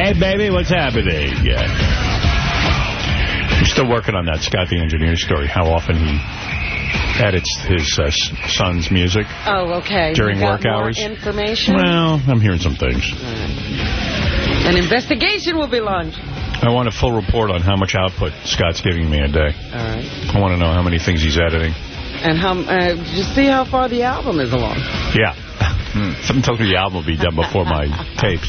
Hey, baby, what's happening? Yeah. I'm still working on that Scott the Engineer story, how often he edits his uh, son's music. Oh, okay. During work more hours? information? Well, I'm hearing some things. An investigation will be launched. I want a full report on how much output Scott's giving me a day. All right. I want to know how many things he's editing. And how, uh, just see how far the album is along. Yeah. Something tells me the album will be done before my tapes.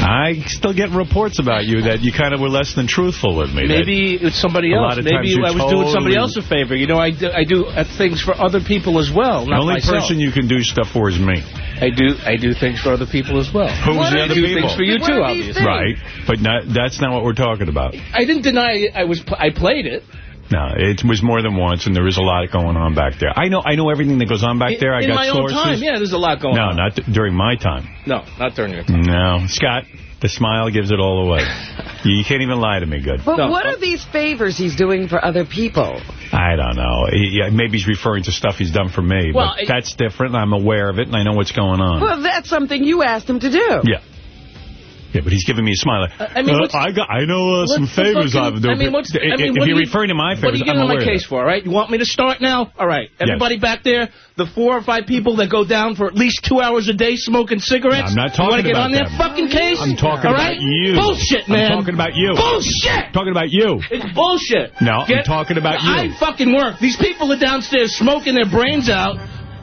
I still get reports about you that you kind of were less than truthful with me. Maybe it's somebody a else. lot of Maybe times you're I was doing somebody else a favor. You know, I do, I do uh, things for other people as well, The only myself. person you can do stuff for is me. I do I do things for other people as well. Who's What the are other I do things for you What too, obviously. Right, but not, that's not what we're talking about. I didn't deny I was I played it. No, it was more than once, and there is a lot going on back there. I know I know everything that goes on back there. I In got my sources. own time, yeah, there's a lot going No, on. No, not during my time. No, not during your time. No. Scott, the smile gives it all away. you can't even lie to me good. But No, what uh, are these favors he's doing for other people? I don't know. He, yeah, maybe he's referring to stuff he's done for me, Well, but it- that's different. I'm aware of it, and I know what's going on. Well, that's something you asked him to do. yeah. Yeah, but he's giving me a smile. Like, I mean, uh, I got, I know uh, some favors I've done. I mean, what's, I mean, if what you're you- referring to my favors, I'm getting on aware my case for, all right? You want me to start now? All right. Everybody back there, the four or five people that go down for at least two hours a day smoking cigarettes. I'm not talking You want to get about on their them. fucking case? I'm talking all about you. Bullshit, man. I'm talking about you. Bullshit. talking about you. It's bullshit. No, I'm talking about you. I fucking work. These people are downstairs smoking their brains out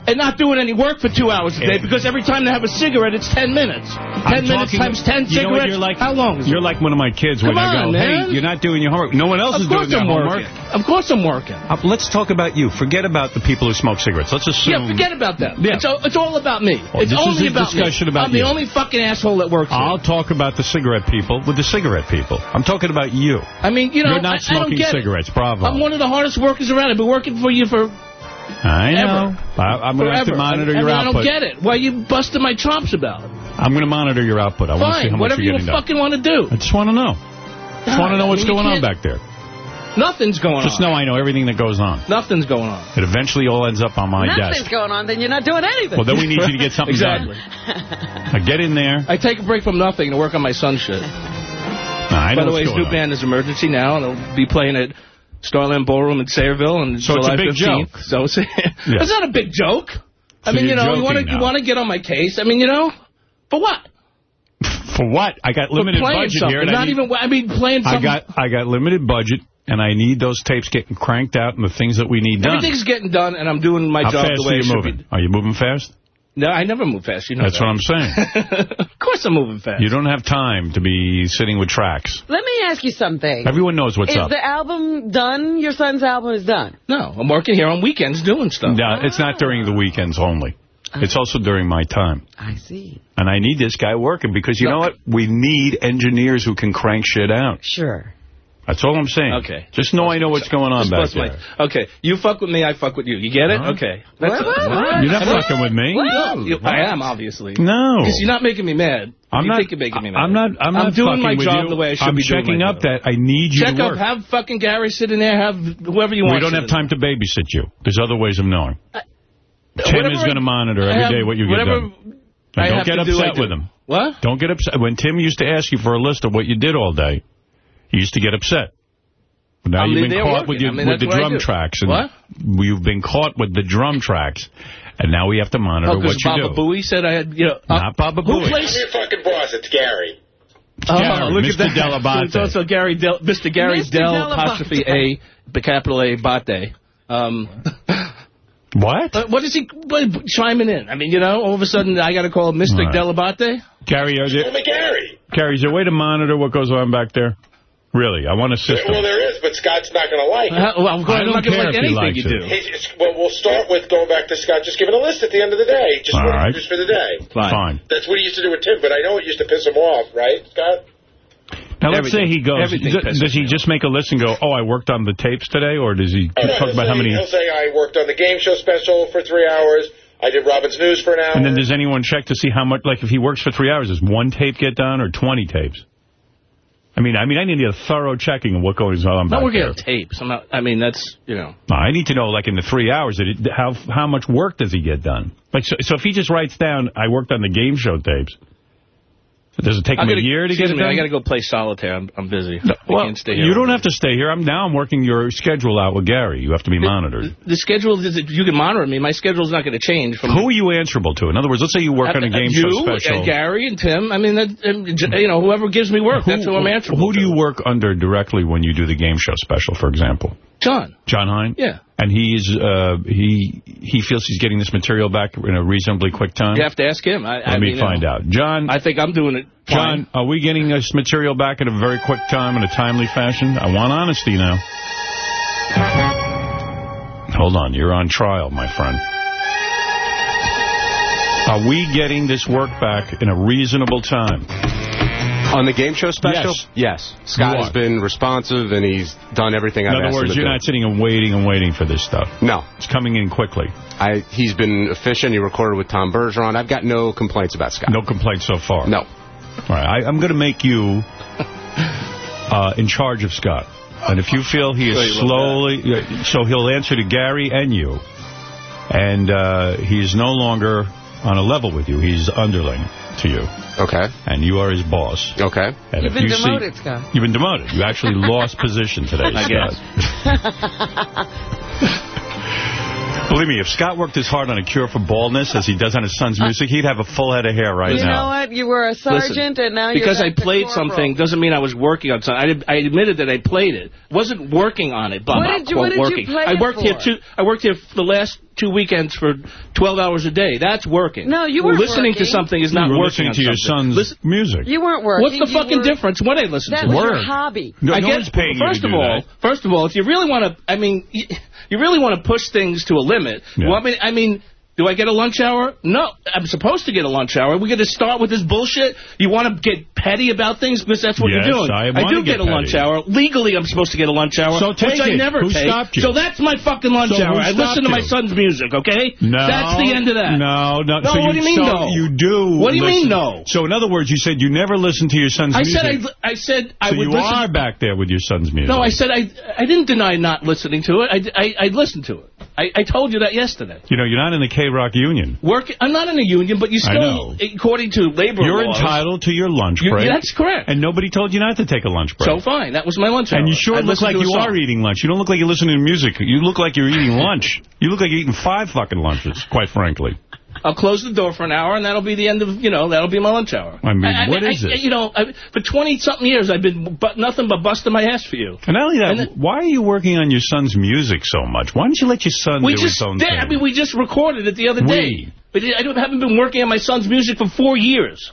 and not doing any work for two hours a day because every time they have a cigarette, it's 10 minutes. 10 I'm minutes talking- times 10 you cigarettes. you're like? How long is You're like one of my kids when Come I go, on, hey, man. you're not doing your homework. No one else is Of doing course their I'm homework. working. Of course I'm working. Uh, let's talk about you. Forget about the people who smoke cigarettes. Let's assume. Yeah, forget about that. Yeah. It's, all, it's all about me. Well, it's is only about discussion me. about I'm the only fucking asshole that works I'll here. talk about the cigarette people with the cigarette people. I'm talking about you. I mean, you know, You're not I, I don't smoking it. cigarettes. Bravo. I'm one of the hardest workers around. I've been working for you for I know. Ever. I, am going to have to monitor I, your I mean, I don't get it. Why are you busting my chops about it? I'm going to monitor your output. I want to see how Fine, much whatever you're you getting done. fucking want to do. I just want to know. Just want to know I what's mean, going on back there. Nothing's going Just on. Just know I know everything that goes on. Nothing's going on. It eventually all ends up on my Nothing's desk. Nothing's going on, then you're not doing anything. Well, then we need you to get something exactly. done. Now get in there. I take a break from nothing to work on my son's shit. I know By the way, what's his new going on. band is Emergency now, and they'll be playing at Starland Ballroom in Sayreville on So it's July a big 15th. joke. So it's, it's not a big joke. I So mean, you know, you want to you want to get on my case. I mean, you know, for what? For what? I got limited budget something. here. and I Not need- even. I mean, playing Something. I got I got limited budget, and I need those tapes getting cranked out and the things that we need done. Everything's getting done, and I'm doing my How job fast the way are it you should moving? be. Are you moving fast? No, I never move fast. You know That's that. what I'm saying. of course I'm moving fast. You don't have time to be sitting with tracks. Let me ask you something. Everyone knows what's is up. Is the album done? Your son's album is done? No, I'm working here on weekends doing stuff. No, it's not during the weekends only. Ah. It's also during my time. I see. And I need this guy working because you know what? We need engineers who can crank shit out. Sure. That's all I'm saying. Okay. Just know I know what's going on Just back bust my- there. Okay, you fuck with me, I fuck with you. You get it? Huh? Okay. What, That's what, it. what? You're not fucking with me. No, you- I am, obviously. No. Because you're not making me mad. I'm you not, think you're making me mad. I'm not. I'm not doing fucking my with job you. the way I should I'm be doing checking my up job. that I need you Check to up, have fucking Gary sit in there, have whoever you want. we don't have in time to babysit you. There's other ways of knowing. there. Tim is going to monitor I every have- day what you get whatever done. I don't get to do, I upset with him. What? Don't get upset. When Tim used to ask you for a list of what you did all day, he used to get upset. But now I'm you've been there caught with, your, I mean, with the drum tracks. And What? You've been caught with the drum tracks, and now we have to monitor Oh, what because you Baba do. Booey said I had, you know. uh, Not Baba who Booey. plays- your fucking boss. It's Gary. Oh, Gary, look Mr. at that. Dell'Abate. It's also Gary Del, Mr. Gary Mr. Del Dell'Abate. apostrophe A, the capital A, Bate. Um, What? uh, what is he what, chiming in? I mean, you know, all of a sudden I got to call Mr. Right. Dell'Abate? Gary, are there, Gary. Gary, is there a way to monitor what goes on back there? Really, I want a system. Well, there is, but Scott's not going to like it. Uh, well, I'm, I I'm don't going to care like if he anything likes you it. do. He's, well, we'll start with going back to Scott, just giving a list at the end of the day. Just All what he right. produced for the day. Fine. That's what he used to do with Tim, but I know it used to piss him off, right, Scott? Now, let's Everything. say he goes. Does, does he just make a list and go, oh, I worked on the tapes today? Or does he Oh, no, talk he'll about how many... He'll say, I worked on the game show special for three hours. I did Robin's News for an hour. And then does anyone check to see how much, like if he works for three hours, does one tape get done or 20 tapes? I mean, I mean, I need a thorough checking of what goes on not working there. on tapes. I'm not, I mean, that's, you know. No, I need to know, like, in the three hours, how how much work does he get done? Like, so, so if he just writes down, I worked on the game show tapes, Does it take I'm him a gonna- year to get excuse it me, done? I got to go play solitaire. I'm, I'm busy. I well, can't stay here. you don't have to stay here. I'm now I'm working your schedule out with Gary. You have to be monitored. The schedule, is you can monitor me. My schedule's not going to change. From Who are you answerable to? In other words, let's say you work on a game you, show special. and Gary and Tim. I mean, that, you know, whoever gives me work, that's who I'm answerable Who do to. you work under directly when you do the game show special, for example? John. John Hein? Yeah. And he's uh, he he feels he's getting this material back in a reasonably quick time? You have to ask him. I, Let I me mean, find out. John, I think I'm doing it fine. John, are we getting this material back in a very quick time, in a timely fashion? I want honesty now. Hold on, you're on trial, my friend. Are we getting this work back in a reasonable time? On the game show special? Yes. Yes. Scott has been responsive, and he's done everything In I've other asked words, him to you're not sitting and waiting and waiting for this stuff. No. It's coming in quickly. I, he's been efficient. He recorded with Tom Bergeron. I've got no complaints about Scott. No complaints so far. No. All right, I, I'm going to make you uh, in charge of Scott. And if you feel he is slowly... So he'll answer to Gary and you. And uh, he is no longer on a level with you. He's underling to you. Okay. And you are his boss. Okay. And You've if been you see- demoted, Scott. You've been demoted. You actually lost position today, I Scott. guess. Believe me, if Scott worked as hard on a cure for baldness as he does on his son's music, he'd have a full head of hair right you now. You know what? You were a sergeant, and now because you're Because I played corporal. something doesn't mean I was working on something. I, did, I admitted that I played it. Wasn't working on it, but What not did you- what did you working. play I it worked here for? two. I worked here for the last two weekends for 12 hours a day. That's working. No, you weren't Listening to something is You not were working listening on to your something. son's Listen- music. You weren't working. What's the You fucking were- difference? What I listen That to? was Word. your hobby. No, I no get, one's paying you to first of all, that. first of all, if you really want to, I mean, you, you really want to push things to a limit. Yeah. You want me? I mean. Do I get a lunch hour? No, I'm supposed to get a lunch hour. We're going to start with this bullshit. You want to get petty about things because that's what Yes, you're doing. I wanna do get get, a lunch hour. Legally, I'm supposed to get a lunch hour, So take which I never Who take. stopped you? So that's my fucking lunch So hour. I listen to my you? son's music. Okay? No. That's the end of that. No, no. No, so what do you mean, so no? You do. What do you mean, no? So in other words, you said you never listened to your son's music. I music. said I, I said I so would you listen. are back there with your son's music. No, I said I I didn't deny not listening to it. I, I, I listened to it. I, I told you that yesterday. You know, you're not in the K-Rock union. Work. I'm not in a union, but you still, according to labor You're laws, entitled to your lunch you- break. that's correct. And nobody told you not to take a lunch break. So fine, that was my lunch hour. and you sure I look like you are eating lunch. You don't look like you're listening to music. You look like you're eating lunch. You look like you're eating five fucking lunches, quite frankly. I'll close the door for an hour, and that'll be the end of, you know, that'll be my lunch hour. I mean, what I, is it? You know, I, for 20-something years, I've been bu nothing but busting my ass for you. And not only that, then- why are you working on your son's music so much? Why don't you let your son We do just his own did. thing? I mean, we just recorded it the other We. day. But I haven't been working on my son's music for four years.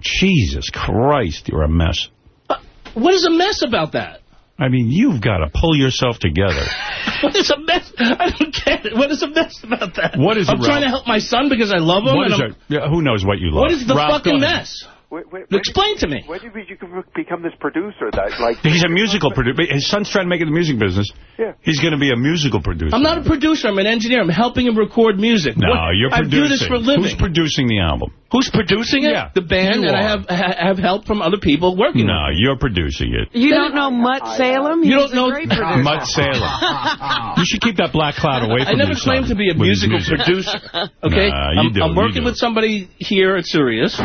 Jesus Christ, you're a mess. Uh, what is a mess about that? I mean, you've got to pull yourself together. What is a mess? I don't get it. What is a mess about that? What is I'm trying Ralph? to help my son because I love him. What and is I'm- it? Yeah, who knows what you love? What is the Ralph, fucking mess? Wait, wait, wait, Explain to me. Where did you become this producer? That like He's a musical producer. His son's trying to make it in the music business. Yeah. He's going to be a musical producer. I'm not a producer. I'm an engineer. I'm helping him record music. No, What- you're I producing. do this for a living. Who's producing the album? Who's producing it? Yeah, The band, you and I have ha- have help from other people working No, on you're producing it. You don't know Mutt Salem? You don't know- great producer. Mutt Salem. you should keep that black cloud away from me. I never claimed to be a musical music. producer. Okay? Nah, you I'm, do, I'm you working do. with somebody here at Sirius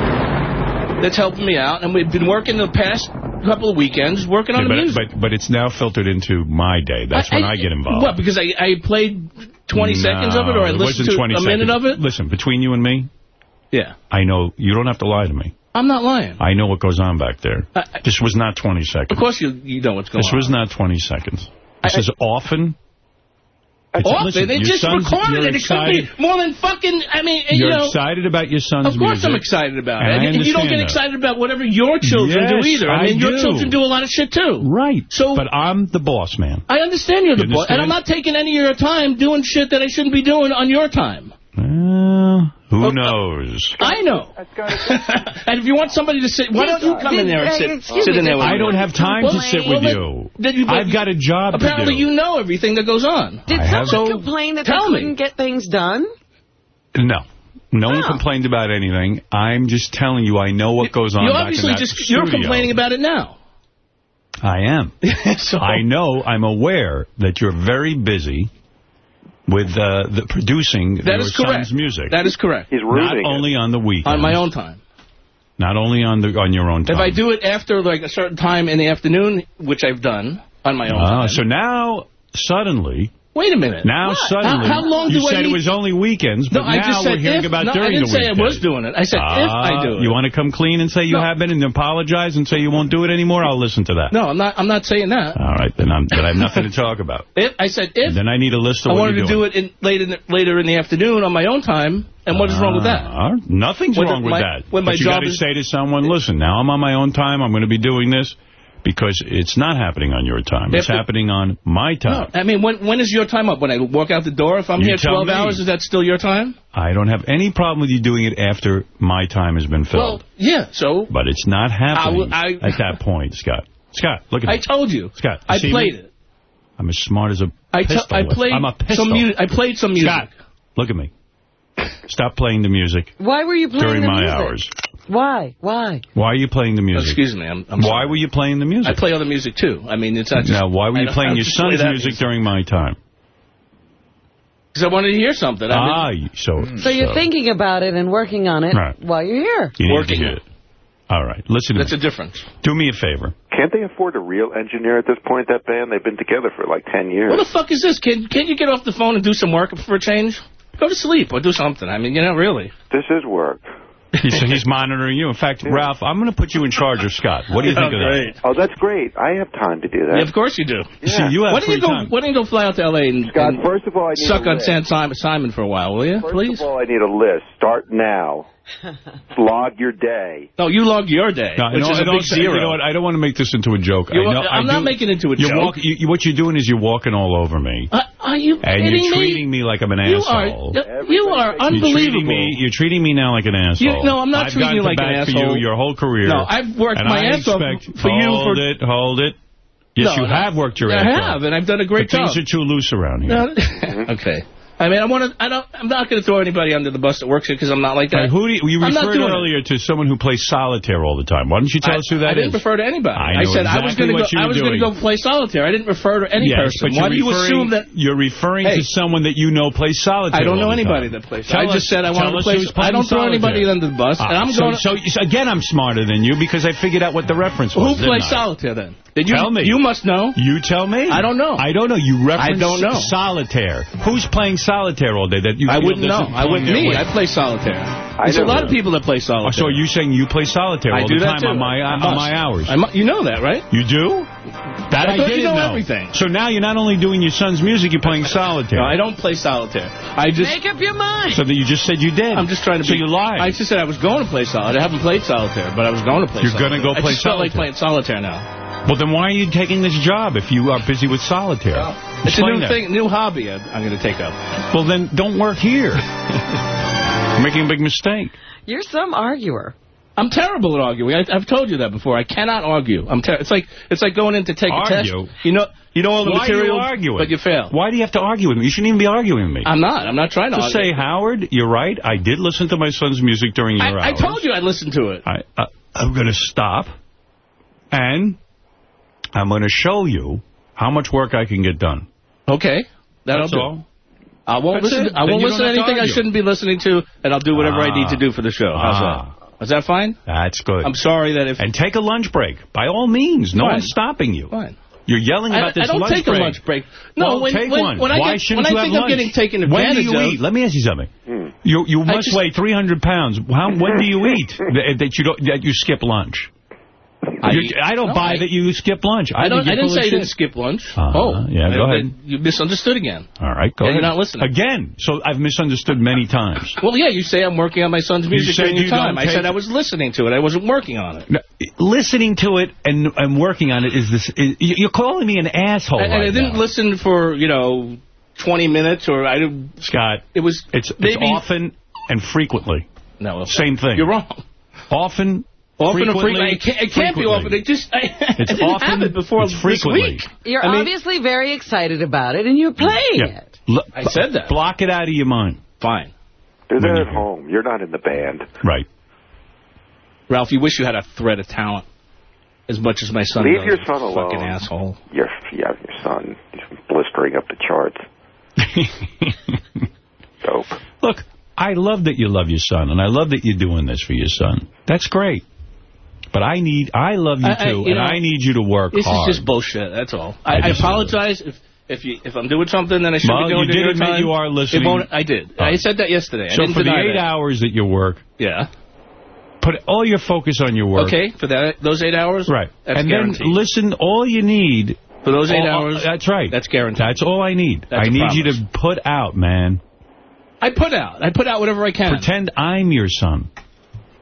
that's helping me out, and we've been working the past couple of weekends working on Yeah, the but, music. but but it's now filtered into my day. That's when I, get involved. What, because I, I played 20 seconds of it, or I No, listened to 20 a minute seconds. of it? Listen, between you and me, Yeah. I know you don't have to lie to me. I'm not lying. I know what goes on back there. I- I- This was not 20 seconds. Of course you you know what's going This on. This was not 20 seconds. This I- is often. Often. listen, they just son's- recorded you're it. It could be more than fucking, I mean, You're you know. excited about your son's Of course music. I'm excited about And it. I And you don't understand get that. excited about whatever your children Yes, do either. I I mean, your do. children do a lot of shit too. Right. So- but I'm the boss man. I understand you're the You boy, and? I'm not taking any of your time doing shit that I shouldn't be doing on your time. Uh, who Oh, knows? I know. That's and if you want somebody to sit, why don't you come in there and sit, sit in there did with I don't have time to sit with you. I've got a job to Apparently you know everything that goes on. Did I someone So, complain that they tell me. couldn't get things done? No. No one Oh. complained about anything. I'm just telling you I know what goes on You back in obviously that just, you're complaining about it now. I am. so, I know, I'm aware that you're very busy with uh, the producing that your is correct. son's music. That is correct. He's Not ruining only on the weekends. On my own time. Not only on the on your own time. If I do it after like a certain time in the afternoon, which I've done on my own Ah, time. so now, suddenly, Wait a minute. now What? suddenly, How, how long you do said I need? it was only weekends, but no, I now said we're hearing if, about no, during I didn't say. I was doing it. I said if I Ah, do it. You want to come clean and say you No. have been and apologize and say you won't do it anymore? I'll listen to that. No, I'm not. I'm not saying that. All right, then, I'm, then I have nothing to talk about. If, I said if Then I need a list of I what wanted you're to doing. do it in, late in the, later in the afternoon on my own time, and what is wrong with that? Ah, nothing's When wrong with my- that. when but my you got to say to someone, listen, now I'm on my own time. I'm going to be doing this because it's not happening on your time. It's If happening on my time. No, time. I mean, when when is your time up? When I walk out the door? If I'm You here 12 me. hours, is that still your time? I don't have any problem with you doing it after my time has been filled. Well, filled. yeah. So but it's not happening I I- at that point, Scott. Scott, look at me. I told you. Scott, you I played me? it. I'm as smart as a I te- pistol. I played I'm a pistol. some music. I played some music. Scott, look at me. Stop playing the music Why were you playing during my music? hours. Why? Why? Why are you playing the Oh, music? excuse me. I'm, I'm Why sorry. were you playing the music? I play other music too. I mean, it's not just. Now, why were you playing your just play son's music during my time? Because I wanted to hear something. I Ah, mean, you- so... So you're thinking about it and working on it Right. while you're here. You need Working it. it. All right, listen to that's me. a difference. Do me a favor. Can't they afford a real engineer at this point, that band? They've been together for like 10 years. What the fuck is this, kid? Can't you get off the phone and do some work for a change? Go to sleep or do something. I mean, you know, really. This is work. He's, he's monitoring you. In fact, Ralph, I'm going to put you in charge of Scott. What do you oh, think Oh, of that? great. Oh, that's great. I have time to do that. Yeah, of course you do. See, you have Why don't free you go? time. Why don't you go fly out to L.A. and, Scott, and first of all, I need suck on list. San Simon, Simon for a while, will you? First Please. of all, I need a list. Start now. Log your day. No, you log your day, No, which no, is I a don't big say- zero. You know what? I don't want to make this into a joke. You- I know, I'm I not do- making it into a you're joke. Walk, you, what you're doing is you're walking all over me. Uh, are you And kidding you're me? treating me like I'm an you asshole. Are, you are You're unbelievable. treating me. You're treating me now like an asshole. You- no, I'm not I've treating gone you to like an bat for you your whole career. No, I've worked my I ass off for you Hold it, hold it. Yes, No, you have worked your ass off. have, and I've done a great but job. things are too loose around here. Okay. I mean, I want to. I don't. I'm not going to throw anybody under the bus that works here because I'm not like that. Right, who do you, you referred doing it. earlier to someone who plays solitaire all the time. Why don't you tell I, us who that I didn't is? refer to anybody. I said I was exactly going to go. I was going to go play solitaire. I didn't refer to any yes, person. but Why you're do you assume that? You're referring Hey. to someone that you know plays solitaire I don't know anybody that plays. Tell I just us- said I want to play. I don't throw anybody under the bus. Ah, and I'm so, going. so, so again, I'm smarter than you because I figured out what the reference was. didn't plays solitaire then? Did you? Tell me. You must know. You tell me. I don't know. I don't know. You reference don't know. solitaire. Who's playing solitaire all day? That you I wouldn't know. I wouldn't. come Me. way? I play solitaire. I There's a lot that. of people that play solitaire. Oh, so are you saying you play solitaire I all do the time too. on my I on must. my hours? I mu- you know that, right? You do? That I I, didn't know everything. So now you're not only doing your son's music, you're playing solitaire. No, I don't play solitaire. I just. Make up your mind. So that you just said you did. I'm just trying to So be. you lied. I just said I was going to play solitaire. I haven't played solitaire, but I was going to play You're solitaire. gonna go play I just felt like playing solitaire now. Well, then why are you taking this job if you are busy with solitaire? It's a new that. thing, new hobby I- I'm going to take up. Well, then don't work here. You're making a big mistake. You're some arguer. I'm terrible at arguing. I, I've told you that before. I cannot argue. I'm It's like it's like going in to take Argue? a test. You know, you know all the Why material, are you arguing? but you fail. Why do you have to argue with me? You shouldn't even be arguing with me. I'm not. I'm not trying to Just argue. say, Howard, you're right. I did listen to my son's music during your I, I told you I'd listen to it. I, uh, I'm going to stop, and I'm going to show you how much work I can get done. Okay, that'll That's do. all. I won't That's listen. it. I won't listen to don't anything I shouldn't be listening to, and I'll do whatever I need to Ah. do for the show. How's Ah. that? Is that fine? That's good. I'm sorry that if and take a lunch break. By all means. No Fine. one's stopping you. fine. You're yelling I, about this I don't lunch take break. a lunch break. No, well, when, take when, one. when I Why get, shouldn't when you I have think lunch? I'm getting taken when do you of, eat? Let me ask you something. Hmm. You you must just- weigh 300 pounds. How, when do you eat that, that you don't that you skip lunch? I, I don't no, buy I- that you skip lunch. I don't. think I didn't say you didn't skip lunch. Uh-huh. Oh, Yeah, go I- ahead. You misunderstood again. All right, go Yeah, ahead. you're not listening. Again, so I've misunderstood many times. Well, yeah, you say I'm working on my son's music during your you time. don't I said I was listening to it. I wasn't working on it. No, listening to it and and working on it is this. Is, you're calling me an asshole and, right I didn't now. listen for, you know, 20 minutes or I didn't. Scott. It was. It's, it's often and frequently. No, well, Same thing. You're wrong. Often. Often or frequently, frequently. It can't, it can't be frequently. often. It just. I, I didn't often, have it before it's this frequently. week. You're I mean- obviously very excited about it, and you're playing Yeah. it. L- I said that. Block it out of your mind. Fine. They're there you- at home. You're not in the band. Right. Ralph, you wish you had a thread of talent as much as my son Leave does, your you son alone. Fucking asshole. Your, yeah, your son. He's blistering up the charts. Dope. Look, I love that you love your son, and I love that you're doing this for your son. That's great. But I need, I love you I- I- too, you and know, I need you to work This hard. is just bullshit. That's all. I I, I apologize if if you if I'm doing something that I shouldn't Well, be doing. you during did your admit time. you are listening. It I did. All I said that yesterday. I so for the eight that. hours that you work, Yeah. put all your focus on your work. Okay. For that those eight hours. Right. And guaranteed. then listen, all you need. for those eight all- hours. That's right. That's guaranteed. That's all I need. That's I need you to put out, man. I put out. I put out whatever I can. Pretend I'm your son.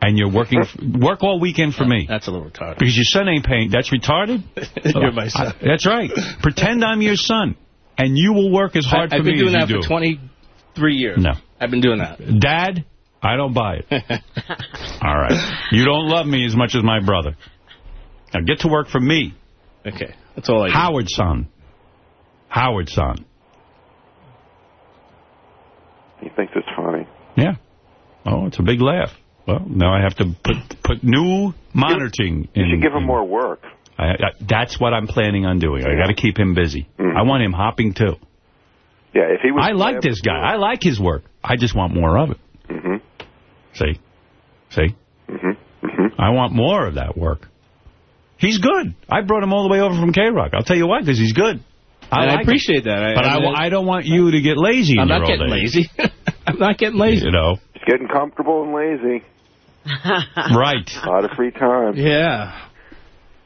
And you're working, work all weekend for me. That's a little retarded. Because your son ain't paying. That's retarded? You're my son. I- that's right. Pretend I'm your son. And you will work as hard for your body. I've been doing that for 23 years. No. I've been doing that. Dad, I don't buy it. all right. You don't love me as much as my brother. Now get to work for me. Okay. That's all I do. Howard's son. Howard's son. He thinks it's funny. Yeah. Oh, it's a big laugh. Well, now I have to put put new monitoring You in. should give him in- more work. I, I, that's what I'm planning on doing. I got to keep him busy. Mhm. I want him hopping too. Yeah, if he was. I like this guy. I like his work. I just want more of it. Mm-hmm. See? See? Mm-hmm. Mm-hmm. I want more of that work. He's good. I brought him all the way over from K-Rock. I'll tell you why, because he's good. I, And I like him. appreciate that. I, But I, mean, I don't want you to get lazy I'm in not your getting old age. lazy. I'm not getting lazy. You know? He's getting comfortable and lazy. right. A lot of free time. Yeah.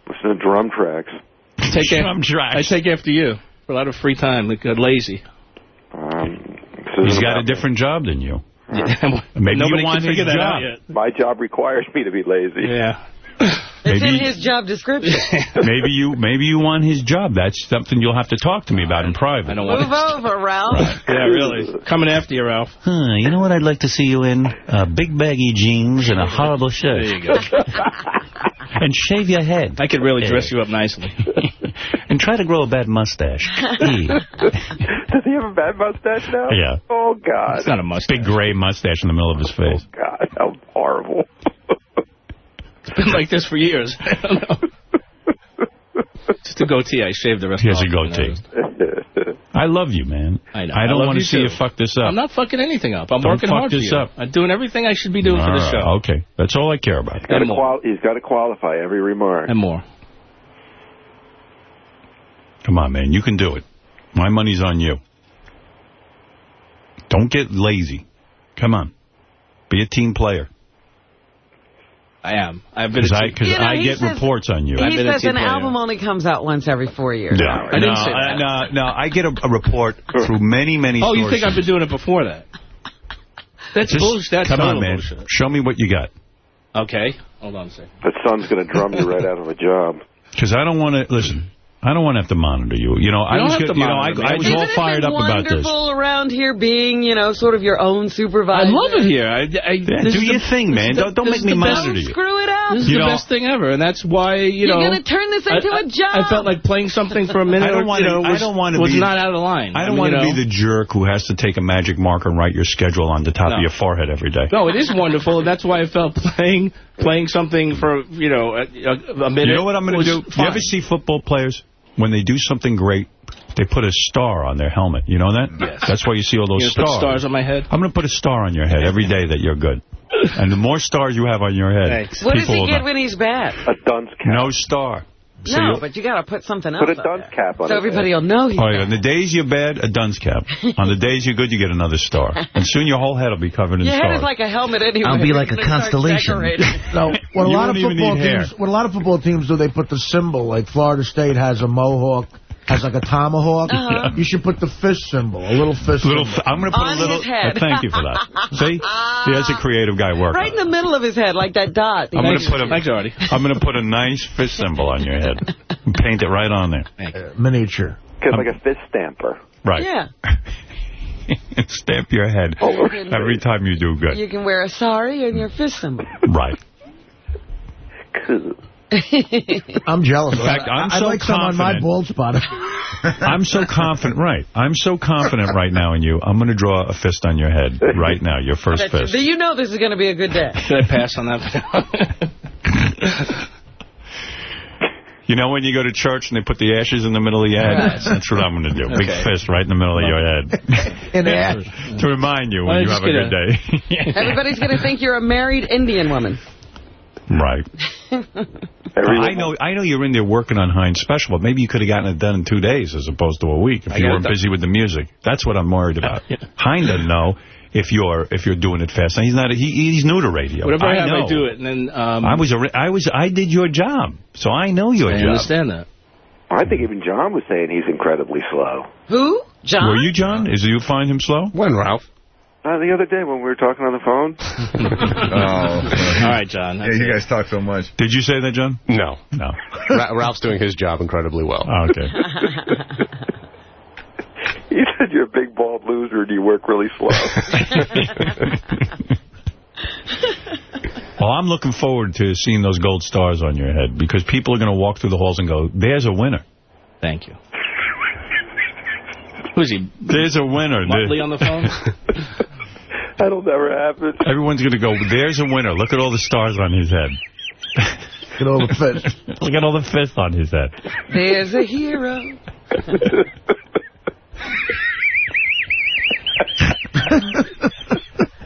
Listen to drum tracks. Take af- Drum tracks. I take after you. For a lot of free time, like uh, lazy. Um, He's got a different job than you. Maybe Nobody you want can his figure that out job. yet. My job requires me to be lazy. Yeah. It's Maybe- in his job description. maybe you maybe you want his job. That's something you'll have to talk to me about in private. I don't want Move over, Ralph. Yeah, really. Coming after you, Ralph. Huh, you know what I'd like to see you in? Uh, big baggy jeans and a horrible shirt. There you go. and shave your head. I could really dress you up nicely. and try to grow a bad mustache. Does he have a bad mustache now? Yeah. Oh, God. It's not a mustache. Big gray mustache in the middle of his face. Oh, God, how horrible. It's been like this for years. I don't know. Just a goatee. I shaved the rest He has off. a goatee. I love you, man. I know. I I don't love want to see too. you fuck this up. I'm not fucking anything up. I'm Don't working fuck hard this for you. up. I'm doing everything I should be doing for this All show. Okay, that's all I care about. Gotta And more. qual- he's got to qualify every remark. And more. Come on, man. You can do it. My money's on you. Don't get lazy. Come on. Be a team player. I am. I've been. Because a I, team- 'cause You know, I get says- reports on you. I've He been says an album only comes out once every four years. No, I didn't no, say I- that. no, no. I get a, a report through many, many Oh, sources. you think I've been doing it before that? That's Just- bullshit. That's Come on, man. bullshit. Show me what you got. Okay. Hold on a second. That son's going to drum you right out of a job. Because I don't want to, listen, I don't want to have to monitor you. You know, I don't was, have to you know, I. I was all fired up about this. wonderful around here being, you know, sort of your own supervisor? I love it here. I, I, Yeah, do is your the- thing, man. the- Don't, don't make me the best- monitor Don't you. screw it up. This is You the know- best thing ever, and that's why you You're know. going to turn this into I, a job. I felt like playing something for a minute. I don't wanna- you know, I don't wanna was be- not out of line. I don't want to be the jerk who has to take a magic marker and write your schedule on the top of your forehead every day. No, it is wonderful, and that's why I felt playing playing something for you know a, a, a minute. You know what I'm going to do? You ever see football players, when they do something great, they put a star on their helmet. You know that? Yes. That's why you see all those You gonna stars. put stars on my head? I'm going to put a star on your head every day that you're good. And the more stars you have on your head, Thanks. what does he get when he's bad? A dunce cap. No star. So no, but you got to put something else Put a dunce cap on So everybody head. will know he's Oh, yeah. bad. On the days you're bad, a dunce cap. on the days you're good, you get another star. And soon your whole head will be covered in Your stars. head is like a helmet anyway. I'll be like a You're gonna start constellation. decorating. No, what a lot of football need hair. teams, what a lot of football teams do, they put the symbol. Like Florida State has a mohawk, has like a tomahawk. Uh-huh. You should put the fist symbol, a little fist Little, symbol. I'm going to put On a little. his head. uh, thank you for that. See, there's a creative guy working. Right in the middle of his head, like that dot. I'm going to put a. thanks, Artie. I'm going to put a nice fist symbol on your head. And paint it right on there. Uh, miniature. Get like a fist stamper. Right. Yeah. and stamp your head Oh, every time you do good. You can wear a sari and your fist symbol. Right. Cool. I'm jealous. In fact, I'm I, so I like some on my confident. bald spot. I'm so confident. Right. I'm so confident right now in you. I'm going to draw a fist on your head right now. Your first That fist. that you know this is going to be a good day. Should I pass on that? You know when you go to church and they put the ashes in the middle of your head? Right. That's what I'm going to do. Big fist right in the middle of your head. In the ash. to remind you Why when you have you a just good day. Everybody's going to think you're a married Indian woman. Right. I know I know you're in there working on Hein's Special, but maybe you could have gotten it done in two days as opposed to a week if I you weren't done. busy with the music. That's what I'm worried about. Hein doesn't know if you're if you're doing it fast. And he's not. He, he's new to radio. Whatever I, have, know. I do it. And then um, I was a, I was I did your job, so I know your I job. understand that. I think even John was saying he's incredibly slow. Who? John? Were you John? Is you find him slow? When, Ralph? Uh, the other day when we were talking on the phone. Oh. All right, John. Yeah, you it. guys talk so much. Did you say that, John? No. No. Ra Ralph's doing his job incredibly well. Oh, okay. He said you're a big bald loser and you work really slow. Well, I'm looking forward to seeing those gold stars on your head because people are going to walk through the halls and go, "There's a winner. Thank you. Who's he? There's a winner." Motley on the phone? That'll never happen. Everyone's going to go, "There's a winner. Look at all the stars on his head. Look at all the fish. Look at all the fists on his head." There's a hero.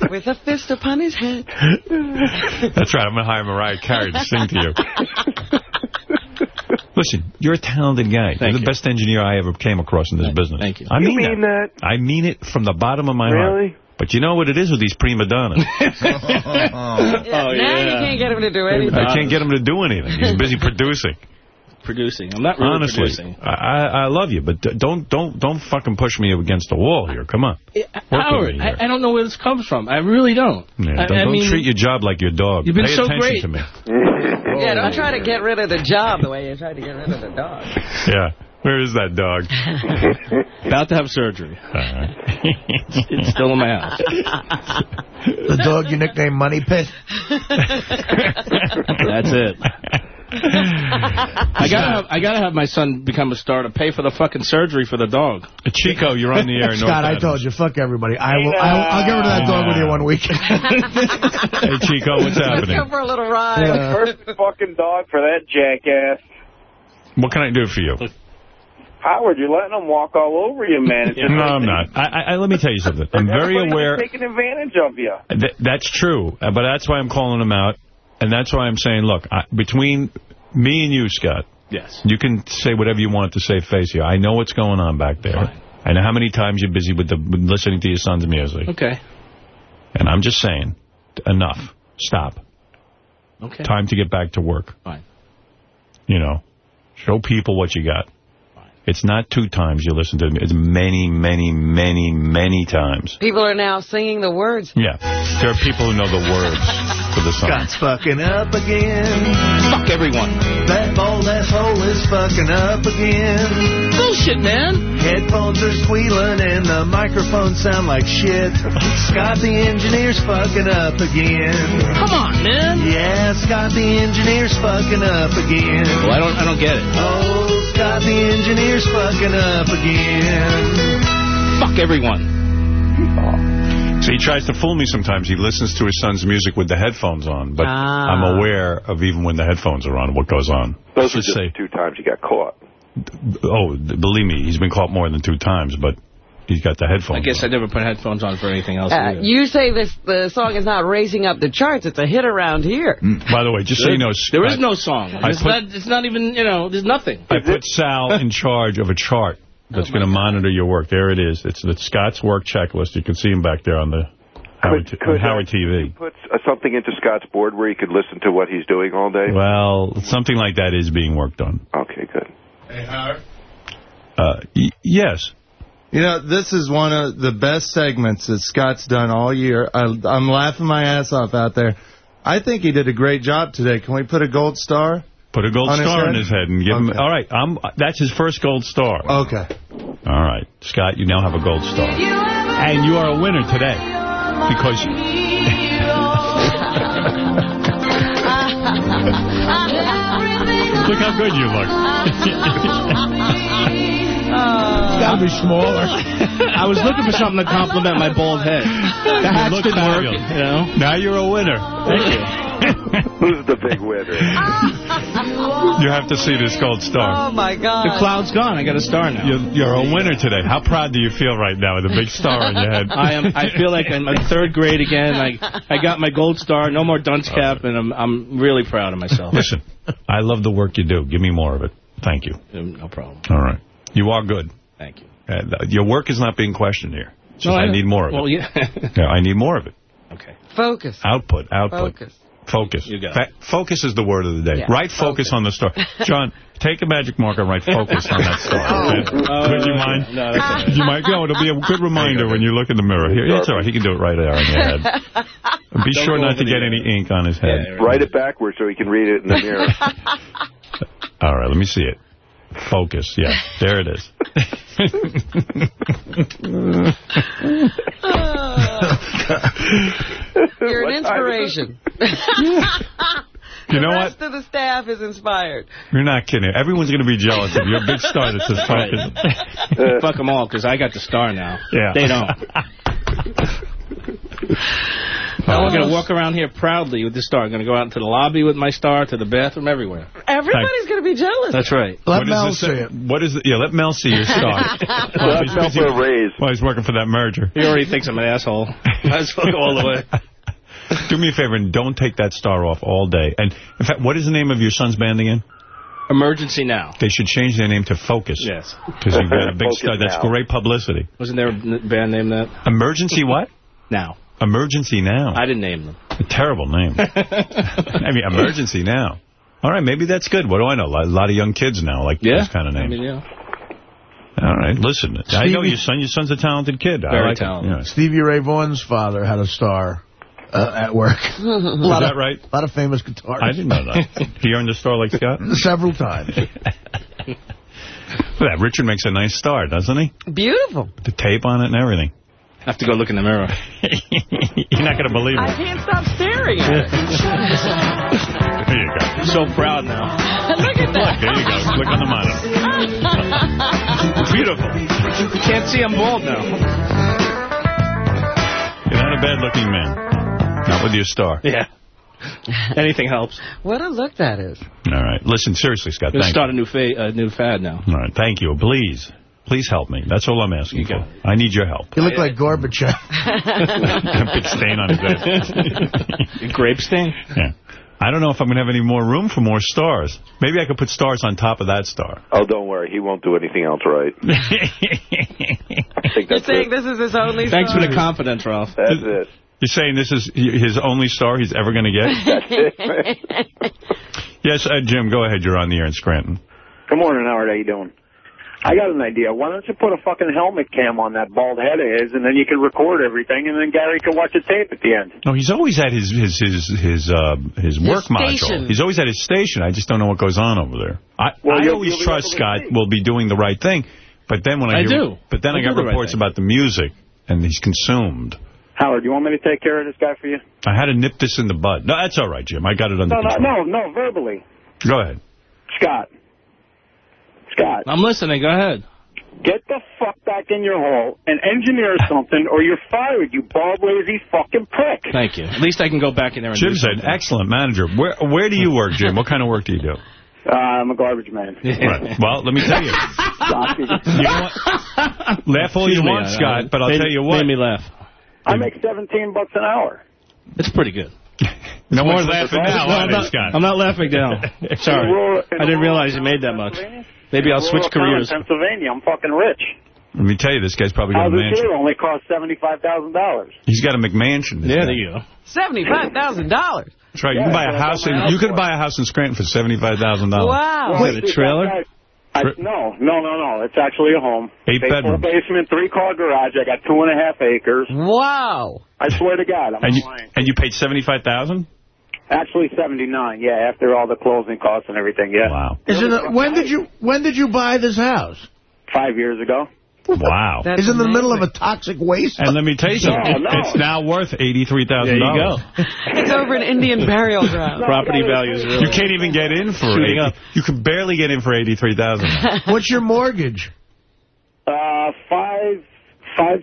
With a fist upon his head. That's right. I'm going to hire Mariah Carey to sing to you. Listen, you're a talented guy. Thank you're the you. best engineer I ever came across in this business. thank you. I You mean, mean that? I mean it from the bottom of my heart. Really? But you know what it is with these prima donnas? Oh, now yeah. you can't get him to do anything. I can't get him to do anything. He's busy producing. Producing. I'm not really Honestly, producing. I, I I love you, but don't don't don't fucking push me against the wall here. Come on. Work with Howard, me here. I, I don't know where this comes from. I really don't. Yeah, I, don't I don't mean, treat your job like your dog. You've been Pay so attention great. to me. Yeah, don't try to get rid of the job the way you tried to get rid of the dog. Yeah. Where is that dog? about to have surgery. All right. It's still in my house. The dog you nicknamed Money Pit. That's it. I gotta have I gotta have my son become a star to pay for the fucking surgery for the dog. Chico, you're on the air. in Scott, I North told you, fuck everybody. I will. I will I'll get rid of that uh, dog with you one week. Hey, Chico, what's Let's happening? go for a little ride. Yeah. First fucking dog for that jackass. What can I do for you? Howard, you're letting them walk all over you, man. Just No, I'm not. I, I, I, let me tell you something. I'm very everybody's aware. taking advantage of you. Th that's true, uh, but that's why I'm calling them out, and that's why I'm saying, look, I, between me and you, Scott, Yes. you can say whatever you want to say face here. I know what's going on back there. Fine. I know how many times you're busy with the with listening to your son's music, Okay. and I'm just saying, enough. Stop. Okay. Time to get back to work. Fine. You know, show people what you got. It's not two times you listen to me. It's many, many, many, many times. People are now singing the words. Yeah. There are people who know the words for the song. Scott's fucking up again. Fuck everyone. That bald asshole is fucking up again. Bullshit, man. Headphones are squealing and the microphones sound like shit. Scott the engineer's fucking up again. Come on, man. Yeah, Scott the engineer's fucking up again. Well, I don't I don't get it. Oh, Scott the engineer's fucking up again. Fuck everyone. So he tries to fool me sometimes. He listens to his son's music with the headphones on, but Ah. I'm aware of even when the headphones are on, what goes on. Those are Let's just say, two times he got caught. oh, believe me, he's been caught more than two times, but he's got the headphones I guess I never put headphones on for anything else. Uh, you say this the song is not raising up the charts. It's a hit around here. By the way, just so you know, there is I- no song. I It's, put- not, it's not even, you know, there's nothing. I put Sal in charge of a chart that's Oh, going to monitor your work. There it is. It's the Scott's work checklist. You can see him back there on the Howard, Could- could, Howard TV. Put uh, something into Scott's board where he could listen to what he's doing all day. Well, something like that is being worked on. Okay, good. Hey, Howard. Uh, y yes. You know, this is one of the best segments that Scott's done all year. I, I'm laughing my ass off out there. I think he did a great job today. Can we put a gold star? Put a gold On star on head? his head and give him. All right, I'm. That's his first gold star. Okay. All right, Scott, you now have a gold star, and you are a winner today because. You Look how good you look. Gotta be smaller. I was looking for something to compliment my bald head. The hats look didn't work, you know. Now you're a winner. Thank you. Who's the big winner? You have to see this gold star. Oh, my God. The cloud's gone. I got a star now. You're, you're a winner today. How proud do you feel right now with a big star on your head? I am. I feel like I'm in third grade again. I I got my gold star, no more dunce cap, and I'm I'm really proud of myself. Listen, I love the work you do. Give me more of it. Thank you. No problem. All right. You are good. Thank you. Uh, your work is not being questioned here. It's just No, I, know. need more of Well, it. yeah. Yeah, I need more of it. okay. Focus. Output, output. Focus. Focus. You got Fa- Focus is the word of the day. Yeah, Write focus. on the star. John, take a magic marker and write focus on that star. Okay? Oh, Would you mind? No, that's all right. You mind? No, it'll be a good reminder when you look in the mirror. Here, it's all right. He can do it right there on your head. And be Don't sure not to get any ink on his head. Yeah, Write it backwards so he can read it in the mirror. All right, let me see it. Focus. Yeah, there it is. You're an inspiration. You know what? the what? rest of the staff is inspired. You're not kidding. Everyone's going to be jealous of your big star that says focus. Fuck them all, because I got the star now. Yeah. They don't. Now we're going to walk around here proudly with the star. I'm going to go out into the lobby with my star, to the bathroom, everywhere. Everybody's going to be jealous. That's right. Let What is Mel this- see it. What is it? Yeah, let Mel see your star. Well, Let he's Mel busy- for a raise. Well, he's working for that merger. He already thinks I'm an asshole. Might as well go all the way. Do me a favor and don't take that star off all day. And in fact, what is the name of your son's band again? Emergency now. They should change their name to Focus. Yes. Because you've got a big star. That's great publicity. Wasn't there a band named that? Emergency what? Now. Emergency Now. I didn't name them. A terrible name. I mean, Emergency Now. All right, maybe that's good. What do I know? A lot of young kids now like Yeah. those kind of I names. mean, yeah. All right, listen. I know your son. Your son's a talented kid. I Very like talented. Yeah. Stevie Ray Vaughan's father had a star uh, at work. a lot that of, right? A lot of famous guitarists. I didn't know that. he earned a star like Scott? Several times. Look that. Richard makes a nice star, doesn't he? Beautiful. The tape on it and everything. I have to go look in the mirror. You're not going to believe it. I can't stop staring at it. There you go. so proud now. Look at Look, that. there you go. Look on the monitor. Beautiful. You can't see I'm bald now. You're not a bad-looking man. Not with your star. Yeah. Anything helps. What a look that is. All right. Listen, seriously, Scott, Let's thank start a new, fa a new fad now. All right, thank you. Please. Please help me. That's all I'm asking You for. I need your help. You look like Gorbachev. a big stain on his head. Grape stain? yeah. I don't know if I'm going to have any more room for more stars. Maybe I could put stars on top of that star. Oh, don't worry. He won't do anything else right. You're saying it. this is his only Thanks for the confidence, Ralph. That's it. You're saying this is his only star he's ever going to get? That's it. yes, uh, Jim, go ahead. You're on the air in Scranton. Good morning, Howard. How you doing? I got an idea. Why don't you put a fucking helmet cam on that bald head of his, and then you can record everything, and then Gary can watch the tape at the end. No, he's always at his his his his uh, his work station. module. He's always at his station. I just don't know what goes on over there. I, Well, I always trust Scott will be doing the right thing, but then when I, I hear, do. but then I I, got the reports thing. about the music and he's consumed. Howard, do you want me to take care of this guy for you? I had to nip this in the bud. No, that's all right, Jim. I got it under No, no, control. no, no, verbally. Go ahead. Scott. Scott, I'm listening. Go ahead. get the fuck back in your hole and engineer something, or you're fired, you bald, lazy fucking prick. Thank you. At least I can go back in there and Jim's do an excellent manager. Where where do you work, Jim? What kind of work do you do? Uh, I'm a garbage man. Right. Well, let me tell you. Scotty. You know? Laugh all you Excuse me, want, I- Scott, but I'll made- tell you what. Made me laugh. I make 17 bucks an hour. It's pretty good. No More one's than- laughing No, now, I'm not- Scott? I'm not laughing now. Sorry. In rural- in I didn't realize you made that much. Pennsylvania? Maybe I'll switch rural careers. Pennsylvania, I'm fucking rich. Let me tell you, this guy's probably got a Houses mansion. here only cost $75,000. He's got a McMansion. Yeah, guy. there you go. $75,000. That's right. You can buy a house in I you asked could buy a house in Scranton for seventy five thousand dollars. Wow. Is it a trailer? I, no, no, no, no. It's actually a home. Eight Big full bedrooms. basement, three-car garage. I got two and a half acres. Wow. I swear to God, I'm And not you lying. and you paid seventy five thousand? Actually, 79. Yeah, after all the closing costs and everything. Yeah. Wow. Is it a, when did you when did you buy this house? Five years ago. Wow. That's Is it in the middle of a toxic waste? And let me tell you something. No, no. It's now worth eighty three thousand There you go. It's over an Indian burial ground. Property values really. You can't even get in for Shooting 80. up. You can barely get in for eighty three thousand. What's your mortgage? Uh, five, five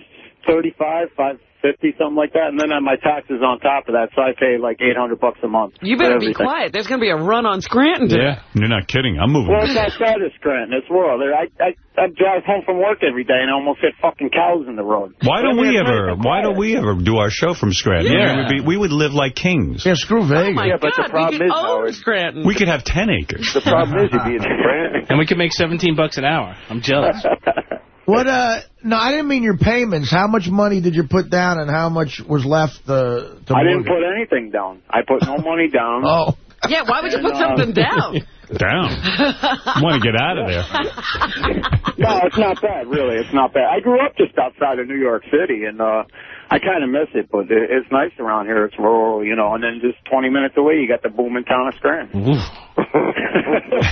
thirty-five, five fifty something like that, and then I my taxes on top of that, so I pay like eight hundred bucks a month. You better be quiet. There's going to be a run on Scranton today. You're not kidding. I'm moving. Well, it's outside of Scranton. It's rural. There, I, I I drive home from work every day and I almost hit fucking cows in the road. Why don't we ever? Why don't we ever do our show from Scranton? Yeah. We would, be, we would live like kings. Yeah, screw oh, Vegas. Oh, my Yeah, but the problem is, Howard- Scranton. We could have 10 acres. The problem is you'd be in Scranton. And we could make 17 bucks an hour. I'm jealous. What, uh, no, I didn't mean your payments. How much money did you put down and how much was left uh, to I didn't put anything down. I put no money down. Oh. Yeah, why would you put And, uh, something down? Down. I want to get out of there. no, it's not bad, really. It's not bad. I grew up just outside of New York City, and uh I kind of miss it, but it's nice around here. It's rural, you know, and then just 20 minutes away, you got the booming town of Scranton.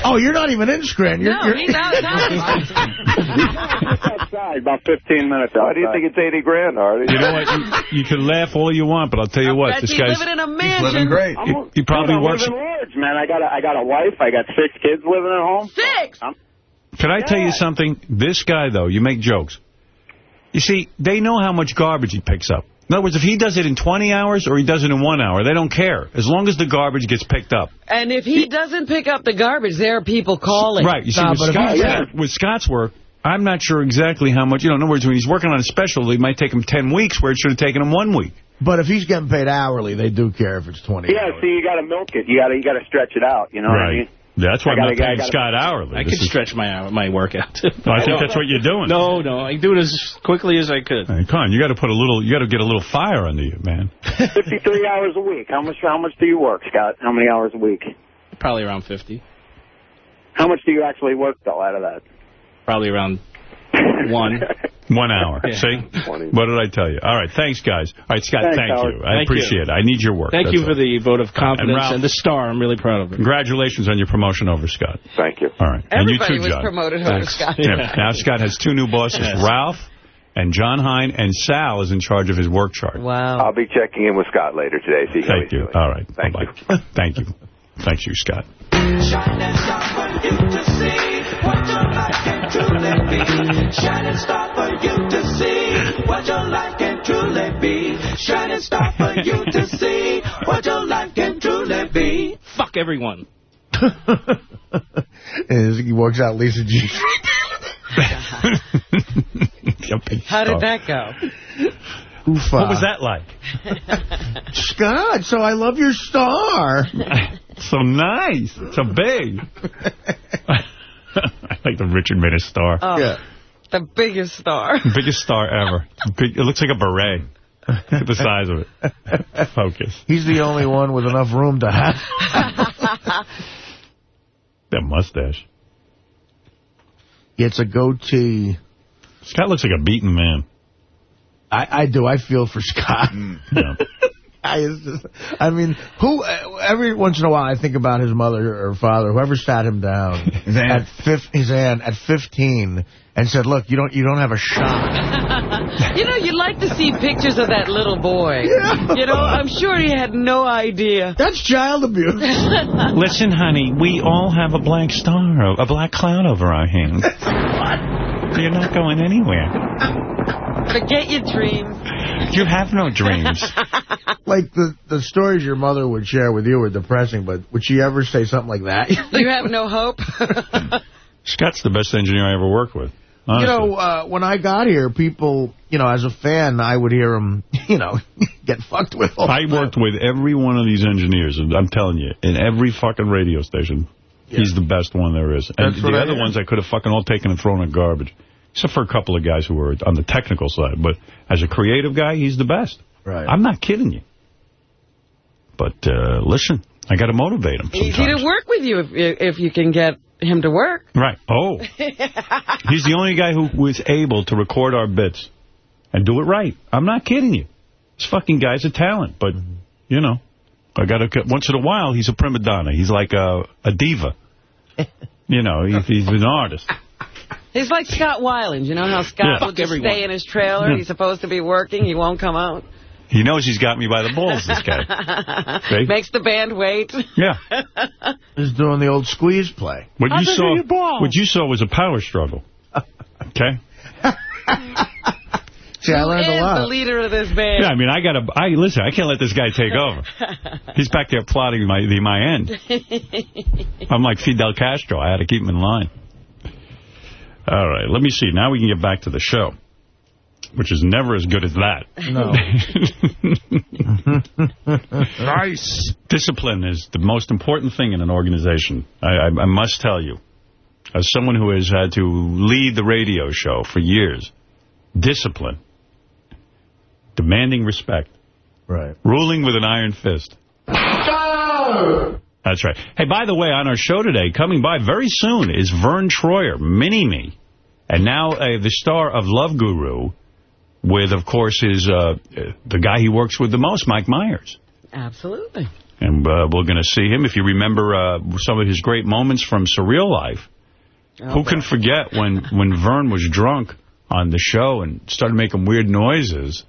Oh, you're not even in Scranton. You're, No, you're, he's outside. Outside, about 15 minutes outside. Why do you think it's 80 grand, Artie? You know what? You, you can laugh all you want, but I'll tell you what. This guy's... living in a He's living great. I'm, He- he probably I'm works- living large, man. I got a, I got a wife. I got six kids living at home. Six. Can I tell you something? This guy, though, you make jokes. You see, they know how much garbage he picks up. In other words, if he does it in 20 hours or he does it in one hour, they don't care. As long as the garbage gets picked up. And if he doesn't pick up the garbage, there are people calling. Right. You see, with, but Scott, yeah. with Scott's work, I'm not sure exactly how much. You know, in other words, when he's working on a special, it might take him 10 weeks where it should have taken him one week. but if he's getting paid hourly, they do care if it's 20 Yeah, hours. see, you got to milk it. You got to you got to stretch it out. You know what I mean? That's why I I'm not gotta- I paying gotta- Scott hourly. I This could is- stretch my hour, my workout. I think that's what you're doing. No, no. I do it as quickly as I could. Hey, come on, you got to put a little, you got to get a little fire under you, man. 53 hours a week. How much How much do you work, Scott? How many hours a week? Probably around 50. How much do you actually work, though, out of that? Probably around one. One hour. Yeah. See? What did I tell you? All right, thanks, guys. All right, Scott, Thanks, thank Howard. you. I Thank you. appreciate it. I need your work. Thank That's you all. for the vote of confidence Ralph- and, the star. I'm really proud of it. Congratulations on your promotion over Scott. Thank you. All right. Everybody and you too, was John. promoted over Scott. Yeah. Now Scott has two new bosses, Yes. Ralph and John Hein, and Sal is in charge of his work chart. Wow. I'll be checking in with Scott later today. See how Thank he's you. doing. All right. Thank Bye-bye. you. Thank you. Thanks you, Scott. Shining star for you to see what your life can truly be. Shining star for you to see what your life can truly be. Shining star for you to see what your life can truly be. Fuck everyone. And he walks out, Lisa G. How did that go? Oof, What uh, was that like? Scott, so I love your star. so nice. So big. I like the Richard made a star. Oh, Yeah. The biggest star. Biggest star ever. Big, it looks like a beret. The size of it. Focus. He's the only one with enough room to have. That mustache. It's a goatee. Scott looks like a beaten man. I, I do. I feel for Scott. Yeah. I, it's just, I mean, who? Uh, every once in a while, I think about his mother or father, whoever sat him down His aunt. at fif his aunt at 15, and said, "Look, you don't, you don't have a shot." you know, you'd like to see pictures of that little boy. You know, I'm sure he had no idea. That's child abuse. Listen, honey, we all have a black star, a black cloud over our hands. You're not going anywhere. Forget your dreams. You have no dreams. like the the stories your mother would share with you were depressing, but would she ever say something like that? You have no hope. Scott's the best engineer I ever worked with. You know, uh, when I got here, people, you know, as a fan, I would hear them, you know, get fucked with. all I the time. worked with every one of these engineers, and I'm telling you, in every fucking radio station, he's the best one there is. And That's the other hear. ones I could have fucking all taken and thrown in garbage. Except for a couple of guys who were on the technical side. But as a creative guy, he's the best. Right. I'm not kidding you. But uh, listen, I got to motivate him Easy sometimes. to work with you if, if you can get him to work. Right. Oh. He's the only guy who was able to record our bits and do it right. I'm not kidding you. This fucking guy's a talent, but, you know, I got to, once in a while, he's a prima donna. He's like a, a diva. You know, he's, he's an artist. He's like Scott Weiland. You know how Scott Yeah. will just everyone. stay in his trailer? Yeah. He's supposed to be working. He won't come out. He knows he's got me by the balls, this guy. See? Makes the band wait. Yeah. He's doing the old squeeze play. What I'll you saw, do your balls. what you saw was a power struggle. Okay? See, I learned a lot. the leader of this band? Yeah, I mean, I got to, I listen, I can't let this guy take over. He's back there plotting my, the, my end. I'm like Fidel Castro. I had to keep him in line. All right, let me see. Now we can get back to the show, which is never as good as that. No. nice. Discipline is the most important thing in an organization. I, I, I must tell you, as someone who has had to lead the radio show for years, discipline, demanding respect, right, ruling with an iron fist. That's right. Hey, by the way, on our show today, coming by very soon is Verne Troyer, Mini-Me, and now uh, the star of Love Guru, with, of course, his uh, the guy he works with the most, Mike Myers. Absolutely. And uh, we're going to see him. If you remember uh, some of his great moments from Surreal Life, Oh, who can forget when, when Verne was drunk on the show and started making weird noises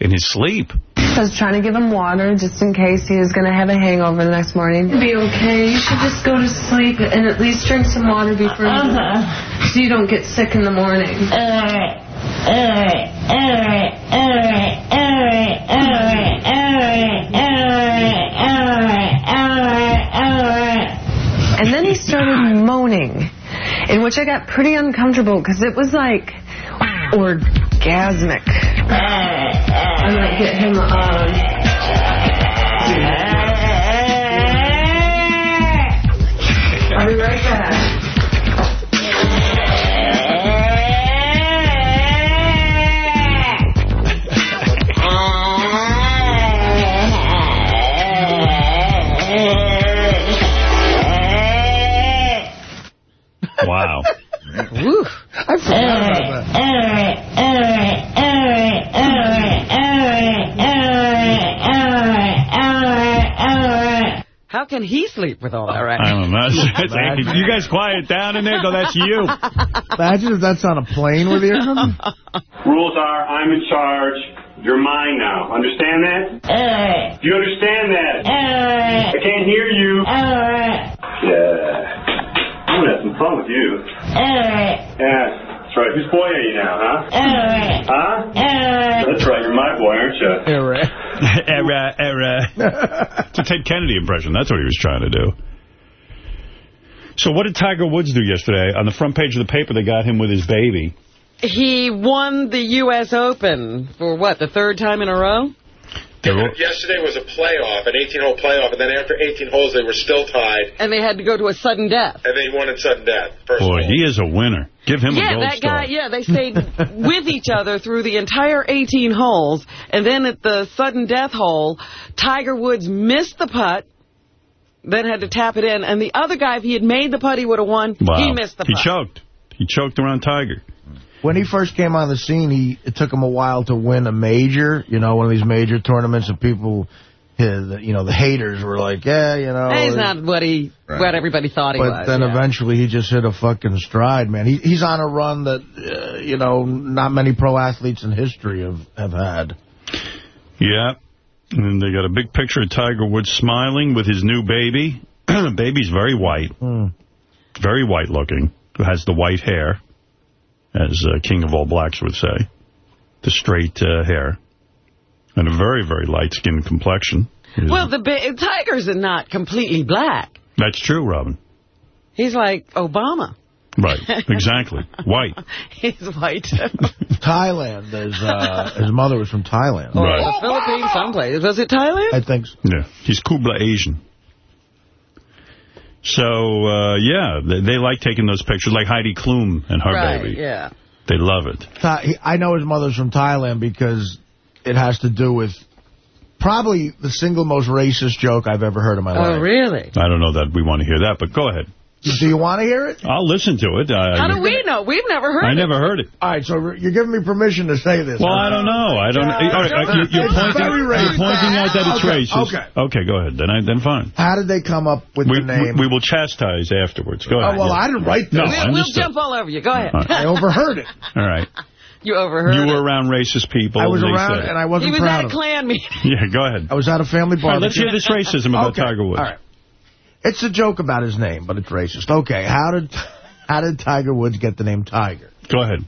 in his sleep? I was trying to give him water just in case he was going to have a hangover the next morning. Be okay. You should just go to sleep and at least drink some water before Uh-huh. so you don't get sick in the morning. Alright, alright, alright, alright, alright, alright, alright, alright, alright, alright, alright. And then he started moaning, in which I got pretty uncomfortable because it was like orgasmic. I might get him on. I'll be right back. Wow. Woo. I forgot about that. How can he sleep with all that right I don't know. That's- that's- you guys quiet down in there? No, that's you. Imagine if that's on a plane with you or something. Rules are, I'm in charge. You're mine now. Understand that? Do you understand that? I can't hear you. Yeah. I'm going to have some fun with you. Eh. Yeah, that's right. Whose boy are you now, huh? Eh. Huh? Eh. That's right. You're my boy, aren't you? Error, error. It's a Ted Kennedy impression. That's what he was trying to do. So what did Tiger Woods do yesterday? On the front page of the paper, they got him with his baby. He won the U.S. Open for, what, the third time in a row? Yesterday was a playoff, an 18-hole playoff, and then after 18 holes, they were still tied, And they had to go to a sudden death. and they won in sudden death. First Boy, he is a winner. Give him a yeah, gold that star. guy, yeah, they stayed with each other through the entire 18 holes, and then at the sudden death hole, Tiger Woods missed the putt, then had to tap it in, and the other guy, if he had made the putt, he would have won. Wow. He missed the putt. He choked. He choked around Tiger. When he first came on the scene, he it took him a while to win a major, you know, one of these major tournaments, and people, his, you know, the haters were like, yeah, you know. He's not what he, what everybody thought he but was. But then yeah. eventually he just hit a fucking stride, man. He, he's on a run that, uh, you know, not many pro athletes in history have, have had. Yeah. And they got a big picture of Tiger Woods smiling with his new baby. Baby's very white. Very white looking. Has the white hair, as uh, King of All Blacks would say. The straight uh, hair. And a very, very light-skinned complexion. Well, the ba- Tiger's are not completely black. That's true, Robin. He's like Obama. Right, exactly. White. He's white. Thailand. His, uh, his mother was from Thailand. Or the Philippines, someplace. Was it Thailand? I think so. Yeah, he's Cablinasian. So, uh, yeah, they, they like taking those pictures, like Heidi Klum and her right, baby. yeah. They love it. I know his mother's from Thailand because it has to do with probably the single most racist joke I've ever heard in my life. Oh, really? I don't know that we want to hear that, but go ahead. Do you want to hear it? I'll listen to it. I, How do we know? We've never heard I it. I never heard it. All right, so you're giving me permission to say this. Well, I don't know. I don't. all right, uh, you're, you're pointing, you're pointing out that it's Okay, racist. okay. Okay, go ahead. Then, I, then fine. How did they come up with We, the name? we, we will chastise afterwards. Go ahead. Oh, well, yeah. I didn't write this. No, We'll, we'll jump all over you. Go ahead. All right. I overheard it. All right. you overheard You it. were around racist people. I was and around, and I wasn't was at a. Klan meeting. Yeah, go ahead. I was at a family All right, barbecue. let's hear this racism about Okay, Tiger Woods. All right. It's a joke about his name, but it's racist. Okay, how did how did Tiger Woods get the name Tiger? Go ahead.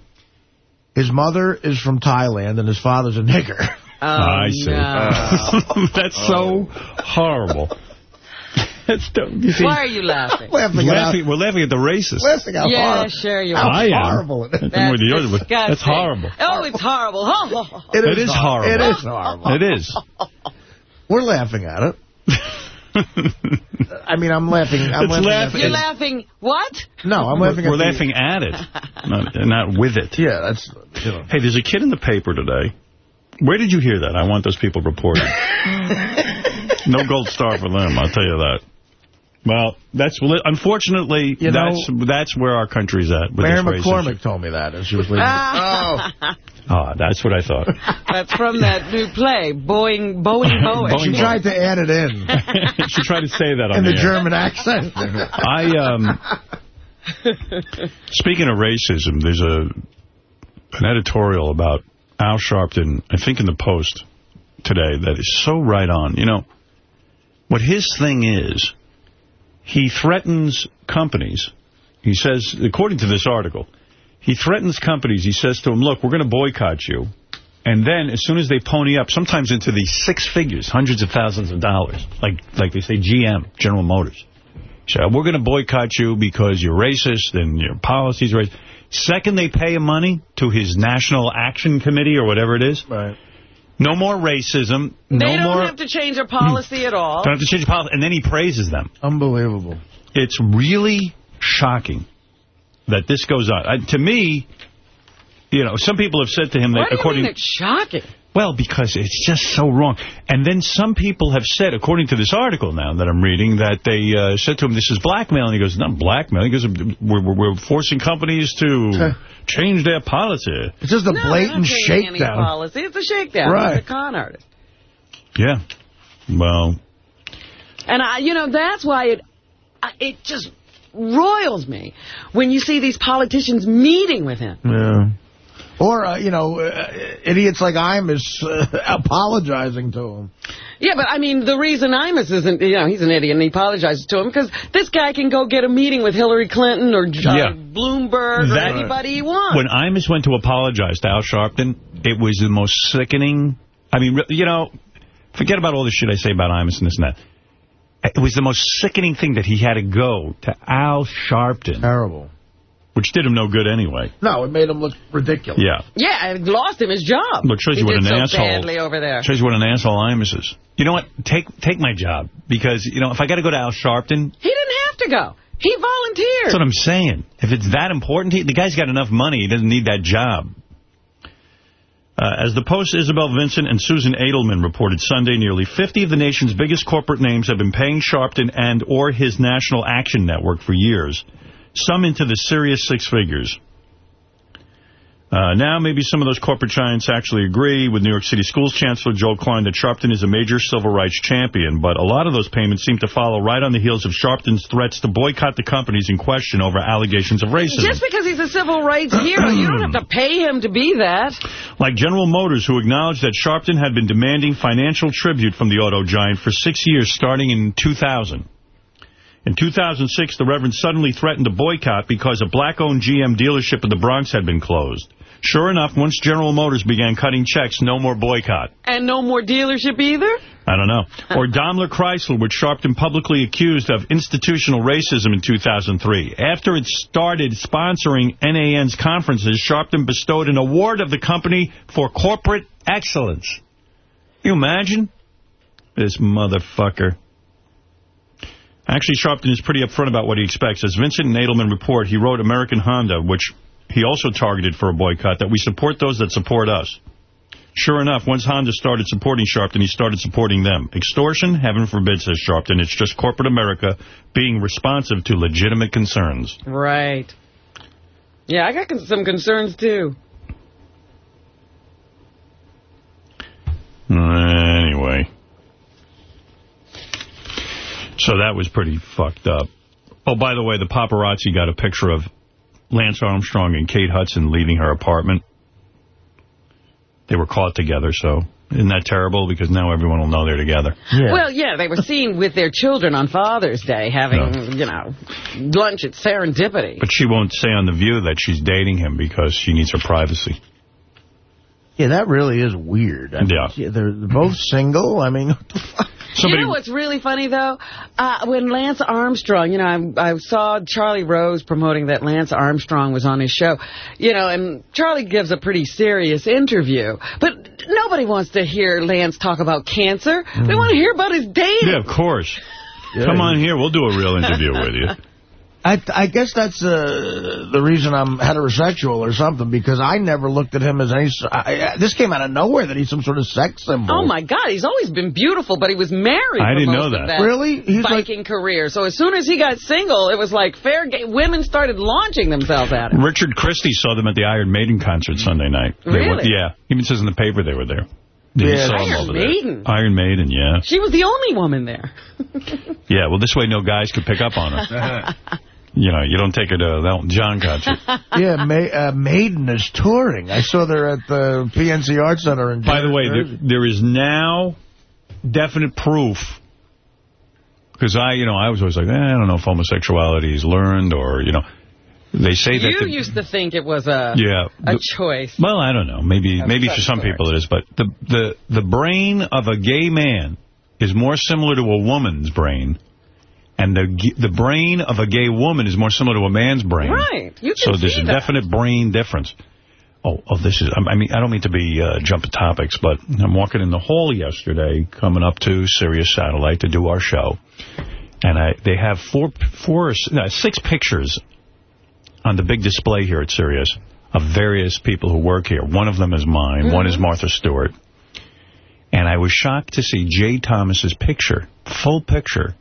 His mother is from Thailand, and his father's a nigger. Oh, I see. no. That's so horrible. That's dumb. You see, Why are you laughing? laughing we're, laughing, we're laughing at the racist. laughing how Yeah, horrible. sure you are. I am. horrible it is. And we're the other one. disgusting. That's horrible. Oh, it's horrible. Ho, ho, ho. It is horrible. It is horrible. It is. We're laughing at it. I mean, I'm laughing. I'm It's laughing. You're laughing. What? No, I'm We're, laughing at we're the- laughing at it, not, not with it. Yeah, that's, you know. Hey, there's a kid in the paper today. Where did you hear that? I want those people reported. no gold star for them, I'll tell you that. Well, that's unfortunately You know- that's that's where our country's at. With Mary this racism. McCormack told me that as she was leaving. Ah. Ah, that's what I thought. That's from that new play, Boeing, Boeing, Boeing. She Boeing. tried to add it in she tried to say that on in the air. German accent. I um. Speaking of racism, there's a an editorial about Al Sharpton, I think in the Post today, that is so right on. You know, what his thing is, he threatens companies. He says, according to this article, he threatens companies. He says to them, look, we're going to boycott you. And then, as soon as they pony up, sometimes into the six figures, hundreds of thousands of dollars, like like they say GM, General Motors. So we're going to boycott you because you're racist and your policies are racist. Second they pay him money to his National Action Committee or whatever it is, Right. No more racism, They no don't more... have to change a policy at all. Don't have to change the policy. And then he praises them. Unbelievable. It's really shocking that this goes on. Uh, to me, you know, some people have said to him that do you according... mean it's shocking? Well, because it's just so wrong. And then some people have said, according to this article now that I'm reading, that they uh, said to him, this is blackmail. And he goes, not blackmail. He goes, we're, we're, we're forcing companies to change their policy. It's just a No, blatant not changing any shakedown. policy. It's a shakedown. Right. It's a con artist. Yeah. Well, And, I, you know, that's why it it just roils me when you see these politicians meeting with him. Yeah. Or, uh, you know, uh, idiots like Imus uh, apologizing to him. Yeah, but I mean, the reason Imus isn't, you know, he's an idiot and he apologizes to him because this guy can go get a meeting with Hillary Clinton or uh, Yeah. Bloomberg or That- anybody he wants. when Imus went to apologize to Al Sharpton, it was the most sickening. I mean, you know, forget about all the shit I say about Imus and this and that. It was the most sickening thing that he had to go to Al Sharpton. Terrible. Which did him no good anyway. No, it made him look ridiculous. Yeah. yeah, it lost him his job. Look, shows he you what an so asshole. badly over there. Shows you what an asshole Imus is. You know what? Take take my job. Because, you know, if I got to go to Al Sharpton, He didn't have to go. He volunteered. that's what I'm saying. If it's that important, he, the guy's got enough money. He doesn't need that job. Uh, as the Post, Isabel Vincent and Susan Edelman reported Sunday, nearly 50 of the nation's biggest corporate names have been paying Sharpton and or his National Action Network for years, some into the serious six figures. Uh, now, maybe some of those corporate giants actually agree with New York City Schools Chancellor Joel Klein that Sharpton is a major civil rights champion, but a lot of those payments seem to follow right on the heels of Sharpton's threats to boycott the companies in question over allegations of racism. Just because he's a civil rights hero, you don't have to pay him to be that. Like General Motors, who acknowledged that Sharpton had been demanding financial tribute from the auto giant for six years, starting in 2000. In 2006, the Reverend suddenly threatened a boycott because a black-owned GM dealership in the Bronx had been closed. Sure enough, once General Motors began cutting checks, no more boycott. And no more dealership either? I don't know. Or Daimler Chrysler, which Sharpton publicly accused of institutional racism in 2003. After it started sponsoring NAN's conferences, Sharpton bestowed an award of the company for corporate excellence. Can you imagine? This motherfucker. Actually, Sharpton is pretty upfront about what he expects. As Vincent Nadelman report, he wrote American Honda, which he also targeted for a boycott, that we support those that support us. Sure enough, once Honda started supporting Sharpton, he started supporting them. Extortion? Heaven forbid, says Sharpton. It's just corporate America being responsive to legitimate concerns. Right. Yeah, I got con- some concerns, too. Anyway. So that was pretty fucked up. Oh, by the way, the paparazzi got a picture of Lance Armstrong and Kate Hudson leaving her apartment. They were caught together, so isn't that terrible? Because now everyone will know they're together. Well, yeah, they were seen with their children on Father's Day having, you know, lunch at Serendipity. But she won't say on The View that she's dating him because she needs her privacy. Yeah, that really is weird. I Yeah. They're, they're both single. I mean, what the fuck? You know what's really funny, though? Uh, when Lance Armstrong, you know, I, I saw Charlie Rose promoting that Lance Armstrong was on his show, you know, and Charlie gives a pretty serious interview. But nobody wants to hear Lance talk about cancer. They want to hear about his dating. Yeah, of course. Come on here. We'll do a real interview with you. I, I guess that's uh, the reason I'm heterosexual or something, because I never looked at him as any... I, I- this came out of nowhere that he's some sort of sex symbol. Oh, my God, he's always been beautiful, but he was married I didn't know that. that Really? He's like- biking career. So as soon as he got single, it was like fair game. Women started launching themselves at him. Richard Christy saw them at the Iron Maiden concert Sunday night. They went- Really? yeah. Even says in the paper they were there. Yeah. Iron over there. Maiden? Iron Maiden, yeah. She was the only woman there. Yeah, well, this way no guys could pick up on her. you know, you don't take her to the Elton John concert. yeah, Ma uh, Maiden is touring. I saw her at the PNC Art Center in By the way, there, there is now definite proof, because I, you know, I was always like, eh, I don't know if homosexuality is learned or, you know, they say that... You used to think it was a, Yeah. a The- choice. Well, I don't know. Maybe That's maybe for some correct. people it is, but the, the, the brain of a gay man is more similar to a woman's brain, and the the brain of a gay woman is more similar to a man's brain. Right. You So can there's see a that. definite brain difference. Oh, oh, this is, I mean, I don't mean to be uh, jumping topics, but I'm walking in the hall yesterday, coming up to Sirius Satellite to do our show. And I, they have four, four, no, six pictures on the big display here at Sirius of various people who work here. One of them is mine. One is Martha Stewart. And I was shocked to see Jay Thomas's picture, full picture,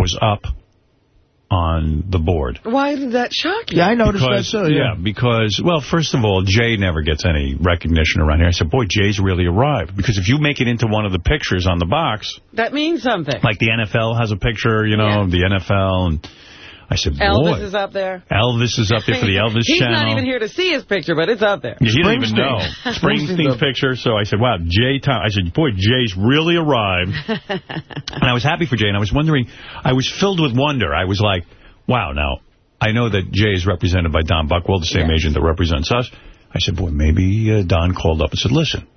was up on the board. Why did that shock you? Yeah, I noticed Because- that too. Yeah. because, well, first of all, Jay never gets any recognition around here. I said, boy, Jay's really arrived. Because if you make it into one of the pictures on the box, That means something. like the NFL has a picture, you know, of the NFL, and I said, boy, Elvis is up there. Elvis is up there for the Elvis He's channel. not even here to see his picture, but it's up there. Yeah, he didn't even know. Springsteen. Springsteen's picture. So I said, wow, Jay Tom. I said, boy, Jay's really arrived. and I was happy for Jay, and I was wondering, I was filled with wonder. I was like, wow, now, I know that Jay is represented by Don Buchwald, the same agent that represents us. I said, boy, maybe uh, Don called up and said, listen,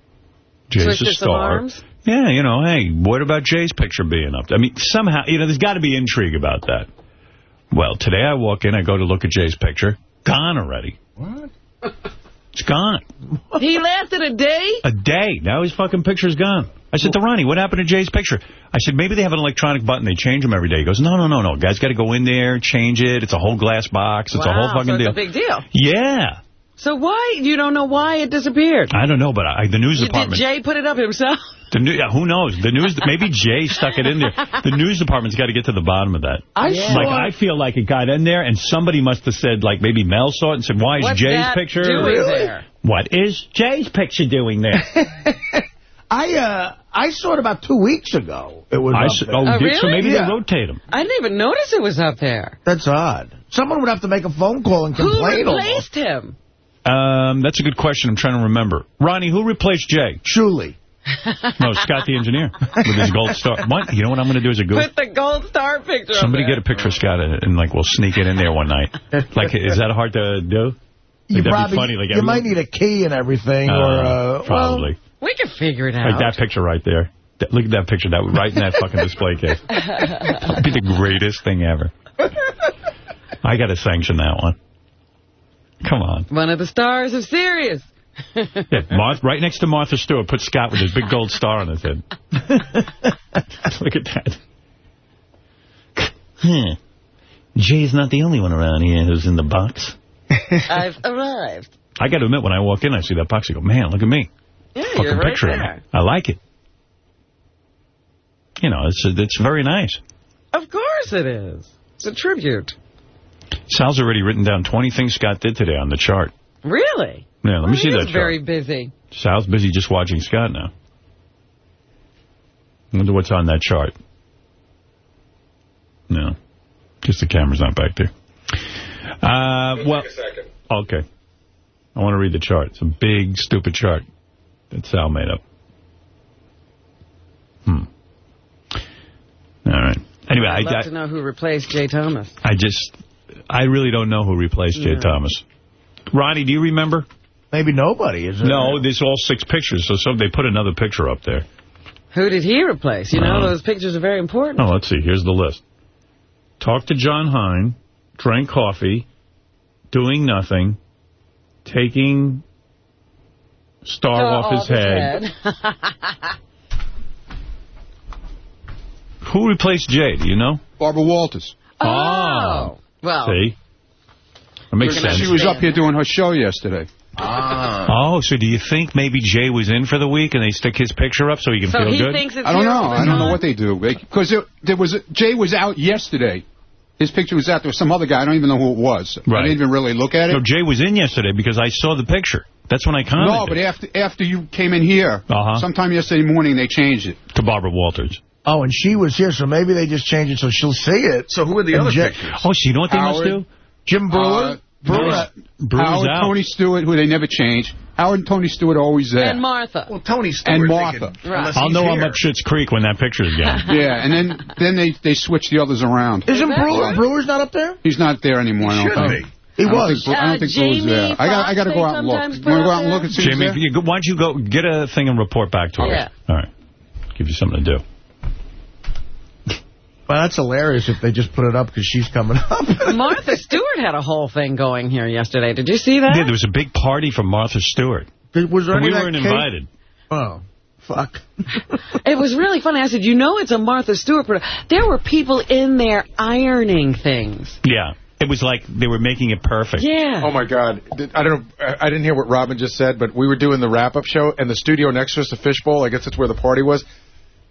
Jay's a star. Yeah, you know, hey, what about Jay's picture being up? there? I mean, somehow, you know, there's got to be intrigue about that. Well, today I walk in, I go to look at Jay's picture. Gone already. What? It's gone. He lasted a day? A day. Now his fucking picture's gone. I said to Ronnie, what happened to Jay's picture? I said, maybe they have an electronic button. They change them every day. He goes, no, no, no, no. Guys got to go in there, change it. It's a whole glass box. It's a whole fucking so deal. it's a big deal. Yeah. So why? You don't know why it disappeared? I don't know, but I, the news department... Did department... Jay put it up himself? The new, yeah, who knows? The news, maybe Jay stuck it in there. The news department's got to get to the bottom of that. I Yeah. saw- like I feel like it got in there, and somebody must have said, like maybe Mel saw it and said, "Why is What's Jay's that picture doing there? What is Jay's picture doing there? I uh I saw it about two weeks ago. It was I up s- there. oh, Oh, did- so really? maybe they Yeah. rotate them. I didn't even notice it was up there. That's odd. Someone would have to make a phone call and Who complain. almost. replaced him? Um, that's a good question. I'm trying to remember. Ronnie, who replaced Jay? Shuley. No, Scott the engineer with his gold star. What? You know what I'm going to do as a goof? Put the gold star picture Somebody get a picture of Scott and, and, like we'll sneak it in there one night. Like, is that hard to do? Like, You that'd probably be funny. Like you everyone- might need a key and everything, Uh, or uh, probably. We can figure it out. Like that picture right there. That- Look at that picture. That right in that fucking display case. That'd be the greatest thing ever. I got to sanction that one. Come on. One of the stars of Sirius. Yeah, Martha, right next to Martha Stewart, put Scott with his big gold star on his head. Look at that. Hmm. Jay's not the only one around here who's in the box. I've arrived. I got to admit, when I walk in, I see that box. I go, man, look at me. Yeah, Fucking you're right picture of me. there. I like it. You know, it's it's very nice. Of course it is. It's a tribute. Sal's already written down 20 things Scott did today on the chart. Really? Yeah, let me see that that is chart. very busy. Sal's busy just watching Scott now. wonder what's on that chart. No. Just the camera's not back there. Uh, well, okay. I want to read the chart. It's a big, stupid chart that Sal made up. Hmm. All right. Anyway, I'd love I, to know who replaced Jay Thomas. I just, I really don't know who replaced Jay No. Thomas. Ronnie, do you remember? Maybe nobody, is it? No, there's all six pictures, so some, they put another picture up there. Who did he replace? You know, Uh, those pictures are very important. Oh, let's see. Here's the list. Talked to John Hein, drank coffee, doing nothing, taking star off, his, head. Who replaced Jay? Do you know? Barbara Walters. Oh. Well. See? That makes sense. She was up here doing her show yesterday. Ah. Oh, so do you think maybe Jay was in for the week and they stick his picture up so he can So feel he good? thinks it's I don't know. I don't know what they do. Because there, there was a, Jay was out yesterday. His picture was out. There was some other guy. I don't even know who it was. I didn't even really look at it. No, Jay was in yesterday because I saw the picture. That's when I commented. No, but after after you came in here, Uh-huh. sometime yesterday morning, they changed it. To Barbara Walters. Oh, and she was here, so maybe they just changed it so she'll see it. So who are the And other Jay- pictures? Oh, so you know what they must do? Jim Breuer? Uh, Breuer. Breuer's Howard, out. Tony Stewart, who they never change. Howard and Tony Stewart always there. And Martha. Well, Tony Stewart. And Martha. could- Right. I'll he's know I'm up Schitt's Creek when that picture's gone. yeah, and then then they they switched the others around. Isn't that Breuer, right? Breuer's not up there? He's not there anymore. I don't Should think. be. He I was. Think, Bre- I don't Uh, think Breuer's Jamie there. I got I got to go out and look. You want to go out and look and see who's Jamie, there? you why don't you go get a thing and report back to us? Yeah. All right. Give you something to do. Well, that's hilarious if they just put it up because she's coming up. Martha Stewart had a whole thing going here yesterday. Did you see that? Yeah, there was a big party for Martha Stewart. was there any we weren't cake? invited. Oh, fuck. It was really funny. I said, you know it's a Martha Stewart production. There were people in there ironing things. Yeah. It was like they were making it perfect. Yeah. Oh, my God. I don't know. I didn't hear what Robin just said, but we were doing the wrap-up show, and the studio next to us, the Fishbowl, I guess that's where the party was.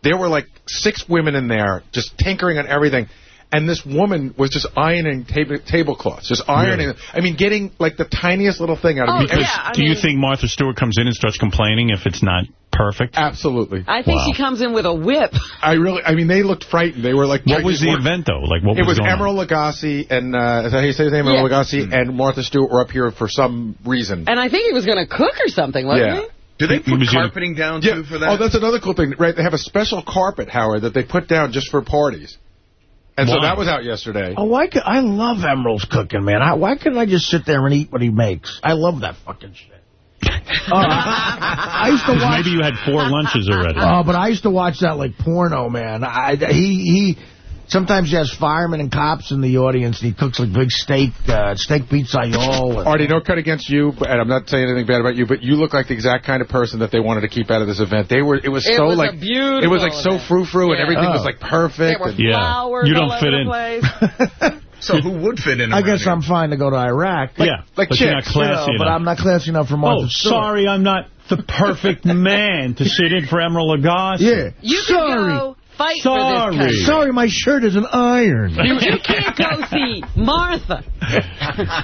There were like six women in there just tinkering on everything. And this woman was just ironing tab tablecloths, just ironing. Really? I mean, getting like the tiniest little thing out of Oh, it. Because yeah, I do you think Martha Stewart comes in and starts complaining if it's not perfect? Absolutely. I think Wow. she comes in with a whip. I really, I mean, they looked frightened. They were like, What was the we're- event, though? Like, what It was going on? Emeril Lagasse and, uh, is that how you say his name? Yeah. Emeril Lagasse and Martha Stewart were up here for some reason. And I think he was going to cook or something, wasn't Yeah. he? Do they put carpeting down, Yeah. too, for oh, that? Oh, that's another cool thing, right? They have a special carpet, Howard, that they put down just for parties. And so that was out yesterday. Oh, why could, I love Emeril's cooking, man. I, why couldn't I just sit there and eat what he makes? I love that fucking shit. Oh, uh, I, I used to watch. Maybe you had four lunches already. Oh, but I used to watch that like porno, man. I, he he. Sometimes he has firemen and cops in the audience, and he cooks like big steak, uh, steak pizzaiole. and- Artie, no cut against you, and I'm not saying anything bad about you, but you look like the exact kind of person that they wanted to keep out of this event. They were, it was It so was like, beautiful it was like so event. frou-frou, and Yeah. everything was Oh. like perfect. There were Yeah. You don't fit in. So who would fit in I guess here? I'm fine to go to Iraq. yeah, like but you're not chicks, You know, classy but. I'm not classy enough for Martha Oh, Stewart. sorry, I'm not the perfect man to sit in for Emeril Lagasse. Yeah. You sorry. could go fight for Sorry. this country. Sorry, my shirt is an iron. You, you can't go see Martha.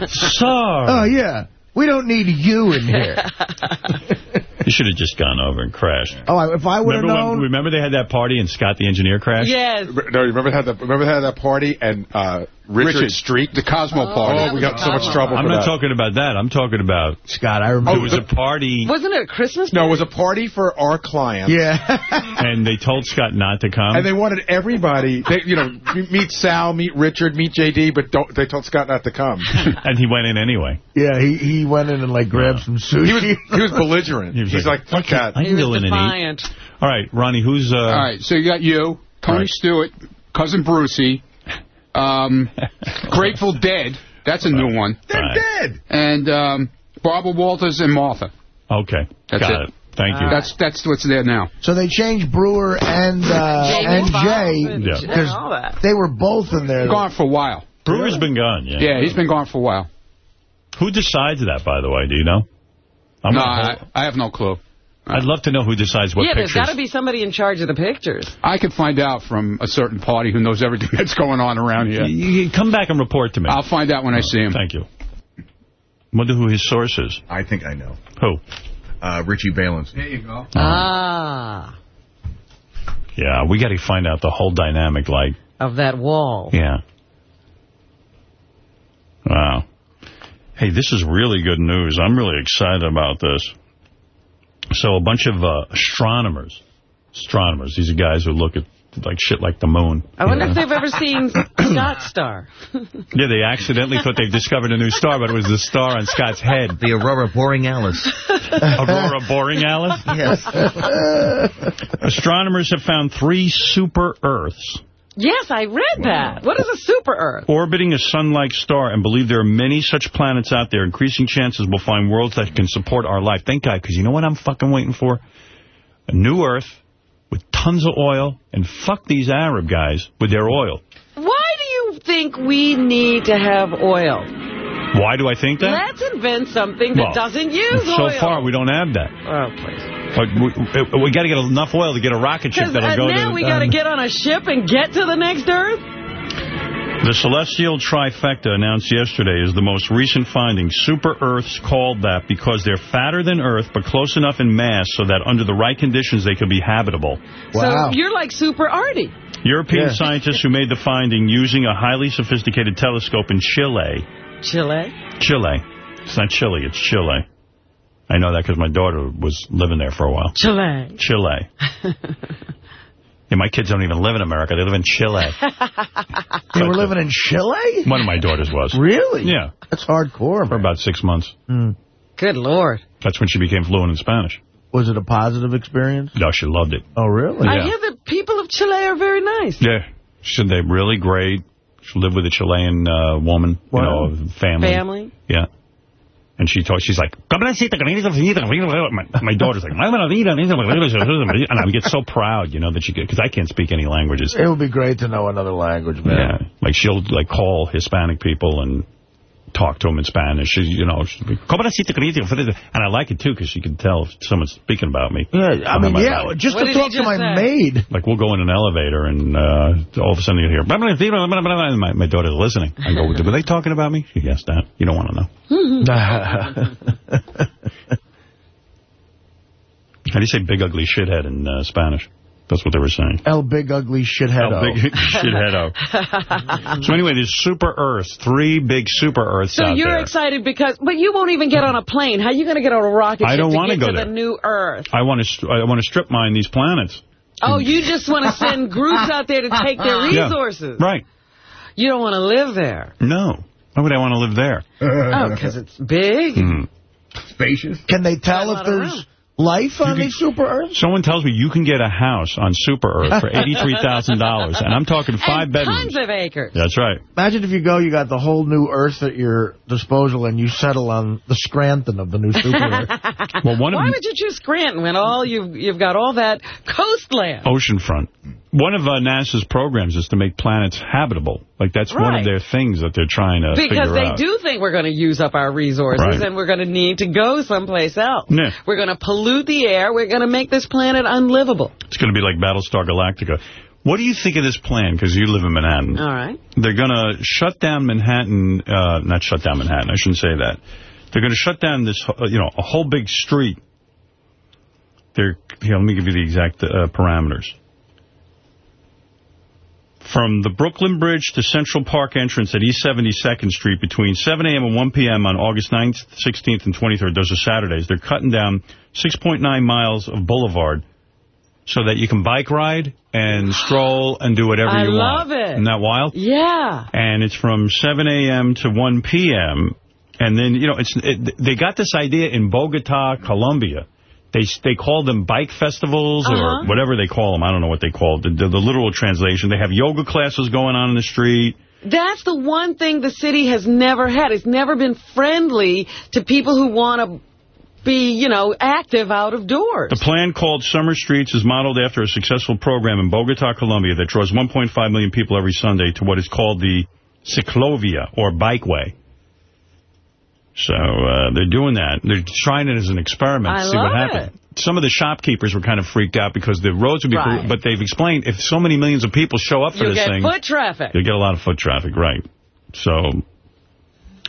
Sorry. Oh, yeah. We don't need you in here. You should have just gone over and crashed. Oh, if I would have Remember, known. when, remember they had that party and Scott the engineer crashed? yes. No, you remember they had that, remember they had that party and, uh, Richard, Street? The Cosmo Oh, party. Oh, we got so much trouble I'm for not that. talking about that. I'm talking about Scott, I there remember. was a party Wasn't it a Christmas No, it was a party for our clients. yeah. and they told Scott not to come. And they wanted everybody, they, you know, meet Sal, meet Richard, meet JD, but don't, they told Scott not to come. and he went in anyway. yeah, he, he went in and, like, grabbed some sushi. He was, he was belligerent. He was He's like, fuck that. I He can was go in and eat. defiant. All right, Ronnie, who's... Uh, All right, so you got you, Tony Right. Stewart, Cousin Brucey, um, Grateful Dead. That's a new one. They're Right. dead. And um, Barbara Walters and Martha. Okay, That's got it. it. Thank you. That's that's what's there now. So they changed Breuer and uh, Jamie and Jay and- Yeah. and because all that. they were both in there. Gone for a while. Breuer's been gone, yeah. Yeah, he's been gone for a while. Who decides that, by the way? Do you know? I'm no, I, I have no clue. I'd love to know who decides what yeah, there's got to be somebody in charge of the pictures. I can find out from a certain party who knows everything that's going on around here. You, you come back and report to me. I'll find out when I see him. Thank you. Wonder who his source is. I think I know. Who? Uh, Ritchie Valens. There you go. Ah, Yeah, we got to find out the whole dynamic, like, of that wall. yeah. Wow. Hey, this is really good news. I'm really excited about this. So a bunch of uh, astronomers, astronomers, these are guys who look at like shit like the moon. I wonder if they've ever seen Scott Star. Yeah, they accidentally thought they've discovered a new star, but it was the star on Scott's head. The Aurora Borealis. Aurora Borealis? Yes. Astronomers have found three super Earths Yes, I read that. What is a super Earth? orbiting a sun-like star and believe there are many such planets out there. Increasing chances we'll find worlds that can support our life. Thank God, because you know what I'm fucking waiting for? A new Earth with tons of oil, and fuck these Arab guys with their oil. Why do you think we need to have oil? Why do I think that? Let's invent something that Well, doesn't use so oil. So far, we don't have that. Oh, please. But we, we got to get enough oil to get a rocket ship that'll uh, go now to... we got to um, get on a ship and get to the next Earth? The celestial trifecta announced yesterday is the most recent finding. Super Earths called that because they're fatter than Earth, but close enough in mass so that under the right conditions they could be habitable. Wow. So you're like Super Artie. European Yeah. scientists who made the finding using a highly sophisticated telescope in Chile. Chile? Chile. It's not Chile, it's Chile. I know that because my daughter was living there for a while. Chile. Chile. yeah, my kids don't even live in America. They live in Chile. They were living in Chile? One of my daughters was. Really? Yeah. That's hardcore. For about six months. Good Lord. That's when she became fluent in Spanish. Was it a positive experience? No, she loved it. Oh, really? I hear the people of Chile are very nice. Yeah. She said they're really great. She lived with a Chilean uh, woman, you know, family. Family. Yeah. And she told, she's like, my, my daughter's like, and I get so proud, you know, that she get, because I can't speak any languages. It would be great to know another language, man. Yeah. Like she'll like call Hispanic people and talk to him in Spanish. She, you know, she'll be, and I like it too because she can tell if someone's speaking about me. Yeah, I mean, yeah, back. just What to did he talk to my say? maid. Like we'll go in an elevator and uh, all of a sudden you hear, and my, my daughter's listening. I go, were they talking about me? She yes, that. You don't want to know. How do you say big ugly shithead in uh, Spanish? That's what they were saying. El big ugly shithead. El big shithead. So anyway, there's super Earths, three big super Earths So out you're there. excited because, but you won't even get on a plane. How are you going to get on a rocket I ship don't to wanna get go to there. the new Earth? I want to I want to strip mine these planets. Oh, you just want to send groups out there to take their resources. Yeah. resources. Right. You don't want to live there. No. Why would I want to live there? Oh, because it's big. Hmm. Spacious. Can they tell if there's life on these super Earths? Someone tells me you can get a house on Super Earth for $83,000, and I'm talking five and bedrooms. tons of acres. That's right. Imagine if you go, you got the whole new Earth at your disposal, and you settle on the Scranton of the new super Earth. Well, one of Why them, would you choose Scranton when all you've you've got all that coastland? oceanfront. One of uh, NASA's programs is to make planets habitable. Like that's one of their things that they're trying to Because they out. do think we're going to use up our resources Right. and we're going to need to go someplace else. Yeah. We're going to pollute the air. We're going to make this planet unlivable. It's going to be like Battlestar Galactica. What do you think of this plan? Because you live in Manhattan. All right. They're going to shut down Manhattan, uh, not shut down Manhattan, I shouldn't say that. They're going to shut down this, uh, you know, a whole big street. They're, here, let me give you the exact uh, parameters. From the Brooklyn Bridge to Central Park entrance at East 72nd Street between 7 a.m. and 1 p.m. on August 9th, 16th, and 23rd. Those are Saturdays. They're cutting down 6.9 miles of boulevard so that you can bike ride and stroll and do whatever I you want. I love it. Isn't that wild? Yeah. and it's from 7 a.m. to 1 p.m. And then, you know, it's it, they got this idea in Bogota, Colombia. They they call them bike festivals Uh-huh. or whatever they call them. I don't know what they call it. The, the, the literal translation. They have yoga classes going on in the street. That's the one thing the city has never had. It's never been friendly to people who want to be, you know, active out of doors. The plan called Summer Streets is modeled after a successful program in Bogota, Colombia that draws 1.5 million people every Sunday to what is called the Ciclovia, or Bikeway. So uh, they're doing that. They're trying it as an experiment I to see what love happens. Some of the shopkeepers were kind of freaked out because the roads would be... Right. But they've explained if so many millions of people show up for You'll this get thing... foot traffic. You'll get a lot of foot traffic, right. So,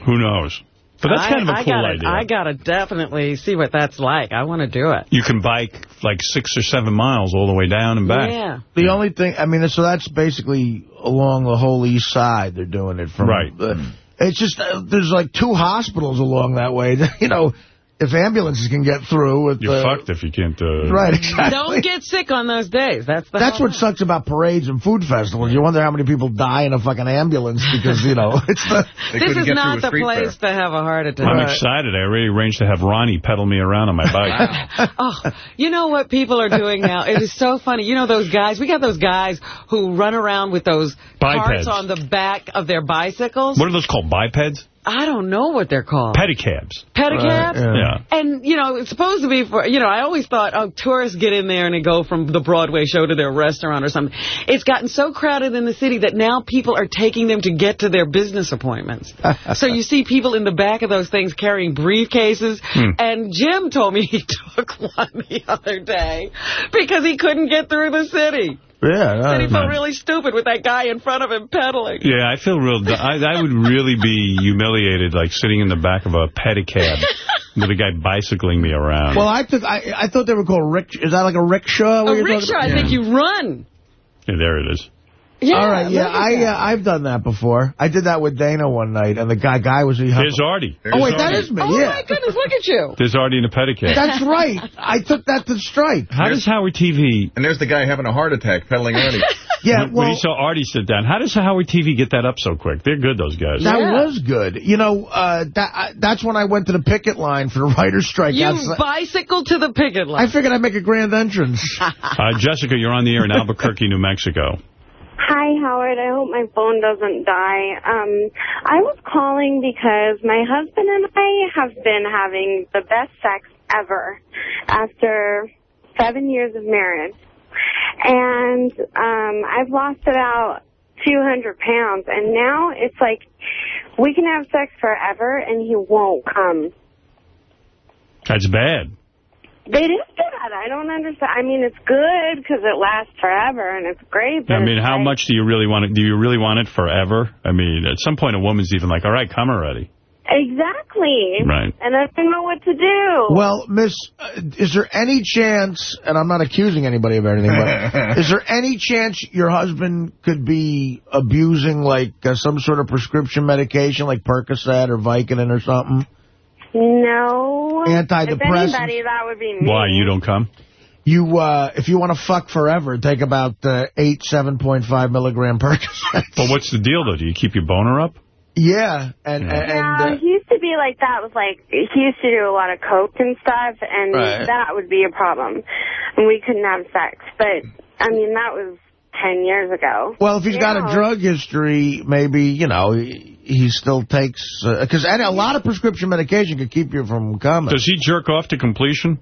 who knows? But that's I- kind of a I cool gotta, idea. I got to definitely see what that's like. I want to do it. You can bike like six or seven miles all the way down and back. Yeah. The only thing, I mean, so that's basically along the whole east side they're doing it from. Right. uh, it's just, uh, there's like two hospitals along that way. you know, if ambulances can get through with You're the... fucked if you can't... Uh, Right, exactly. Don't get sick on those days. That's the That's whole what sucks about parades and food festivals. You wonder how many people die in a fucking ambulance because, you know, it's the... This is not the place to have a heart attack. I'm excited. I already arranged to have Ronnie pedal me around on my bike. oh, you know what people are doing now? It is so funny. You know those guys? We got those guys who run around with those Bipeds. parts on the back of their bicycles. What are those called? Bipeds? I don't know what they're called. Pedicabs. Pedicabs? yeah. And, you know, it's supposed to be for, you know, I always thought, oh, tourists get in there and they go from the Broadway show to their restaurant or something. It's gotten so crowded in the city that now people are taking them to get to their business appointments. so you see people in the back of those things carrying briefcases. Hmm. And Jim told me he took one the other day because he couldn't get through the city. Yeah. And he felt really stupid with that guy in front of him pedaling. Yeah, I feel real... I, I would really be humiliated, like, sitting in the back of a pedicab with a guy bicycling me around. Well, I took. I, I thought they were called rick. Is that like a rickshaw? A rickshaw, about? I think you run. Yeah, there it is. Yeah, All right, yeah, I, uh, I've done that before. I did that with Dana one night, and the guy guy was... He There's Artie. oh, wait, that is me, Oh, yeah. my goodness, look at you. There's Artie in a pedicab. That's right. I took that to strike. How does Howard TV... And there's the guy having a heart attack pedaling Artie. Yeah, when, when he saw Artie sit down, how does Howard TV get that up so quick? They're good, those guys. that was good. You know, uh, that I, that's when I went to the picket line for the writer's strike. You outside- bicycle to the picket line. I figured I'd make a grand entrance. Uh, Jessica, you're on the air in Albuquerque, New Mexico. Hi, Howard. I hope my phone doesn't die. Um, I was calling because my husband and I have been having the best sex ever after seven years of marriage. And um, I've lost about 200 pounds. And now it's like we can have sex forever and he won't come. That's bad. It is bad. I don't understand. I mean, it's good because it lasts forever and it's great. But I mean, how like- much do you really want it? Do you really want it forever? I mean, at some point, a woman's even like, all right, come already. Exactly. Right. And I don't know what to do. Well, Miss, uh, is there any chance, and I'm not accusing anybody of anything, but is there any chance your husband could be abusing, like, uh, some sort of prescription medication, like Percocet or Vicodin or something? No. Antidepressants? If anybody, that would be me. Why, you don't come? You, uh, if you want to fuck forever, take about uh, 8, 7.5 milligram Percocet. But what's the deal, though? Do you keep your boner up? Yeah, and, and, Yeah, uh, he used to be like that with like, he used to do a lot of coke and stuff, and Right. that would be a problem. And we couldn't have sex. But, I mean, that was 10 years ago. Well, if he's got a drug history, maybe, you know, he, he still takes... Uh, because a lot of prescription medication could keep you from coming. Does he jerk off to completion?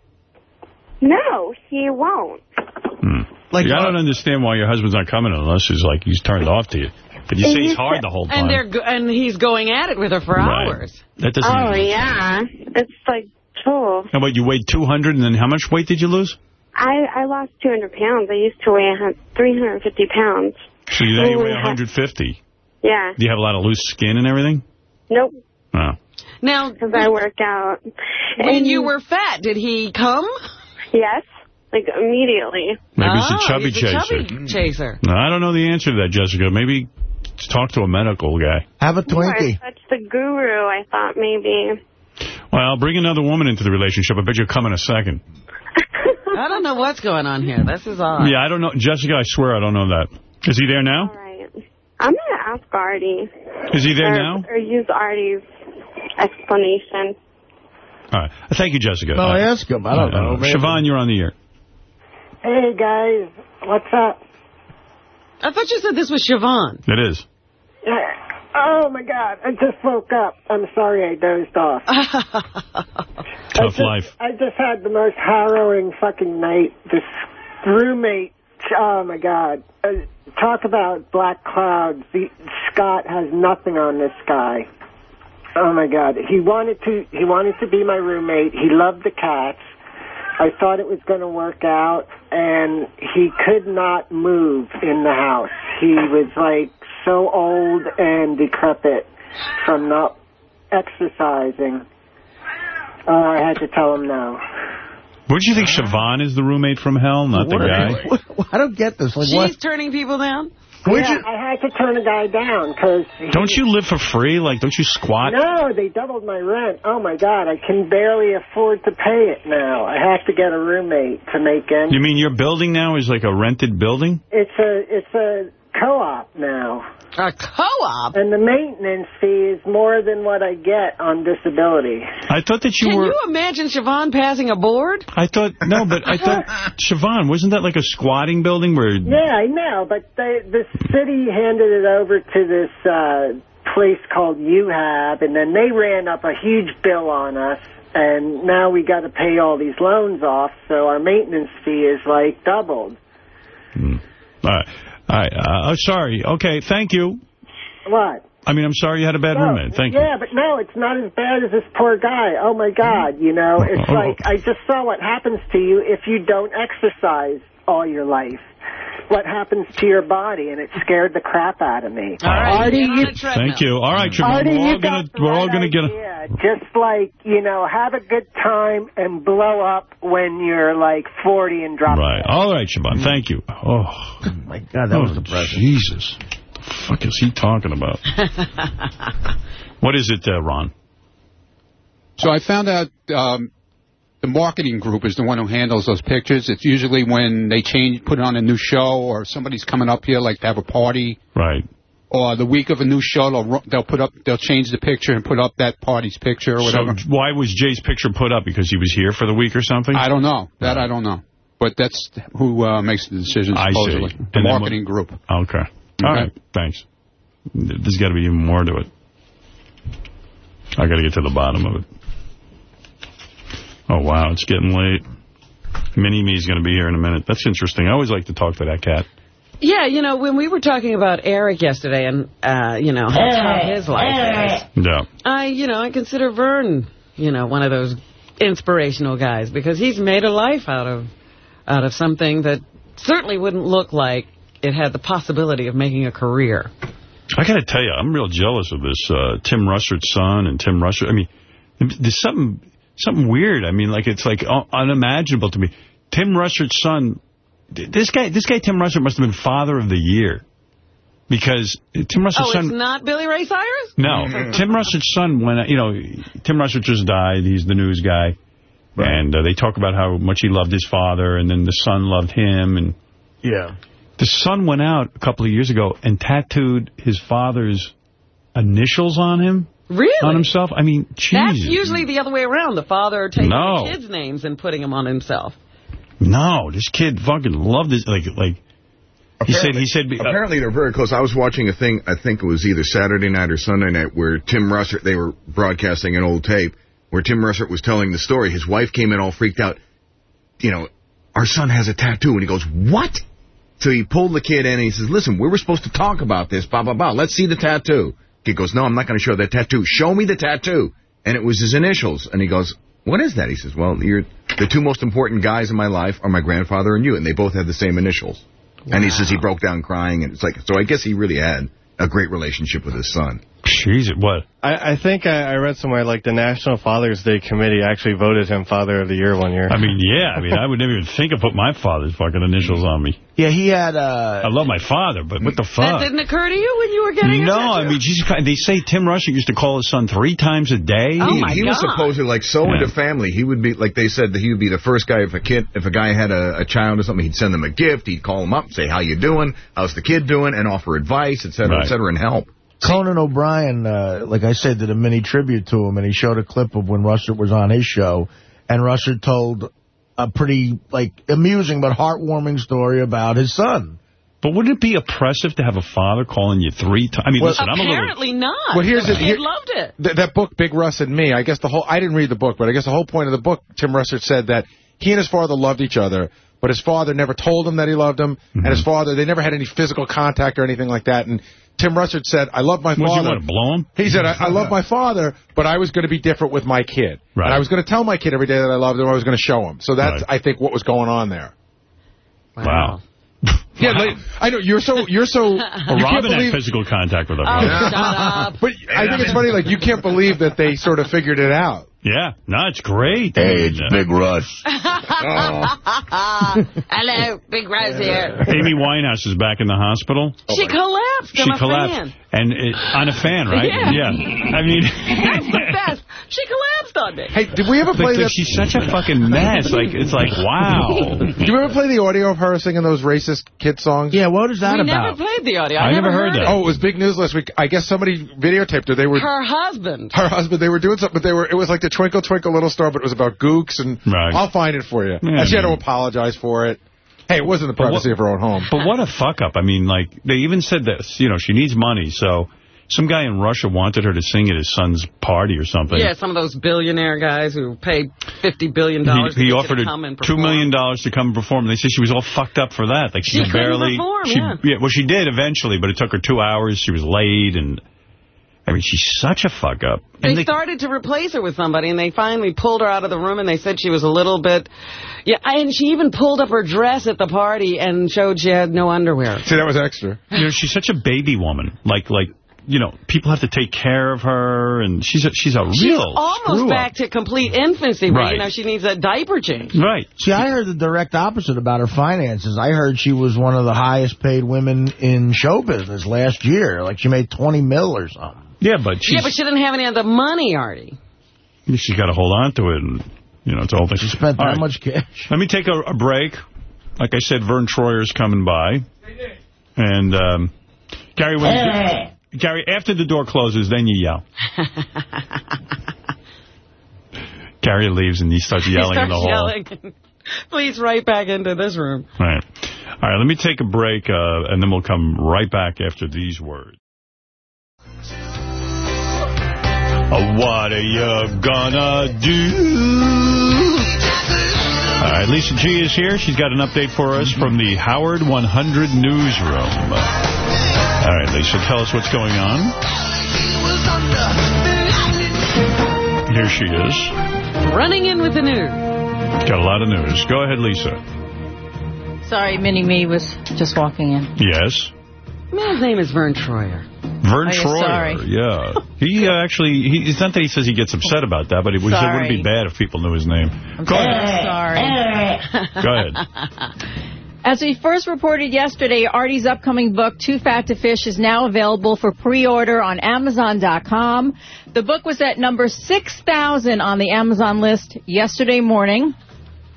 No, he won't. Hmm. Like, Yeah, I don't understand why your husband's not coming unless he's like he's turned off to you. But you say he's hard the whole time. And they're go and he's going at it with her for Right. hours. That doesn't. Oh, yeah. It's like, cool. How about you weighed 200 and then how much weight did you lose? I, I lost 200 pounds. I used to weigh 350 pounds. So you, now you weigh 150. Yeah. Do you have a lot of loose skin and everything? Nope. Oh. Now, Because I work out. when And- you were fat, did he come? Yes. Like, immediately. Maybe he's oh, a chubby he's chaser. a chubby chaser. No, I don't know the answer to that, Jessica. Maybe talk to a medical guy. Have a You are such the guru, I thought maybe. Well, bring another woman into the relationship. I bet you'll come in a second. I don't know what's going on here. This is odd. Yeah, I don't know. Jessica, I swear I don't know that. Is he there now? Right. I'm going to ask Artie. Is he there or, now? Or use Artie's explanation. All right. Thank you, Jessica. Well, Uh, ask him. I don't uh, know. maybe. Siobhan, you're on the air. Hey, guys. What's up? I thought you said this was Siobhan. It is. Oh, my God. I just woke up. I'm sorry I dozed off. Tough just, life. I just had the most harrowing fucking night. This roommate, oh, my God. Uh, talk about black clouds. The, Scott has nothing on this guy. Oh, my God. He wanted to, he wanted to be my roommate. He loved the cats. I thought it was going to work out, and he could not move in the house. He was like so old and decrepit from not exercising. Uh, I had to tell him no. Wouldn't you think Siobhan is the roommate from hell, not the What- guy? what- I don't get this. Like, She's what? turning people down? Yeah, I had to turn a guy down because... Don't you live for free? Like, don't you squat? No, they doubled my rent. Oh, my God, I can barely afford to pay it now. I have to get a roommate to make ends. You mean your building now is like a rented building? It's a it's a co-op now. A co-op? And the maintenance fee is more than what I get on disability. I thought that you Can were... you imagine Siobhan passing a board? I thought, no, but I thought, Siobhan, wasn't that like a squatting building where... Yeah, I know, but they, the city handed it over to this uh, place called UHAB, and then they ran up a huge bill on us, and now we got to pay all these loans off, so our maintenance fee is like doubled. All right. All right. Uh, oh, sorry. Okay, thank you. What? I mean, I'm sorry you had a bad No, roommate. Thank you. yeah, but no, it's not as bad as this poor guy. Oh, my God, you know, it's Oh, like I just saw what happens to you if you don't exercise all your life. What happens to your body, and it scared the crap out of me. Artie, you, Thank you. All right, Siobhan, Artie, we're all gonna got we're all right gonna get a. Just like, you know, have a good time and blow up when you're like 40 and drop Right. All right, Siobhan. Thank you. Oh, my God, that oh, was depressing. Jesus. What the fuck is he talking about? what is it, uh, Ron? So I found out um, the marketing group is the one who handles those pictures. It's usually when they change, put on a new show, or somebody's coming up here, like to have a party. Right. Or the week of a new show, they'll they'll put up, they'll change the picture and put up that party's picture or whatever. So why was Jay's picture put up? Because he was here for the week or something? I don't know. That I don't know. But that's who uh, makes the decisions, I see. supposedly. And The then marketing group. Okay. All right. Thanks. There's got to be even more to it. I got to get to the bottom of it. Oh, wow. It's getting late. Mini-Me's going to be here in a minute. That's interesting. I always like to talk to that cat. Yeah, you know, when we were talking about Eric yesterday and, uh, you know, how tough his life is, Yeah. I, you know, I consider Verne, you know, one of those inspirational guys because he's made a life out of out of something that certainly wouldn't look like it had the possibility of making a career. I got to tell you, I'm real jealous of this uh, Tim Russert's son and Tim Russert. I mean, there's something something weird. I mean, like it's like unimaginable to me. Tim Russert's son, this guy, this guy Tim Russert must have been father of the year because Tim Russert's Oh, son. it's not Billy Ray Cyrus? No, Tim Russert's son, when, you know, Tim Russert just died. He's the news guy. And uh, they talk about how much he loved his father, and then the son loved him. And Yeah. the son went out a couple of years ago and tattooed his father's initials on him. Really? On himself? I mean, Jesus. That's usually the other way around. The father taking No. the kids' names and putting them on himself. No, this kid fucking loved it. Like, like he said, he said, uh, Apparently they're very close. I was watching a thing, I think it was either Saturday night or Sunday night, where Tim Russert, they were broadcasting an old tape, where Tim Russert was telling the story. His wife came in all freaked out. You know, our son has a tattoo. And he goes, what? So he pulled the kid in and he says, listen, we were supposed to talk about this, blah, blah, blah. Let's see the tattoo. Kid goes, no, I'm not going to show that tattoo. Show me the tattoo. And it was his initials. And he goes, what is that? He says, well, you're the two most important guys in my life are my grandfather and you. And they both have the same initials. And he says he broke down crying. And it's like, so I guess he really had a great relationship with his son. Jesus, what? I, I think I, I read somewhere like the National Father's Day Committee actually voted him Father of the Year one year. I mean, yeah. I mean, I would never even think of putting my father's fucking initials on me. Yeah, he had... Uh, I love my father, but what the That fuck? didn't occur to you when you were getting No. I mean, Jesus Christ, they say Tim Russert used to call his son three times a day. Oh, he, my he was God. supposedly like so Yeah. into family. He would be like they said that he would be the first guy if a kid if a guy had a, a child or something, he'd send them a gift. He'd call them up, say how you doing, how's the kid doing, and offer advice, et cetera, Right. et cetera, and help. Conan O'Brien, uh, like I said, did a mini tribute to him, and he showed a clip of when Russert was on his show, and Russert told a pretty, like, amusing but heartwarming story about his son. But wouldn't it be oppressive to have a father calling you three times? I mean, Well, listen, I'm a little... Apparently not. Well, here's the the- kid here- loved it. Th- that book, Big Russ and Me, I guess the whole, I didn't read the book, but I guess the whole point of the book, Tim Russert said that he and his father loved each other, but his father never told him that he loved him, and Mm-hmm. his father, they never had any physical contact or anything like that, and Tim Russert said, I love my father. What, you father. want to blow him? He said, I, I love my father, but I was going to be different with my kid. Right. And I was going to tell my kid every day that I loved him, I was going to show him. So that's, Right. I think, what was going on there. Wow. Yeah, like, I know you're so you're so. Well, you can't Robin had physical contact with her. Oh, shut up. but I think it's funny. Like you can't believe that they sort of figured it out. Yeah, no, it's great. Hey, it's Big Russ. Hello, Big Rose here. Amy Winehouse is back in the hospital. She oh, collapsed She on a collapsed. fan. And it, on a fan, right? Yeah. I mean... That's the best. She collapsed on me. Hey, did we ever play like, that? she's such a fucking mess. Like It's like, wow. Did you ever play the audio of her singing those racist kid songs? Yeah, what is that we about? never played the audio. I, never heard, it. Oh, it was big news last week. I guess somebody videotaped her. They were Her husband. her husband. They were doing something, but they were. It was like the Twinkle Twinkle Little Star, but it was about gooks, and Right. I'll find it for you. Yeah, and she had to apologize for it. Hey, it wasn't the But what- privacy of her own home. But what a fuck up. I mean, like, they even said this, you know, she needs money, so some guy in Russia wanted her to sing at his son's party or something. Yeah, some of those billionaire guys who paid $50 billion He, he to get offered you her to come and perform. million dollars to come and perform. And they said she was all fucked up for that. Like she, She could couldn't barely. perform, she, yeah. Well, she did eventually, but it took her two hours. She was late, and I mean, she's such a fuck up. They, they, started to replace her with somebody, and they finally pulled her out of the room, and they said she was a little bit... Yeah, and she even pulled up her dress at the party and showed she had no underwear. See, that was extra. you know, she's such a baby woman. Like, like, you know, people have to take care of her, and she's a, she's a real She's almost back to complete infancy, Right. you know, she needs a diaper change. Right. See, I heard the direct opposite about her finances. I heard she was one of the highest paid women in show business last year. Like she made 20 mil or something. Yeah, but she's, Yeah, but she didn't have any of the money, Artie. she's got to hold on to it, and you know, it's all thing. She spent that All right. much cash. Let me take a, a break. Like I said, Verne Troyer's coming by. And, um, Gary, when you, Gary, after the door closes, then you yell. Gary leaves and he starts yelling he in the starts hall. yelling. Please, right back into this room. All right. All right, let me take a break, uh, and then we'll come right back after these words. Uh, what are you gonna do? All right, Lisa G is here. She's got an update for us from the Howard 100 newsroom. All right, Lisa, tell us what's going on. Here she is. Running in with the news. Got a lot of news. Go ahead, Lisa. Sorry, Mini-Me was just walking in. Yes. Man's name is Verne Troyer. Verne Oh, Troyer, sorry. yeah. He uh, actually, he, it's not that he says he gets upset about that, but it, was, it wouldn't be bad if people knew his name. I'm Go ahead. sorry. Go ahead. As we first reported yesterday, Artie's upcoming book, Too Fat to Fish, is now available for pre-order on Amazon.com. The book was at number 6,000 on the Amazon list yesterday morning.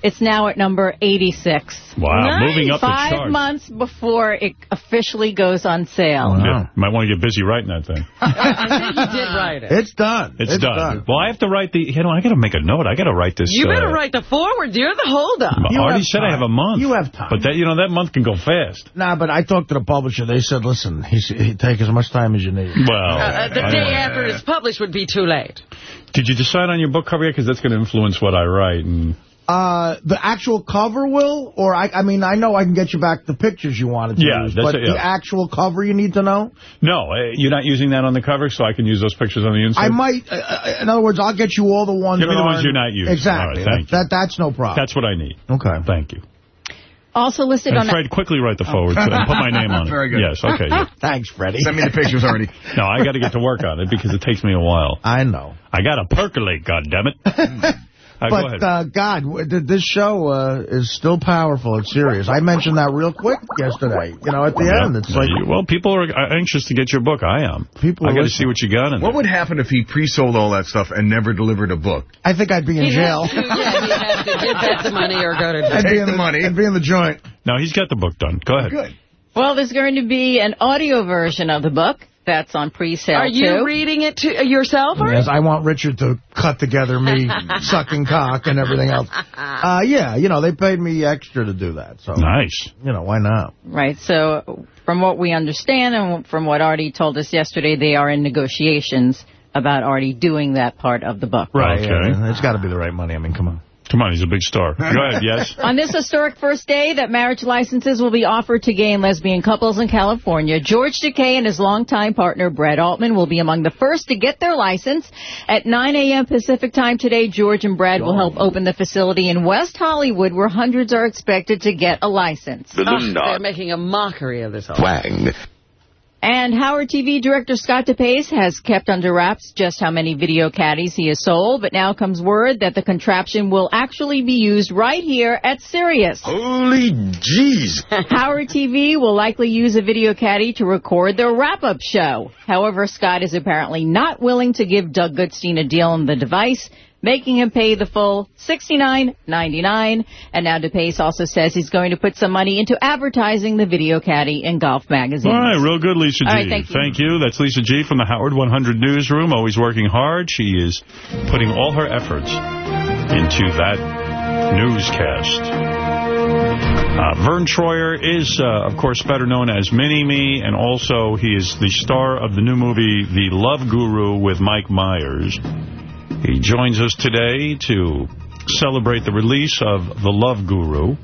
It's now at number 86. Wow, moving up the Five months before it officially goes on sale. Wow. Yeah, might want to get busy writing that thing. I think he did write it. It's done. It's, done. Well, I have to write the, you know, I got to make a note. I got to write this. You better uh, wraite the forward. You're the holdup. I already said I have a month. You have time. But that, you know, that month can go fast. Nah, but I talked to the publisher. They said, listen, he, he take as much time as you need. Well, Uh, the I day don't- after it's published would be too late. Did you decide on your book cover yet? Because that's going to influence what I write. And Uh, the actual cover will, or I, I mean, I know I can get you back the pictures you wanted to Yeah, use, that's but it, yeah. the actual cover you need to know. No, uh, you're not using that on the cover, so I can use those pictures on the inside? I might, uh, uh, in other words, I'll get you all the ones. Give me the ones you're not using. Exactly. All right, thank that, that that's no problem. That's what I need. Okay. Thank you. Also listed And on... Fred, quickly write the forward and put my name on it. Very good. Yes, okay. yeah. Thanks, Freddie. Send me the pictures already. No, I got to get to work on it because it takes me a while. I know. I got to percolate, goddammit. Go ahead. But, uh, God, w- th- this show uh, is still powerful. It's serious. I mentioned that real quick yesterday. You know, at the Yeah. end, it's like... you- well, people are uh, anxious to get your book. I am. People I are got to see what you got in What there. would happen if he pre-sold all that stuff and never delivered a book? I think I'd be in He'd jail. have to, yeah, he'd have to give back the money or go to jail. I'd Take be in the money. I'd be in the joint. No, he's got the book done. Go ahead. Good. Well, there's going to be an audio version of the book. That's on pre-sale, Are you too. reading it to uh, yourself, or Yes, I want Richard to cut together me sucking cock and everything else. Uh, yeah, you know, they paid me extra to do that. So, Nice. you know, why not? Right. So from what we understand and from what Artie told us yesterday, they are in negotiations about Artie doing that part of the book. Right. Okay. yeah, it's got to be the right money. I mean, come on. Come on, he's a big star. Go ahead, yes? On this historic first day that marriage licenses will be offered to gay and lesbian couples in California, George Takei and his longtime partner, Brad Altman, will be among the first to get their license. At 9 a.m. Pacific time today, George and Brad will help open the facility in West Hollywood, where hundreds are expected to get a license. Ugh, ah, they're making a mockery of this whole Twang. And Howard TV director Scott DePace has kept under wraps just how many video caddies he has sold, but now comes word that the contraption will actually be used right here at Sirius. Holy jeez. Howard TV will likely use a video caddy to record their wrap-up show. However, Scott is apparently not willing to give Doug Goodstein a deal on the device, making him pay the full $69.99. And now DePace also says he's going to put some money into advertising the video caddy in Golf Magazine. All right, real good, Lisa G. All right, thank you. That's Lisa G. from the Howard 100 Newsroom, always working hard. She is putting all her efforts into that newscast. Uh, Verne Troyer is, uh, of course, better known as Mini-Me, and also he is the star of the new movie The Love Guru with Mike Myers. He joins us today to celebrate the release of The Love Guru.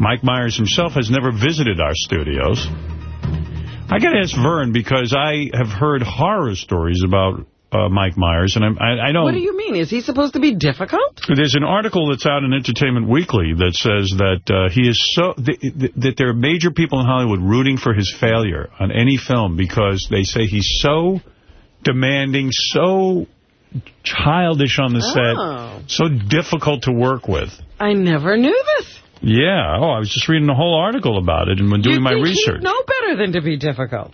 Mike Myers himself has never visited our studios. I got to ask Verne because I have heard horror stories about uh, Mike Myers, and I'm, I, I know... What do you mean? Is he supposed to be difficult? There's an article that's out in Entertainment Weekly that says that uh, he is so th th that there are major people in Hollywood rooting for his failure on any film because they say he's so demanding, so childish on the Oh. set, so difficult to work with. I never knew this. Yeah. Oh, I was just reading a whole article about it and when doing my research. know better than to be difficult.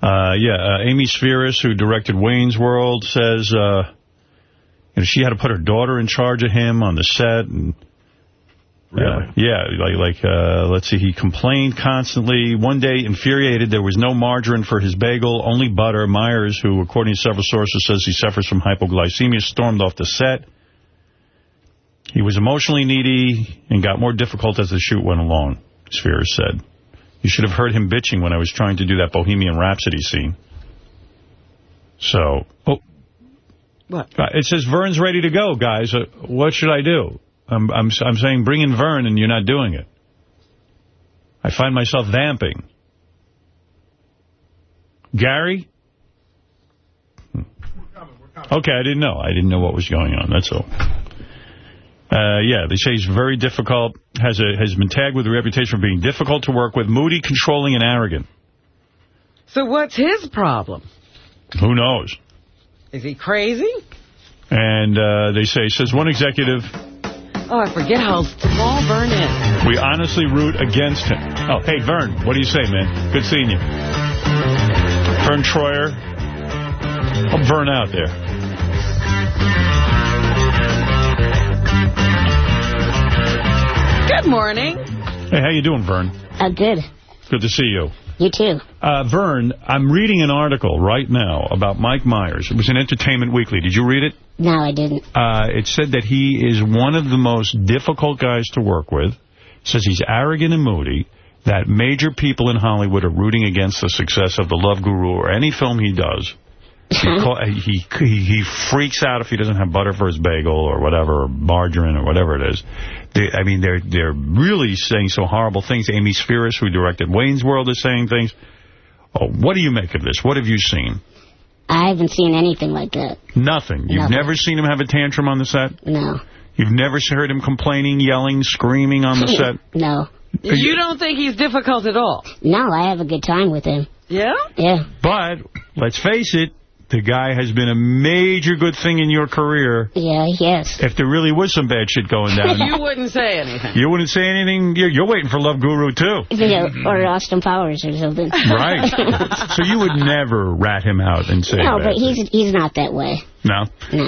Uh, yeah, uh, Amy Spheeris, who directed Wayne's World, says uh, you know, she had to put her daughter in charge of him on the set. And, really? yeah, like, like uh, let's see, he complained constantly. One day, infuriated, there was no margarine for his bagel, only butter. Myers, who, according to several sources, says he suffers from hypoglycemia, stormed off the set. He was emotionally needy and got more difficult as the shoot went along, Spheeris said. You should have heard him bitching when I was trying to do that Bohemian Rhapsody scene. So, oh. What? It says Verne's ready to go, guys. Uh, what should I do? I'm, I'm, I'm saying bring in Verne, and you're not doing it. I find myself vamping. Gary? Hmm. Okay, I didn't know. I didn't know what was going on. That's all. Uh, yeah, they say he's very difficult, has a has been tagged with a reputation for being difficult to work with, moody, controlling, and arrogant. So what's his problem? Who knows? Is he crazy? And uh, they say, says one executive, Oh, I forget how small Verne is. we honestly root against him. Oh, hey, Verne, what do you say, man? Good seeing you. Verne Troyer. I'm Verne out there. Good morning. Hey, how you doing, Verne? Oh, good. Good to see you. You too. Uh, Verne, I'm reading an article right now about Mike Myers. It was in Entertainment Weekly. Did you read it? No, I didn't. Uh, it said that he is one of the most difficult guys to work with. Says he's arrogant and moody. That major people in Hollywood are rooting against the success of The Love Guru or any film he does. He, call, he, he he freaks out if he doesn't have butter for his bagel or whatever, or margarine or whatever it is. They, I mean, they're they're really saying some horrible things. Amy Spheeris, who directed Wayne's World, is saying things. Oh, what do you make of this? What have you seen? I haven't seen anything like that. Nothing. You've Nothing. never seen him have a tantrum on the set? No. You've never heard him complaining, yelling, screaming on the set? No. You don't think he's difficult at all? No, I have a good time with him. Yeah? Yeah. But, let's face it, the guy has been a major good thing in your career. Yeah, yes. If there really was some bad shit going down. you wouldn't say anything. You wouldn't say anything. You're, you're waiting for Love Guru, too. Yeah, or Austin Powers or something. Right. so you would never rat him out and say No, but things. he's he's not that way. No?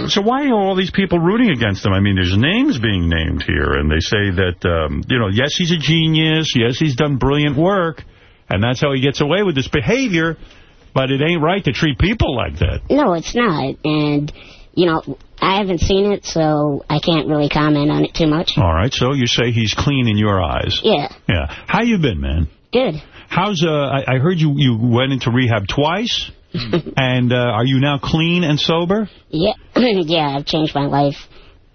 So why are all these people rooting against him? I mean, there's names being named here, and they say that, um, you know, yes, he's a genius, yes, he's done brilliant work, and that's how he gets away with this behavior, but it ain't right to treat people like that. No, it's not. And, you know, I haven't seen it, so I can't really comment on it too much. All right, so you say he's clean in your eyes. Yeah, Yeah. How you been, man? good. How's, uh, I, I heard you, you went into rehab twice, and uh, are you now clean and sober? Yeah, yeah, I've changed my life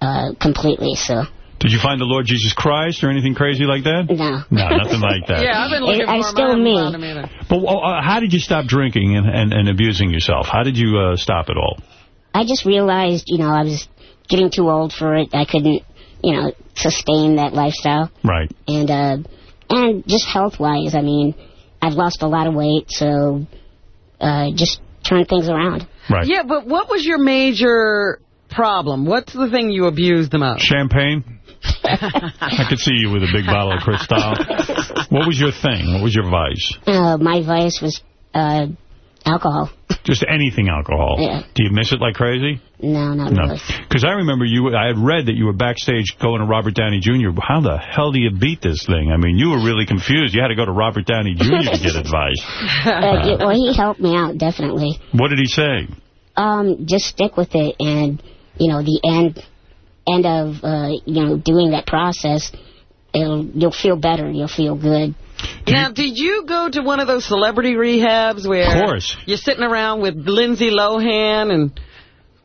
uh, completely, so. Did you find the Lord Jesus Christ or anything crazy like that? No. No, nothing like that. Yeah, I've been looking I'm for still him. I me. haven't found him either. But uh, how did you stop drinking and, and, and abusing yourself? How did you uh, stop it all? I just realized, you know, I was getting too old for it. I couldn't, you know, sustain that lifestyle. Right. And, uh, and just health-wise, I mean, I've lost a lot of weight, so, uh, just turn things around. Right. Yeah, but what was your major problem? What's the thing you abused the most? Champagne? I could see you with a big bottle of Cristal. What was your thing? What was your vice? Uh, my vice was, uh, alcohol. Just anything alcohol. Yeah. Do you miss it like crazy? No, not No. really. Because I remember you, I had read that you were backstage going to Robert Downey Jr. How the hell do you beat this thing? I mean, you were really confused. You had to go to Robert Downey Jr. to get advice. Uh, yeah, well, he helped me out, definitely. What did he say? Um, just stick with it, and, you know, the end, end of, uh, you know, doing that process, it'll, you'll feel better, you'll feel good. Now, did you go to one of those celebrity rehabs where Of course. you're sitting around with Lindsay Lohan and...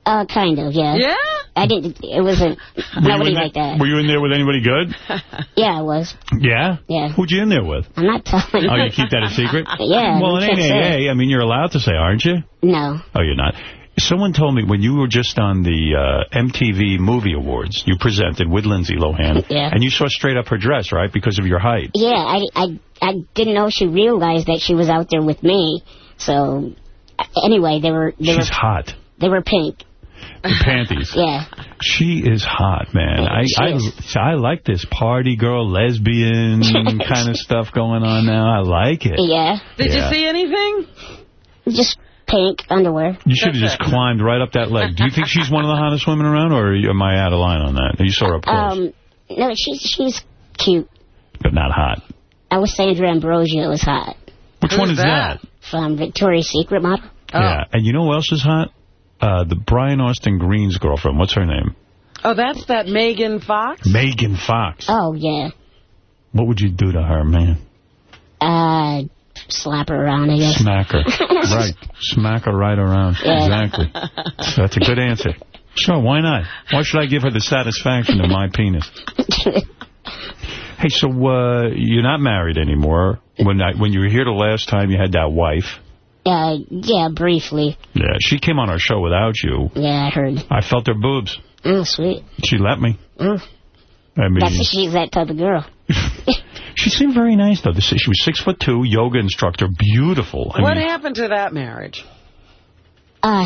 Uh, kind of, yeah. Yeah? I didn't, it wasn't, Were you nobody in there- like that. Were you in there with anybody good? Yeah, I was. Yeah? Yeah. Who'd you in there with? I'm not telling you. Oh, you keep that a secret? Yeah, Well, in can't. AA, I mean, you're allowed to say, aren't you? No. Oh, you're not. Someone told me when you were just on the uh, MTV Movie Awards, you presented with Lindsay Lohan, Yeah. and you saw straight up her dress, right, because of your height. Yeah, I, I, I didn't know she realized that she was out there with me. So, anyway, they were, they She's were, hot. they were pink. The panties. Yeah. She is hot, man. I, she I. I like this party girl, lesbian kind of stuff going on now. I like it. Yeah. Did Yeah. you see anything? Just pink underwear. You should have just climbed right up that leg. Do you think she's one of the hottest women around, or am I out of line on that? You saw her up close, Um, no, she's, she's cute. but not hot. I was Alessandra Ambrosio is hot. Which one is that? From Victoria's Secret model. Yeah. And you know who else is hot? Uh, the Brian Austin Green's girlfriend. What's her name? Oh, that's that Megan Fox? Megan Fox. Oh, yeah. What would you do to her, man? Uh, slap her around, I guess. Smack her. right. Smack her right around. Yeah. Exactly. That's a good answer. Sure, why not? Why should I give her the satisfaction of my penis? Hey, so uh, you're not married anymore. When I, when you were here the last time, you had that wife. Uh, yeah, briefly. Yeah, she came on our show without you. Yeah, I heard. I felt her boobs. Oh, sweet. She let me. Mm. I mean, That's she's that type of girl. she seemed very nice, though. She was six foot two, yoga instructor, beautiful. I what mean, happened? happened to that marriage? Uh,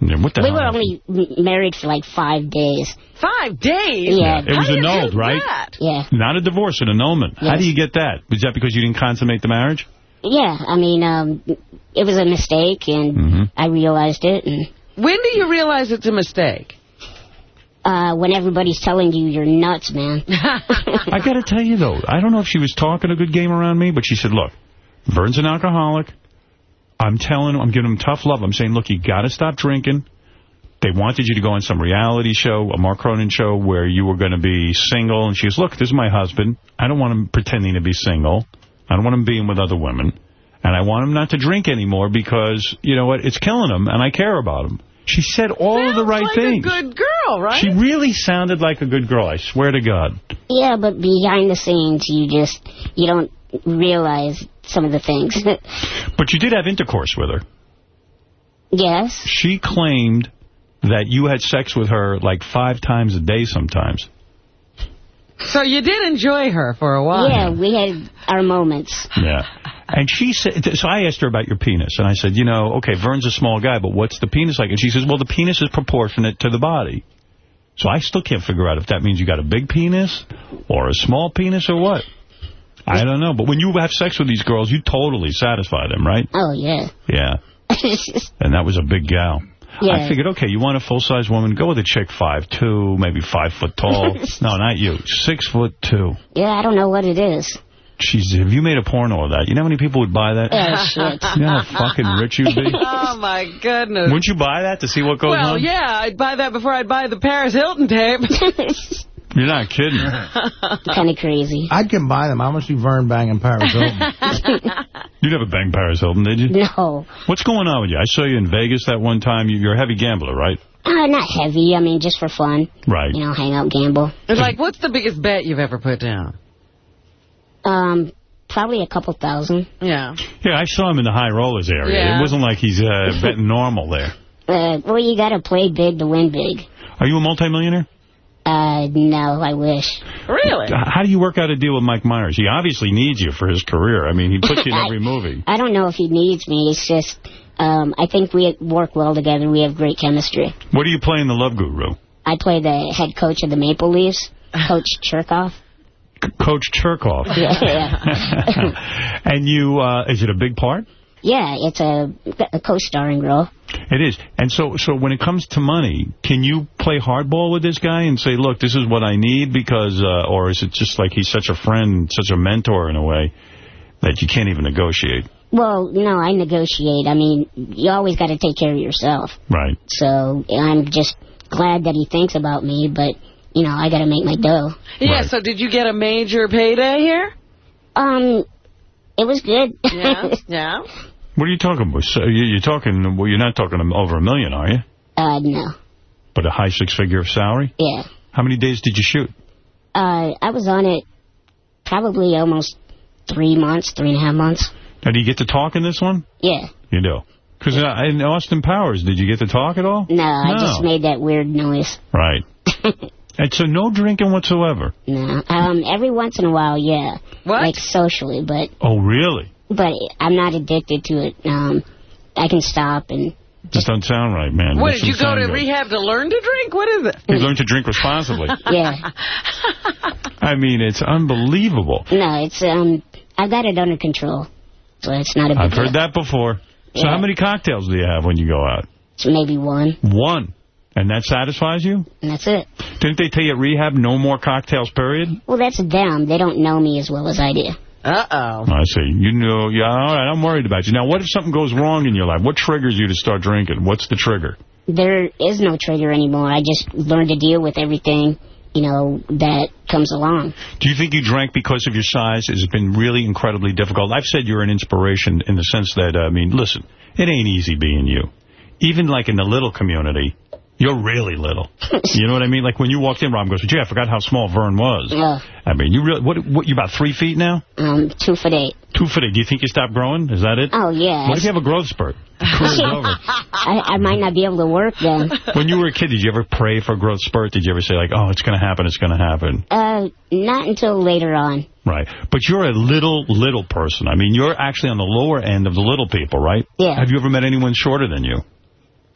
yeah, what the we hell? were only married for like five days. Five days? Yeah. it was annulled, right? Yeah. Not a divorce, an annulment. How Yes. do you get that? Was that because you didn't consummate the marriage? Yeah, I mean, um, it was a mistake, and Mm-hmm. I realized it. And When do you realize it's a mistake? Uh, when everybody's telling you you're nuts, man. I got to tell you, though, I don't know if she was talking a good game around me, but she said, look, Verne's an alcoholic. I'm telling him, I'm giving him tough love. I'm saying, look, you got to stop drinking. They wanted you to go on some reality show, a Mark Cronin show, where you were going to be single. And she goes, look, this is my husband. I don't want him pretending to be single. I don't want him being with other women. And I want him not to drink anymore because, you know what, it's killing him, and I care about him. She said all of the right like things. a good girl, right? She really sounded like a good girl, I swear to God. Yeah, but behind the scenes, you just, you don't realize some of the things. But you did have intercourse with her. yes. She claimed that you had sex with her like five times a day sometimes. So you did enjoy her for a while. Yeah, we had our moments. Yeah. And she said, so I asked her about your penis, and I said, you know, okay, Verne's a small guy, but what's the penis like? And she says, well, the penis is proportionate to the body. So I still can't figure out if that means you got a big penis or a small penis or what. I don't know. But when you have sex with these girls, you totally satisfy them, right? Oh, yeah. Yeah. And that was a big gal. Yeah. I figured, okay, you want a full-size woman, go with a chick five two, maybe five foot tall. no, not you. Six foot two. yeah, I don't know what it is. Jeez, have you made a porno of that? You know how many people would buy that? Oh, shit. You know how fucking rich you'd be? oh, my goodness. Wouldn't you buy that to see what goes well, on? yeah, I'd buy that before I'd buy the Paris Hilton tape. You're not kidding. kind of crazy. I can buy them. I want to see Verne banging Paris Hilton. You never banged Paris Hilton, did you? No. What's going on with you? I saw you in Vegas that one time. You- You're a heavy gambler, right? Uh, not heavy. I mean, just for fun. Right. You know, hang out, gamble. It's like, what's the biggest bet you've ever put down? Um, probably a couple thousand. Yeah. Yeah, I saw him in the high rollers area. Yeah. It wasn't like he's uh, betting normal there. Uh, well, you got to play big to win big. Are you a multimillionaire? Uh, no, I wish. Really? How do you work out a deal with Mike Myers? He obviously needs you for his career. I mean, he puts you in every movie. I don't know if he needs me. It's just, um, I think we work well together. We have great chemistry. What do you play in The Love Guru? I play the head coach of the Maple Leafs, Coach Cherkov. Coach Cherkov. Yeah, yeah. and you, uh, is it a big part? yeah, it's a, a co-starring role. It is. And so so when it comes to money, can you play hardball with this guy and say, look, this is what I need because, uh, or is it just like he's such a friend, such a mentor in a way that you can't even negotiate? Well, no, I negotiate. I mean, you always got to take care of yourself. Right. So I'm just glad that he thinks about me, but, you know, I got to make my dough. Yeah, so did you get a major payday here? Um, it was good. Yeah, yeah. What are you talking about? So you- you're talking, well, you're not talking over a million, are you? Uh, no. But a high six-figure salary? Yeah. How many days did you shoot? Uh, I was on it probably almost three months, three and a half months. Now, do you get to talk in this one? Yeah. You do. Because in Austin Powers, did you get to talk at all? No, I just made that weird noise. Right. and so no drinking whatsoever? No. Um, every once in a while, yeah. What? Like socially, but Oh, really? but I'm not addicted to it. Um, I can stop and This doesn't sound right, man. What, This did you go to good. rehab to learn to drink? What is it? You learn to drink responsibly. yeah. I mean, it's unbelievable. No, it's um, I got it under control, so it's not a big I've deal. heard that before. So Yeah. how many cocktails do you have when you go out? It's maybe one, One. And that satisfies you? and that's it. Didn't they tell you at rehab no more cocktails, period? Well, that's them. They don't know me as well as I do. Uh-oh. I see. You know, yeah, all right, I'm worried about you. Now, what if something goes wrong in your life? What triggers you to start drinking? What's the trigger? There is no trigger anymore. I just learned to deal with everything, you know, that comes along. Do you think you drank because of your size? Has it been really incredibly difficult? I've said you're an inspiration in the sense that, uh, I mean, listen, it ain't easy being you. Even like in the little community, you're really little. you know what I mean? Like when you walked in, Rob goes, gee, I forgot how small Verne was. Yeah. I mean, you really, what, what, you about three feet now? Um, two foot eight. Two foot eight. Do you think you stopped growing? Is that it? Oh, yeah. What if you have a growth spurt? I, I might not be able to work then. When you were a kid, did you ever pray for a growth spurt? Did you ever say, like, oh, it's going to happen, it's going to happen? Uh, not until later on. Right. But you're a little, little person. I mean, you're actually on the lower end of the little people, right? Yeah. Have you ever met anyone shorter than you?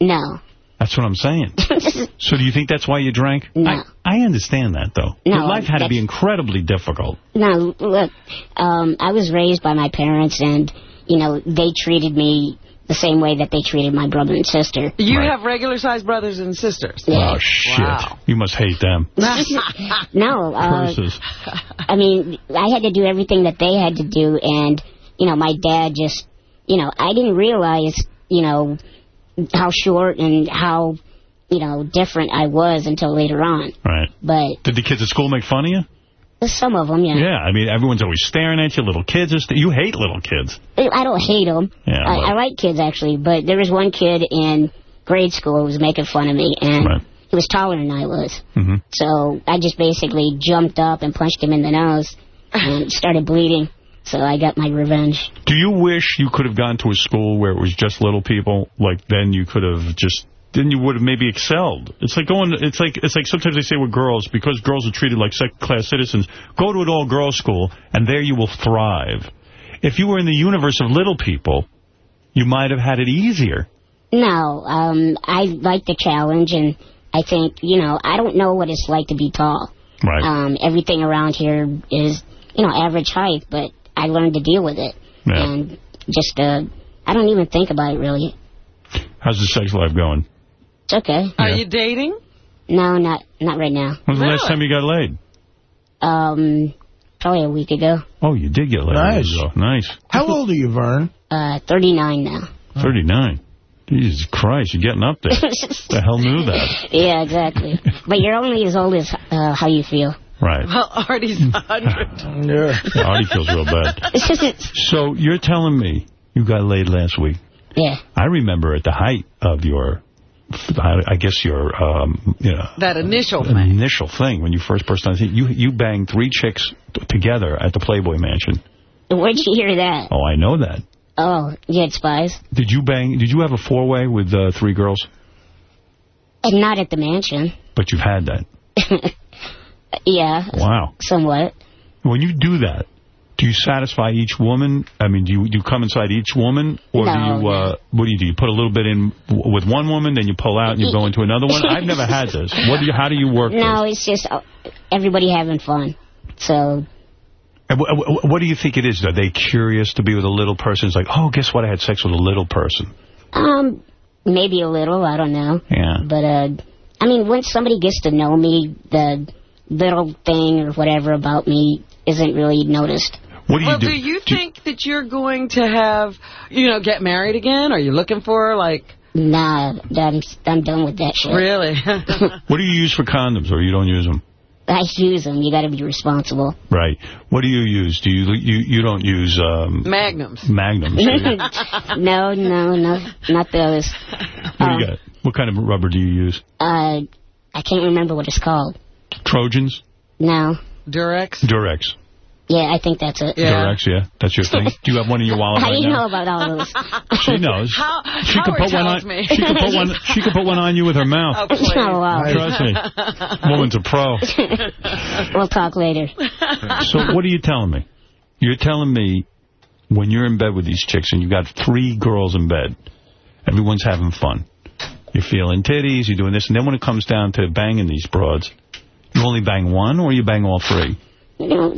No. That's what I'm saying. so do you think that's why you drank? No. I, I understand that, though. No, Your life had to be incredibly difficult. No, look, um, I was raised by my parents, and, you know, they treated me the same way that they treated my brother and sister. You have regular-sized brothers and sisters. Oh, shit. You must hate them. no, uh, I mean, I had to do everything that they had to do, and, you know, my dad just, you know, I didn't realize, you know, how short and how, you know, different I was until later on. Right. But Did the kids at school make fun of you? some of them, yeah. Yeah, I mean, everyone's always staring at you. Little kids are... You hate little kids. I don't hate them. Yeah, I, I like kids, actually, but there was one kid in grade school who was making fun of me, and he was taller than I was. Mm-hmm. So I just basically jumped up and punched him in the nose and started bleeding. So I got my revenge. Do you wish you could have gone to a school where it was just little people? Like, then you could have just... Then you would have maybe excelled. It's like going. It's like it's like sometimes they say with girls because girls are treated like second-class citizens. Go to an all-girls school and there you will thrive. If you were in the universe of little people, you might have had it easier. No, um, I like the challenge, and I think, you know, I don't know what it's like to be tall. Right. Um, everything around here is, you know, average height, but I learned to deal with it. Yeah. And just, uh, I don't even think about it, really. How's the sex life going? It's okay. Are you dating? No, not not right now. When's the last time you got laid? Um, probably a week ago. Oh, you did get laid. Nice. Nice. How old are you, Verne? Uh, 39 now. 39. Jesus Christ, you're getting up there. the hell knew that? yeah, exactly. but you're only as old as uh, how you feel. Right. Well, Artie's 100. Yeah, Artie feels real bad. So you're telling me you got laid last week. Yeah. I remember at the height of your I, I guess your, um, you know, That initial thing. initial thing when you first burst on the scene. You, you banged three chicks t- together at the Playboy Mansion. Where'd you hear that? Oh, I know that. Oh, you had spies? Did you bang, did you have a four-way with uh, three girls? And not at the mansion. But you've had that. Yeah, Wow. somewhat. When you do that, do you satisfy each woman? I mean, do you, do you come inside each woman? Or do you, uh, what do you do? You put a little bit in w- with one woman, then you pull out and you go into another one? I've never had this. What do you, how do you work No, it's just uh, everybody having fun. So, And wh- wh- What do you think it is? Are they curious to be with a little person? It's like, oh, guess what? I had sex with a little person. um, maybe a little, I don't know. Yeah. But, uh, I mean, once somebody gets to know me, the little thing or whatever about me isn't really noticed. What do well, do you think that you're going to have, you know, get married again? Are you looking for, like... Nah, I'm, I'm done with that shit. Really? What do you use for condoms, or you don't use them? I use them. You got to be responsible. Right. What do you use? Do you you you don't use um, Magnums. magnums? no, no, no, not those. What do you got? What kind of rubber do you use? Uh, I can't remember what it's called. Trojans? No. Durex? Durex. Yeah, I think that's it. Durex, yeah. That's your thing. Do you have one in your wallet How right do you now? know about all those? She knows. How, She could put one on. me. She could put one. She could put one on you with her mouth. Oh, please. Oh, wow. Trust me. Woman's a pro. we'll talk later. So what are you telling me? You're telling me when you're in bed with these chicks and you've got three girls in bed, everyone's having fun. You're feeling titties, you're doing this, and then when it comes down to banging these broads, you only bang one or you bang all three? You know,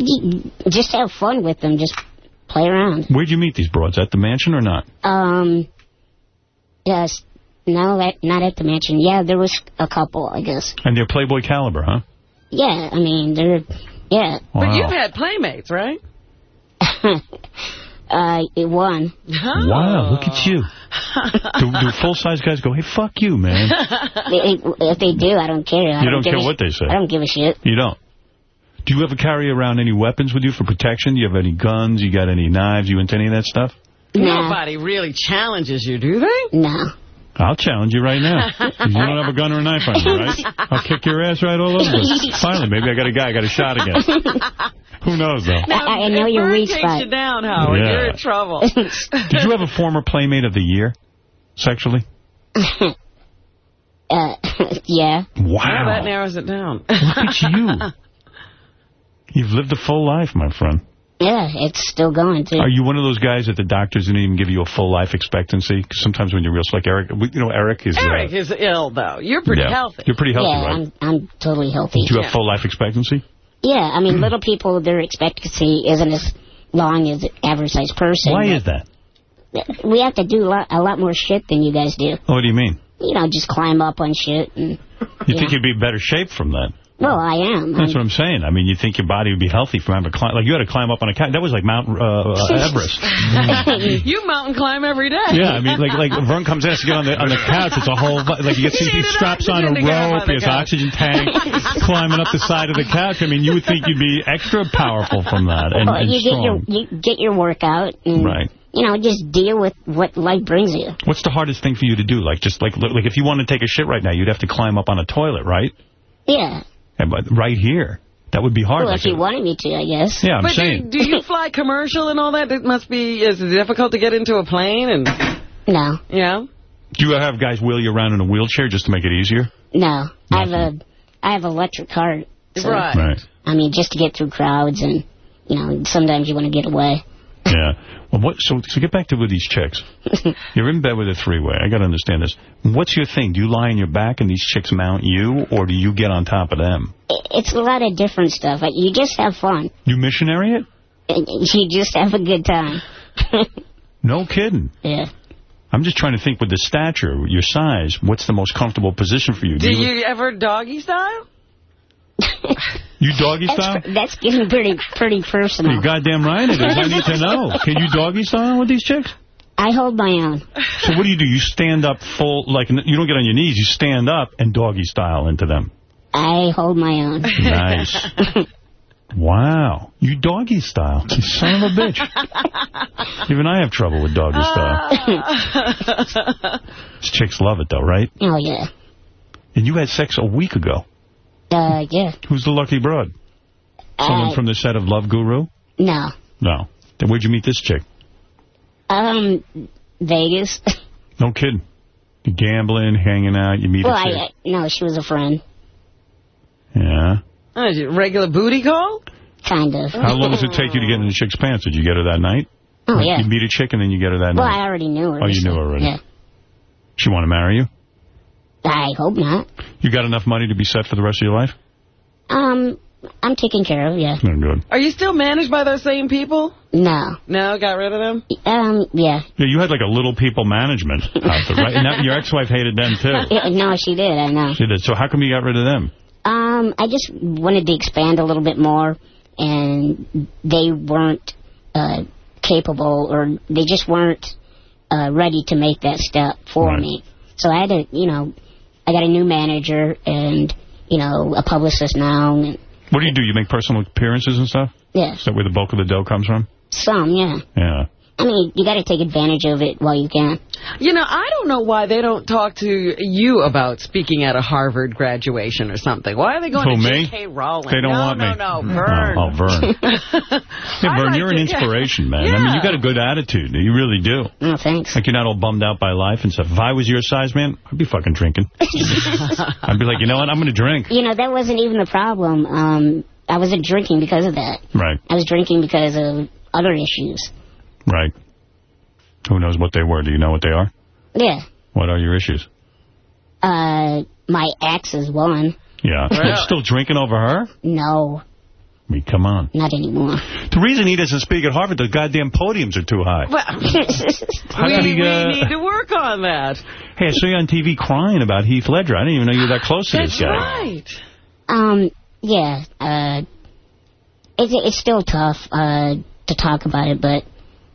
just have fun with them. Just play around. Where'd you meet these broads? At the mansion or not? Um, yes. No, that, not at the mansion. Yeah, there was a couple, I guess. And they're Playboy caliber, huh? Yeah, I mean, they're, yeah. But you've had playmates, right? uh, it won. Wow, look at you. Do, do full-size guys go, hey, fuck you, man? if they do, I don't care. I You don't give care what they say. I don't give a shit. You don't? Do you ever carry around any weapons with you for protection? Do you have any guns? You got any knives? You into any of that stuff? Nobody really challenges you, do they? No. I'll challenge you right now. you don't have a gun or a knife on you, right? I'll kick your ass right all over. Finally, maybe I got a guy I got a shot again. Who knows, though? I, I know if your Verne weak takes spot. you down, Howard, Yeah. you're in trouble. Did you have a former Playmate of the Year, sexually? uh, yeah. Wow. Well, that narrows it down. Look at you. You've lived a full life, my friend. Yeah, it's still going, too. Are you one of those guys that the doctors didn't even give you a full life expectancy? 'Cause sometimes when you're real like Eric, you know, Eric is... uh, Eric is ill, though. You're pretty yeah. healthy. You're pretty healthy, yeah, right? I'm, I'm totally healthy. Do you have full life expectancy? Yeah, I mean, little people, their expectancy isn't as long as an average-sized person. Why is that? We have to do a lot, a lot more shit than you guys do. What do you mean? You know, just climb up on shit. And, You think you'd be in better shape from that? Well, I am. That's what I'm saying. I mean, you think your body would be healthy from having to climb. Like, you had to climb up on a couch. That was like Mount uh, uh, Everest. you mountain climb every day. Yeah, I mean, like like Verne comes in, has to get on the on the couch. It's a whole like you get You CP need straps on a oxygen to get up on rope. the He has an oxygen tank, climbing up the side of the couch. I mean, you would think you'd be extra powerful from that and, well, and you get your you get your workout and Right. you know just deal with what life brings you. What's the hardest thing for you to do? Like just like like if you want to take a shit right now, you'd have to climb up on a toilet, right? Yeah. And but right here, that would be hard. well, if you wanted me to, I guess. Yeah, I'm but saying. Do, do you fly commercial and all that? It must be is it difficult to get into a plane and. No. Yeah. Do you have guys wheel you around in a wheelchair just to make it easier? No, I have a I have electric cart. So, Right. Right. I mean, just to get through crowds and you know sometimes you want to get away. Yeah. Well, what? So, so get back to with these chicks. You're in bed with a three-way. I got to understand this. What's your thing? Do you lie on your back and these chicks mount you, or do you get on top of them? It's a lot of different stuff. Like, you just have fun. You missionary it? Uh, you just have a good time. No kidding. Yeah. I'm just trying to think with the stature, your size, what's the most comfortable position for you? Do you ever doggy style? You doggy That's, style? that's getting pretty pretty personal. You goddamn right it is. I need to know. Can you doggy style with these chicks? I hold my own. So what do you do? You stand up full, like, you don't get on your knees. You stand up and doggy style into them. I hold my own. Nice. Wow. You doggy style. You son of a bitch. Even I have trouble with doggy style. These chicks love it, though, right? Oh, yeah. And you had sex a week ago. Uh, yeah. Who's the lucky broad? Someone Uh, from the set of Love Guru? No. No. Then where'd you meet this chick? Um, Vegas. No kidding. You gambling, hanging out, you meet well, a chick. I, uh, no, she was a friend. Yeah. Oh, is it a regular booty call? Kind of. How long does it take you to get in the chick's pants? Did you get her that night? Oh, yeah. You meet a chick and then you get her that Well, night? I already knew her. Oh, you knew her already. Yeah. She want to marry you? I hope not. You got enough money to be set for the rest of your life? Um, I'm taken care of, yeah. No, good. Are you still managed by those same people? No. No, got rid of them? Um, yeah. Yeah, you had like a little people management outfit, right? And that, your ex-wife hated them, too. Yeah, No, she did, I know. She did. So how come you got rid of them? Um, I just wanted to expand a little bit more, and they weren't uh, capable, or they just weren't uh, ready to make that step for me. So I had to, you know, I got a new manager and, you know, a publicist now. What do you do? You make personal appearances and stuff? yeah, Is that where the bulk of the dough comes from? some, yeah. Yeah. I mean, you got to take advantage of it while you can. You know, I don't know why they don't talk to you about speaking at a Harvard graduation or something. Why are they going Who, to me? J.K. Rowling? They don't no, want no, me. No, no, Verne. Oh, oh, Verne. Yeah, Verne, like you're an to- yeah. inspiration, man. I mean, you got a good attitude. You really do. Oh, thanks. Like, you're not all bummed out by life and stuff. If I was your size, man, I'd be fucking drinking. I'd be like, you know what? I'm going to drink. You know, that wasn't even the problem. Um, I wasn't drinking because of that. Right, I was drinking because of other issues. Right. Who knows what they were? Do you know what they are? Yeah. What are your issues? Uh, my ex is one. Yeah. You're still drinking over her? No, I mean, come on. not anymore. The reason he doesn't speak at Harvard, the goddamn podiums are too high. Well, How we, come he, we uh, need to work on that. Hey, I saw you on TV crying about Heath Ledger. I didn't even know you were that close to That's this guy. right. Um, yeah, uh, it's, it's still tough, uh, to talk about it, but,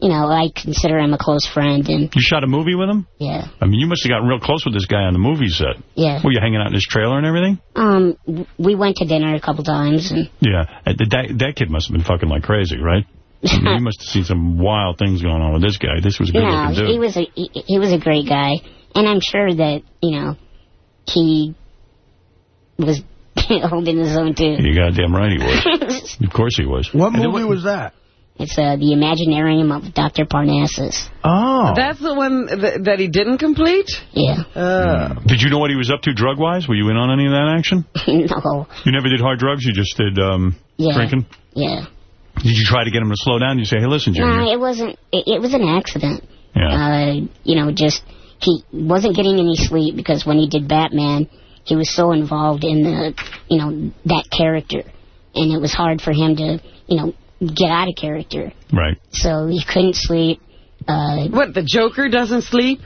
you know, I consider him a close friend, and, You shot a movie with him? yeah, I mean, you must have gotten real close with this guy on the movie set. yeah. Were you hanging out in his trailer and everything? Um, we went to dinner a couple times, and, Yeah. Uh, That, that kid must have been fucking like crazy, right? I mean, you must have seen some wild things going on with this guy. This was a good know, looking dude. he was a, he, he was a great guy, and I'm sure that, you know, he was holding his own, too. You goddamn right he was. of course he was. What And movie wa- was that? It's, uh, The Imaginarium of Dr. Parnassus. Oh. That's the one th that he didn't complete? Yeah. Uh, Did you know what he was up to drug-wise? Were you in on any of that action? no. You never did hard drugs? You just did um, Yeah. drinking? Yeah. Did you try to get him to slow down? You say, hey, listen, Junior. No, it wasn't. It, it was an accident. Yeah. Uh, you know, just he wasn't getting any sleep because when he did Batman, he was so involved in the, you know, that character, and it was hard for him to, you know, get out of character. Right. So he couldn't sleep. Uh, what, the Joker doesn't sleep?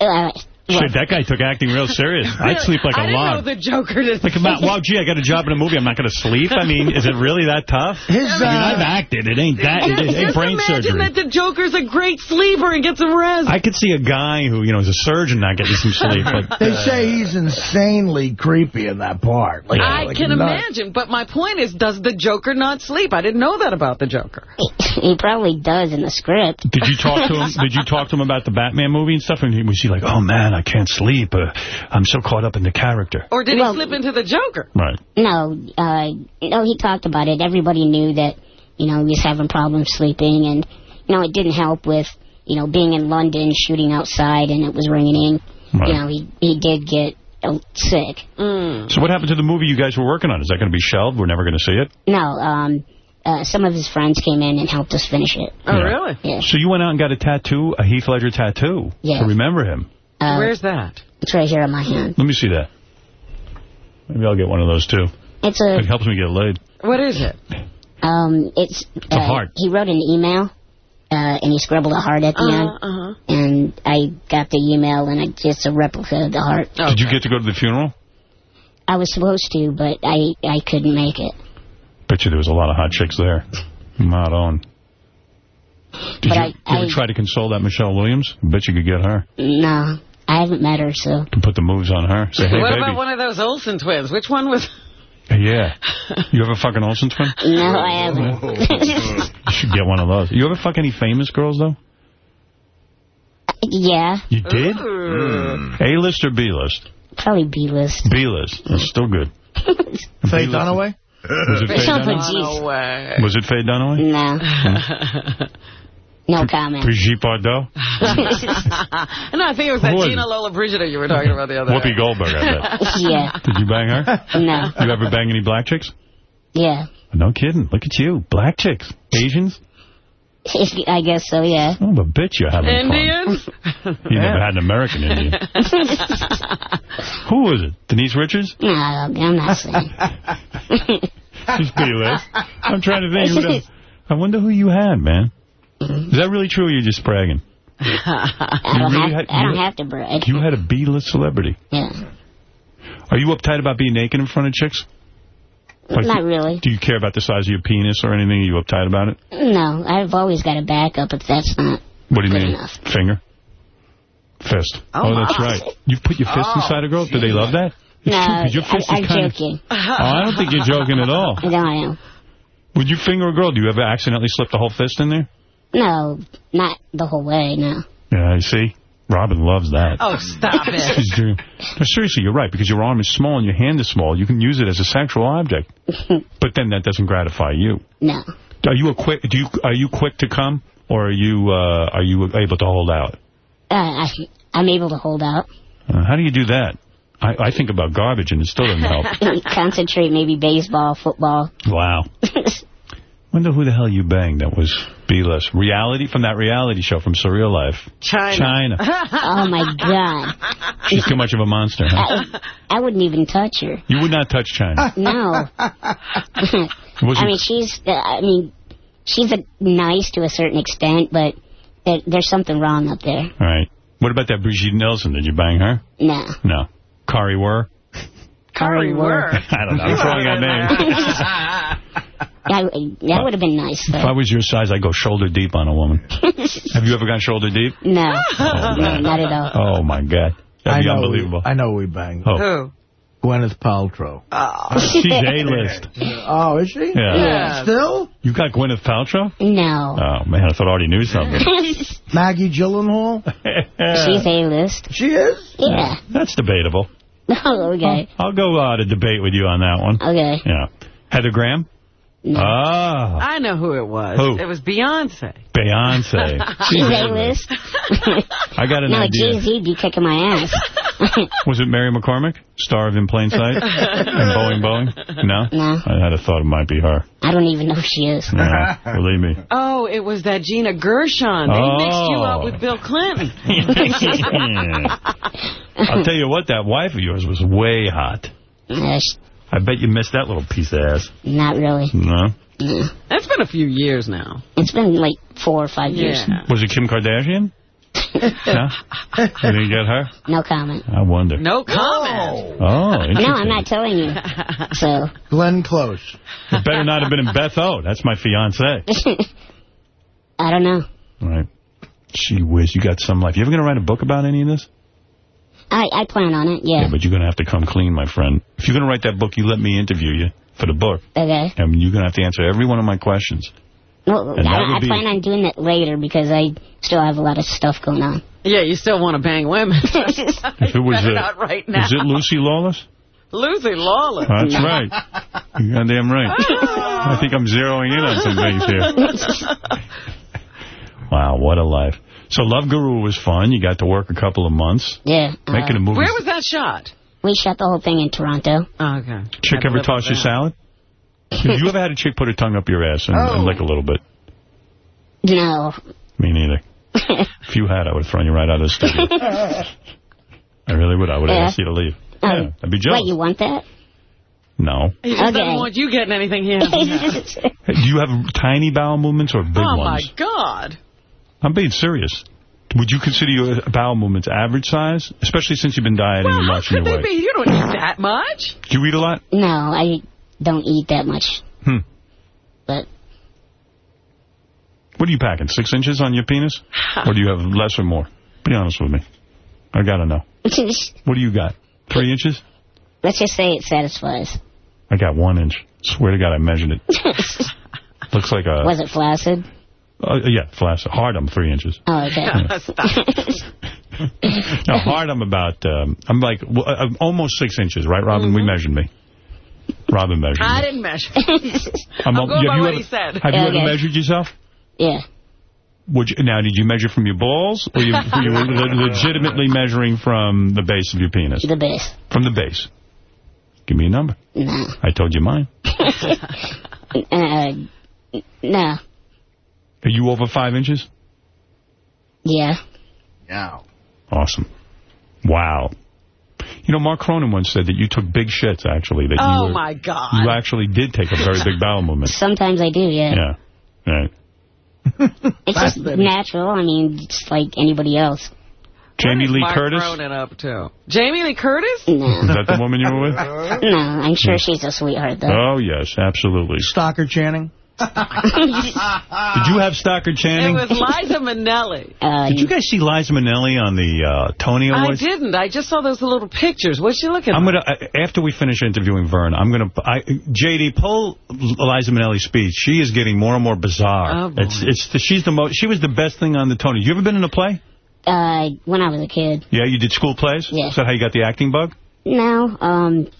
Uh, Shit, that guy took acting real serious. I'd sleep like I a didn't log. know the Joker didn't Like, about, wow, gee, I got a job in a movie. I'm not going to sleep? I mean, is it really that tough? His, I mean, uh, I've acted. It ain't that. It, it ain't Just brain imagine surgery. that the Joker's a great sleeper and gets some rest. I could see a guy who, you know, is a surgeon not getting some sleep. But, They uh, say he's insanely creepy in that part. Like, I like can nuts. imagine, but my point is, does the Joker not sleep? I didn't know that about the Joker. he probably does in the script. Did you talk to him? Did you talk to him about the Batman movie and stuff? And he, was he like, "Oh man, I can't sleep. Uh, I'm so caught up in the character." Or did he slip into the Joker? Right. No, uh, no, he talked about it. Everybody knew that, you know, he was having problems sleeping, and, you know, it didn't help with, you know, being in London, shooting outside, and it was raining. Right. You know, he, he did get uh, sick. So what happened to the movie you guys were working on? Is that going to be shelved? We're never going to see it. No, um, uh, some of his friends came in and helped us finish it. Oh, really? Yeah. So you went out and got a tattoo, a Heath Ledger tattoo, Yeah. to remember him. Uh, Where's that? It's right here on my hand. Let me see that. Maybe I'll get one of those too. It's a, It helps me get laid. What is it? um, it's, a uh, heart. he wrote an email, uh, and he scribbled a heart at the end. Uh-huh, uh-huh. And I got the email, and it's just a replica of the heart. Did you get to go to the funeral? I was supposed to, but I, I couldn't make it. Bet you there was a lot of hot chicks there. Not on. Did But you, I- you ever I- try to console that Michelle Williams? Bet you could get her. No, I haven't met her, so. Can put the moves on her. Say, hey, what baby. about one of those Olsen twins? Which one was... Yeah. You ever fuck an Olsen twin? No, I haven't. You should get one of those. You ever fuck any famous girls, though? Yeah, You did? Hmm. A-list or B-list? probably B-list. B-list. That's still good. Faye Dunaway? Was it Faye Don't Dunaway? Was it Faye Dunaway? No. Hmm. No comment. Brigitte Bardot? no, I think it was that Who was Gina it? Lola Brigida you were talking about the other Whoopi day. Goldberg, I bet. yeah. Did you bang her? No. You ever bang any black chicks? Yeah. No kidding. Look at you. Black chicks. Asians? I guess so, yeah. Oh, but bitch, you're having Indians? fun. You never had an American Indian. Who was it? Denise Richards? No, I'm not saying. She's B-list. I'm trying to think. I wonder who you had, man. Is that really true or you're just bragging? I don't, really have, had- I don't you- have to brag. You had a B-list celebrity. Yeah. Are you uptight about being naked in front of chicks? Not really. Do you care about the size of your penis or anything? Are you uptight about it? No, I've always got a backup, but that's not. What do you mean? enough. Finger? Fist. Oh, oh that's right. You put your fist Oh, inside a girl? Do they love that? It's No, true, 'cause your fist I, is I'm kind of... joking. Oh, I don't think you're joking at all. No, I am. Would you finger a girl? Do you ever accidentally slip the whole fist in there? No, not the whole way, no. Yeah, you see? Robin loves that. Oh, stop it. She's doing... No, seriously, you're right, because your arm is small and your hand is small. You can use it as a sexual object. but then that doesn't gratify you. No. Are you a quick? Do you are you quick to come, or are you uh, are you able to hold out? Uh, I, I'm able to hold out. Uh, how do you do that? I, I think about garbage and it still doesn't help. Concentrate, maybe baseball, football. wow. Wonder who the hell you banged that was B-list. Reality from that reality show from Surreal Life. Chyna. Chyna. oh, my God. She's too much of a monster, huh? I, I wouldn't even touch her. You would not touch Chyna. No. I mean, she's, uh, I mean, she's a, nice to a certain extent, but there, there's something wrong up there. All right. What about that Brigitte Nielsen? Did you bang her? No. No. Kari Wuhrer? Curry work. I don't know. I'm throwing out names. I, that would have been nice, If I was your size, I'd go shoulder deep on a woman. Have you ever gone shoulder deep? No. no, not at all. Oh, my God. That'd I be know unbelievable. We, I know we banged. Oh. Who? Gwyneth Paltrow. She's A-list. Oh, is she? Yeah. Yeah. Still? You got Gwyneth Paltrow? No. Oh, man, I thought I already knew something. Maggie Gyllenhaal? She's A-list. She is? Yeah. That's debatable. Oh, okay. I'll go uh, to debate with you on that one. Okay. Yeah. Heather Graham? Ah, I know who it was. Who? It was Beyonce. Beyonce. She's A-list. I got an no, idea. Jay-Z be kicking my ass. Was it Mary McCormack? Star of In Plain Sight? and Boeing Boeing? No? No. I had a thought it might be her. I don't even know who she is. Yeah, believe me. Oh, it was that Gina Gershon. They Oh. mixed you up with Bill Clinton. I'll tell you what, that wife of yours was way hot. Uh, sh- I bet you missed that little piece of ass. not really. No? No. That's been a few years now. It's been like four or five years. Yeah. Was it Kim Kardashian? no? You didn't get her? No comment. I wonder. No comment. Oh, No. I'm not telling you. So, Glenn Close. It better not have been in Beth O. That's my fiance. I don't know. Right. Gee whiz, you got some life. You ever going to write a book about any of this? I, I plan on it, yeah. Yeah, but you're going to have to come clean, my friend. If you're going to write that book, you let me interview you for the book. Okay. And you're going to have to answer every one of my questions. Well, And I, I be- plan on doing it later because I still have a lot of stuff going on. Yeah, you still want to bang women. If it was Better uh, not right now. Was it Lucy Lawless? Lucy Lawless. That's right. You're goddamn right. I think I'm zeroing in on some things here. Wow, what a life. So Love Guru was fun. You got to work a couple of months. Yeah. uh, Making a movie. Where was that shot? We shot the whole thing in Toronto. Oh, okay. Chick ever toss you salad? Have you ever had a chick put her tongue up your ass and, and Oh. lick a little bit? No. Me neither. if you had, I would have thrown you right out of the studio. I really would. I would have Yeah. asked you to leave. Um, yeah, I'd be jealous. Wait, you want that? No. He just doesn't want you getting anything here. Do you have tiny bowel movements or big oh, my? God. I'm being serious. Would you consider your bowel movements average size? Especially since you've been dieting and watching your weight? How could they weight. be? You don't eat that much. Do you eat a lot? No, I don't eat that much. Hmm. But What are you packing? Six inches on your penis? or do you have less or more? Be honest with me. I gotta know. What do you got? Three inches? let's just say it satisfies. I got one inch. Swear to God, I measured it. Looks like a... Was it flaccid? Uh, yeah, flaccid. Hard, I'm three inches. Oh, okay. No, hard, I'm about, um, I'm like, well, I'm almost six inches, right, Robin? We measured me. Robin measured I me. didn't measure. I'm, I'm going by you what ever, he said. Have you Okay. ever measured yourself? Yeah. Would you, now, did you measure from your balls, or you, were you le- legitimately measuring from the base of your penis? The base. From the base. Give me a number. No. I told you mine. Uh, no. Are you over five inches? Yeah. Yeah. Awesome. Wow. You know, Mark Cronin once said that you took big shits, actually. That Oh, you were, my God. You actually did take a very big bowel movement. Sometimes I do, yeah. Yeah. Right. It's just natural. I mean, it's like anybody else. Jamie Lee Mark Curtis? Cronin up to? Jamie Lee Curtis? No. Is that the woman you were with? No, I'm sure she's a sweetheart, though. Oh, yes, absolutely. Stockard Channing? Did you have Stockard It was Liza Minnelli. Uh, Did you guys see Liza Minnelli on the uh, Tony Awards? I didn't. I just saw those little pictures. What's she looking at? I'm like? gonna uh, after we finish interviewing Verne. I'm gonna I, JD pull Eliza Minnelli's speech. She is getting more and more bizarre. Oh, boy. it's it's the, she's the most. She was the best thing on the Tony. You ever been in a play? Uh, when I was a kid. Yeah, you did school plays. Yeah. Is that how you got the acting bug? No, um,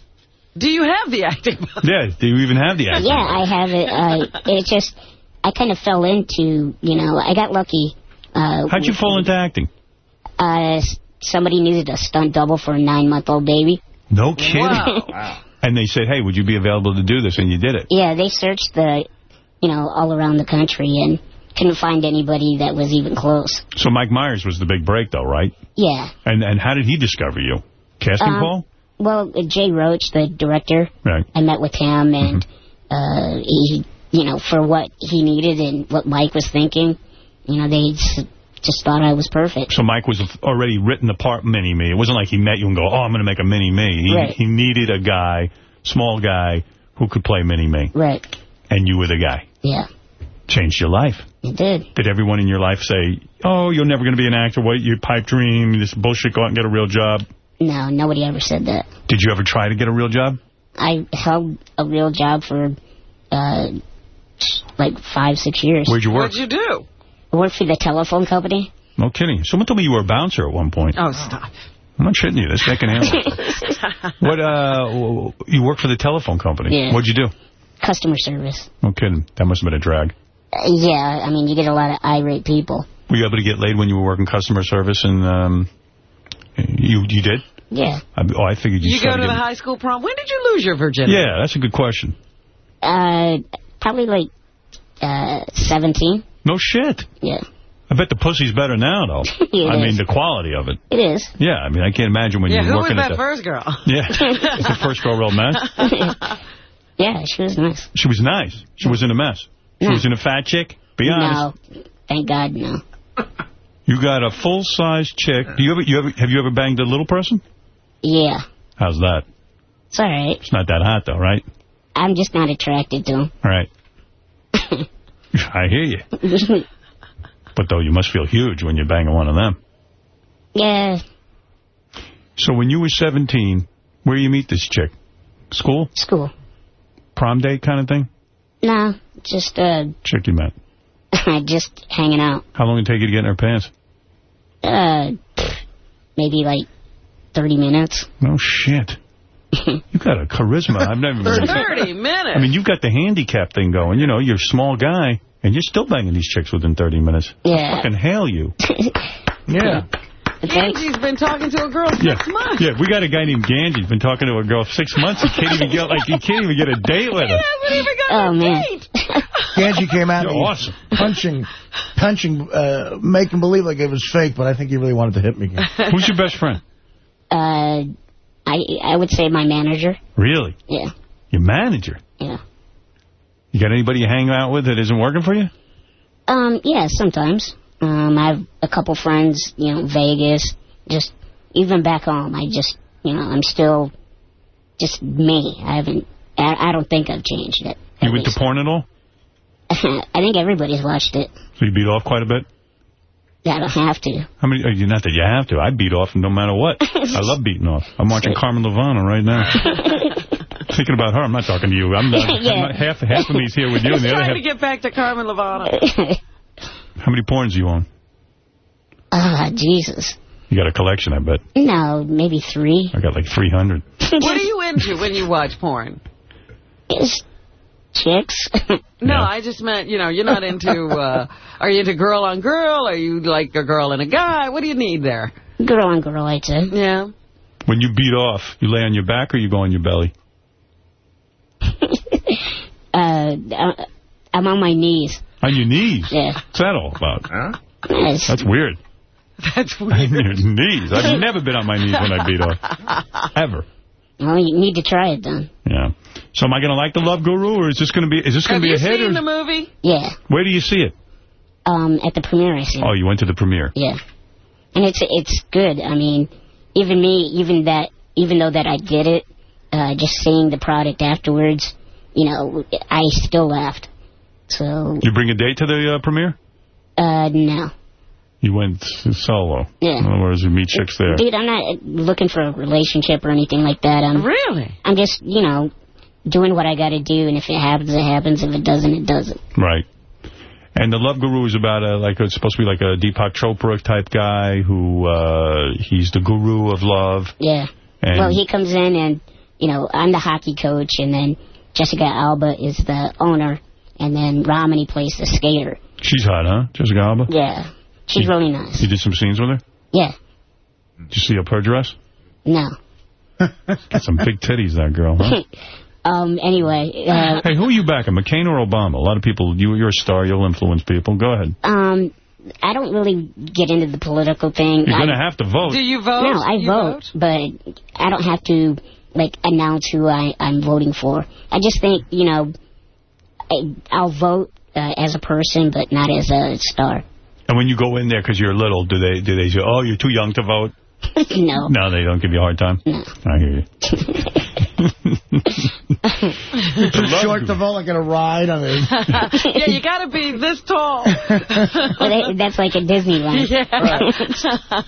Do you have the acting? Yeah. Do you even have the acting? yeah, I have it. Uh, it just, I kind of fell into, you know, I got lucky. Uh, How'd you fall into acting? Uh, somebody needed a stunt double for a nine-month-old baby. No kidding. Wow. And they said, hey, would you be available to do this? And you did it. Yeah, they searched the, you know, all around the country and couldn't find anybody that was even close. So Mike Myers was the big break, though, right? Yeah. And and how did he discover you? Casting Um, call? Well, uh, Jay Roach, the director, Right. I met with him, and uh, he, you know, for what he needed and what Mike was thinking, you know, they just, just thought I was perfect. So Mike was already written the part mini-me. It wasn't like he met you and go, oh, I'm going to make a mini-me. He, Right. he needed a guy, small guy, who could play mini-me. Right. And you were the guy. Yeah, Changed your life. it did. Did everyone in your life say, oh, you're never going to be an actor, What, your pipe dream, this bullshit, go out and get a real job? No, nobody ever said that. Did you ever try to get a real job? I held a real job for, uh, like five, six years. Where'd you work? What'd you do? I worked for the telephone company. No kidding. Someone told me you were a bouncer at one point. Oh, stop. I'm not shitting you. This guy can handle it. What, uh, you work for the telephone company? Yeah. What'd you do? Customer service. No kidding. That must have been a drag. Uh, yeah, I mean, you get a lot of irate people. Were you able to get laid when you were working customer service? And um, you you did? Yeah. I, oh, I figured you You go started to the high school prom. When did you lose your virginity? Yeah, that's a good question. Uh, probably like, uh, 17. No shit. Yeah. I bet the pussy's better now, though. It I is. mean, the quality of it. It is. Yeah, I mean, I can't imagine when Yeah, you who were was working at that first girl? Yeah, was the first girl real mess? yeah, she was nice. She was nice. She was in a mess. She No. was in a fat chick. Be honest. No, thank God, no. You got a full-size chick. Do you ever, you ever, have you ever banged a little person? Yeah, How's that? it's all right. It's not that hot, though, right? I'm just not attracted to him. All right. I hear you. But, though, you must feel huge when you're banging one of them. yeah, So when you were 17, where you meet this chick? School? school. Prom date kind of thing? No, just, a... Chick you met. just hanging out. How long did it take you to get in her pants? Uh, maybe like 30 minutes. No shit. you got a charisma. I've never For been... 30 minutes. I mean, you've got the handicap thing going. You know, you're a small guy, and you're still banging these chicks within 30 minutes. Yeah. Fucking hail you. yeah. Angie's been talking to a girl six Yeah, months. yeah. We got a guy named Benjy. He's been talking to a girl six months. He can't even get like he can't even get a date with her. Oh, man. Angie came at You're me awesome. punching, punching, uh, making believe like it was fake, but I think he really wanted to hit me. Who's your best friend? Uh, I, I would say my manager. Really? Yeah, Your manager? yeah. You got anybody you hang out with that isn't working for you? Um, yeah, sometimes. Um, I have a couple friends, you know, Vegas, just, even back home, I just, you know, I'm still just me. I haven't, I, I don't think I've changed it. You went to porn at all? I think everybody's watched it. So you beat off quite a bit? Yeah, I don't have to. How many? uh, you- Not that you have to. I beat off no matter what. I love beating off. I'm watching Carmen Luvana right now. Thinking about her. I'm not talking to you. I'm, not, Yeah. I'm not- half half of me's here with you, and the other Trying half. to get back to Carmen Luvana. How many porns do you own? Ah, Jesus. You got a collection, I bet. No, maybe three. I got like 300. What are you into when you watch porn? It's chicks. No, I just meant, you know, you're not into, uh, are you into girl on girl? Are you like a girl and a guy? What do you need there? Girl on girl, I'd say. Yeah. When you beat off, you lay on your back or you go on your belly? Uh, uh, I'm on my knees. On your knees? Yeah. What's that all about? Yes. That's weird. That's weird. On your knees. I've never been on my knees when I beat off. Ever. Well, you need to try it then. Yeah. So am I going to like the Love Guru, or is this going to be is this going to be a hit? Have you seen or- the movie? Yeah. Where do you see it? Um, at the premiere, I see. Oh, you went to the premiere. Yeah. And it's it's good. I mean, even me, even that, even though that I did it, uh, just seeing the product afterwards, you know, I still laughed. So, You bring a date to the uh, premiere? uh, no. You went solo. Yeah. In other words, you meet chicks there. Dude, I'm not looking for a relationship or anything like that. I'm, really? I'm just, you know, doing what I got to do, and if it happens, it happens. If it doesn't, it doesn't. Right. And the Love Guru is about a like it's supposed to be like a Deepak Chopra type guy who uh he's the guru of love. Yeah. And well, he comes in and, you know, I'm the hockey coach, and then Jessica Alba is the owner, and then Romany plays the skater. she's hot, huh? Jessica Alba. Yeah. She's really nice. You did some scenes with her. Yeah. Did you see up her dress? No. Got some big titties, that girl. Huh? Um, anyway, uh, hey, who are you backing, McCain or Obama? A lot of people, you, you're a star, you'll influence people. Go ahead. um, I don't really get into the political thing. You're I, going to have to vote. Do you vote? No, I You vote, but I don't have to, like, announce who I, I'm voting for. I just think, you know, I, I'll vote uh, as a person, but not as a star. And when you go in there because you're little, do they do they say, oh, you're too young to vote? no. No, they don't give you a hard time? No. I hear you. You're too short to vote, like in a ride. I mean, yeah, you got to be this tall. Well, they, that's like a Disneyland.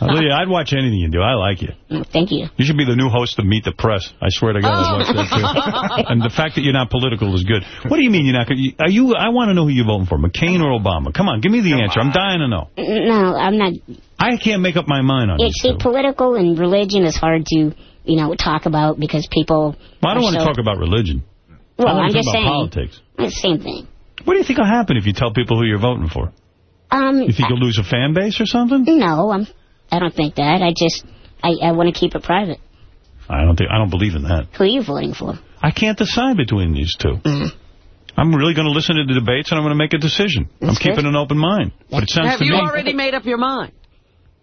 Lydia, I'd watch anything you do. I like you. Mm, thank you. You should be the new host of Meet the Press. I swear to God, I'd watch that too. Oh. And the fact that you're not political is good. What do you mean you're not? Are you? I want to know who you're voting for, McCain or Obama. Come on, give me the answer. I'm dying to know. No, I'm not. I can't make up my mind on Yeah, it. see, political and religion is hard to, you know, talk about because people. Well, I don't are want to so- talk about religion. Well, I want I'm to talk just about saying. politics. It's the same thing. What do you think will happen if you tell people who you're voting for? Um, You think you'll lose a fan base or something? no, I'm. I don't think that. I just, I, I want to keep it private. I don't think. I don't believe in that. Who are you voting for? I can't decide between these two. Mm. I'm really going to listen to the debates and I'm going to make a decision. I'm keeping good. an open mind. But it sounds Have to you me already made up your mind?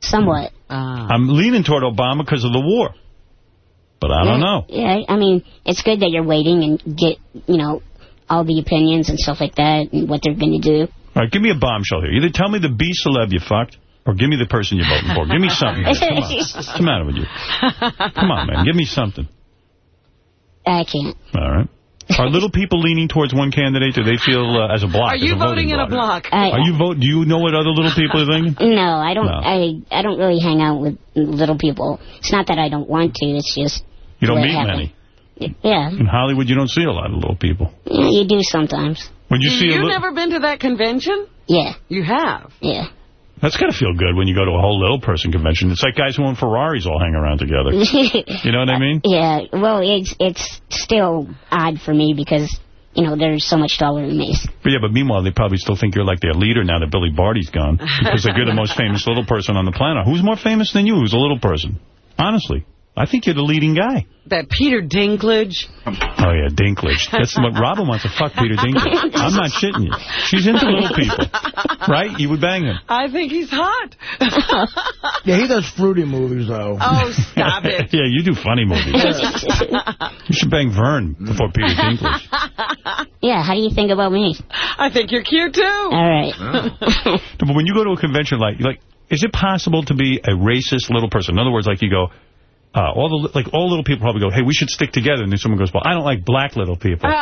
Somewhat. Ah. I'm leaning toward Obama because of the war. But I don't know. Yeah, I mean, it's good that you're waiting and get, you know, all the opinions and stuff like that and what they're going to do. All right, give me a bombshell here. Either tell me the B celeb you fucked, or give me the person you're voting for. Give me something. Come on. What's the matter with you? Come on, man. Give me something. I can't. All right. Are little people leaning towards one candidate? Do they feel uh, as a block? Are you voting voting in a block? I- Are you vote? Do you know what other little people are thinking? No, I don't. No. I I don't really hang out with little people. It's not that I don't want to. It's just You don't meet many. Yeah, In Hollywood, you don't see a lot of little people. yeah, you do sometimes. When you see a You've never been to that convention? Yeah, You have. yeah. That's got to feel good when you go to a whole little person convention. It's like guys who own Ferraris all hang around together. You know what I mean? Yeah, well, it's it's still odd for me because you know they're so much taller than me. But yeah, but meanwhile, they probably still think you're like their leader now that Billy Barty's gone. Because like you're the most famous little person on the planet. Who's more famous than you? Who's a little person? Honestly. I think you're the leading guy. That Peter Dinklage. Oh, yeah, Dinklage. That's what Robin wants to fuck Peter Dinklage. I'm not shitting you. She's into little people. Right? You would bang him. I think he's hot. yeah, he does fruity movies, though. Oh, stop it. yeah, you do funny movies. You should bang Verne before Peter Dinklage. Yeah, how do you think about me? I think you're cute, too. All right. No, but when you go to a convention, like, like, is it possible to be a racist little person? In other words, like you go, uh, all the like all little people probably go, hey, we should stick together. And then someone goes, well, I don't like black little people.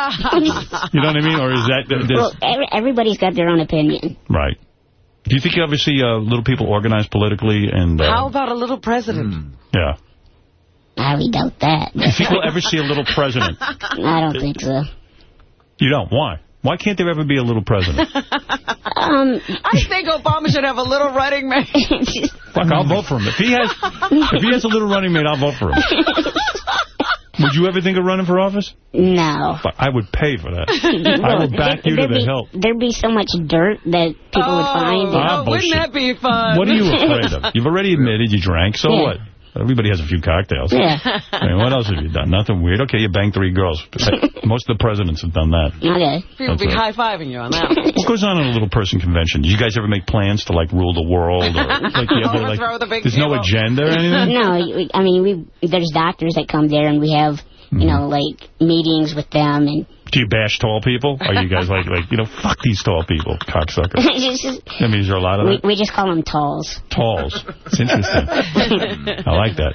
You know what I mean? Or is that th- well, every, everybody's got their own opinion. right? Do you think you ever see uh, little people organized politically? And uh, How about a little president? yeah, I doubt that. do you think we'll ever see a little president? I don't think so. You don't. Why? Why can't there ever be a little president? Um, I think Obama should have a little running mate. Fuck, I'll vote for him. If he has if he has a little running mate, I'll vote for him. Would you ever think of running for office? no. Fuck, I would pay for that. I would back you to the be, hilt. There'd be so much dirt that people would find. Ah, Oh, wouldn't that be fun? What are you afraid of? You've already admitted you drank, so Yeah. what? Everybody has a few cocktails. Yeah. I mean, what else have you done? Nothing weird. Okay, you banged three girls. Most of the presidents have done that. Okay. People That's be right. high-fiving you on that. What goes on at a little person convention? Do you guys ever make plans to, like, rule the world? Or, like, you ever, like, Overthrow the big there's no agenda or anything? No, I mean, we there's doctors that come there, and we have, you mm-hmm. know, like, meetings with them, and Do you bash tall people? Are you guys like, like you know, fuck these tall people, cocksucker? it's just, I mean, is there a lot of we, that? we just call them talls. Talls. It's interesting. I like that.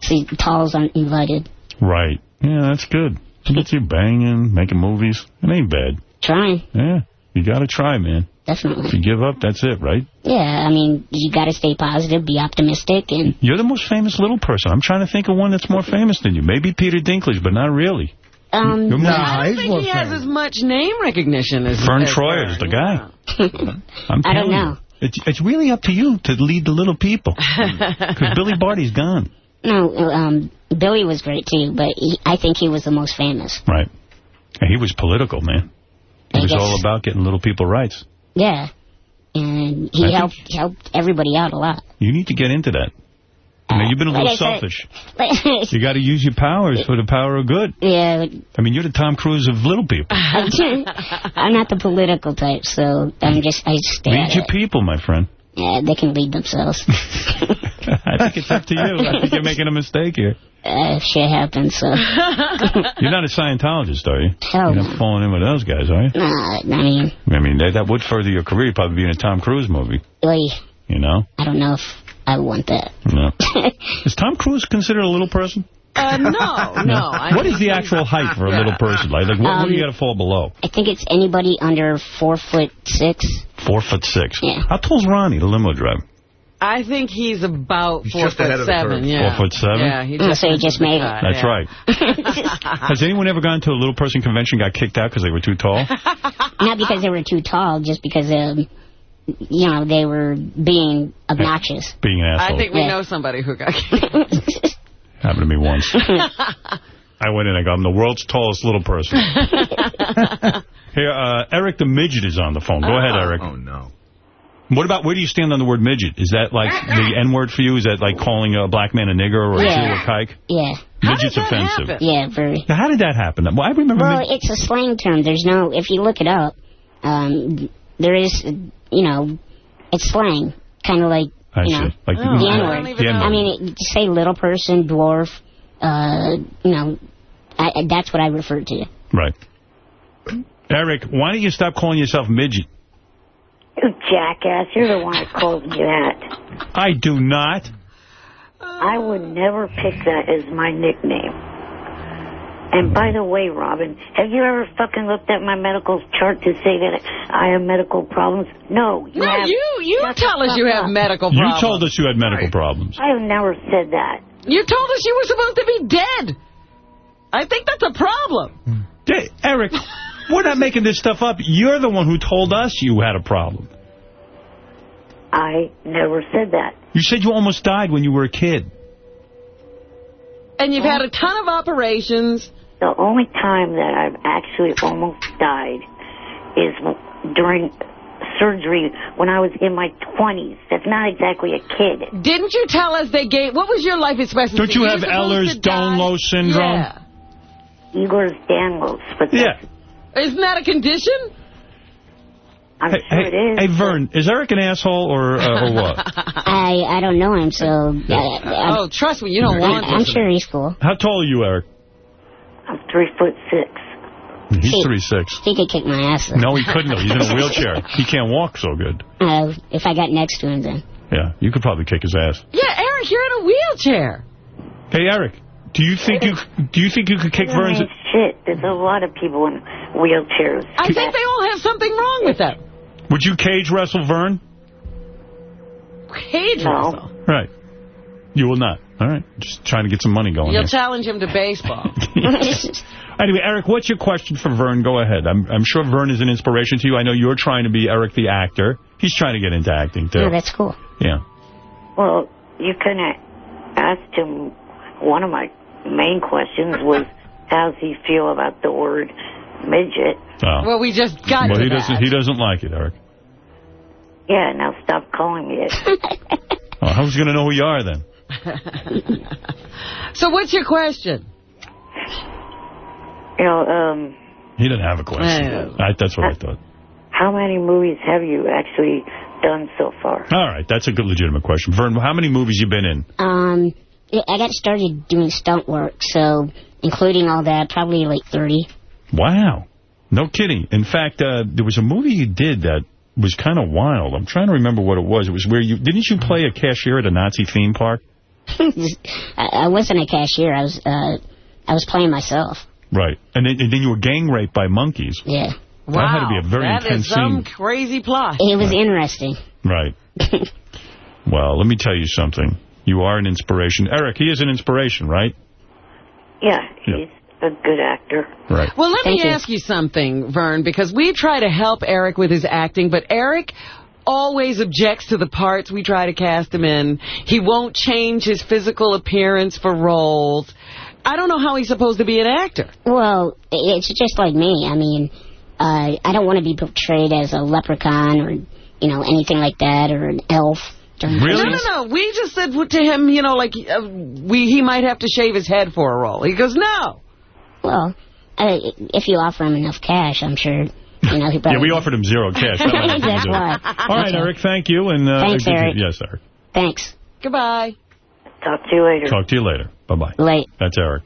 See, talls aren't invited. Right. Yeah, that's good. It gets you banging, making movies. It ain't bad. Trying, Yeah. You got to try, man. Definitely. If you give up, that's it, right? Yeah, I mean, you got to stay positive, be optimistic, and You're the most famous little person. I'm trying to think of one that's more famous than you. Maybe Peter Dinklage, but not really. Um, You're more- I don't think he has as much name recognition as Verne as Troyer is the guy. I'm I don't know. you. It's, it's really up to you to lead the little people. Because Billy Barty's gone. No, um, Billy was great too, but he, I think he was the most famous. Right. And he was political, man. He I was guess. all about getting little people rights. Yeah, and he think- helped helped everybody out a lot. You need to get into that. Know, you've been a little selfish. You got to use your powers for the power of good. yeah, I mean, you're the Tom Cruise of little people. I'm not the political type, so I'm just I just stay Lead your it. people, my friend. Yeah, they can lead themselves. I think it's up to you. I think you're making a mistake here. uh, shit happens, so. You're not a Scientologist, are you? Hell You're no. not falling in with those guys, are you? Nah, I mean, I mean, that, that would further your career. You'd probably be in a Tom Cruise movie, oy, you know? I don't know if I want that. No. Is Tom Cruise considered a little person? Uh, no, no. I What is the actual height for a little person? Like, like what, what do you Um, got to fall below? I think it's anybody under four foot six. Four foot six. Yeah. How tall's Ronnie, the limo driver? I think he's about He's four just ahead foot of the seven. Yeah. Four foot seven? Yeah, he Oh, just, so he just made it. That's right. Has anyone ever gone to a little person convention and got kicked out because they were too tall? Not because they were too tall, just because, um, you know, they were being obnoxious. Being an asshole. I think we Yeah. know somebody who got Happened to me once. I went in, I go, I'm the world's tallest little person. Here, uh, Eric the Midget is on the phone. Go ahead, Eric. Oh, no. What about, where do you stand on the word midget? Is that like the N-word for you? Is that like calling a black man a nigger or a Yeah. Jew a kike? Yeah. Midget's offensive. Yeah, very. Now, how did that happen? Well, I remember... Well, it's a slang term. There's no, if you look it up, um, there is, you know, it's slang. Kind of like, I you know. Like the the- I N-word. even The know. I mean, it, say little person, dwarf, uh, you know, I, I- that's what I refer to. Right. Eric, why don't you stop calling yourself midget? You jackass, you're the one that calls me that. I do not. I would never pick that as my nickname. And by the way, Robin, have you ever fucking looked at my medical chart to say that I have medical problems? No, you No, have. you you tell us you have up. medical problems. You told us you had medical problems. I have never said that. You told us you were supposed to be dead. I think that's a problem. Hey, Eric, we're not making this stuff up. You're the one who told us you had a problem. I never said that. You said you almost died when you were a kid. And you've had a ton of operations. The only time that I've actually almost died is during surgery when I was in my 20s. That's not exactly a kid. Didn't you tell us they gave... What was your life expectancy? Don't you have supposed to Ehlers-Danlos syndrome? Yeah. Ehlers-Danlos, but Yeah. Isn't that a condition? I'm Hey, sure hey, it is. hey, Verne, is Eric an asshole or uh, or what? I I don't know him, so. I, I, Oh, trust me, you don't want I'm this. sure he's cool. How tall are you, Eric? I'm three foot six. He's See. three six. He could kick my ass. though. No, he couldn't. He's in a wheelchair. He can't walk so good. Uh, if I got next to him, then. Yeah, you could probably kick his ass. Yeah, Eric, you're in a wheelchair. Hey, Eric, do you think you do you think you could kick Verne's? mean, shit, there's a lot of people in wheelchairs. I think they all have something wrong with them. Would you cage wrestle Verne? Cage No. wrestle. Right. You will not. All right. Just trying to get some money going You'll here. challenge him to baseball. Anyway, Eric, what's your question for Verne? Go ahead. I'm, I'm sure Verne is an inspiration to you. I know you're trying to be Eric the actor. He's trying to get into acting, too. Yeah, that's cool. Yeah. Well, you kind of asked him, one of my main questions was, how's he feel about the word midget? Oh. Well, we just got well, to he that. doesn't. He doesn't like it, Eric. Yeah, now stop calling me it. Oh, how's he going to know who you are then? So what's your question? you know, um, He didn't have a question. Oh. I, that's what I thought. how many movies have you actually done so far? All right, that's a good legitimate question. Verne, how many movies you been in? Um, I got started doing stunt work, so including all that, probably like 30. Wow. No kidding. In fact, uh, there was a movie you did that was kind of wild. I'm trying to remember what it was. It was where you... Didn't you play a cashier at a Nazi theme park? I, I wasn't a cashier. I was uh, I was playing myself. Right. And then, and then you were gang raped by monkeys. Yeah. Wow. That had to be a very that intense is some scene. crazy plot. It was interesting. Right. well, let me tell you something. You are an inspiration. Eric, he is an inspiration, right? Yeah, Yeah. he's a good actor. Right. Well, let Thank me you. ask you something, Verne, because we try to help Eric with his acting, but Eric always objects to the parts we try to cast him in. He won't change his physical appearance for roles. I don't know how he's supposed to be an actor. Well, it's just like me. I mean, uh, I don't want to be portrayed as a leprechaun or, you know, anything like that, or an elf. during No, no, no. We just said to him, you know, like uh, we he might have to shave his head for a role. He goes, no. Well, uh, if you offer him enough cash, I'm sure, you know, he probably... Yeah, we offered him zero cash. That had That's why. All right, Eric, thank you. And uh, Thanks, Eric. Yes, Eric. Thanks. Goodbye. Talk to you later. Talk to you later. Bye-bye. Late. That's Eric.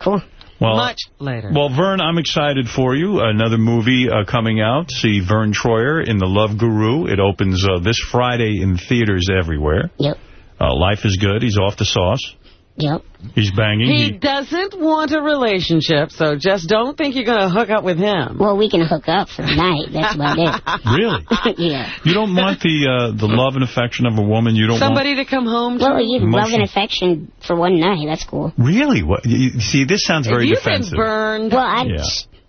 Cool. Well, Much later. Well, Verne, I'm excited for you. Another movie uh, coming out. See Verne Troyer in The Love Guru. It opens uh, this Friday in theaters everywhere. Yep. Uh, life is good. He's off the sauce. Yep. He's banging. He He- doesn't want a relationship, so just don't think you're going to hook up with him. Well, we can hook up for the night. That's about it. really? yeah. You don't want the uh, the love and affection of a woman. You don't Somebody to come home to. Well, you love and affection for one night. That's cool. Really? What? You, you- see, this sounds very You've defensive. been burned. Well, I, Yeah.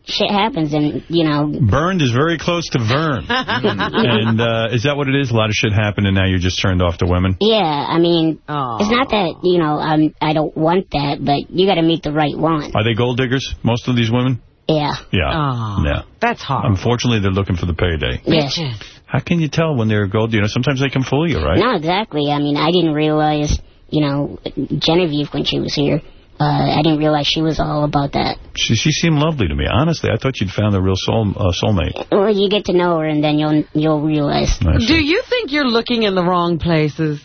Shit happens, and, you know... Burned is very close to Verne. and uh, is that what it is? A lot of shit happened, and now you're just turned off to women? Yeah, I mean, it's not that, you know, I'm, I don't want that, but you got to meet the right one. Are they gold diggers, most of these women? Yeah. Yeah. yeah. That's hard. Unfortunately, they're looking for the payday. Yes. How can you tell when they're gold? You know, sometimes they can fool you, right? No, exactly. I mean, I didn't realize, you know, Genevieve, when she was here, uh, I didn't realize she was all about that. She, she seemed lovely to me. Honestly, I thought you'd found a real soul uh, soulmate. Well, you get to know her, and then you'll you'll realize. Do you think you're looking in the wrong places?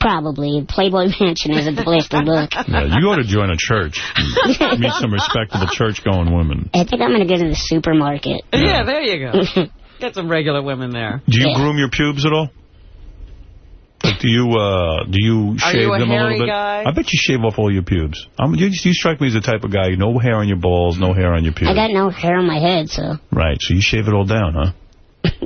Probably. Playboy Mansion isn't the place to look. Yeah, you ought to join a church. and Meet some respectable church-going women. I think I'm going to go to the supermarket. Yeah, there you go. Get some regular women there. Do you groom your pubes at all? Like, do you uh, do you shave you a them a hairy little bit? guy? I bet you shave off all your pubes. I'm, you, you strike me as the type of guy, no hair on your balls, no hair on your pubes. I got no hair on my head, so. Right, so you shave it all down, huh?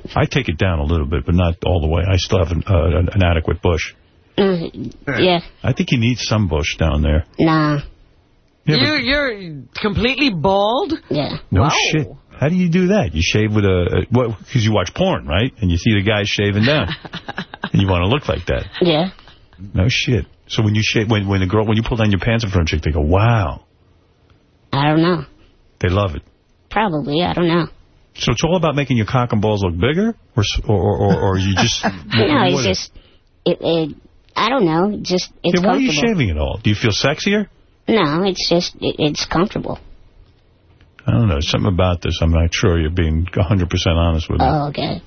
I take it down a little bit, but not all the way. I still have an, uh, an, an adequate bush. Mm, yeah. I think you need some bush down there. Nah. Yeah, you, you're completely bald? Yeah. No Wow. shit. How do you do that? You shave with a... Well, because you watch porn, right? And you see the guy shaving down. and you want to look like that. Yeah. No shit. So when you shave, when, when the girl, when you pull down your pants in front of a chick, they go, wow. I don't know. They love it. Probably. I don't know. So it's all about making your cock and balls look bigger? Or, or, or, or, or you just... no, what it's just, it, it, I don't know, just, it's Yeah, why are you shaving it all? Do you feel sexier? No, it's just, it, it's comfortable. I don't know. Something about this. I'm not sure you're being 100% honest with me. Oh, okay.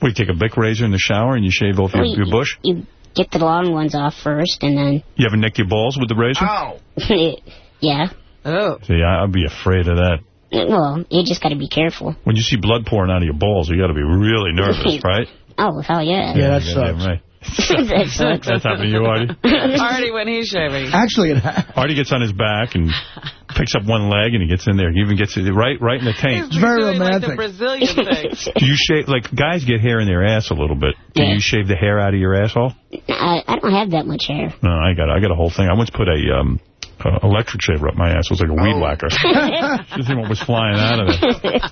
Well, you take a Bic razor in the shower and you shave off your, Well, your bush? You get the long ones off first, and then, You ever nick your balls with the razor? How? Yeah. Oh. See, I, I'd be afraid of that. Well, you just got to be careful. When you see blood pouring out of your balls, you got to be really nervous, right? Oh, hell yeah. Yeah, that goddamn Right. that sucks. That's happened to you, Artie? Artie, when he's shaving. Actually, it has. Artie gets on his back and Picks up one leg and he gets in there. He even gets it right right in the taint. He's doing like the Brazilian thing. Do you shave, like, guys get hair in their ass a little bit. Do you shave the hair out of your asshole? I, I don't have that much hair. No, I got I got a whole thing. I once put a um, uh, electric shaver up my ass. It was like a weed Oh. whacker. Just seeing what was flying out of it.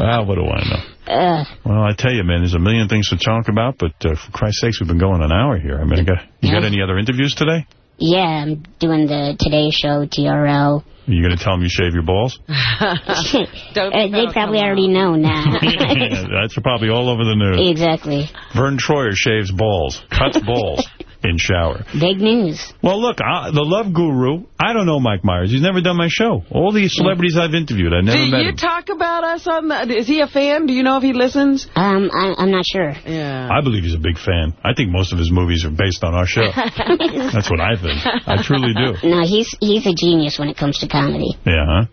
Well, what do I know? Uh, Well, I tell you, man, there's a million things to talk about, but uh, for Christ's sakes, we've been going an hour here. I mean, I got, you got any other interviews today? yeah, I'm doing the Today Show, TRL. Are you going to tell them you shave your balls? Uh, they probably already know now. Yeah, That's probably all over the news. exactly. Verne Troyer shaves balls, cuts balls in shower. Big news. Well, look, I, the Love Guru, I don't know Mike Myers. He's never done my show. All these celebrities I've interviewed, I never Do met you him. talk about us on the... Is he a fan? Do you know if he listens? Um, I, I'm not sure. Yeah. I believe he's a big fan. I think most of his movies are based on our show. That's what I think. I truly do. No, he's he's a genius when it comes to comedy. Yeah, huh?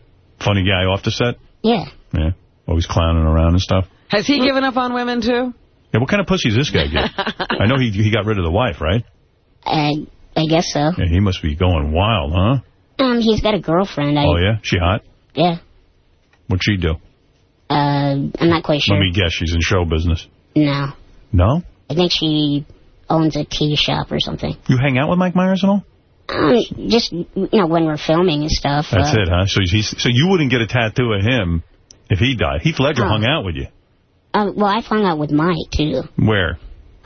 Funny guy off the set? Yeah. Yeah. Always clowning around and stuff. Has he given up on women, too? Yeah, what kind of pussy does this guy get? I know he he got rid of the wife, right? I I guess so. Yeah, he must be going wild, huh? Um, he's got a girlfriend. I, Oh, yeah? She hot? yeah. What'd she do? Uh, I'm not quite sure. Let me guess, she's in show business. No, No? I think she owns a tea shop or something. You hang out with Mike Myers at all? Um, just you know when we're filming and stuff. That's uh, it, huh? So he's so you wouldn't get a tattoo of him if he died. Heath Ledger Oh. hung out with you. Um, well, I've hung out with Mike too. Where?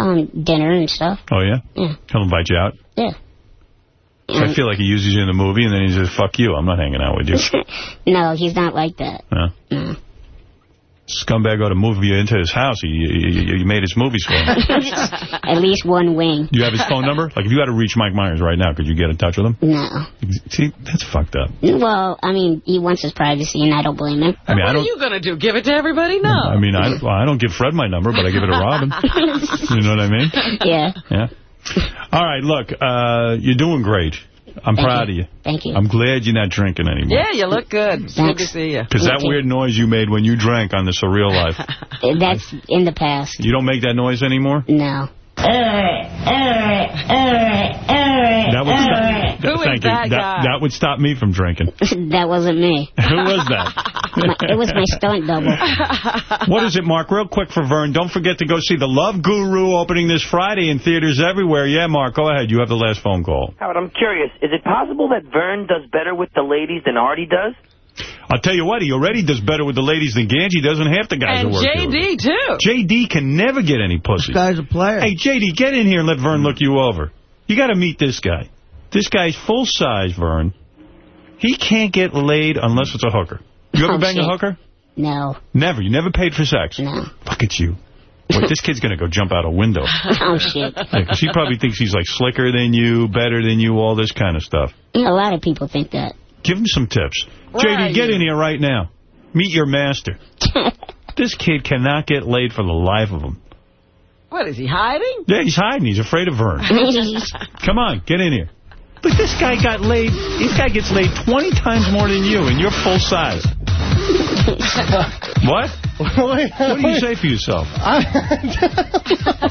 Um, dinner and stuff. Oh, yeah? Yeah. He'll invite you out? Yeah. So I feel like he uses you in the movie, and then he says, fuck you, I'm not hanging out with you. No, he's not like that. Huh? No. Scumbag ought to move you into his house. He, he, he made his movies for him. At least one wing. Do you have his phone number? Like, if you had to reach Mike Myers right now, could you get in touch with him? No. See, that's fucked up. Well, I mean, he wants his privacy, and I don't blame him. I mean, I What are don't... you going to do? Give it to everybody? No. I mean, I, well, I don't give Fred my number, but I give it to Robin. You know what I mean? Yeah. Yeah. All right, look, uh, you're doing great. I'm Thank proud you. of you. Thank you. I'm glad you're not drinking anymore. Yeah, you look good. It's good to see you. Because that weird noise you made when you drank on the Surreal Life, That's in the past. you don't make that noise anymore? No. That would stop, Who is thank you. that that would stop me from drinking. that wasn't me. Who was that? My- it was my stunt double. What is it, Mark? Real quick for Verne. Don't forget to go see The Love Guru opening this Friday in theaters everywhere. Yeah, Mark, go ahead. You have the last phone call. Howard, I'm curious. Is it possible that Verne does better with the ladies than Artie does? I'll tell you what, he already does better with the ladies than Ganji does, and half the guys And that work here. JD, too. JD can never get any pussy. This guy's a player. Hey, JD, get in here and let Verne look you over. You got to meet this guy. This guy's full size, Verne. He can't get laid unless it's a hooker. You ever Oh, bang a hooker? No. Never. You never paid for sex? No. Look at you. Wait, this kid's going to go jump out a window. Oh, shit. Because he probably thinks he's like slicker than you, better than you, all this kind of stuff. A lot of people think that. Give him some tips. Where JD, get in here right now. Meet your master. this kid cannot get laid for the life of him. What, is he hiding? Yeah, he's hiding. He's afraid of Verne. Come on, get in here. But this guy got laid. This guy gets laid 20 times more than you, and you're full size. what? What do you say for yourself?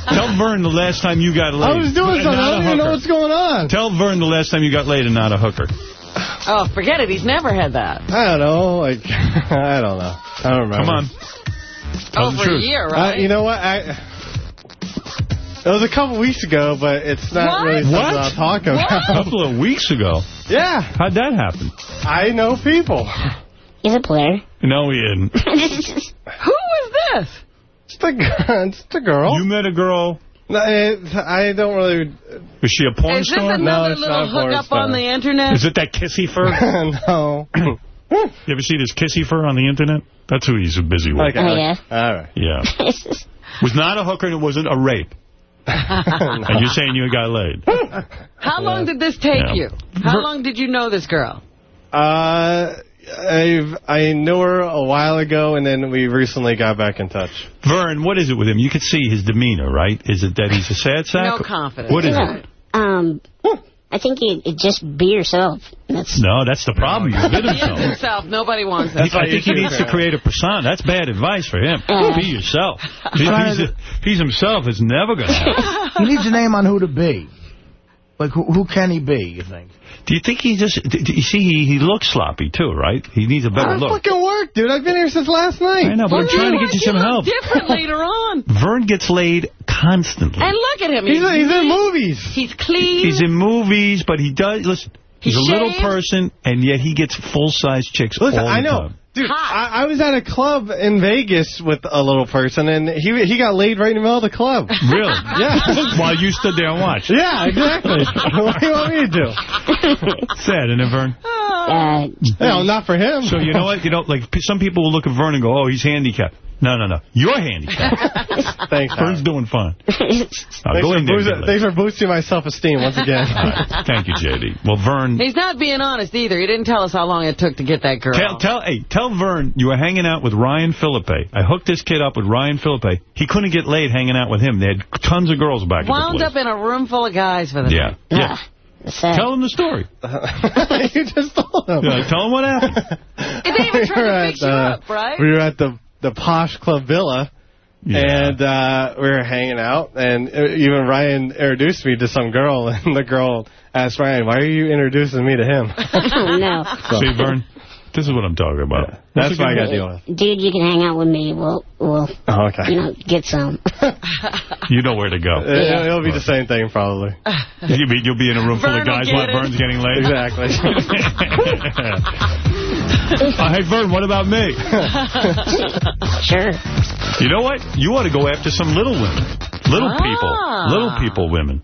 Tell Verne the last time you got laid. I was doing something. I I a don't even know what's going on. Tell Verne the last time you got laid and not a hooker. Oh, forget it. He's never had that. I don't know. Like, I don't know. I don't remember. Come on. Tell Oh, the for a truth. year, Uh, right? you know what? I. It was a couple weeks ago, but it's not What? really something What? I'll talk A couple of weeks ago. Yeah. How'd that happen? I know people. He's a player. No, he didn't. Who is this? It's the, it's the girl. You met a girl. No, it, I don't really... Is she a porn Is this star? another it's little not a porn hookup on the internet? Is it that kissy fur? no. you ever see this kissy fur on the internet? That's who he's busy with. Okay. Oh, yeah. All right. Yeah. Was not a hooker and it wasn't a rape. And you're saying you got laid. How long did this take Yeah. you? How long did you know this girl? Uh, I've, I knew her a while ago, and then we recently got back in touch. Verne, what is it with him? You can see his demeanor, right? Is it that he's a sad sack? No confidence. What is Yeah. it? Um, I think you you just be yourself. That's No, that's the problem. He's been He is himself. himself. Nobody wants that. I think he needs to create a persona. That's bad advice for him. Yeah. Be yourself. If he's, if he's himself, it's never going to happen. He needs a name on who to be. Like, who, who can he be, you think? Do you think he just... d- d- You see, he, he looks sloppy, too, right? He needs a better I look. fucking work, dude. I've been here since last night. I know, but I'm trying to get you some help. different later on. Verne gets laid constantly. And look at him. He's, he's in neat, movies. He's clean. He's in movies, but he does... Listen, he's He a little person, and yet he gets full-size chicks Listen, all the I know. time. Dude, I, I was at a club in Vegas with a little person, and he he got laid right in the middle of the club. Really? Yeah. While you stood there and watched. Yeah, exactly. what do you want me to do? Sad, isn't it, Verne? Oh, Uh, No, not for him. So you know what? You know, like some people will look at Verne and go, "Oh, he's handicapped." No, no, no. You're handicapped. Thanks, Verne's doing fine. Now, Thanks, go for in there. boosting, thanks for boosting my self-esteem once again. laid. Thank you, JD. Well, Verne, He's not being honest either. He didn't tell us how long it took to get that girl. tell, tell, hey, tell Verne you were hanging out with Ryan Phillippe. I hooked this kid up with Ryan Phillippe. He couldn't get laid hanging out with him. They had tons of girls back Wound at the up in a room full of guys for the place. Yeah, night. yeah. Tell him the story. you just told him. Yeah, tell him what happened. They didn't even We try were to at, fix you uh, up, right? We were at the the posh club villa. And uh, we were hanging out, and uh, even Ryan introduced me to some girl, and the girl asked Ryan, "Why are you introducing me to him?" no. See, Verne, this is what I'm talking about. That's what I got to deal with. Dude, you can hang out with me. We'll, we'll Oh, okay. you know, get some. You know where to go. It, will be the same thing, probably. You mean you'll be in a room full of Verne will guys while it. Verne's getting laid? Exactly. Uh, hey, Verne, what about me? sure. You know what? You ought to go after some little women. Little Ah. people. Little people women.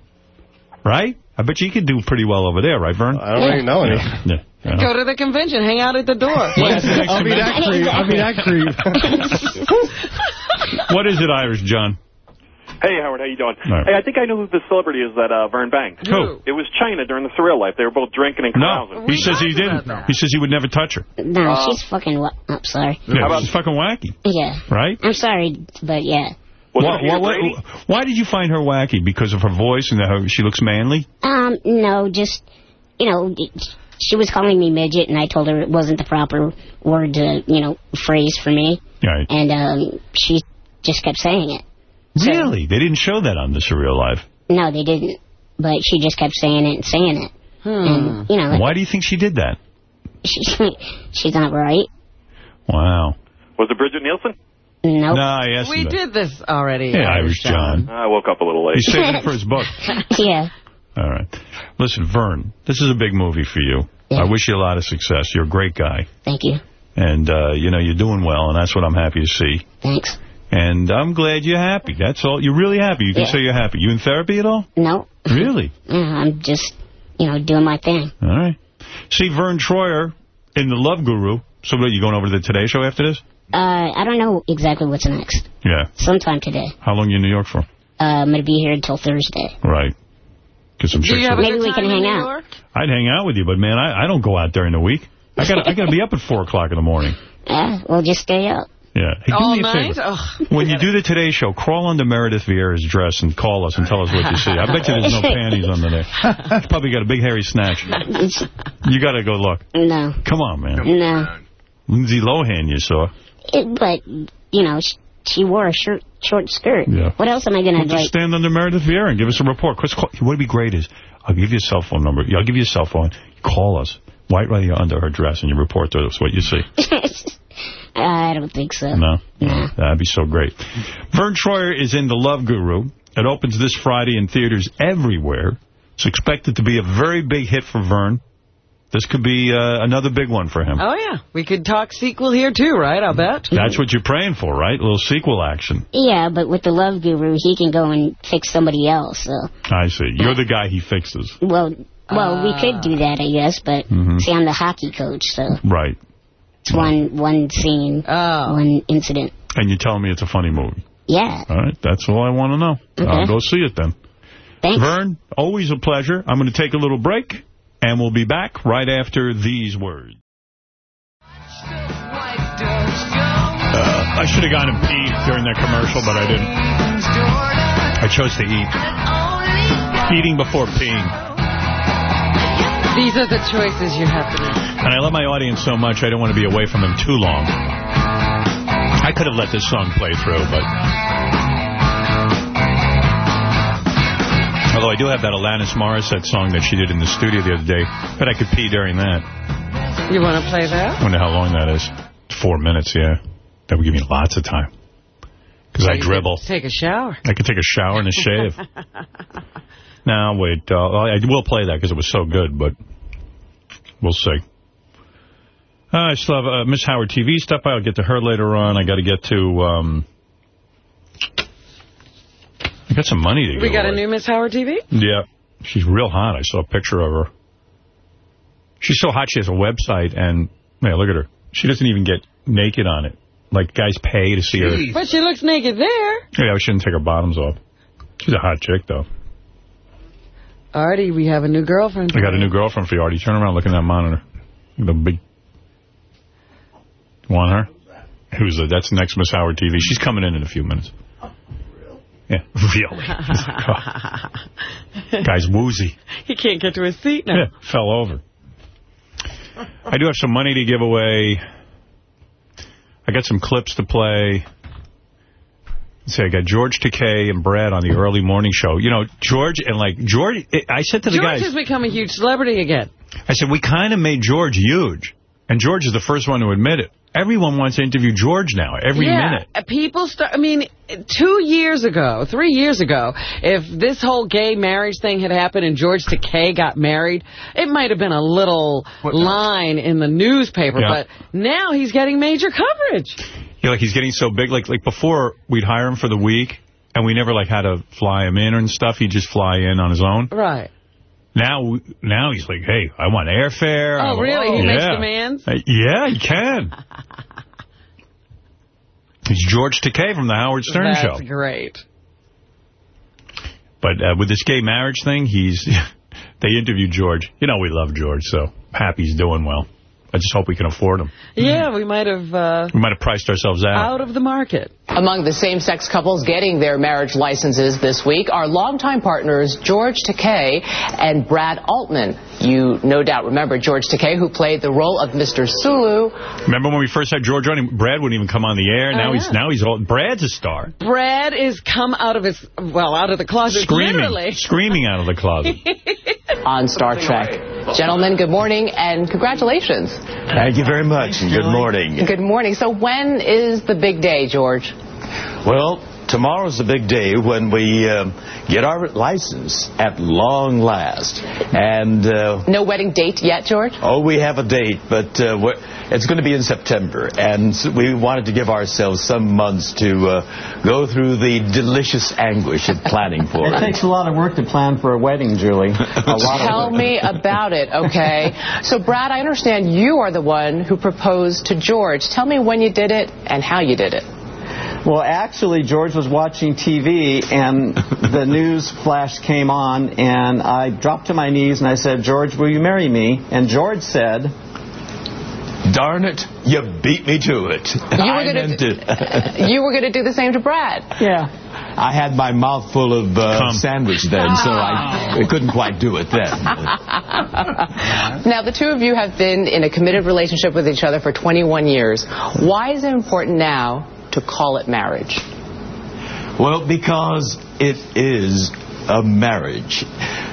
Right? I bet you could do pretty well over there, right, Verne? I don't really know any. Yeah. Yeah. yeah. Go to the convention. Hang out at the door. I'll be that creep. I'll be that creep. What is it, Irish John? Hey, Howard, how you doing? All right. Hey, I think I know who the celebrity is that uh, Verne banged. Who? It was Chyna during the surreal life. They were both drinking and No, carousing. he says he didn't. He says he would never touch her. No, Uh, she's fucking. I'm sorry. Yeah, she's fucking wacky, Yeah. right? I'm sorry, but yeah. Why, why, why, why did you find her wacky? Because of her voice and how she looks manly? Um, no, just, you know, she was calling me midget, and I told her it wasn't the proper word to, you know, phrase for me. Right. And um, she just kept saying it. So- Really? They didn't show that on the Surreal Life? No, they didn't. But she just kept saying it and saying it. And, you know, Why do you think she did that? she, she's not right. Wow. Was it Brigitte Nielsen? No. No, I asked We did this already. Hey, Irish John. I woke up a little late. He's saving it for his book. yeah. All right. Listen, Verne, this is a big movie for you. I wish you a lot of success. You're a great guy. Thank you. And, uh, you know, you're doing well, and that's what I'm happy to see. Thanks. And I'm glad you're happy. That's all. You're really happy. You can Yeah. say you're happy. You in therapy at all? No. Really? Yeah, I'm just, you know, doing my thing. All right. See Verne Troyer in The Love Guru. So what, you going over to the Today Show after this? Uh, I don't know exactly what's next. Yeah. Sometime today. How long you in New York for? Uh, I'm going to be here until Thursday. Right. Get some chicks. with Maybe we can hang out. I'd hang out with you, but man, I, I don't go out during the week. I got I got to be up at four o'clock in the morning. Yeah, we'll just stay up. Yeah. Hey, All night? favor. Ugh. When you do the Today Show, crawl under Meredith Vieira's dress and call us and tell us what you see. I bet you there's no panties under there. She's probably got a big hairy snatch. You got to go look. No. Come on, man. No. Lindsay Lohan you saw. It, but, you know, she, she wore a short, short skirt. Yeah. What else am I going Well, do? just stand under Meredith Vieira and give us a report. Chris, call, what would be great is, I'll give you a cell phone number. I'll give you a cell phone. Call us. White right under her dress, and you report to us what you see. I don't think so. No? no. That'd be so great. Verne Troyer is in The Love Guru. It opens this Friday in theaters everywhere. It's expected to be a very big hit for Verne. This could be uh, another big one for him. Oh, yeah. We could talk sequel here, too, right? I'll bet. That's what you're praying for, right? A little sequel action. Yeah, but with the love guru, he can go and fix somebody else. So, I see. You're the guy he fixes. well, well, we could do that, I guess. But Mhm. see, I'm the hockey coach, so Right. it's one one scene, one incident. And you're telling me it's a funny movie. Yeah. All right, that's all I want to know. I'll go see it then. Thanks. Verne, always a pleasure. I'm going to take a little break, and we'll be back right after these words. Uh, I should have gone and peed during that commercial, but I didn't. I chose to eat. Eating before peeing. These are the choices you have to make. And I love my audience so much, I don't want to be away from them too long. I could have let this song play through, but... Although I do have that Alanis Morissette song that she did in the studio the other day. But I could pee during that. You want to play that? I wonder how long that is. Four minutes, yeah. That would give me lots of time. Because I dribble. Take a shower. I could take a shower and a shave. now, wait. Uh, I will play that because it was so good, but we'll see. Uh, I still have uh, Miss Howard TV stuff. I'll get to her later on. I got to get to... Um, I got some money to We give got away. a new Miss Howard TV? Yeah. She's real hot. I saw a picture of her. She's so hot she has a website, and, man, look at her. She doesn't even get naked on it. Like, guys pay to see her. But she looks naked there. Yeah, we shouldn't take her bottoms off. She's a hot chick, though. Artie, we have a new girlfriend. I got a new girlfriend for you, Artie. Turn around, look at that monitor. The big... Want her? Who's the, That's next Miss Howard TV. She's coming in in a few minutes. Yeah, really. Guy's woozy. He can't get to his seat now. Yeah, fell over. I do have some money to give away. I got some clips to play. Let's see, I got George Takei and Brad on the early morning show. You know, George and like, George, I said to the George guys, has become a huge celebrity again. I said, we kind of made George huge. And George is the first one to admit it. Everyone wants to interview George now, every yeah, minute. uh, People start, I mean, two years ago, three years ago, if this whole gay marriage thing had happened and George Takei got married, it might have been a little line in the newspaper, Yeah. but now he's getting major coverage. You know, like he's getting so big. Like like before, we'd hire him for the week, and we never like had to fly him in and stuff. He'd just fly in on his own. Right. Now, now he's like, hey, I want airfare. Oh, really? He yeah. makes demands? Uh, yeah, he can. He's George Takei from the Howard Stern That's Show. great. But uh, with this gay marriage thing, he's they interviewed George. You know we love George, so happy he's doing well. I just hope we can afford him. Yeah, we might have uh, We might have priced ourselves out. out of the market. Among the same-sex couples getting their marriage licenses this week are longtime partners George Takei and Brad Altman. You no doubt remember George Takei, who played the role of Mr. Sulu. Remember when we first had George on? Brad wouldn't even come on the air. Now Oh, he's now he's all Brad's a star. Brad is come out of his, well, out of the closet, Screaming, literally. screaming out of the closet. on Star Trek. Gentlemen, good morning and congratulations. Thank you very much, and good morning. Good morning. So when is the big day, George? Well, tomorrow's the big day when we um, get our license at long last. And, uh, No wedding date yet, George? oh, we have a date, but uh, we're, it's going to be in September. And so we wanted to give ourselves some months to uh, go through the delicious anguish of planning for It it. takes a lot of work to plan for a wedding, Julie. A lot Tell work. me about it, okay? so, Brad, I understand you are the one who proposed to George. Tell me when you did it and how you did it. Well, actually, George was watching TV, and the news flash came on, and I dropped to my knees and I said, George, will you marry me? And George said, Darn it, you beat me to it. You were I gonna meant do- it. you were going to do the same to Brad. Yeah. I had my mouth full of uh, sandwich then, so I, I couldn't quite do it then. Now, the two of you have been in a committed relationship with each other for 21 years. Why is it important now to call it marriage? Well, because it is a marriage.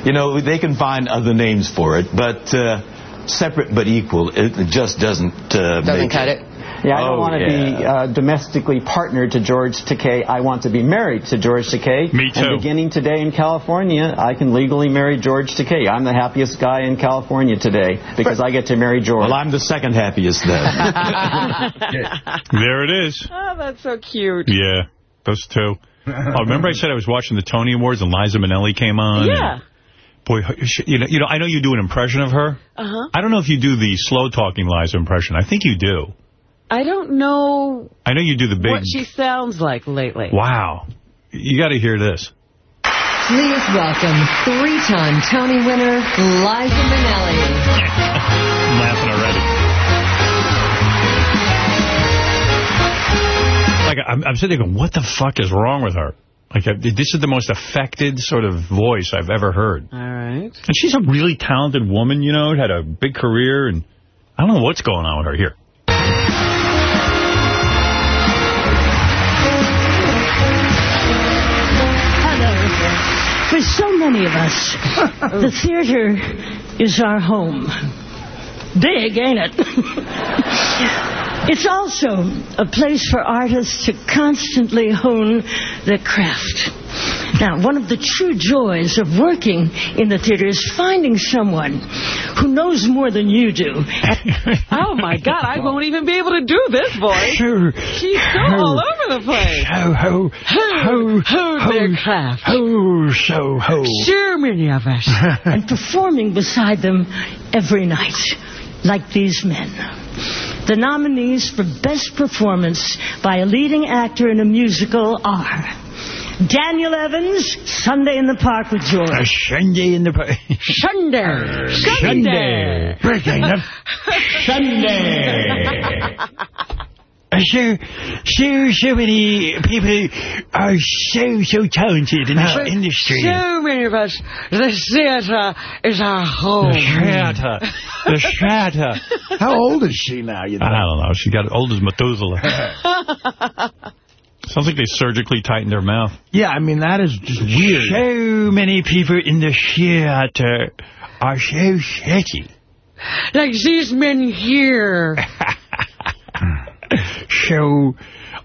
You know, they can find other names for it, but uh, separate but equal, it just doesn't uh, Doesn't make cut it. Yeah, I don't Oh, want to yeah. be uh, domestically partnered to George Takei. I want to be married to George Takei. Me too. And beginning today in California, I can legally marry George Takei. I'm the happiest guy in California today because I get to marry George. Well, I'm the second happiest then. there it is. Oh, that's so cute. Yeah, those two. Oh, remember I said I was watching the Tony Awards and Liza Minnelli came on? Yeah. Boy, she- you know, you know, I know you do an impression of her. Uh-huh. I don't know if you do the slow-talking Liza impression. I think you do. I don't know I know you do the big... what she sounds like lately. Wow. You got to hear this. Please welcome three-time Tony winner Liza Minnelli. I'm laughing already. Like, I'm, I'm sitting there going, what the fuck is wrong with her? Like, this is the most affected sort of voice I've ever heard. All right. And she's a really talented woman, you know, had a big career, and I don't know what's going on with her here. For so many of us, the theater is our home. Big, ain't it? it's also a place for artists to constantly hone their craft. Now, one of the true joys of working in the theater is finding someone who knows more than you do. oh, my God, I won't even be able to do this voice. She's so all over the place. Ho, ho, Ho, ho, ho, their craft. ho, so, ho. Sure, many of us. and performing beside them every night, like these men. The nominees for Best Performance by a Leading Actor in a Musical are Daniel Evans, Sunday in the Park with George. A Sunday in the park. Sunday. Sunday. Breaking up. Sunday. Uh, So, so, so many people are so, so talented in this industry. So many of us, the theater is our home. The shatter. The shatter. How old is she now? You know? I don't know. She got old as Methuselah. Sounds like they surgically tightened their mouth. Yeah, I mean, that is just weird. So many people in the theater are so sexy. Like these men here. So,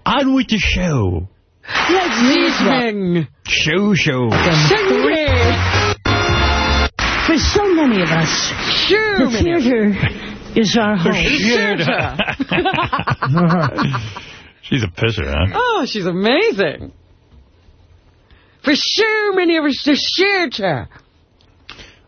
on with the show. These men. Show, show. For so many of us, Sure, the theater is our home. She's a pisser, huh? Oh, she's amazing. For sure, many of us, the theater.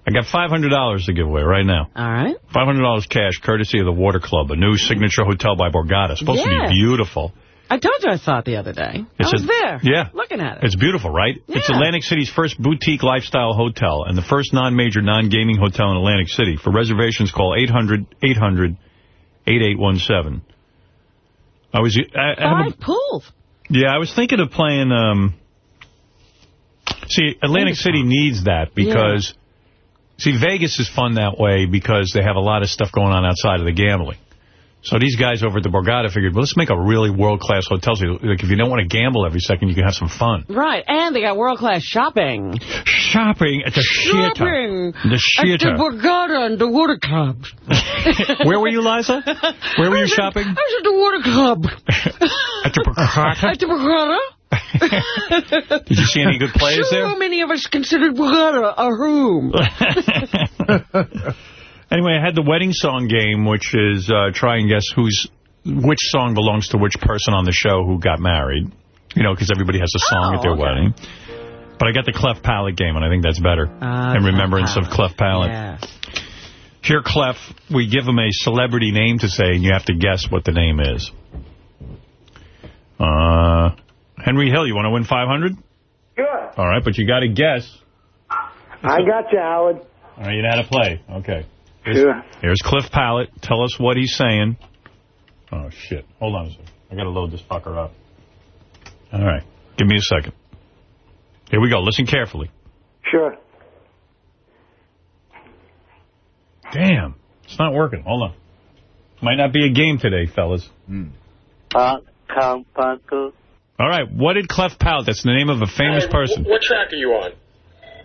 I got $500 to give away right now. All right. $500 cash, courtesy of the Water Club, a new signature hotel by Borgata. Supposed to be beautiful. I told you I saw it the other day. It's I was a- there. yeah. Looking at it. It's beautiful, right? Yeah. It's Atlantic City's first boutique lifestyle hotel and the first non-major, non-gaming hotel in Atlantic City. For reservations, call 800-800-8817. I was... I, I have a- pools. yeah, I was thinking of playing... Um, see, Atlantic City needs that because... See, Vegas is fun that way because they have a lot of stuff going on outside of the gambling. So these guys over at the Borgata figured, well, let's make a really world-class hotel. So, like, if you don't want to gamble every second, you can have some fun. Right, and they got world-class shopping. Shopping at the theater. Shopping The at theater. the Borgata and the Water Club. Where were you, Liza? Where were you shopping? I was at the Water Club. At the Borgata? At the Borgata. Did you see any good plays so there? many of us considered Borgata a home. Anyway, I had the wedding song game, which is uh, try and guess who's which song belongs to which person on the show who got married. You know, because everybody has a song at their Oh, okay. wedding. But I got the Clef Palette game, and I think that's better. Ah, in remembrance of Clef Palette. Yeah. Here, Clef, we give them a celebrity name to say, and you have to guess what the name is. Uh, Henry Hill, you want to win 500? Good. All right, but you got to guess. I got you, Howard. All right, you know how to play. Okay. Here's, Sure. here's Cliff Pallet. Tell us what he's saying. Oh, shit. Hold on a second. I got to load this fucker up. All right. Give me a second. Here we go. Listen carefully. Sure. Damn. It's not working. Hold on. Might not be a game today, fellas. Hmm. Uh, All right. What did Clef Pallet? That's the name of a famous Hey, person. What track are you on?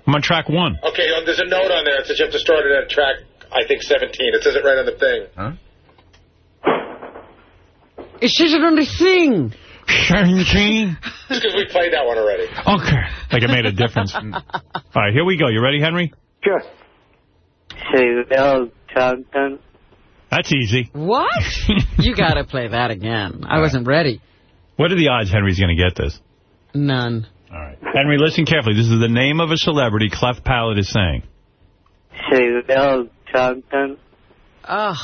I'm on track one. Okay, um, there's a note on there that says you have to start it at track, I think, 17. It says it right on the thing. Huh? It says it on the thing. 17? Just because we played that one already. Okay. Like it made a difference. All right, here we go. You ready, Henry? Sure. That's easy. What? you got to play that again. I wasn't ready. What are the odds Henry's going to get this? None. All right. Henry, listen carefully. This is the name of a celebrity Clef Pallet is saying. Ugh.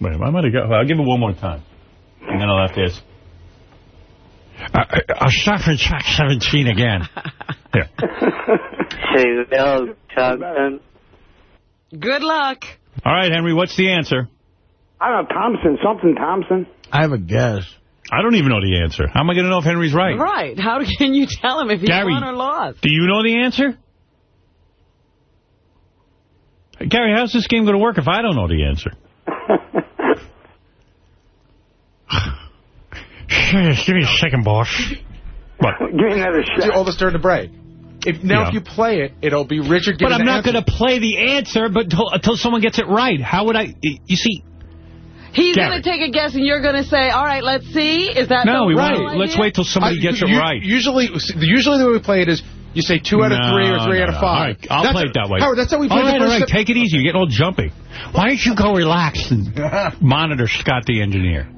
Wait, I might have got. I'll give it one more time. And then I'll have to ask. Uh, I'll start from track 17 again. Here. Good luck. All right, Henry, what's the answer? I don't know, Thompson, something Thompson. I have a guess. I don't even know the answer. How am I going to know if Henry's right? Right. How can you tell him if he Gary. won or lost? Do you know the answer? Gary, how's this game going to work if I don't know the answer? Give me a second, boss. What? Give me another shot. All the during the break. if, now Yeah. if you play it, it'll be Richard giving But I'm not going to play the answer but until someone gets it right. How would I... You see... He's going to take a guess, and you're going to say, all right, let's see. Is that No, the we right won't. Let's wait till somebody I- gets it right. Usually, usually the way we play it is you say two out of No, three or three no, out of no. five. All right, I'll That's- play it that way. Howard, that's how we play All right, the all first right, take it easy. You're getting all jumpy. Why don't you go relax and monitor Scott the engineer?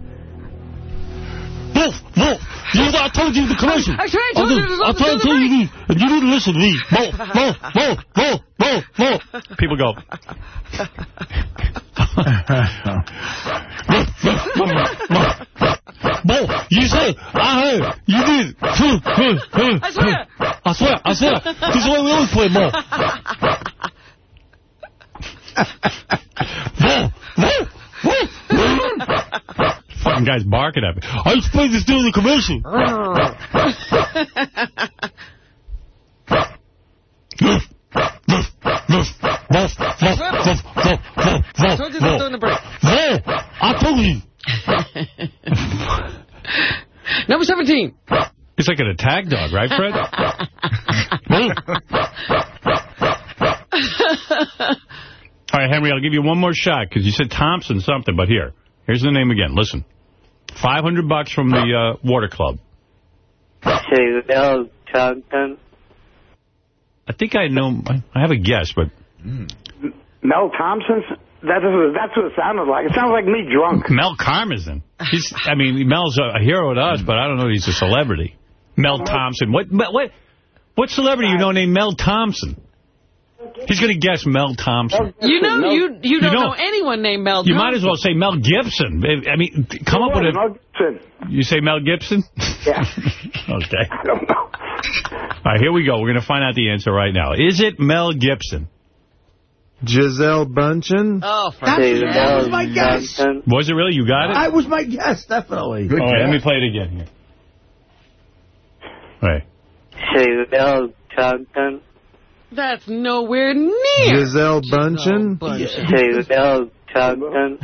Wolf, Wolf, you I told you the commercial. I tried to tell you to I listen told to you, the you, and you didn't listen to me. Wolf, Wolf, Wolf, Wolf, Wolf, Wolf. People go. Wolf, you said, I heard, you did. I swear. I swear, I swear. This is why we always play more. Wolf, Wolf, Wolf. Fucking guy's barking at me. I explained this during the commercial. I told you this during the break. I told you. Number 17. It's like an attack dog, right, Fred? All right, Henry, I'll give you one more shot because you said Thompson something, but here. Here's the name again. Listen. 500 bucks from the uh, Water Club. Mel Thompson. I think I know. I have a guess, but Mel Thompson? That is, that's what it sounded like. It sounds like me drunk. Mel Karmazin. He's, I mean, Mel's a hero to us, but I don't know if he's a celebrity. Mel Thompson. What what what celebrity you know named Mel Thompson? He's going to guess Mel Thompson. You know, you you don't don't. know anyone named Mel You might as well say Mel Gibson. I mean, come up with a... Mel Gibson. You say Mel Gibson? Yeah. okay. All right, here we go. We're going to find out the answer right now. Is it Mel Gibson? Gisele Bündchen? Oh, for That's, that was my guess. Was it really? You got it? I was my guess, definitely. All right, let me play it again here. Right. Mel Thompson. That's nowhere near. Gisele Bündchen? Mel Thompson.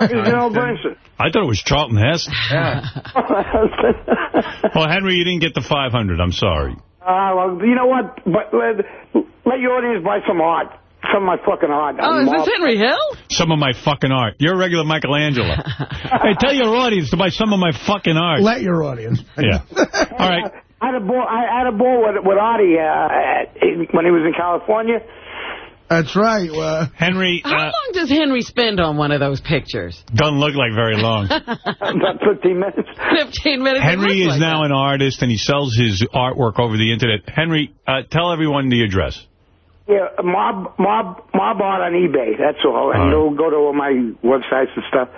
Gisele Bündchen. I thought it was Charlton Heston. Yeah. well, Henry, you didn't get the 500. I'm sorry. Uh, well, you know what? But let, let your audience buy some art. Some of my fucking art. Oh, is this Henry Hill? Some of my fucking art. You're a regular Michelangelo. hey, tell your audience to buy some of my fucking art. Let your audience. Yeah. All right. I had a ball. I had a ball with with Artie uh, when he was in California. That's right. Uh, Henry, How long does Henry spend on one of those pictures? doesn't look like very long. About 15 minutes. 15 minutes. Henry is like now an artist, and he sells his artwork over the Internet. Henry, uh, tell everyone the address. Yeah, mob, mob, mob art on eBay. That's all. And All right. you'll go to all my websites and stuff.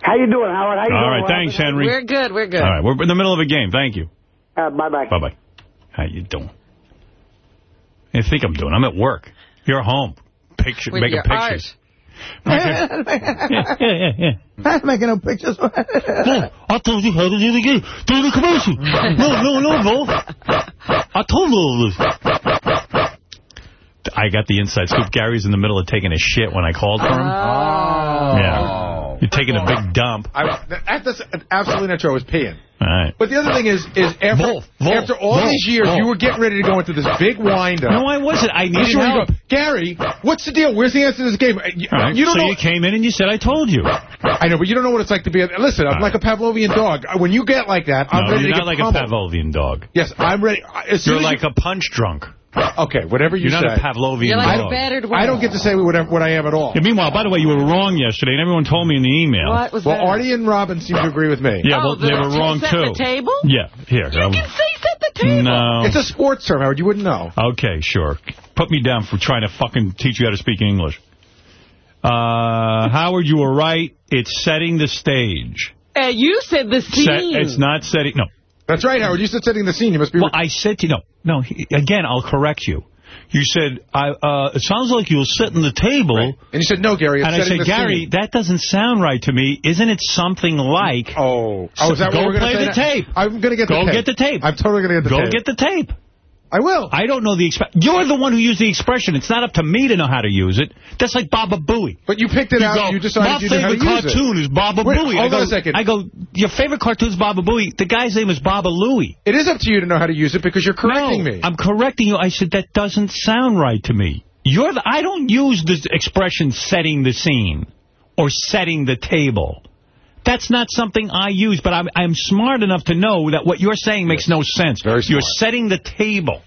How you doing, Howard? How you All doing? right, Robin? thanks, Henry. We're good. We're good. All right, we're in the middle of a game. Thank you. Uh, bye bye. Bye bye. How you doing? I think I'm doing. I'm at work. You're home. Picture, With making your pictures. yeah, yeah, yeah, yeah. I'm making no pictures. Wolf, I told you how to do the game. Do the commercial. No, no, no, Wolf. I told you all this. I got the inside scoop. Gary's in the middle of taking a shit when I called for him. Oh. Yeah. You're taking a big dump. I, that, that's absolutely not true. I was peeing. Right. But the other thing is, is uh, after Wolf, Wolf, after all Wolf, these years, you were getting ready to go into this big wind-up. No, I wasn't. I needed you help. go, Gary, what's the deal? Where's the answer to this game? You, right, you don't so know. you came in and you said, I told you. I know, but you don't know what it's like to be. A, listen, I'm All like a Pavlovian dog. When you get like that, I'm no, ready you're not like pummeled. a Pavlovian dog. Yes, I'm ready. As You're like you, a punch drunk. Okay, whatever you You're say. not a Pavlovian You're like dog. a battered I don't get to say whatever what I am at all. Yeah, meanwhile, by the way, you were wrong yesterday, and everyone told me in the email. What was Well, that? Artie and Robin seem to agree with me. Yeah, Oh, well, they were wrong, set too. the table? Yeah, here. You um, can say set the table. no. It's a sports term, Howard. You wouldn't know. Okay, sure. Put me down for trying to fucking teach you how to speak English. Uh, Howard, you were right. It's setting the stage. Uh, you said the scene. Set, it's not setting... No. That's right, Howard. You said setting the scene. You must be. Well, I said to you... No, no. he- Again, I'll correct you. You said, I, uh, it sounds like you'll sit in the table. And you said, no, Gary, it's And I said, Gary, scene. that doesn't sound right to me. Isn't it something like... Oh. Oh, is that Go what we're going to Go play say? the tape. I'm going to get Go the tape. get the tape. I'm totally going to get the Go tape. Go get the tape. I will. I don't know the expression. You're the one who used the expression. It's not up to me to know how to use it. That's like Baba Booey. But you picked it You out. go, you decided my you knew how to favorite use it. cartoon is Baba Wait, Booey. Hold I go, on a second. I go, your favorite cartoon is Baba Booey. The guy's name is Baba Louie. It is up to you to know how to use it because you're correcting no, me. I'm correcting you. I said, that doesn't sound right to me. You're the, I don't use the expression setting the scene or setting the table. That's not something I use, but I'm, I'm smart enough to know that what you're saying makes no sense. Very You're setting the table.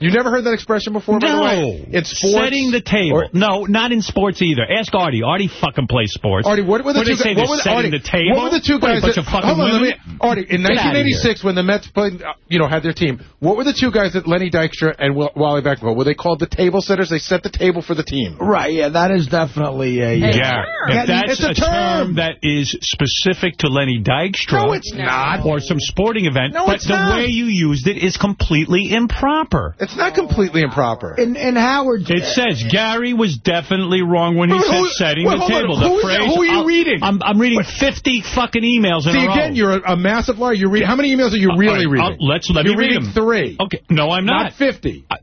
You never heard that expression before, by the No. way? In sports? Setting the table. Or- no, not in sports either. Ask Artie. Artie fucking plays sports. Artie, what were the When two guys? What were the, setting Artie, the table? What were the two guys? bunch that, hold on, let me. Artie, in Get 1986, when the Mets played, uh, you know, had their team, what were the two guys that Lenny Dykstra and Will- Wally Beckville? Were they called the table setters? They set the table for the team. Right, yeah, that is definitely a... Yeah, Yeah, if that's it's a a term. term. that is specific to Lenny Dykstra. No, it's not. Or some sporting event. No, but it's the not. way you used it is completely improper. It's not completely improper. In, in Howard... It says Gary was definitely wrong when he Who- said setting wait, the table. The is phrase, that? Who are you I'll- reading? I'm, I'm reading 50 fucking emails in See, a row. again, you're a, a massive liar. You read How many emails are you really All right, reading? I'll- let's let you're me read reading them. three. Okay, no, I'm not. Not 50. I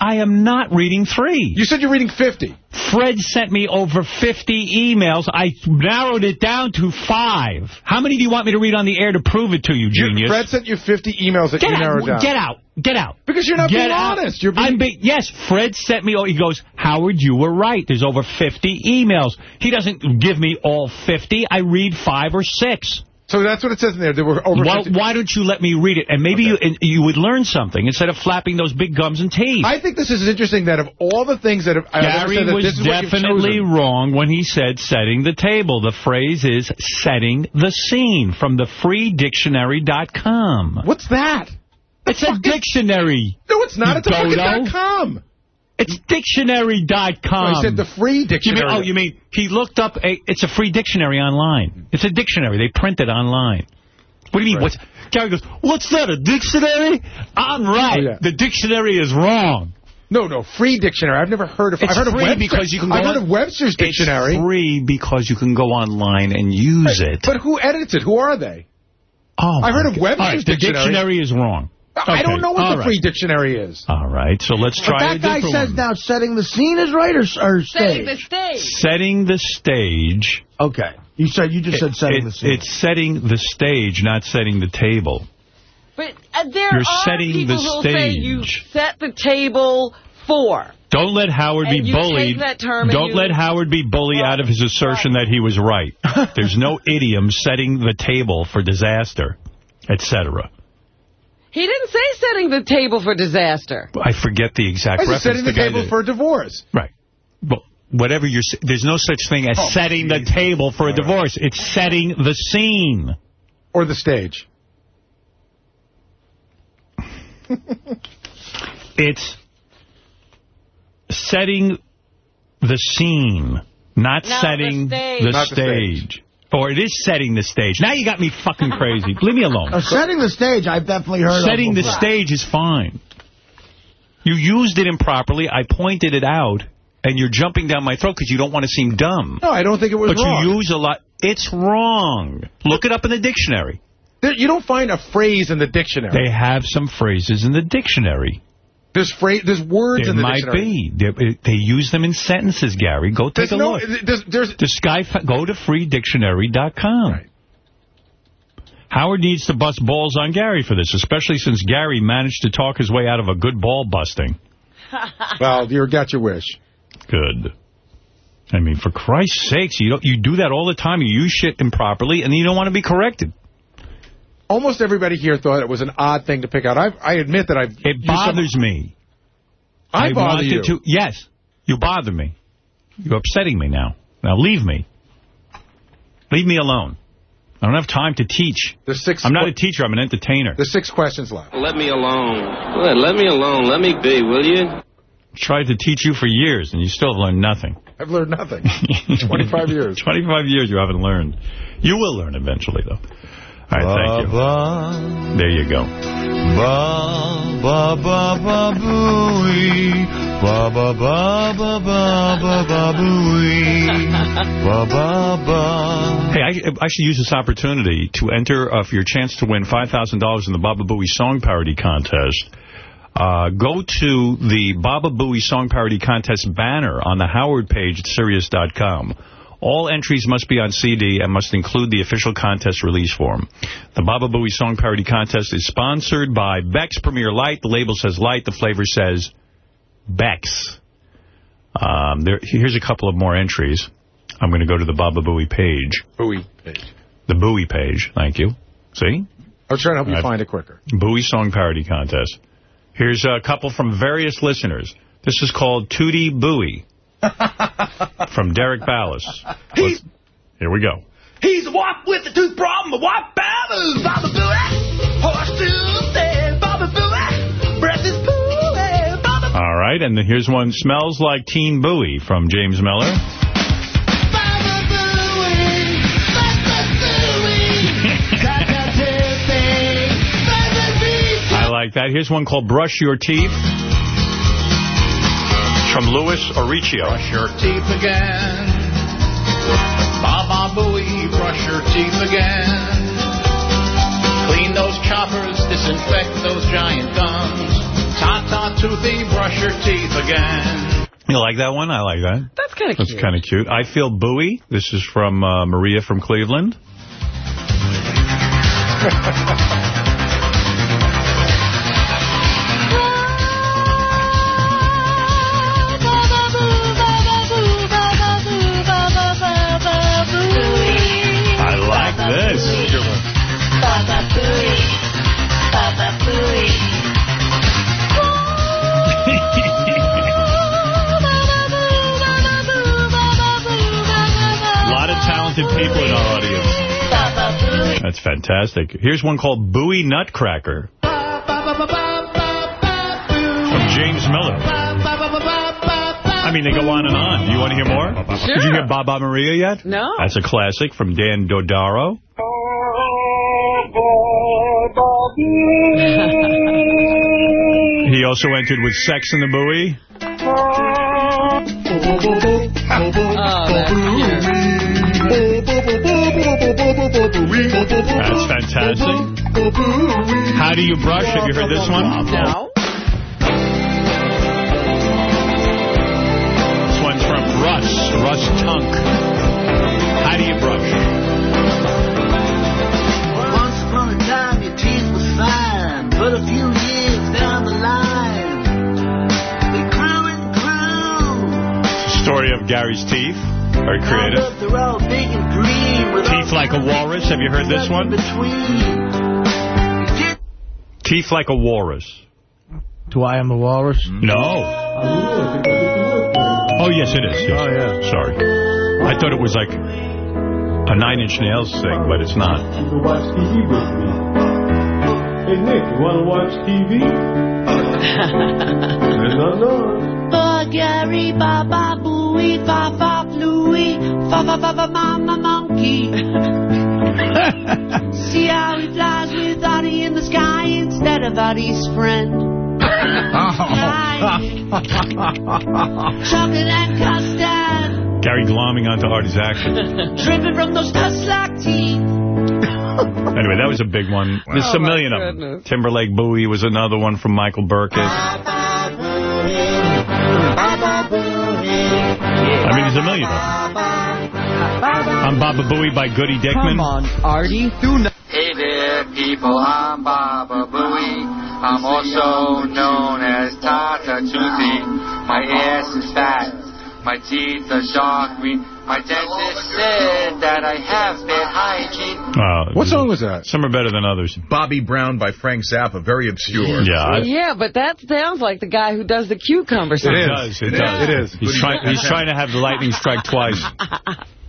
am not reading three. You said you're reading 50. Fred sent me over 50 emails. I narrowed it down to five. How many do you want me to read on the air to prove it to you, You- genius? Fred sent you 50 emails that Get you out, narrowed down. get out, get out. Because you're not Get being out. honest. You're being... I'm be yes, Fred sent me, he goes, Howard, you were right. There's over 50 emails. He doesn't give me all 50. I read five or six. So that's what it says in there. There were over Well, why don't you let me read it? And maybe you and you would learn something instead of flapping those big gums and teeth. I think this is interesting that of all the things that have, Gary said that was this is definitely wrong when he said setting the table. The phrase is setting the scene from the freedictionary.com. What's that? It's a dictionary. No, it's not. You It's a fucking dot com. It's dictionary.com. I oh, said the free dictionary. You mean, oh, you mean he looked up a, it's a free dictionary online. It's a dictionary. They print it online. What do you mean? What's, Gary goes, what's that, a dictionary? I'm right. Oh, yeah. The dictionary is wrong. No, no, free dictionary. I've never heard of. It's I've heard of free Webster. because you can go I've heard of Webster's dictionary. It's free because you can go online and use it. But who edits it? Who are they? Oh, I've heard of. Webster's right, the dictionary. dictionary is wrong. I don't know what all the right. free dictionary is. All right, so let's But try a that guy says one. now setting the scene is right or, or Setting the stage? stage. Setting the stage. Okay. You said you just said setting It- the scene. It's setting the stage, not setting the table. But uh, there You're are setting people the who say you set the table for. Don't let Howard And be you take bullied. that term Don't you- let Howard be bullied out of his assertion that he was right. There's no idiom setting the table for disaster, etc. He didn't say setting the table for disaster. I forget the exact I reference. setting the guy table did. for divorce. Right. Well, whatever you're... s- There's no such thing as Oh, setting the table for a All right. divorce. It's setting the scene. Or the stage. It's setting the scene, not, Not the setting stage. the Not the stage. Or it is setting the stage. Now you got me fucking crazy. Leave me alone. Uh, setting the stage, I've definitely heard Setting the stage is fine. You used it improperly. I pointed it out, and you're jumping down my throat because you don't want to seem dumb. No, I don't think it was But wrong. you use a lot. It's wrong. Look it up in the dictionary. You don't find a phrase in the dictionary. They have some phrases in the dictionary. There's phrase. There's words There in the might dictionary. be. They, eh, they use them in sentences, Gary. Go take There's a no. look. Eh, there's, there's The Sky, go to freedictionary.com. Right. Howard needs to bust balls on Gary for this, especially since Gary managed to talk his way out of a good ball busting. well, you got your wish. Good. I mean, for Christ's sakes, you don't, you do that all the time. You use shit improperly, and you don't want to be corrected. Almost everybody here thought it was an odd thing to pick out. I, I admit that I've. It used some- bothers me. I, bother you. To, yes, you bother me. You're upsetting me now. Now leave me. Leave me alone. I don't have time to teach. There's six. I'm not a teacher. I'm an entertainer. There's six questions left. Let me alone. Let, let me alone. Let me be, will you? Tried to teach you for years, and you still have learned nothing. I've learned nothing. 25 years. 25 years you haven't learned. You will learn eventually, though. All right, thank you. There you go. Ba ba ba ba booey. Ba ba ba ba ba ba ba booey. Ba ba ba. Hey, I, I should use this opportunity to enter uh, for your chance to win $5,000 in the Baba Booey Song Parody Contest. Uh, go to the Baba Booey Song Parody Contest banner on the Howard page at Sirius.com. All entries must be on CD and must include the official contest release form. The Baba Booey Song Parody Contest is sponsored by Beck's Premier Light. The label says light. The flavor says Beck's. Um, there, here's a couple of more entries. I'm going to go to the Baba Booey page. Booey page. The Booey page. Thank you. See? I was trying to help you find it quicker. Bowie Song Parody Contest. Here's a couple from various listeners. This is called Tootie Bowie from Derek Ballas. Let's- Here we go. He's a walk with a tooth problem, a walk babu, Baba Booey. Horse oh, Tuesday, Baba Booey. Breath is Booey, Baba All right, and then here's one, Smells Like Teen Bowie from James Miller. I like that. Here's one called Brush Your Teeth. It's from Louis Oricchio. Brush your teeth again. Baba Booey, brush your teeth again. Clean those choppers, disinfect those giant gums. Ta-ta toothy, brush your teeth again. You like that one? I like that. That's kind of That's kind of cute. I Feel Bowie. This is from uh, Maria from Cleveland. talented people in our audience. That's fantastic. Here's one called Bowie Nutcracker from James Miller. I mean, they go on and on. Do you want to hear more? Did you hear Baba Maria yet? No. That's a classic from Dan Dodaro. He also entered with Sex in the Bowie. Oh, That's fantastic. How do you brush? Have you heard this one? No. This one's from Russ, Russ Tunk. How do you brush? Once upon a time, your teeth were fine, but a few years down the line, they grew and grew. Story of Gary's teeth. Very Now creative. That they're all big and green with Teeth like a walrus. Have you heard this one? Teeth like a walrus. Do I am the walrus? No. Oh, oh, yes, it is. Yes. Oh, yeah. Sorry. I thought it was like a Nine Inch Nails thing, but it's not. You can watch TV with me. Hey, Nick, you want to watch TV? There's nothing on. For Gary, Baba, Booey, Fa, Fa, Bluey, Fa, Fa, Fa, Fa, Mama, Monkey. See how he flies with Artie in the sky instead of Artie's friend. Chocolate and custard, Gary glomming onto Artie's action. dripping from those dust-like teeth. Anyway, that was a big one. There's Oh, a my million of them. Timberlake Bowie was another one from Michael Burkett. I mean, there's a million of them. I'm Baba Booey by Goody Dickman. Come on, Artie. Hey there, people, I'm Baba Booey. I'm also known as Tata Toothy. My ass is fat, my teeth are dark green. My dentist said that I have bad hygiene. Uh, What song was that? Some are better than others. Bobby Brown by Frank Zappa, very obscure. Yeah. I- Yeah, but that sounds like the guy who does the cucumber song. It song. does. It, does. He's, trying, he's trying to have the lightning strike twice.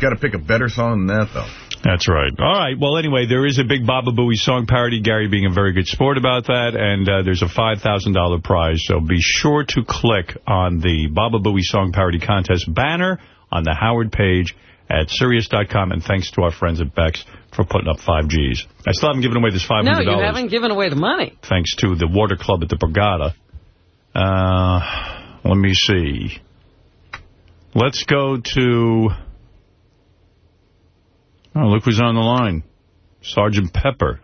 Got to pick a better song than that, though. That's right. All right. Well, anyway, there is a big Baba Booey song parody. Gary being a very good sport about that. And uh, there's a $5,000 prize. So be sure to click on the Baba Booey song parody contest banner on the Howard page at Sirius.com. And thanks to our friends at Beck's for putting up 5Gs. I still haven't given away this $500. No, you haven't given away the money. Thanks to the Water Club at the Borgata. Uh, let me see. Let's go to... Oh, look who's on the line. Sergeant Pepper.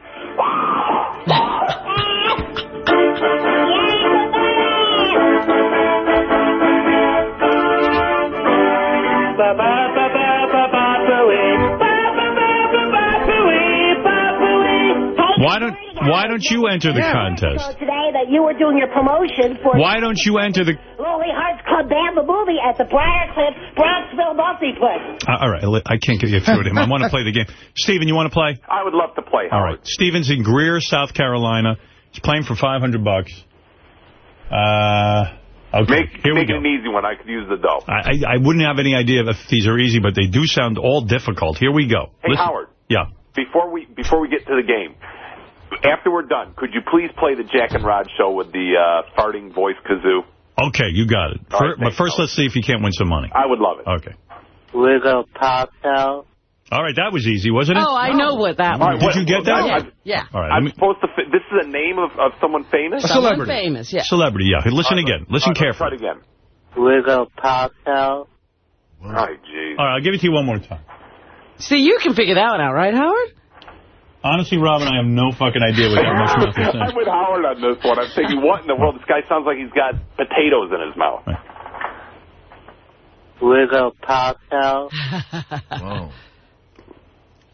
Why don't Why don't you enter the yeah, contest? Today that you were doing your promotion for. Why don't you enter the? Lonely Heart Club Band, the movie at the Briarcliff Bronxville multiplex. Uh, all right, I can't get you through to him. I want to play the game. Steven, you want to play? I would love to play. All right. Steven's in Greer, South Carolina. He's playing for 500 bucks. Uh, okay, Make, here we go. it an easy one. I could use the dough. I, I I wouldn't have any idea if these are easy, but they do sound all difficult. Here we go. Hey, Listen- Howard. Yeah. Before we before we get to the game, after we're done, could you please play the Jack and Rod show with the uh, farting voice kazoo? Okay, you got it. All Fir- right, but first, let's see if you can't win some money. I would love it. Okay. Wiggle pop out. All right, that was easy, wasn't it? Oh, I know what that was. right, Did you get that? Yeah. yeah. All right, I'm me- supposed to. This is a name of, of someone famous. A Someone famous, yeah. Celebrity, yeah. Listen All right, again. Listen all right, let's carefully. Try it again. Wiggle pop out. All right, jeez. All right, I'll give it to you one more time. See, you can figure that one out, right, Howard? Honestly, Robin, I have no fucking idea what that much nothing I'm with Howard on this one. I'm thinking, what in the world? This guy sounds like he's got potatoes in his mouth. Wiggle pop out.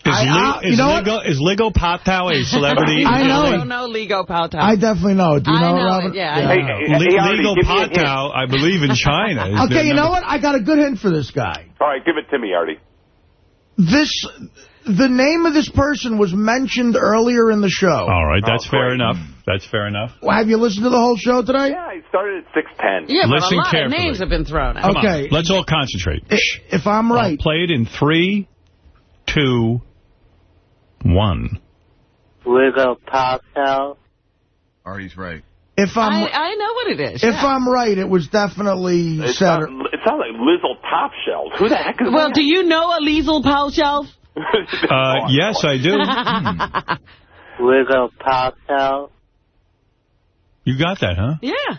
Is, I- Li- I- uh, is, know what? Ligo, is Ligo Potow a celebrity? I know Italy? it. don't know Ligo Pauta. I definitely know it. Do you I know, know Robin? it, yeah, I Yeah. Hey, hey, Le- hey, Artie, Ligo give me a hint. Potow, I believe in China. is Okay, you know what? I got a good hint for this guy. All right, give it to me, Artie. This, the name of this person was mentioned earlier in the show. All right, that's Oh, fair enough. That's fair enough. Well, have you listened to the whole show today? Yeah, I started at 6'10". Yeah, but Listen a lot carefully. of names have been thrown out. Come Okay. on, let's all concentrate. I- If I'm I'll right, play it in three, two, one. Wiggle pop out. Artie's right. if I, I'm I know what it is. if yeah. I'm right, it was definitely It Saturday. sounds, it sounds like Lizzle Top Shells. Who the heck is Well, that? do you know a Liesel Paushelf? Uh, yes, I do. Wiggle pop out. You got that, huh? Yeah.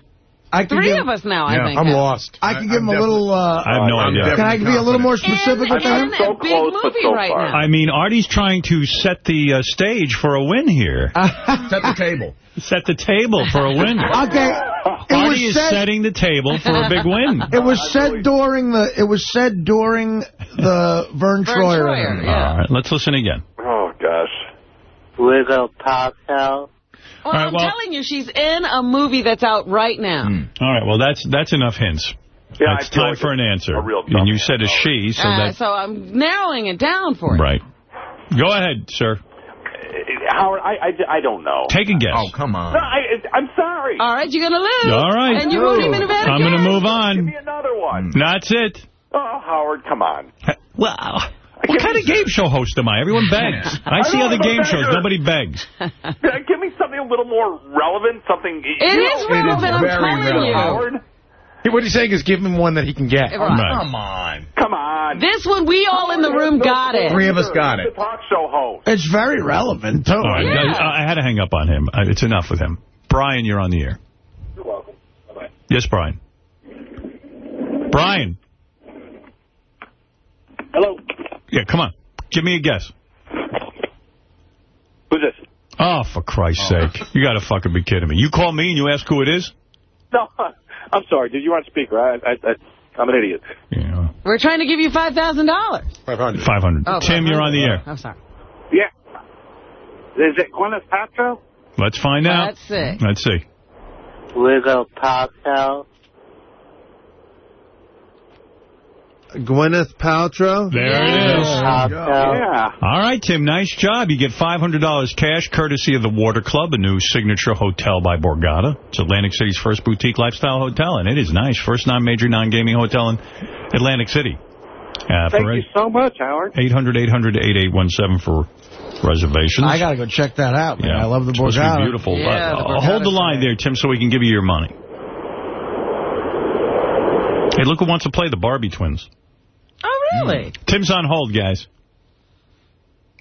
I can Three give, of us now, I think. I'm lost. I can give him a I'm little. Uh, I have no I'm idea. can I be a little more specific In, with that? in So a big close, but movie so right far. now. I mean, Artie's trying to set the uh, stage for a win here. Set the table. set the table for a win. Okay. It Artie was is said. setting the table for a big win. It was said during the. It was said during the Verne Verne Troyer. Troyer, yeah. All right, let's listen again. Oh, gosh. Wiggle pop out. Well, All right, I'm well- telling you, she's in a movie that's out right now. All right, well, that's that's enough hints. Yeah, it's time like for an answer. a real and you said a she, so Uh, that... so I'm narrowing it down for you. Right. Go ahead, sir. Howard, I, I, I don't know. Take a guess. Oh, come on. No, I, I'm sorry. All right, you're going to lose. All right. And you won't even have had a I'm going to guess. move Give on. me another one. That's it. Oh, Howard, come on. Well, what kind of game show host am I? Everyone begs. I see other game shows. beggar. Nobody begs. Give me something a little more relevant, something... It is relevant, I'm very telling relevant. you. Howard, Hey, What he's saying is give him one that he can get. Right. Right. Come on. come on. This one, we all in the room got it. Three of us got it. talk show host. It's very relevant too. All right, Yeah. I, I had to hang up on him. It's enough with him. Brian, you're on the air. You're welcome. Bye-bye. Yes, Brian. Brian. Hello. Yeah, come on. Give me a guess. Who's this? Oh, for Christ's oh. sake. You got to fucking be kidding me. You call me and you ask who it is? No, I'm sorry, dude. You're on speaker. I, I, I, I'm an idiot. Yeah. We're trying to give you $5,000. 500. 500. Oh, Tim, you're on the air. I'm sorry. Yeah. Is it Gwyneth Paltrow? Let's find out. Let's see. Let's see. Wiggle pop out. Gwyneth Paltrow? There it is. Pop out. Yeah. All right, Tim, nice job. You get $500 cash courtesy of the Water Club, a new signature hotel by Borgata. It's Atlantic City's first boutique lifestyle hotel, and it is nice. First non-major, non-gaming hotel in Atlantic City. Uh, Thank you so much, Howard. 800-800-8817 for reservations. I got to go check that out, man. I love the It's supposed to be Borgata. beautiful. Yeah, Uh, the uh, hold the line there, Tim, so we can give you your money. Hey, look who wants to play the Barbie twins. Really? Tim's on hold, guys.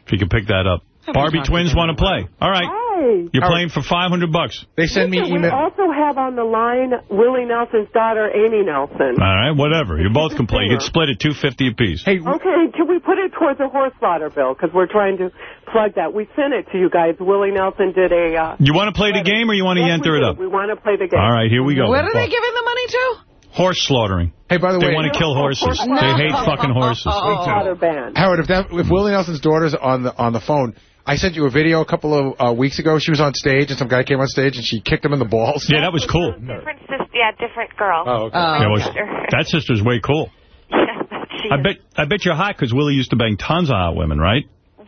If you can pick that up. Have Barbie twins want to play. All right. Hi. You're playing for 500 bucks. They send me email. we also have on the line Willie Nelson's daughter, Amy Nelson. All right, whatever. You both can play. You get split at 250 apiece. Hey, Okay, can we put it towards the horse slaughter bill? Because we're trying to plug that. We sent it to you guys. Willie Nelson did a... Uh, You want to play the game or you want to yes, enter it up? We want to play the game. All right, here we go. What are they giving the money to? Horse slaughtering. Hey, by the They way, they want to kill horses. No. They hate fucking horses. Slaughter ban. Howard, if that if Willie Nelson's daughter's on the on the phone, I sent you a video a couple of uh, weeks ago. She was on stage, and some guy came on stage, and she kicked him in the balls. Yeah, that was cool. Different sis- yeah, different girl. Oh, okay. Yeah, well, that sister's way cool. She I bet I bet you're hot because Willie used to bang tons of hot women, right?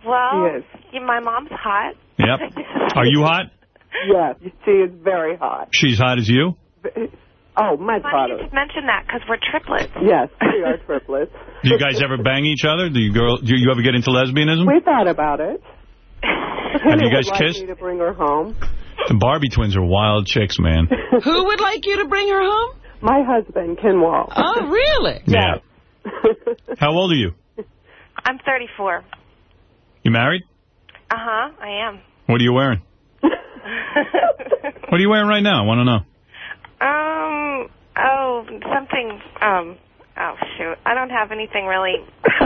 Well, yeah, my mom's hot. Yep. Are you hot? Yes, she is very hot. She's hot as you? Oh, much Funny hotter. you should mention that because we're triplets. Yes, we are triplets. Do you guys ever bang each other? Do you girl? Do you ever get into lesbianism? We thought about it. Have you guys would like kissed? me to bring her home. The Barbie twins are wild chicks, man. Who would like you to bring her home? My husband, Ken Wall. Oh, really? Yeah. How old are you? I'm 34. You married? Uh-huh, I am. What are you wearing? What are you wearing right now? I want to know. Um, oh, something, um, oh, shoot. I don't have anything really,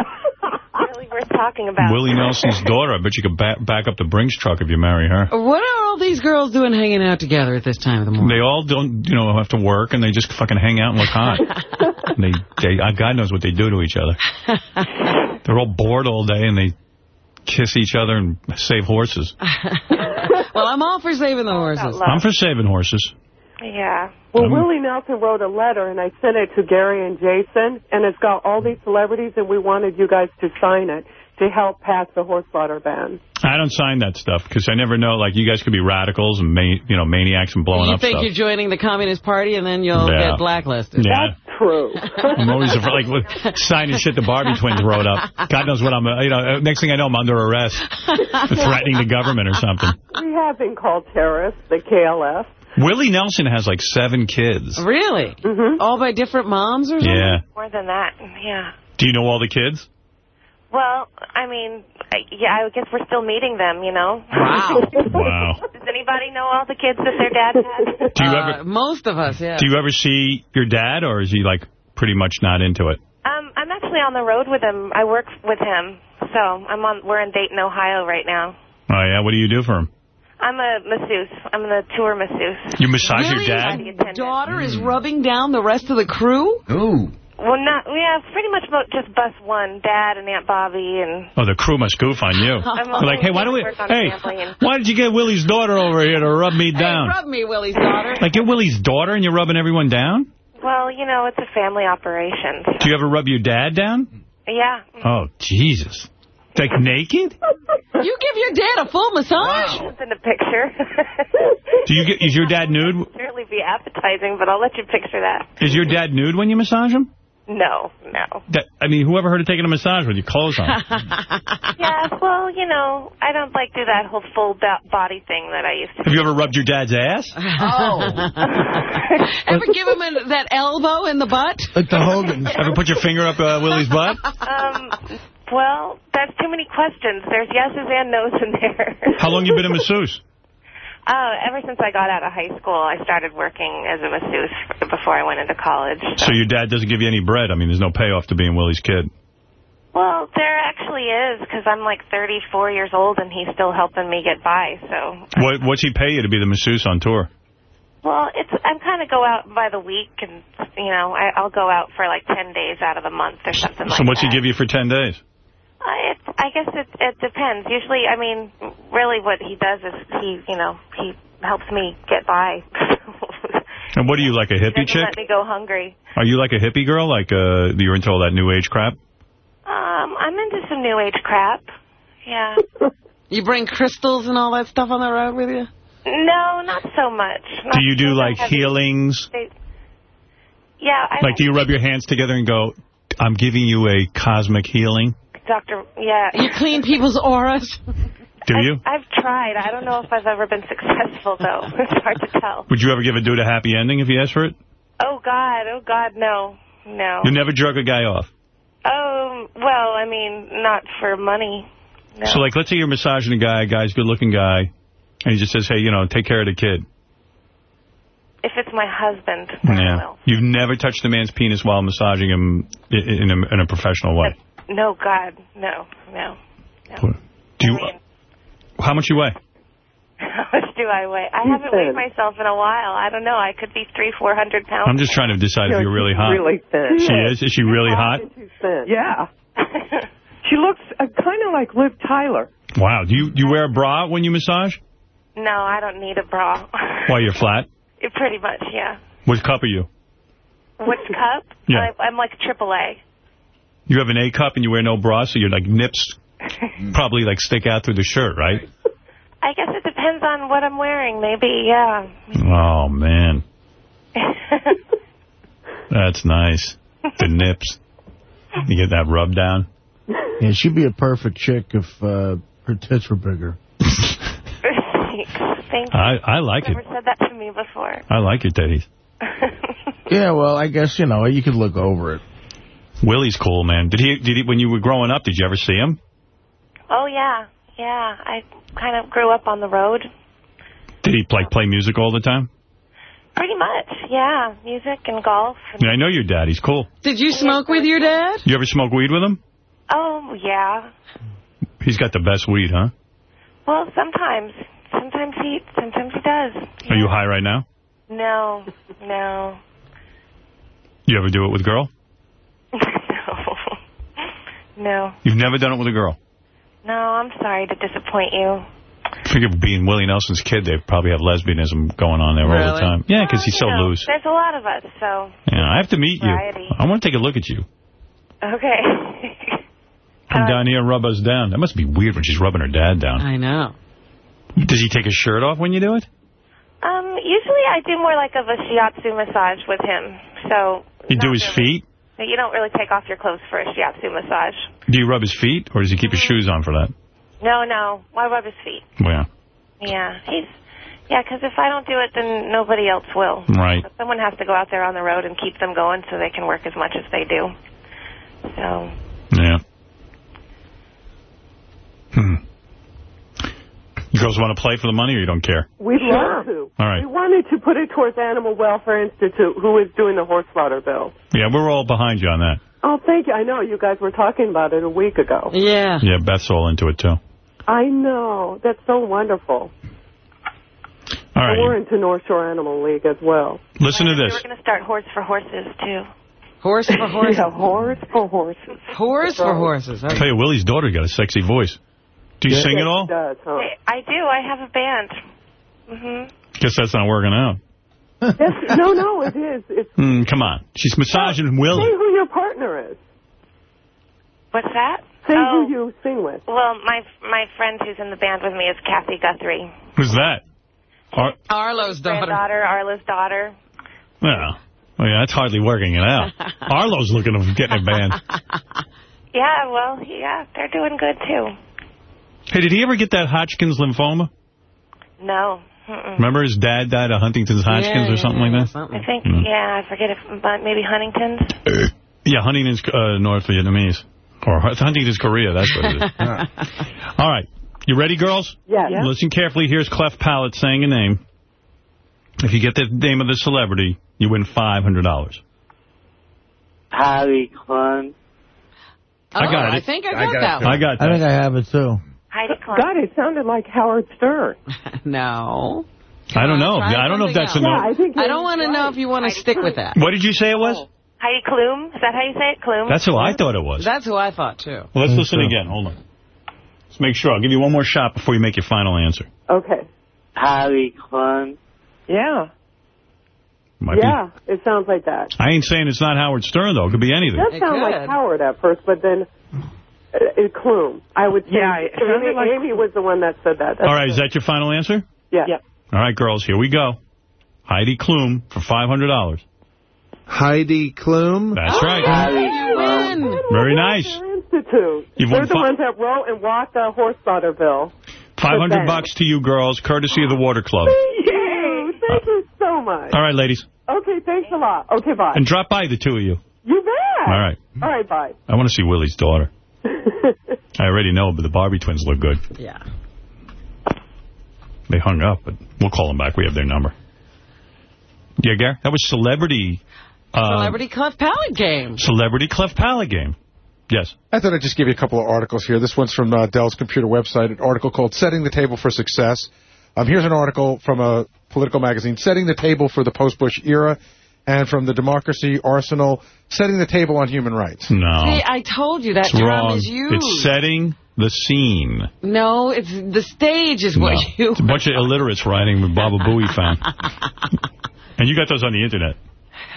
really worth talking about. Willie Nelson's daughter. I bet you could ba back up the Brinks truck if you marry her. What are all these girls doing hanging out together at this time of the morning? They all don't, you know, have to work, and they just fucking hang out and look hot. and they, they, uh, God knows what they do to each other. They're all bored all day, and they kiss each other and save horses. well, I'm all for saving the horses. I'm for saving horses. Yeah. Well, Um, Willie Nelson wrote a letter, and I sent it to Gary and Jason, and it's got all these celebrities, and we wanted you guys to sign it to help pass the horse slaughter ban. I don't sign that stuff because I never know. Like, you guys could be radicals and, ma you know, maniacs and blowing you up think stuff. you're joining the Communist Party and then you'll Yeah. get blacklisted. Yeah. True. I'm always afraid, like with signing shit the Barbie twins wrote up. God knows what I'm, uh, you know, uh, next thing I know, I'm under arrest for threatening the government or something. We have been called terrorists, the KLF. Willie Nelson has like seven kids. Really? Mm-hmm. All by different moms or something? Yeah. More than that, yeah. Do you know all the kids? Well, I mean, I, yeah, I guess we're still meeting them, you know? Wow. Wow. Does anybody know all the kids that their dad has? Do you Uh, ever most of us, yeah. do you ever see your dad, or is he like pretty much not into it? Um, I'm actually on the road with him. I work with him. So I'm on. we're in Dayton, Ohio right now. Oh yeah, what do you do for him? I'm a masseuse. I'm the tour masseuse. You massage Really? your dad? Your daughter is hmm. rubbing down the rest of the crew? Ooh. Well, not. We have pretty much about just bus one, Dad and Aunt Bobbie, and Oh, the crew must goof on you. I'm They're like, hey, why don't we? Hey, and- why did you get Willie's daughter over here to rub me down? Rub me, Willie's daughter. Like, get Willie's daughter and you're rubbing everyone down? well, you know, it's a family operation. Do you ever rub your dad down? Yeah. Oh, Jesus. Like naked? You give your dad a full massage? It's in the picture. Do you get? Is your dad nude? Certainly be appetizing, but I'll let you picture that. Is your dad nude when you massage him? No, no. That, I mean, whoever heard of taking a massage with your clothes on? yeah, well, you know, I don't like do that whole full body thing that I used to. Have you ever rubbed your dad's ass? Oh. Ever give him a, that elbow in the butt? Like the Hogans. Ever put your finger up uh, Willie's butt? Um, well, that's too many questions. There's yeses and nos in there. How long you been a masseuse? Oh, ever since I got out of high school, I started working as a masseuse before I went into college. So your dad doesn't give you any bread? I mean, there's no payoff to being Willie's kid. Well, there actually is, because I'm like 34 years old and he's still helping me get by. So, What, what's he pay you to be the masseuse on tour? well, it's I'm kind of go out by the week, and you know, I, I'll go out for like 10 days out of the month or something like So what's he give you for 10 days? Uh, it, I guess it, it depends. Usually, I mean, really what he does is he, you know, he helps me get by. And what are you, like a hippie doesn't chick? let me go hungry. Are you like a hippie girl? Like uh, you're into all that new age crap? Um, I'm into some new age crap. Yeah. You bring crystals and all that stuff on the road with you? no, not so much. Not Do you do like healings? They- Yeah, I Like do you rub your hands together and go, I'm giving you a cosmic healing? Doctor, yeah. You clean people's auras? Do you? I've tried. I don't know if I've ever been successful, though. it's hard to tell. Would you ever give a dude a happy ending if he asked for it? Oh, God. Oh, God, no. No. You never drug a guy off. Oh, well, I mean, not for money. No. So like let's say you're massaging a guy, guy's a good looking guy, and he just says, hey, you know, take care of the kid. If it's my husband, then I Yeah. will. You've never touched a man's penis while massaging him in a, in a professional way. No, God, no, no. no. Do you, how much you weigh? How much do I weigh? I You haven't weighed myself in a while. I don't know. I could be three, four hundred pounds. I'm just trying to decide if you're really hot. really thin. She is? Is she really hot? She's thin. Yeah. she looks uh, kind of like Liv Tyler. Wow. Do you, do you wear a bra when you massage? no, I don't need a bra. Why you're flat? Pretty much, yeah. What cup are you? Which cup? Yeah. I, I'm like triple A. You have an A cup and you wear no bra, so your like nips probably like stick out through the shirt, right? I guess it depends on what I'm wearing. Maybe, yeah. Oh, man. That's nice. The nips. You get that rub down. Yeah, she'd be a perfect chick if uh, her tits were bigger. Thank you. I, I like it. Never said that to me before. I like your titties. Yeah, well, I guess, you know, you could look over it. Willie's cool, man. Did he, did he, when you were growing up, did you ever see him? Oh, yeah. Yeah. I kind of grew up on the road. Did he like play music all the time? Pretty much, yeah. Music and golf. Yeah, I know your dad. He's cool. Did you smoke with your dad? You ever smoke weed with him? Oh, yeah. He's got the best weed, huh? Well, sometimes. Sometimes he sometimes he does. Are you high right now? No, no. You ever do it with a girl? No. You've never done it with a girl? No, I'm sorry to disappoint you. I figure being Willie Nelson's kid, they probably have lesbianism going on there all the time. Yeah, because he's so know, loose. There's a lot of us, so Yeah, I have to meet you. I want to take a look at you. okay. Come down here and rub us down. That must be weird when she's rubbing her dad down. I know. Does he take his shirt off when you do it? um, usually I do more like of a shiatsu massage with him. So You do his feet? You don't really take off your clothes for a shiatsu massage. Do you rub his feet, or does he keep his shoes on for that? No, no. Why rub his feet? Yeah, Yeah, he's yeah. Because if I don't do it, then nobody else will. right. So someone has to go out there on the road and keep them going so they can work as much as they do. So Yeah. Hmm. You girls want to play for the money, or you don't care? We'd love to. All right. We wanted to put it towards Animal Welfare Institute, who is doing the horse slaughter bill. Yeah, we're all behind you on that. Oh, thank you. I know you guys were talking about it a week ago. Yeah. Yeah, Beth's all into it, too. I know. That's so wonderful. All And we're into North Shore Animal League as well. Listen to this. we're going to start horse for horses too. Horse for horses. Yeah, horse for horses. Horse for horses. I tell you, Willie's daughter got a sexy voice. Do you Yeah, sing at all? she does, huh? I do. I have a band. Mm -hmm. Guess that's not working out. Yes, no, no, it is. It's Hmm, come on. She's massaging say Willie. Say who your partner is. What's that? Say oh, who you sing with. well, my my friend who's in the band with me is Cathy Guthrie. Who's that? Ar Arlo's daughter. Granddaughter, Arlo's daughter. yeah. Oh, yeah, that's hardly working it out. Arlo's looking to get in a band. Yeah, well, yeah, they're doing good too. Hey, did he ever get that Hodgkin's lymphoma? No. Mm-mm. Remember his dad died of Huntington's Hodgkin's Yeah, or something yeah, like that? I think, Mm. yeah, I forget if, but maybe Huntington's. Yeah, Huntington's uh, North Vietnamese. Or Huntington's chorea, that's what it is. All right. You ready, girls? Yeah. yeah. Listen carefully. Here's Cleft Palate saying a name. If you get the name of the celebrity, you win $500. Harry Klum. I got Oh, it. I think I got, that one. I one. got I think. I have it, too. Heidi uh, Klum. God, it sounded like Howard Stern. no. I don't know. Try I don't know if something that's a else. no. Yeah, I think I don't want to know if you want to stick with that. What did you say it was? Heidi Klum. Is that how you say it? Klum? That's who I thought it was. That's who I thought, too. Well, let's mm, listen so. again. Hold on. Let's make sure. I'll give you one more shot before you make your final answer. Okay. Harry Klum. Yeah. Might yeah, it sounds like that. I ain't saying it's not Howard Stern, though. It could be anything. It does sound could. like Howard at first, but then uh, Klum. I would say Yeah, it sounded Amy, like Amy was the one that said that. That's All right, is that your final answer? Yeah. yeah. All right, girls, here we go. Heidi Klum for $500. Heidi Klum. That's right. You win. Very nice. Institute. You've They're won the ones that wrote and walked the horse slaughter bill. 500 them. bucks to you girls, courtesy of the Water Club. Thank you. Thank you so much. All right, ladies. Okay, thanks a lot. Okay, bye. And drop by, the two of you. You bet. All right. All right, bye. I want to see Willie's daughter. I already know, but the Barbie twins look good. Yeah. They hung up, but we'll call them back. We have their number. Yeah, Gare? That was Celebrity... Uh, Celebrity Cleft Palate Game. Celebrity Cleft Palate Game. Yes. I thought I'd just give you a couple of articles here. This one's from uh, Dell's computer website, an article called Setting the Table for Success. Um, here's an article from a political magazine, Setting the Table for the Post-Bush Era, and from the Democracy Arsenal, Setting the Table on Human Rights. No. See, I told you that it's term wrong. is used. It's setting the scene. No, it's the stage is what No. you... It's a bunch of illiterates writing with Baba Booey found. and you got those on the internet.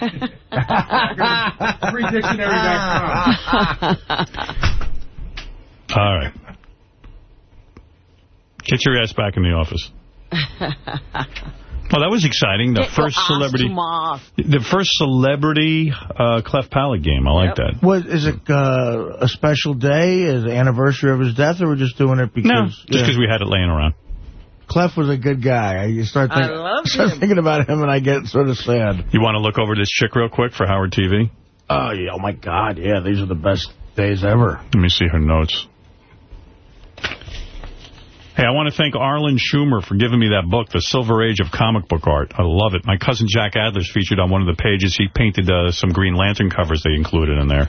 All right. Get your ass back in the office. Well, that was exciting. The Get first celebrity, the first celebrity uh, cleft palate game. I like that. What, is it uh, a special day? Is the anniversary of his death, or we're just doing it because... No, just because we had it laying around. Clef was a good guy. I start, think, love start thinking about him, and I get sort of sad. You want to look over this chick real quick for Howard TV? Oh, yeah, oh my God, yeah, these are the best days ever. Let me see her notes. Hey, I want to thank Arlen Schumer for giving me that book, The Silver Age of Comic Book Art. I love it. My cousin Jack Adler's featured on one of the pages. He painted uh, some Green Lantern covers they included in there.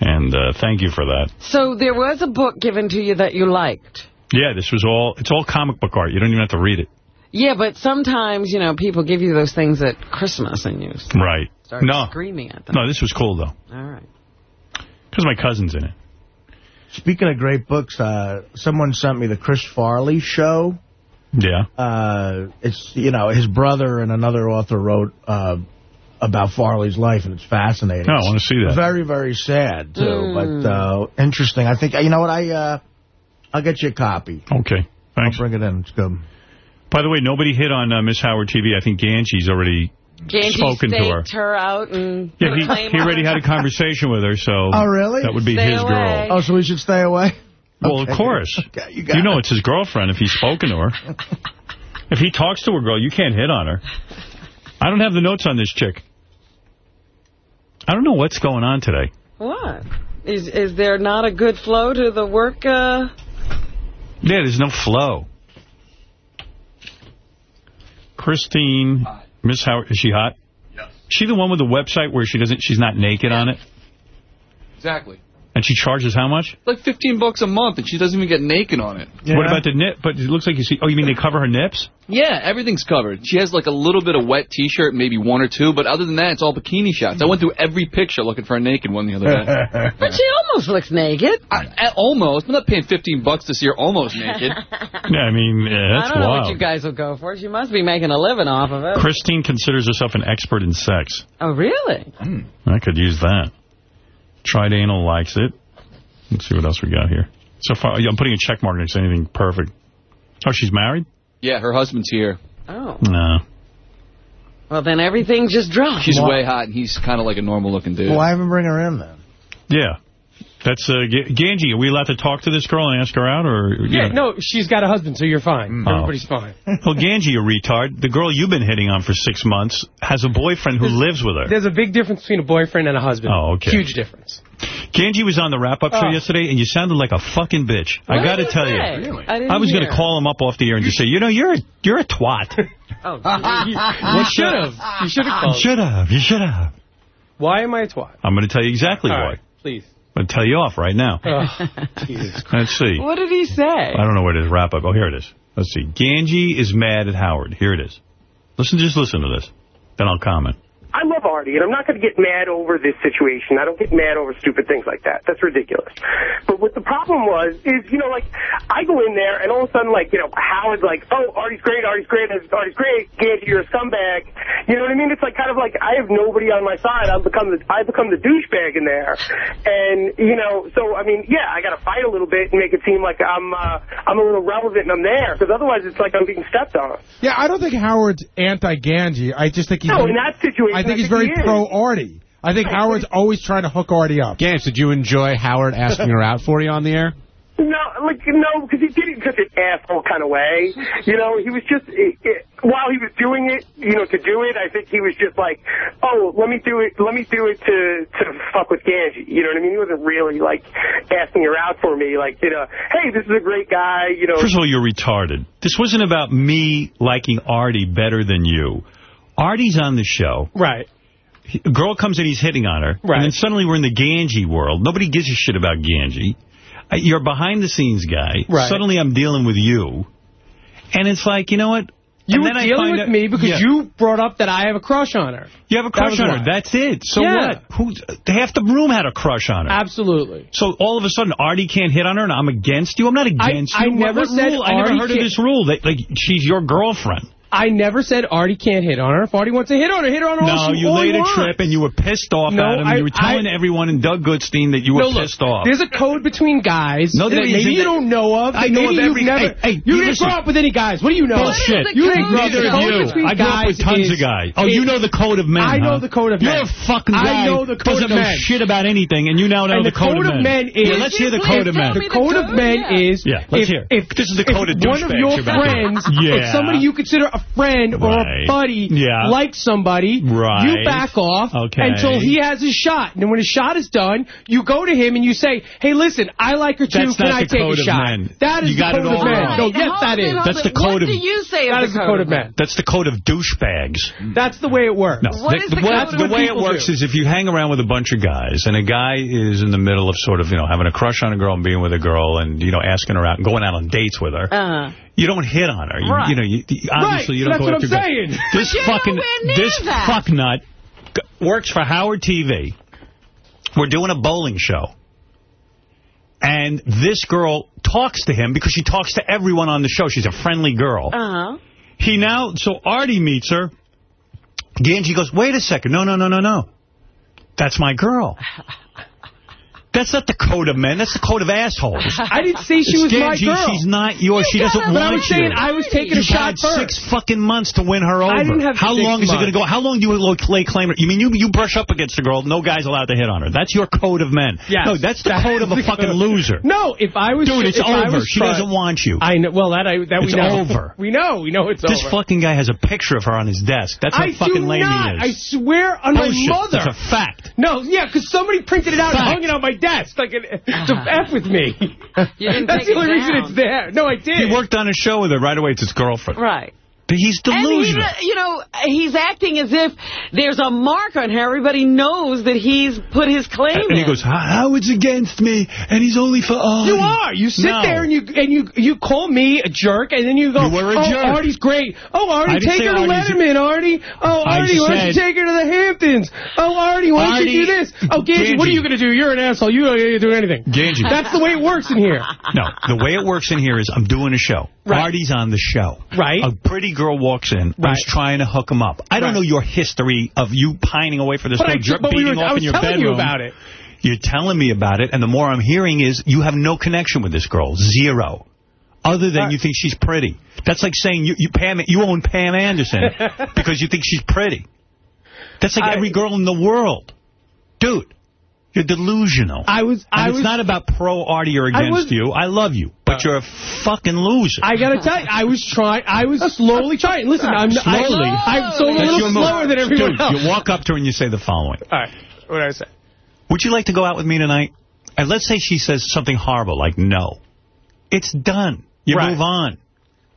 And uh, thank you for that. So there was a book given to you that you liked. Yeah, this was all, it's all comic book art. You don't even have to read it. Yeah, but sometimes, you know, people give you those things at Christmas and you Right. start No. screaming at them. No, this was cool, though. All right. Because my cousin's in it. Speaking of great books, uh, someone sent me the Chris Farley show. Yeah. Uh, it's, you know, his brother and another author wrote uh, about Farley's life, and it's fascinating. Oh, I want to see that. Very, very sad, too, Mm. but uh, interesting. I think, you know what, I, uh, I'll get you a copy. Okay. Thanks. I'll bring it in. It's good. By the way, nobody hit on uh, Miss Howard TV. I think Gange's already Ganji spoken to her. her out and Yeah, he, he already had a conversation with her, so Oh, really? that would be Stay his away. girl. Oh, so we should stay away? Well, Okay. of course. Okay, you got You know it. it's his girlfriend if he's spoken to her. if he talks to a girl, you can't hit on her. I don't have the notes on this chick. I don't know what's going on today. What? Is is there not a good flow to the work? Uh... Yeah, there's no flow. Christine, Miss Howard, is she hot? Yes. She the one with the website where she doesn't, she's not naked on it, Exactly. And she charges how much? Like 15 bucks a month, and she doesn't even get naked on it. What about the nip? But it looks like you see. Oh, you mean they cover her nips? Yeah, everything's covered. She has like a little bit of wet T-shirt, maybe one or two, but other than that, it's all bikini shots. I went through every picture looking for a naked one the other day. But she almost looks naked. I, I- almost. I'm not paying 15 bucks to see her almost naked. Yeah, I mean yeah, that's I don't know what you guys will go for. She must be making a living off of it. Christine considers herself an expert in sex. Oh, really? Hmm. I could use that. Tried anal likes it. Let's see what else we got here. So far, I'm putting a check mark next to anything perfect. Oh, she's married? yeah, her husband's here. Oh. No. Well, then everything just dropped. She's way hot, and he's kind of like a normal-looking dude. Well, why even bring her in, then? Yeah. That's, uh, G- Ganji, are we allowed to talk to this girl and ask her out? or Yeah, no, she's got a husband, so you're fine. Oh. Everybody's fine. Well, Ganji, you retard. The girl you've been hitting on for six months has a boyfriend who lives with her. There's a big difference between a boyfriend and a husband. Oh, okay. Huge difference. Ganji was on the wrap-up show Oh. yesterday, and you sounded like a fucking bitch. What I got to tell say? you. Really? I didn't I was going to call him up off the air and just say, you know, you're a, you're a twat. Oh, you, you should have. You should have You called. should have. You should have. Why am I a twat? I'm going to tell you exactly All why. right, please. I'm going to tell you off right now. Oh, Let's see. What did he say? I don't know where it is. Wrap up. Oh, here it is. Let's see. Ganji is mad at Howard. Here it is. Listen, just listen to this. Then I'll comment. I love Artie, and I'm not going to get mad over this situation. I don't get mad over stupid things like that. That's ridiculous. But what the problem was is, you know, like, I go in there, and all of a sudden, like, you know, Howard's like, oh, Artie's great, Artie's great, Artie's great, Ganji, you're a scumbag. You know what I mean? It's like kind of like I have nobody on my side. I've become the, I become the douchebag in there. And, you know, so, I mean, yeah, I got to fight a little bit and make it seem like I'm, uh, I'm a little relevant and I'm there, because otherwise it's like I'm being stepped on. Yeah, I don't think Howard's anti-Ganji. I just think he's... No, in that situation, I think I he's very he pro-Artie. I think Howard's always trying to hook Artie up. Gans, did you enjoy Howard asking her out for you on the air? No, like, no, because he did it in such an asshole kind of way. You know, he was just, it, it, while he was doing it, you know, to do it, I think he was just like, oh, let me do it, let me do it to, to fuck with Ganji. You know what I mean? He wasn't really, like, asking her out for me, like, you know, hey, this is a great guy, you know. First of all, you're retarded. This wasn't about me liking Artie better than you. Artie's on the show. Right. A girl comes in, he's hitting on her. Right. And then suddenly we're in the Ganji world. Nobody gives a shit about Ganji. Uh, You're a behind-the-scenes guy. Right. Suddenly I'm dealing with you. And it's like, you know what? You And were dealing with out- me because Yeah. you brought up that I have a crush on her. You have a crush on her. why. That's it. So Yeah. what? Who's half the room had a crush on her. Absolutely. So all of a sudden, Artie can't hit on her, and I'm against you. I'm not against I you. I never what said rule? I never heard of this rule that like she's your girlfriend. I never said Artie can't hit on her. If Artie wants to hit on her, hit on her all No, she you all laid a wants. trip and you were pissed off No, at him. I- you were telling I- everyone and Doug Goodstein that you were no, look, pissed off. There's a code between guys No, there that maybe isn't. you don't know of. I know of you've every- never, hey, hey, you you didn't listen. grow up with any guys. What do you know? Bullshit. You didn't grow up Neither with of the you. I grew up with tons of guys. Oh, you know the code of men, I know the code of men. You're a fucking guy I know the code of men. doesn't know shit about anything, and you now know And the, code, of men is... Yeah, let's hear the code of men. The code of men is... Yeah, let's hear. This is the code of one of douchebags your you're about to hear. friends, Yeah. if somebody you consider a friend or a buddy Yeah. likes somebody, Right. you back off Okay. until he has his shot. And when his shot is done, you go to him and you say, hey, listen, I like her too. That's Can not I the take code a of shot? men. That is You the got it code of all men. wrong. No, Hold yes, it, that is. That's the code what of- do you say That is is the code of men. That's the code of douchebags. That's the way it works. No, What the, is the the way, code of the way it works do? is if you hang around with a bunch of guys and a guy is in the middle of sort of, you know, having a crush on a girl and being with a girl and, you know, asking her out and going out on dates with her, Uh-huh. You don't hit on her. You, Right. you know, you, obviously you don't Right, go that's after what I'm saying. This fucking, this that. fucknut works for Howard TV. We're doing a bowling show. And this girl talks to him because she talks to everyone on the show. She's a friendly girl. Uh-huh. He now, so Artie meets her. Ganji goes, wait a second. No, no, no, no, no. That's my girl. That's not the code of men. That's the code of assholes. I didn't say she It's was my girl. She's not yours. she doesn't gotta- But I want was saying you. I was taking You've a shot had first. six fucking months to win her over. I didn't have How long is it going to go? How long do you lay claim? You mean you you brush up against a girl, no guy's allowed to hit on her. That's your code of men. Yes. No, that's the code of a fucking loser. No, if I was... Dude, it's over. She trying- doesn't want you. I know. Well, that I that It's we know. It's over. We know. We know it's This over. This fucking guy has a picture of her on his desk. That's how I fucking lame not. he I swear on Bullshit. my mother. It's a fact. No, yeah, because somebody printed it out and hung it on my desk. Like, it, to uh-huh. F with me. You didn't That's take the only it reason it's there. No, I did. He worked on a show with her. Right away, it's his girlfriend. Right. But he's And delusional. he, you know, he's acting as if there's a mark on her. Everybody knows that he's put his claim and he in. goes, Howard's against me, and he's only for Artie. You are. You sit No. there and you and you you call me a jerk, and then you go, You were a "Oh, jerk." Artie's great. Oh, I Artie, take her to Artie's- Letterman, Artie. Oh, I Artie, why don't you take her to the Hamptons? Oh, Artie, why don't you do this? Oh, Ganji, what are you going to do? You're an asshole. You don't do anything. Ganji. That's the way it works in here. No, the way it works in here is I'm doing a show. Right. Artie's on the show. Right. A pretty girl walks in. Right. was trying to hook him up. I don't Right. know your history of you pining away for this But girl, I, jerk but we were, off I was in your telling bedroom. you about it. You're telling me about it, and the more I'm hearing is you have no connection with this girl. Zero. Other than Right. you think she's pretty. That's like saying you you, Pam, you own Pam Anderson because you think she's pretty. That's like I- every girl in the world. Dude, you're delusional. I was. And I it's was. not about pro Artie or I against was- you. I love you, but uh, you're a fucking loser. I gotta tell you, I was trying. I was slowly trying. Listen, I'm Slowly? I, I'm so a little your move. slower than everyone Dude, else. you walk up to her and you say the following. All right, what did I say? Would you like to go out with me tonight? And let's say she says something horrible, like no. It's done. You Right. move on.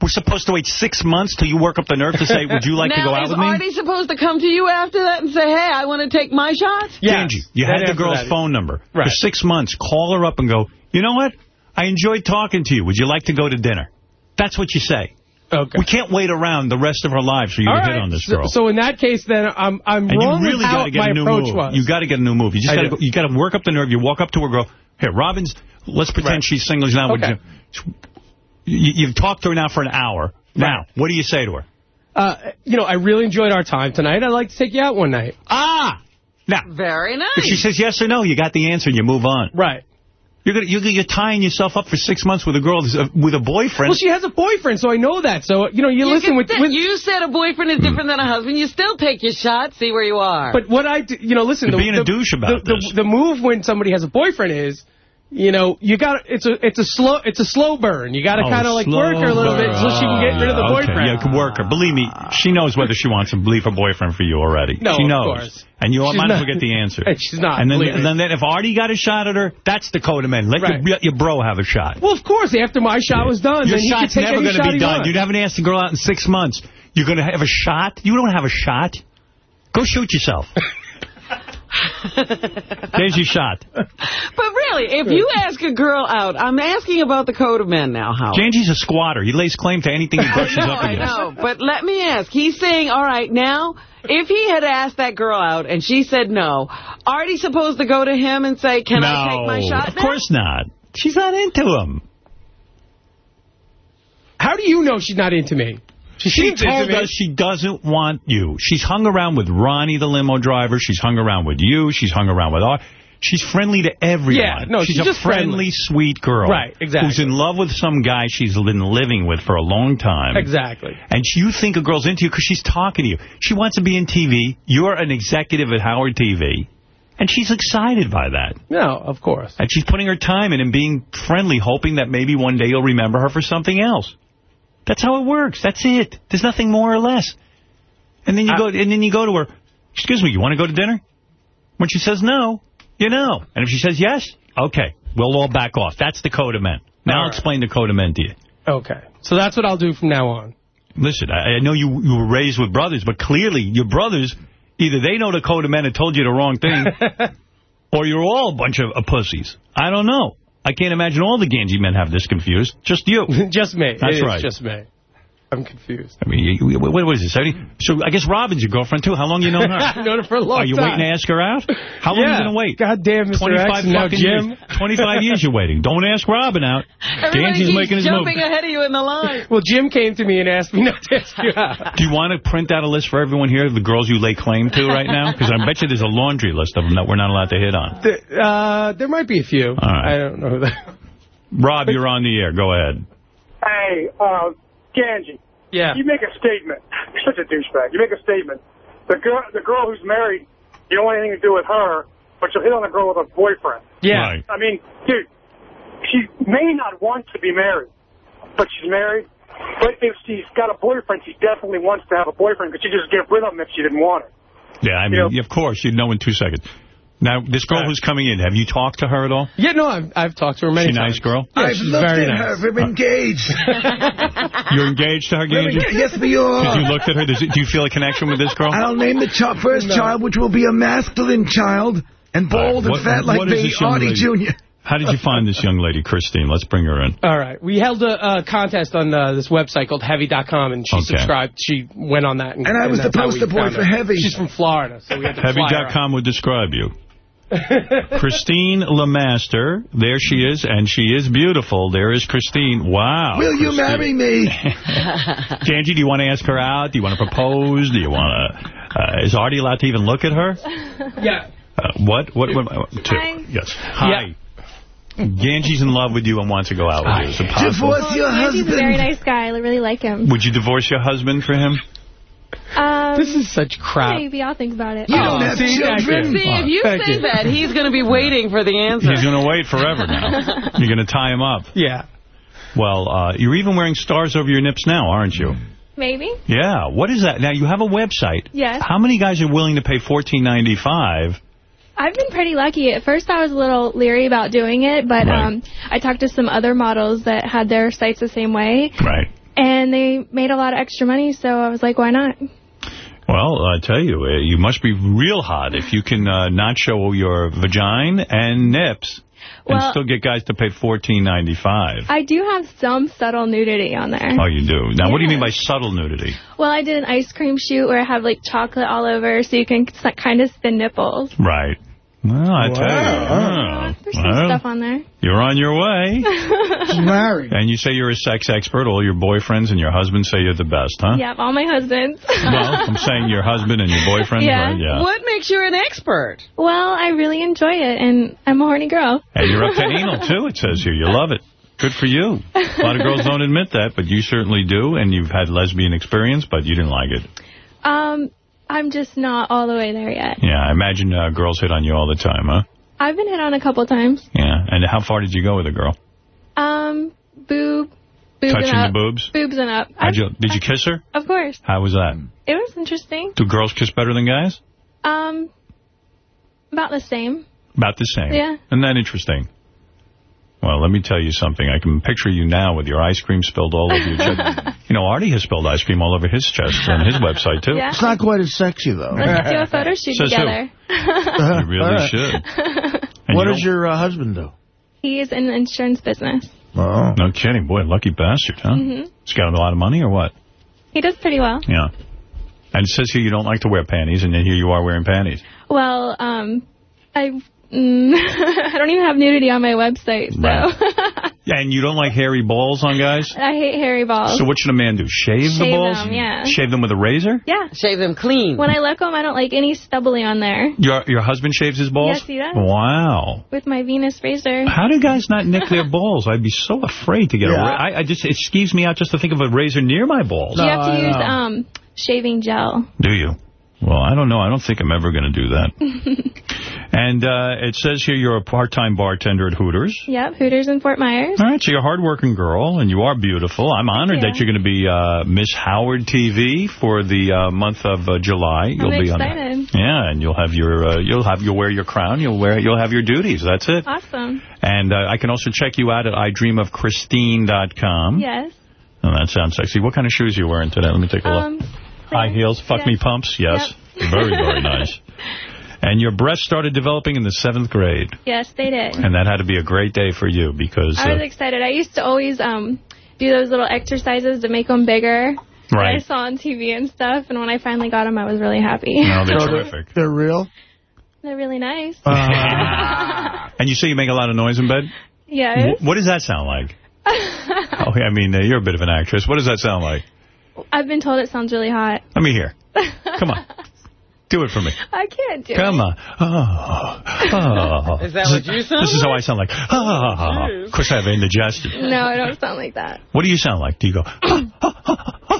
We're supposed to wait six months till you work up the nerve to say, would you like now, to go out with me? Artie supposed to come to you after that and say, hey, I want to take my shot? Yes. Angie, you Then had the girl's that- phone number. For six months, call her up and go, you know what? I enjoyed talking to you. Would you like to go to dinner? That's what you say. Okay. We can't wait around the rest of our lives for you All to hit on this girl. So, in that case, then I'm I'm and wrong you really with how got to get my a new approach move. was. You got to get a new move. You just got to do. you got to work up the nerve. You walk up to her, go, here, Robin's. Let's pretend Right. she's single now. Would Okay. You, you, you've talked to her now for an hour. Now, what do you say to her? Uh, you know, I really enjoyed our time tonight. I'd like to take you out one night. Ah, now Very nice. if she says yes or no, you got the answer and you move on. Right. You're gonna you're, you're tying yourself up for six months with a girl that's, uh, with a boyfriend. Well, she has a boyfriend, so I know that. So, you know, you, You listen with, with... You said a boyfriend is different than a husband. You still take your shot, see where you are. But what I, do, you know, listen. You're the, being a douche about the, this. The, the move when somebody has a boyfriend is, you know, you got it's a it's a slow it's a slow burn. You got to Oh, kind of like work her a little bit so she can get rid of the okay. boyfriend. Yeah, can work her. Believe me, she knows whether she wants to leave her boyfriend for you already. No, she of knows. course. And you She's might as well not- get the answer. She's not, And then, and me. then if Artie got a shot at her, that's the code of men. Let Right. your, your bro have a shot. Well, of course, after my shot was done, Your then shot's take never going to be done. You haven't asked a girl out in six months. You're going to have a shot? You don't have a shot. Go shoot yourself. There's your shot. But really, if you ask a girl out, I'm asking about the code of men now, Howard. Ganji's a squatter. He lays claim to anything he brushes I know, up I know. But let me ask. He's saying, all right, now, if he had asked that girl out and she said no, Artie supposed to go to him and say, can no, I take my shot of now? course not. She's not into him. How do you know she's not into me? She, She told us she doesn't want you. She's hung around with Ronnie, the limo driver. She's hung around with you. She's hung around with our... She's friendly to everyone. Yeah, no, she's a just friendly, friendly. sweet girl. Right, exactly. Who's in love with some guy she's been living with for a long time. Exactly. And you think a girl's into you because she's talking to you. She wants to be in TV. You're an executive at Howard TV. And she's excited by that. No, of course. And she's putting her time in and being friendly, hoping that maybe one day you'll remember her for something else. That's how it works. That's it. There's nothing more or less. And then you go and then you go to her, excuse me, you want to go to dinner? When she says no, you know. And if she says yes, okay, we'll all back off. That's the code of men. Now I'll explain the code of men to you. Okay. So that's what I'll do from now on. Listen, I, I know you, you were raised with brothers, but clearly your brothers, either they know the code of men and told you the wrong thing, or you're all a bunch of uh, pussies. I don't know. I can't imagine all the Ganji men have this confused. Just you. just me. That's It right. just me. I'm confused. I mean, you, you, what was it, 70? So I guess Robin's your girlfriend, too. How long you known her? I've known her for a long time. Are you time. waiting to ask her out? How long Yeah. are you going to wait? God damn, Mr. 25 X, and now fucking Jim. years. 25 years you're waiting. Don't ask Robin out. Everybody Ganji's making his move. jumping ahead of you in the line. Well, Jim came to me and asked me not to ask you out. Do you want to print out a list for everyone here of the girls you lay claim to right now? Because I bet you there's a laundry list of them that we're not allowed to hit on. Th- Uh, there might be a few. right. I don't know that. Rob, you're on the air. Go ahead. Hey, uh, Ganji. Yeah. You make a statement. You're such a douchebag. You make a statement. The girl, the girl who's married, you don't want anything to do with her, but you'll hit on the girl with a boyfriend. Yeah. I mean, dude, she may not want to be married, but she's married. But if she's got a boyfriend, she definitely wants to have a boyfriend because she just get rid of him if she didn't want it. Yeah, I mean, of course, you'd know in two seconds. Now, this girl who's coming in, have you talked to her at all? Yeah, no, I've, I've talked to her many She a times. nice girl? Yeah, I've she's looked very at nice. her. We're engaged. You're engaged to her, Ganji? Yes, we are. Did you look at her? Does it, do you feel a connection with this girl? I'll name the chi- first child, which will be a masculine child, and bold What- and fat like what is me, this Artie? Jr. How did you find this young lady, Christine? Let's bring her in. All right. We held a, a contest on uh, this website called Heavy.com, and she Okay. subscribed. She went on that. And, And I was the that's how we poster boy for. Heavy. She's from Florida, so we had to fly her out. Heavy.com would describe you. Christine Lemaster, there she is, and she is beautiful. There is Christine. Wow. Will you marry me? Ganji, do you want to ask her out? Do you want to propose? Do you want to... Uh, is Artie allowed to even look at her? Yeah. Uh, what? What? what uh, two. Hi. Yes. Hi. Ganji's in love with you and wants to go out with you. Is it possible? Divorce your husband. He's a very nice guy. I really like him. Would you divorce your husband for him? Um, This is such crap. Maybe. I'll think about it. You don't have see, thank children. you. See, if you Thank say you. that, he's going to be waiting for the answer. He's going to wait forever now. You're going to tie him up. Yeah. Well, uh, you're even wearing stars over your nips now, aren't you? Maybe. Yeah. What is that? Now, you have a website. Yes. How many guys are willing to pay $14.95? I've been pretty lucky. At first, I was a little leery about doing it, but Right. um, I talked to some other models that had their sites the same way, Right. and they made a lot of extra money, so I was like, why not? Well, I tell you, uh, you must be real hot if you can uh, not show your vagina and nips and Well- still get guys to pay $14.95. I do have some subtle nudity on there. Oh, you do. Now, what do you mean by subtle nudity? Well, I did an ice cream shoot where I have like chocolate all over, so you can kind of spin nipples. Right. Well, I tell you. oh, There's some well, stuff on there. You're on your way. She's married. And you say you're a sex expert. All your boyfriends and your husband say you're the best, huh? Yep, all my husbands. Well, I'm saying your husband and your boyfriend. Yeah. Right? yeah. What makes you an expert? well, I really enjoy it, and I'm a horny girl. And you're up to anal, too, it says here. You love it. Good for you. A lot of girls don't admit that, but you certainly do, and you've had lesbian experience, but you didn't like it. Um, I'm just not all the way there yet. Yeah, I imagine uh, girls hit on you all the time, huh? I've been hit on a couple times. Yeah. And how far did you go with a girl? Um, boob, boobs Touching the up. boobs? Boobs and up. How'd you, did you kiss her? Of course. How was that? It was interesting. Do girls kiss better than guys? Um, about the same. About the same. Yeah. Isn't that interesting? Well, let me tell you something. I can picture you now with your ice cream spilled all over your chest. you know, Artie has spilled ice cream all over his chest on his website, too. Yeah. It's not quite as sexy, though. Let's do a photo shoot Says who? together. You really should. And What you does your uh, husband do? He's in the insurance business. Oh. No kidding. Boy, lucky bastard, huh? hmm He's got a lot of money or what? He does pretty well. Yeah. And it says here you don't like to wear panties, and then here you are wearing panties. Well, um, I mm, I don't even have nudity on my website, so Right. Yeah, and you don't like hairy balls on guys? I hate hairy balls. So what should a man do? Shave, the Shave balls? them, yeah. Shave them with a razor? yeah. Shave them clean. When I look them, I don't like any stubbly on there Your your husband shaves his balls? Yes, he does. Wow. with my Venus razor. How do guys not nick their balls? I'd be so afraid to get a Yeah. ra- I, I just It skeeves me out just to think of a razor near my balls. you have to use um shaving gel. Do you? Well, I don't know. I don't think I'm ever going to do that. And uh, it says here you're a part-time bartender at Hooters. yep, Hooters in Fort Myers. All right, so you're a hardworking girl, and you are beautiful. I'm honored you. that you're going to be uh, Miss Howard TV for the uh, month of uh, July. You'll I'm be on. excited. Yeah, and you'll have your uh, you'll have you'll wear your crown. You'll wear you'll have your duties. That's it. Awesome. And uh, I can also check you out at idreamofchristine.com. Yes. Oh, that sounds sexy. What kind of shoes are you wearing today? Let me take a look. Um, High heels, fuck me pumps. Yes. Very, very nice. And your breasts started developing in the seventh grade. yes, they did. And that had to be a great day for you because... I was uh, excited. I used to always um do those little exercises to make them bigger. that I saw on TV and stuff, and when I finally got them, I was really happy. No, they're terrific. They're real? They're really nice. And you say you make a lot of noise in bed? yes. Wh- What does that sound like? Oh, I mean, uh, you're a bit of an actress. What does that sound like? I've been told it sounds really hot. Let me hear. Come on. Do it for me. I can't do Come it. Come on. Oh, oh. Is that what you sound This is how I like? sound like. Oh. Of course, I have indigestion. No, I don't sound like that. What do you sound like? Do you go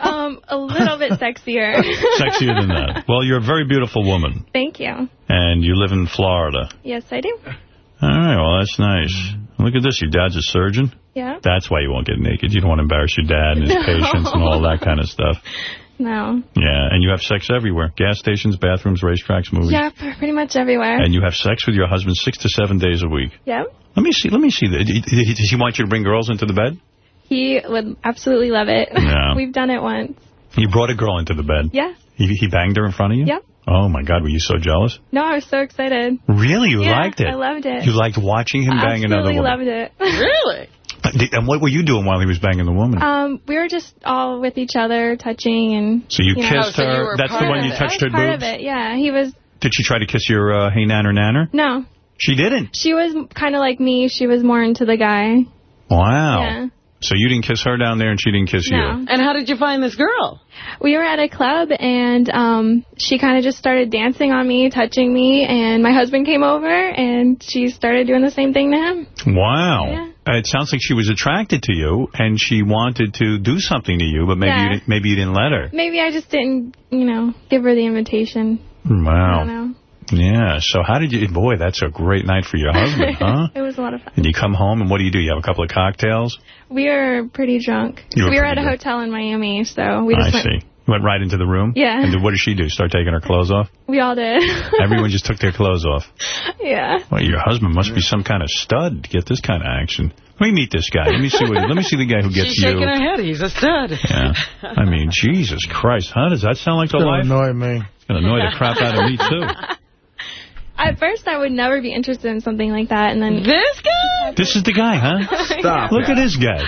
Um, a little bit sexier. sexier than that? Well, you're a very beautiful woman, Thank you. and you live in Florida. Yes, I do. All right, well, that's nice. Look at this. Your dad's a surgeon. Yeah. That's why you won't get naked. You don't want to embarrass your dad and his No. patients and all that kind of stuff. No. Yeah, and you have sex everywhere. Gas stations, bathrooms, racetracks, movies. Yeah, pretty much everywhere. And you have sex with your husband six to seven days a week. Yep. Let me see. Let me see. that. Does he want you to bring girls into the bed? He would absolutely love it. Yeah. We've done it once. You brought a girl into the bed. Yeah. He, he banged her in front of you? Yep. Oh, my God. Were you so jealous? No, I was so excited. Really? You Yeah, liked it? I loved it. You liked watching him bang another woman. Absolutely woman? loved it. Really? Did- And what were you doing while he was banging the woman? Um, we were just all with each other, touching and. so you, know. kissed Oh, so you her. That's the one you touched her was part of it. Yeah, he was. Did she try to kiss your uh, hey nanner nanner? No, She didn't. she was kind of like me. She was more into the guy. Wow. Yeah. So you didn't kiss her down there and she didn't kiss No. you? And how did you find this girl? We were at a club and um, she kind of just started dancing on me, touching me, and my husband came over and she started doing the same thing to him. Wow. Yeah. Uh, It sounds like she was attracted to you and she wanted to do something to you, but maybe you Yeah. didn't, maybe you didn't let her. Maybe I just didn't, you know, give her the invitation. I Wow. don't know. Yeah. So how did you? Boy, that's a great night for your husband, huh? it was a lot of fun. And you come home and what do you do? You have a couple of cocktails. We were pretty drunk. You were we were pretty at a drunk. hotel in Miami, so we I just went. see. Went right into the room. Yeah. And then what did she do? Start taking her clothes off? We all did. Everyone just took their clothes off. yeah. Well, your husband must be some kind of stud to get this kind of action. Let me meet this guy. Let me see what. let me see the guy who gets She's you. shaking her head. He's a stud. Yeah. I mean, Jesus Christ, huh? Does that sound like the Don't life? annoy me. It's going to annoy the crap out of me, too. At first, I would never be interested in something like that, and then this guy. This is the guy, huh? Stop Look it. at this guy.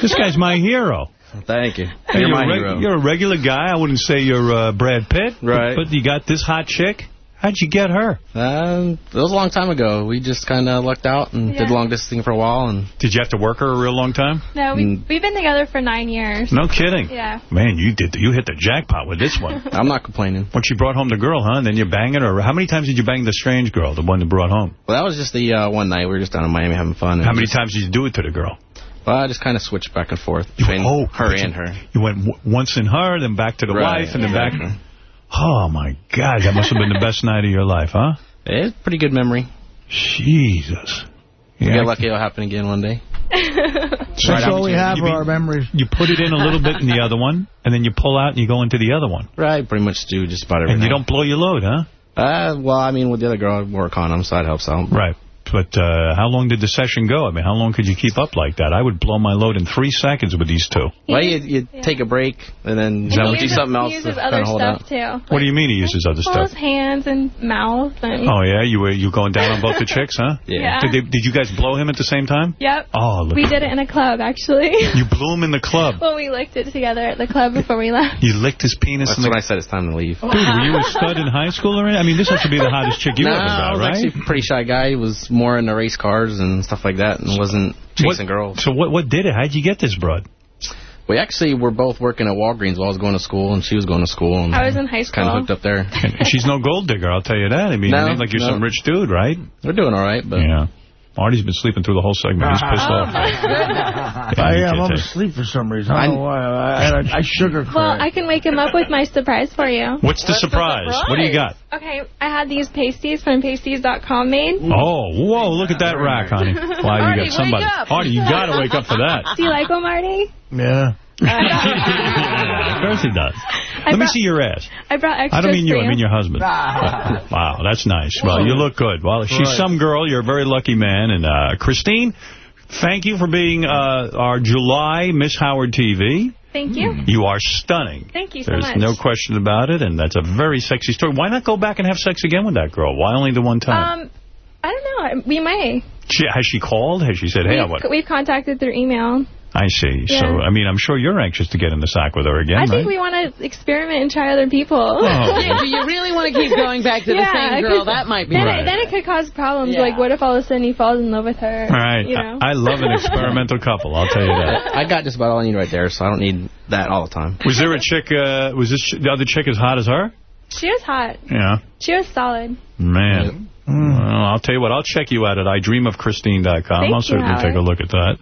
This guy's my hero. Thank you. Hey, You're you're, my a reg- hero. you're a regular guy. I wouldn't say you're uh, Brad Pitt. Right. But, but you got this hot chick. How'd you get her? Um, it was a long time ago. We just kind of lucked out and Yeah. did long distance thing for a while. And Did you have to work her a real long time? no, we Mm. we've been together for nine years. No kidding. Yeah. Man, you did. You hit the jackpot with this one. I'm not complaining. When she brought home the girl, huh? And then you're banging her. How many times did you bang the strange girl, the one that brought home? Well, that was just the uh, one night. We were just down in Miami having fun. and How many just- times did you do it to the girl? Well, I just kind of switched back and forth between Oh, her you- and her. You went w once in her, then back to the Right. wife, and then Yeah. back. Oh, my God. That must have been the best night of your life, huh? It's pretty good memory. Jesus. You Yeah. get lucky it'll happen again one day. That's all we have You for our memories. You put it in a little bit in the other one, and then you pull out and you go into the other one. Right, pretty much do just about everything. And you don't blow your load, huh? Uh, well, I mean, with the other girl, I work on them, so that helps out. Right. But uh, how long did the session go? I mean, how long could you keep up like that? I would blow my load in three seconds with these two. Well, you, you take a break and then And you know, he do uses, something he else uses to other kind of hold stuff, out. too. What do you mean he uses other stuff? his hands and mouth. And Oh, yeah? You were you going down on both the chicks, huh? Yeah. Did, they, did you guys blow him at the same time? Yep. Oh, look. We did it in a club, actually. You blew him in the club. well, we licked it together at the club before we left. You licked his penis That's in the... when I said it's time to leave. Dude, were you a stud in high school or anything? I mean, this has to be the hottest chick you no, ever I was right? actually a pretty shy guy. He was more into race cars and stuff like that and wasn't chasing girls. So what what did it? How'd you get this broad? We actually were both working at Walgreens while I was going to school, and she was going to school. And I was in high school. Kind of hooked up there. She's no gold digger, I'll tell you that. I mean, No, you ain't like you're no. some rich dude, right? We're doing all right, but Yeah. Artie's been sleeping through the whole segment. He's pissed Oh, off. I am. can't I'm asleep for some reason. I don't know why. I, I, I sugar Well. I can wake him up with my surprise for you. What's the surprise? What do you got? Okay, I had these pasties from pasties.com made. Oh, whoa, look at that rack, honey. Wow, Artie, you got somebody. wake up. Artie, you got to wake up for that. Do you like them, Artie? Yeah. Of course he does. Let me see your ass. I brought extras I don't mean you, for I mean your husband. wow, that's nice. Well, you look good. Well, she's Right. some girl. You're a very lucky man. And uh, Christine, thank you for being uh, our July Miss Howard TV. Thank you. You are stunning. Thank you so There's much. no question about it, and that's a very sexy story. Why not go back and have sex again with that girl? Why only the one time? Um, I don't know. We may. she, has she called? Has she said, hey, I we've, want... we've contacted through email. I see. So, I mean, I'm sure you're anxious to get in the sack with her again, I right? think we want to experiment and try other people. Oh. Yeah, do you really want to keep going back to the Yeah, same girl? 'cause That might be then right. It, then it could cause problems. Yeah. Like, what if all of a sudden he falls in love with her? All right. You know? I, I love an experimental couple, I'll tell you that. I got just about all I need right there, so I don't need that all the time. Was there a chick, uh, was this the other chick as hot as her? She was hot. Yeah. She was solid. Man. Well, I'll tell you what, I'll check you out at idreamofchristine.com. Thank I'll certainly Howard. take a look at that.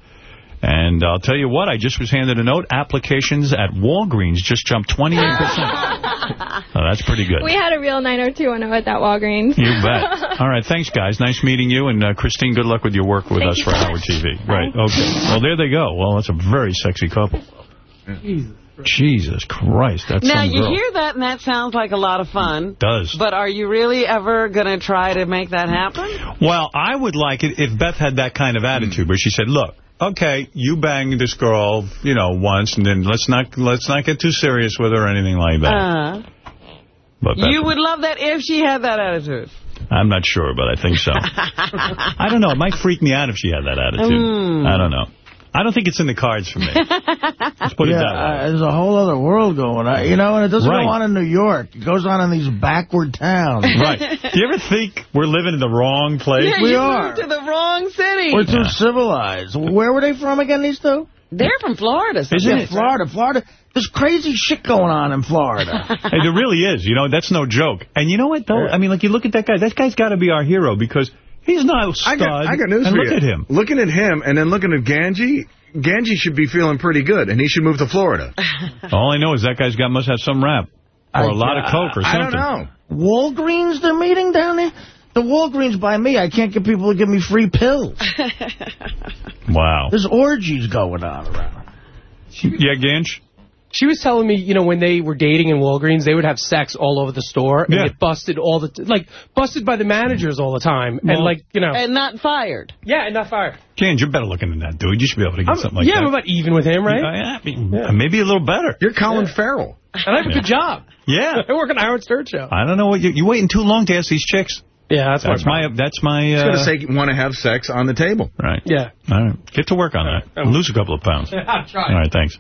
And I'll tell you what, I just was handed a note. Applications at Walgreens just jumped 28%. oh, that's pretty good. We had a real 90210 at that Walgreens. You bet. All right, thanks, guys. Nice meeting you. And, uh, Christine, good luck with your work with Thank us for so Howard much. TV. Right, okay. Well, there they go. Well, that's a very sexy couple. Jesus Christ, that's now, you girl. hear that, and that sounds like a lot of fun. Does. But are you really ever going to try to make that happen? Well, I would like it if Beth had that kind of attitude where she said, look, okay, you banged this girl, you know, once, and then let's not let's not get too serious with her or anything like that. Uh, but you would love that if she had that attitude. I'm not sure, but I think so. I don't know. It might freak me out if she had that attitude. Mm. I don't know. I don't think it's in the cards for me. Let's put it yeah, that way. uh, there's a whole other world going on. You know, and it doesn't Right. go on in New York. It goes on in these backward towns. Right. Do you ever think we're living in the wrong place? Yeah, We you are. moved to the wrong city. We're too civilized. Where were they from again, these two? They're from Florida. Isn't it Florida? Florida. There's crazy shit going on in Florida. Hey, there really is. You know, that's no joke. And you know what, though? I mean, like, you look at that guy. That guy's got to be our hero because he's not stud. I got, I got news and for look you. at him. Looking at him and then looking at Ganji, Ganji should be feeling pretty good, and he should move to Florida. All I know is that guy's got must have some rap. Or a lot of coke or something. I don't know. Walgreens, they're meeting down there? The Walgreens by me, I can't get people to give me free pills. Wow. There's orgies going on around. Yeah, Ganch? She was telling me, you know, when they were dating in Walgreens, they would have sex all over the store and Yeah. get busted all the t- like busted by the managers all the time, Well- and like you know, And not fired. yeah, and not fired. Ganch, you're better looking than that, dude. You should be able to get I'm- something like yeah, that. I'm about even with him, right? Yeah, I mean, Maybe a little better. You're Colin Farrell. And I have a good job. Yeah. I work on the Howard Stern show. I don't know what you, you're waiting too long to ask these chicks. Yeah, that's, That's my. my, that's my, He's uh, going to say want to have sex on the table. right. Yeah. All right. Get to work on that. And lose a couple of pounds. I'm trying. All right, thanks.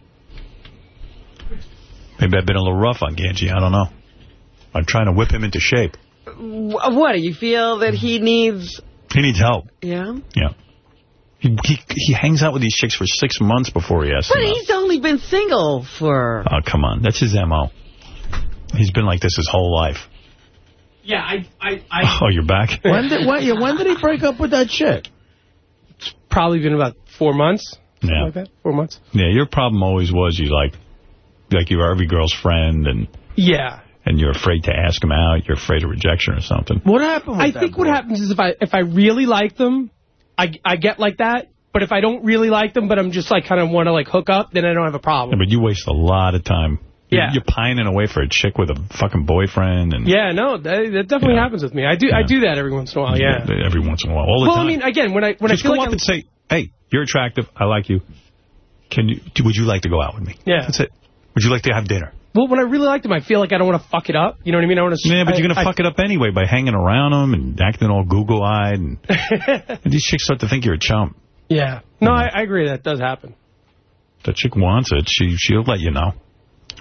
Maybe I've been a little rough on Ganji. I don't know. I'm trying to whip him into shape. What, do you feel that he needs... He needs help. Yeah? Yeah. He, he, he hangs out with these chicks for six months before he asks But them out. he's only been single for... Oh, come on. That's his M.O. He's been like this his whole life. Yeah, I, I, I Oh, you're back? When did, when, yeah, when did he break up with that chick? probably been about four months. Yeah. Like that, four months. Yeah, your problem always was you like, like you were every girl's friend and, Yeah. and you're afraid to ask him out. You're afraid of rejection or something. What happened with I that think what happens is if I if I really like them, I I get like that. But if I don't really like them, but I'm just like kind of want to like hook up, then I don't have a Yeah, problem. but you waste a lot of time You're, Yeah. you're pining away for a chick with a fucking boyfriend. and Yeah, no, that, that definitely happens with me. I do I do that every once in a while, yeah. Every once in a while. All the well, time. I mean, again, when I when Just I feel go like up I'm, and say, hey, you're attractive. I like you. Can you? Would you like to go out with me? Yeah. That's it. Would you like to have dinner? well, when I really like them, I feel like I don't want to fuck it up. You know what I mean? I want to. Yeah, but you're going to fuck it up anyway by hanging around them and acting all Google-eyed. And, and these chicks start to think you're a chump. Yeah. No, I, I agree. That does happen. If the chick wants it, she, she'll let you know.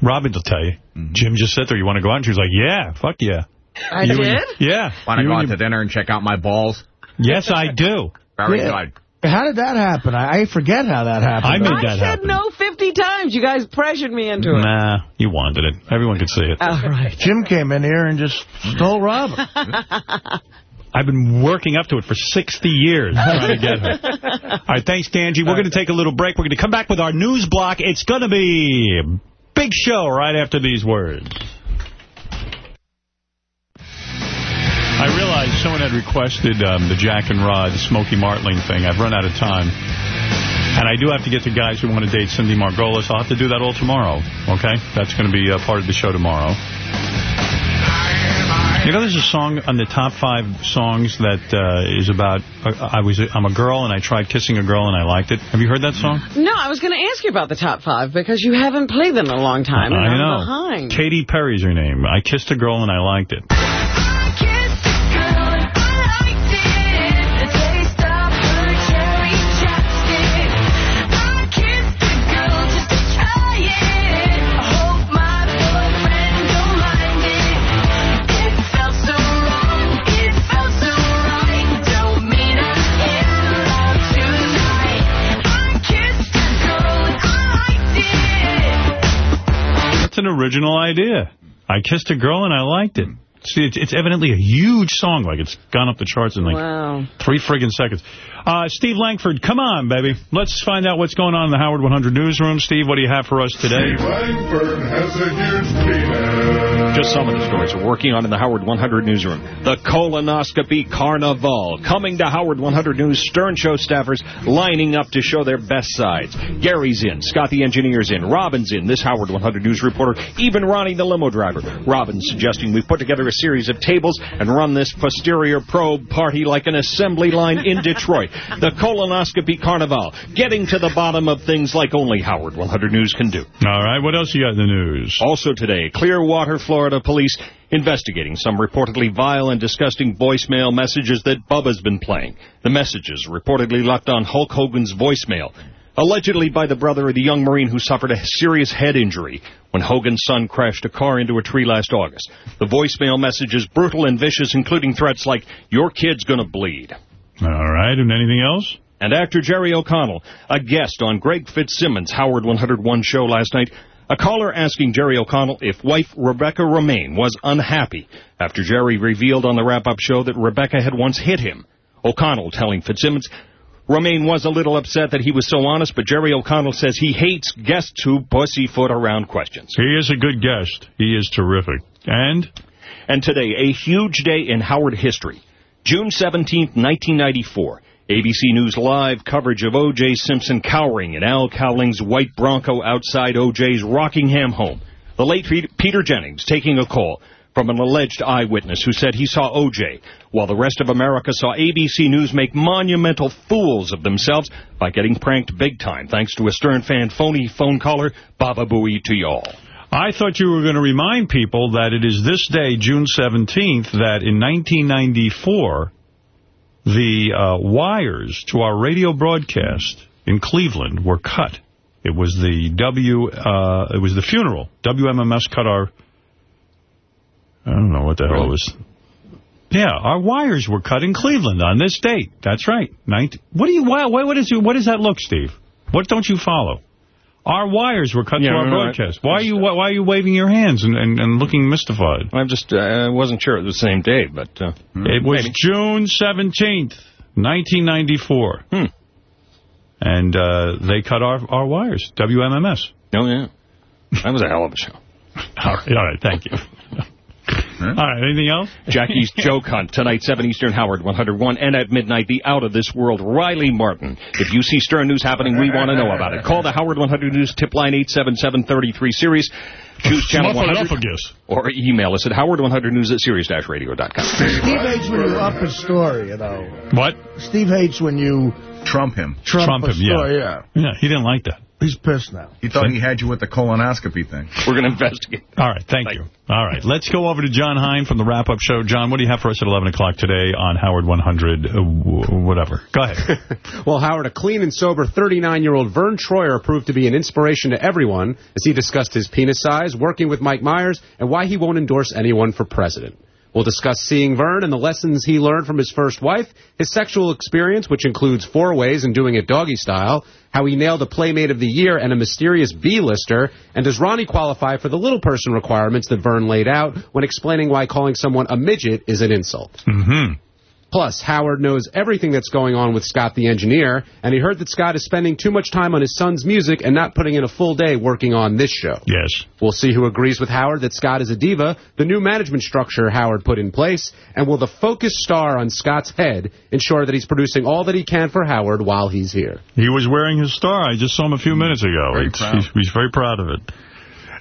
Robin will tell you. Mm-hmm. Jim just said there, you want to go out? And she was like, yeah, fuck yeah. I You did? and- yeah. Want to go out to dinner and check out my balls? Yes, I do. Very Yeah. good. How did that happen? I, I forget how that happened. I made I that said no 50 times. You guys pressured me into it. Nah, you wanted it. Everyone could see it. All right. Jim came in here and just stole Robin. I've been working up to it for 60 years trying to get her. All right, thanks, Dangy. We're going to take a little break. We're going to come back with our news block. It's going to be a big show right after these words. I realized someone had requested um, the Jack and Rod the Smokey Martling thing. I've run out of time. And I do have to get to guys who want to date Cindy Margolis. I'll have to do that all tomorrow, okay? That's going to be a part of the show tomorrow. You know, there's a song on the top five songs that uh, is about uh, I was I'm a girl and I tried kissing a girl and I liked it. Have you heard that song? No, I was going to ask you about the top five because you haven't played them in a long time. I I'm know. behind. Katy Perry's her name. I kissed a girl and I liked it. That's an original idea. I kissed a girl and I liked it. See, it's, it's evidently a huge song. Like, it's gone up the charts in like Wow. three friggin' seconds. Uh, Steve Langford, come on, baby. Let's find out what's going on in the Howard 100 newsroom. Steve, what do you have for us today? Langford has a huge penis. Just some of the stories we're working on in the Howard 100 newsroom. The colonoscopy carnival. Coming to Howard 100 News, Stern Show staffers lining up to show their best sides. Gary's in, Scott the engineer's in, Robin's in, this Howard 100 News reporter, even Ronnie the limo driver. Robin's suggesting we put together a series of tables and run this posterior probe party like an assembly line in Detroit. The colonoscopy carnival. Getting to the bottom of things like only Howard 100 News can do. All right, what else you got in the news? Also today, Clearwater, Florida police investigating some reportedly vile and disgusting voicemail messages that Bubba's been playing. The messages reportedly left on Hulk Hogan's voicemail. Allegedly by the brother of the young Marine who suffered a serious head injury when Hogan's son crashed a car into a tree last August. The voicemail messages brutal and vicious, including threats like, your kid's gonna bleed. All right, and anything else? And actor Jerry O'Connell, a guest on Greg Fitzsimmons' Howard 101 show last night, a caller asking Jerry O'Connell if wife Rebecca Romijn was unhappy after Jerry revealed on the wrap-up show that Rebecca had once hit him. O'Connell telling Fitzsimmons, Romijn was a little upset that he was so honest, but Jerry O'Connell says he hates guests who pussyfoot around questions. He is a good guest. He is terrific. And? And today, a huge day in Howard history. June 17, 1994. ABC News Live coverage of O.J. Simpson cowering in Al Cowlings' white Bronco outside O.J.'s Rockingham home. The late Peter Jennings taking a call from an alleged eyewitness who said he saw O.J., while the rest of America saw ABC News make monumental fools of themselves by getting pranked big time, thanks to a Stern fan phony phone caller, Baba Booey to y'all. I thought you were going to remind people that it is this day, June 17th, that in 1994, the uh, wires to our radio broadcast in Cleveland were cut. It was the W. Uh, it was the funeral. WMMS cut our. I don't know what the hell it was. Yeah, our wires were cut in Cleveland on this date. That's right. 19, what do you? Why? What is? What does that look, Steve? What don't you follow? Our wires were cut Yeah, to our broadcast. Why are you? Why, why are you waving your hands and, and, and looking mystified? I'm just uh, I wasn't sure it was the same day, but uh, It was maybe. June 17th, 1994. Hmm. And uh, they cut our, our wires, WMMS. Oh, yeah. That was a hell of a show. all, right, all right, thank you. All right, anything else? Jackie's Joke Hunt, tonight, 7 Eastern, Howard 101, and at midnight, the out-of-this-world Riley Martin. If you see Stern News happening, we want to know about it. Call the Howard 100 News tip line 877-33-SIRIUS. Choose channel Muffin 100 esophagus. or email us at howard100news at sirius-radio.com. Steve hates when you up his story, you know. What? Steve hates when you Trump him. trump, Trump a him, yeah. story, yeah. Yeah, he didn't like that. He's pissed now. He thought he had you with the colonoscopy thing. We're going to investigate. All right, thank, you. All right, let's go over to John Hein from the wrap-up show. John, what do you have for us at 11 o'clock today on Howard 100, uh, whatever? Go ahead. Well, Howard, a clean and sober 39-year-old Verne Troyer proved to be an inspiration to everyone as he discussed his penis size, working with Mike Myers, and why he won't endorse anyone for president. We'll discuss seeing Verne and the lessons he learned from his first wife, his sexual experience, which includes four ways and doing it doggy style, how he nailed a Playmate of the Year and a mysterious B-lister, and does Ronnie qualify for the little person requirements that Verne laid out when explaining why calling someone a midget is an insult. Mm-hmm. Plus, Howard knows everything that's going on with Scott the engineer, and he heard that Scott is spending too much time on his son's music and not putting in a full day working on this show. Yes. We'll see who agrees with Howard that Scott is a diva, the new management structure Howard put in place, and will the focus star on Scott's head ensure that he's producing all that he can for Howard while he's here. He was wearing his star. I just saw him a few mm. minutes ago. Very It's- proud. He's, he's very proud of it.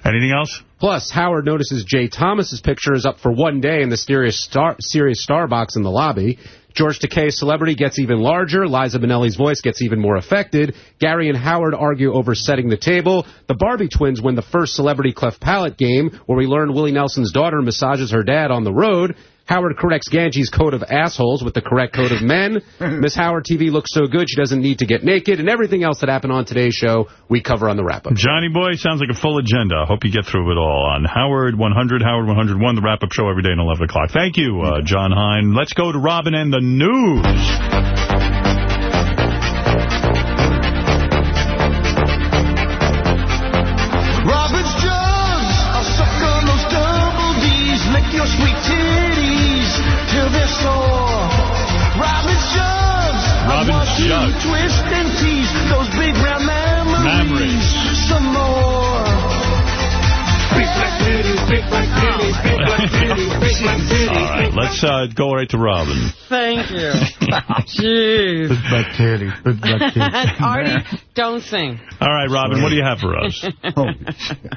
Anything else? Plus, Howard notices Jay Thomas's picture is up for one day in the Sirius Star, Sirius Star box in the lobby. George Takei's celebrity gets even larger. Liza Minnelli's voice gets even more affected. Gary and Howard argue over setting the table. The Barbie twins win the first celebrity cleft palate game, where we learn Willie Nelson's daughter massages her dad on the road. Howard corrects Ganji's code of assholes with the correct code of men. Miss Howard TV looks so good she doesn't need to get naked. And everything else that happened on today's show, we cover on the wrap-up. Johnny Boy sounds like a full agenda. I hope you get through it all on Howard 100, Howard 101, the wrap-up show every day at 11 o'clock. Thank you, uh, John Hein. Let's go to Robin and the news. Let's uh, go right to Robin. Thank you. Jeez. Big black titty. Big black titty. Artie, don't sing. All right, Robin, what do you have for us?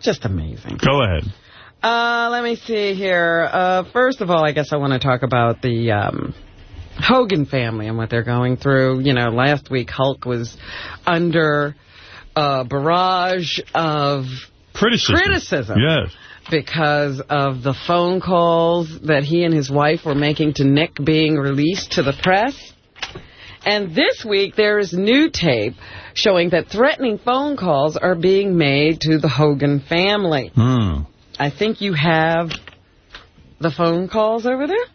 Just amazing. Go ahead. Uh, let me see here. Uh, first of all, I guess I want to talk about the um, Hogan family and what they're going through. You know, last week Hulk was under a barrage of Criticism. criticism Yes. Because of the phone calls that he and his wife were making to Nick being released to the press. And this week, there is new tape showing that threatening phone calls are being made to the Hogan family. Hmm. I think you have the phone calls over there?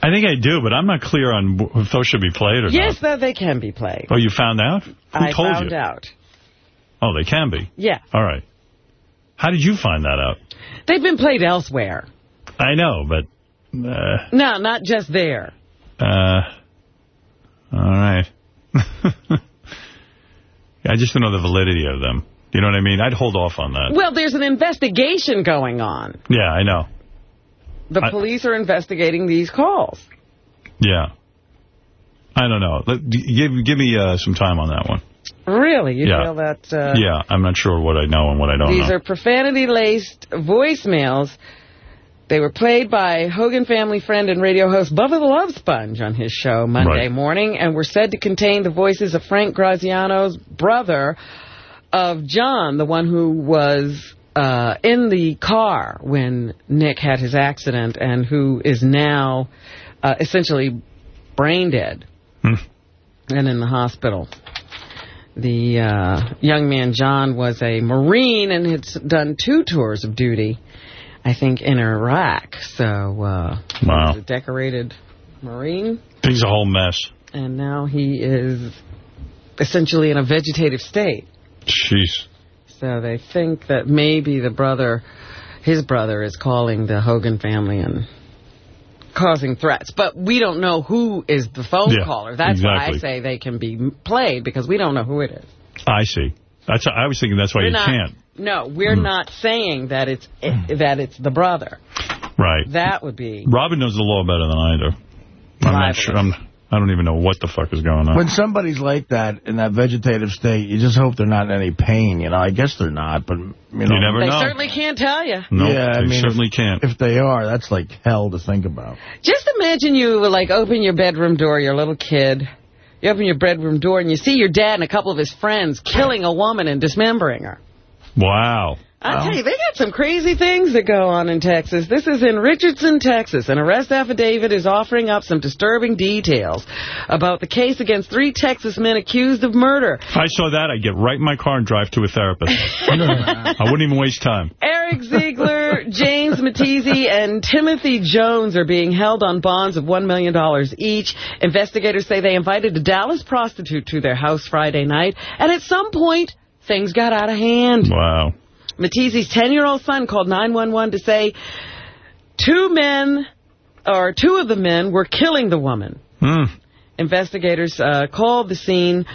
I think I do, but I'm not clear on if those should be played or not. Yes, they can be played. Oh, you found out? Who I told found you? out. Oh, they can be. Yeah. All right. How did you find that out? They've been played elsewhere. I know, but... Uh, No, not just there. uh, all right. I just don't know the validity of them. You know what I mean? I'd hold off on that. Well, there's an investigation going on. Yeah, I know. The I- police are investigating these calls. Yeah. I don't know. Let, give give me uh, some time on that one. Really? You Yeah. feel that... Uh, yeah, I'm not sure what I know and what I don't These know. These are profanity-laced voicemails. They were played by Hogan family friend and radio host Bubba the Love Sponge on his show Monday Right. morning and were said to contain the voices of Frank Graziano's brother of John, the one who was uh, in the car when Nick had his accident and who is now uh, essentially brain dead Hmm. and in the hospital. The uh, young man, John, was a Marine and had done two tours of duty, I think, in Iraq. So, uh, he Wow. was a decorated Marine, He's a whole mess. and now he is essentially in a vegetative state. Jeez. So they think that maybe the brother, his brother, is calling the Hogan family and causing threats. But we don't know who is the phone Yeah, caller. That's why I say they can be played because we don't know who it is. I see. That's. I was thinking that's why We're you not, can't. No, we're Hmm. not saying that it's that it's the brother. Right. That would be Robin knows the law better than I do. I'm not sure. I'm, I don't even know what the fuck is going on. When somebody's like that, in that vegetative state, you just hope they're not in any pain, you know. I guess they're not, but, you know. never They know. certainly can't tell you. No, yeah, I they mean, certainly if, can't. If they are, that's like hell to think about. Just imagine you, like, open your bedroom door, you're little kid. You open your bedroom door and you see your dad and a couple of his friends killing a woman and dismembering her. Wow. I tell you, they got some crazy things that go on in Texas. This is in Richardson, Texas. An arrest affidavit is offering up some disturbing details about the case against three Texas men accused of murder. If I saw that, I'd get right in my car and drive to a therapist. I wouldn't even waste time. Eric Ziegler, James Matese, and Timothy Jones are being held on bonds of $1 million each. Investigators say they invited a Dallas prostitute to their house Friday night, and at some point, things got out of hand. Wow. Matese's 10-year-old son called 911 to say two men, or two of the men, were killing the woman. Hmm. Investigators uh, called the scene,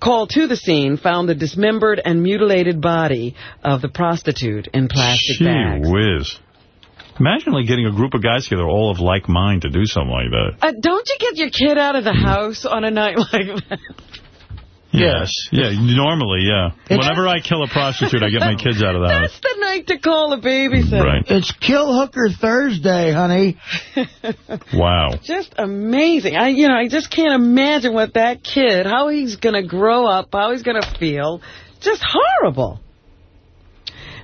called to the scene, found the dismembered and mutilated body of the prostitute in plastic Gee bags. whiz. Imagine like getting a group of guys together, all of like mind, to do something like that. Uh, don't you get your kid out of the house on a night like that? Yes. Yeah, normally, yeah. Whenever I kill a prostitute, I get my kids out of the house. That's the night to call a babysitter. Right. It's Kill Hooker Thursday, honey. Wow. Just amazing. I, you know, I just can't imagine what that kid, how he's going to grow up, how he's going to feel. Just horrible.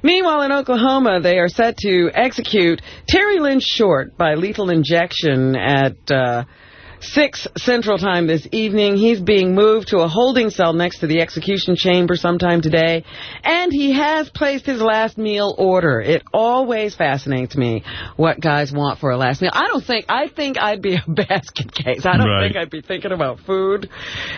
Meanwhile, in Oklahoma, they are set to execute Terry Lynn Short by lethal injection at uh, 6 Central Time this evening. He's being moved to a holding cell next to the execution chamber sometime today. And he has placed his last meal order. It always fascinates me what guys want for a last meal. I don't think, I think I'd be a basket case. I don't Right. think I'd be thinking about food.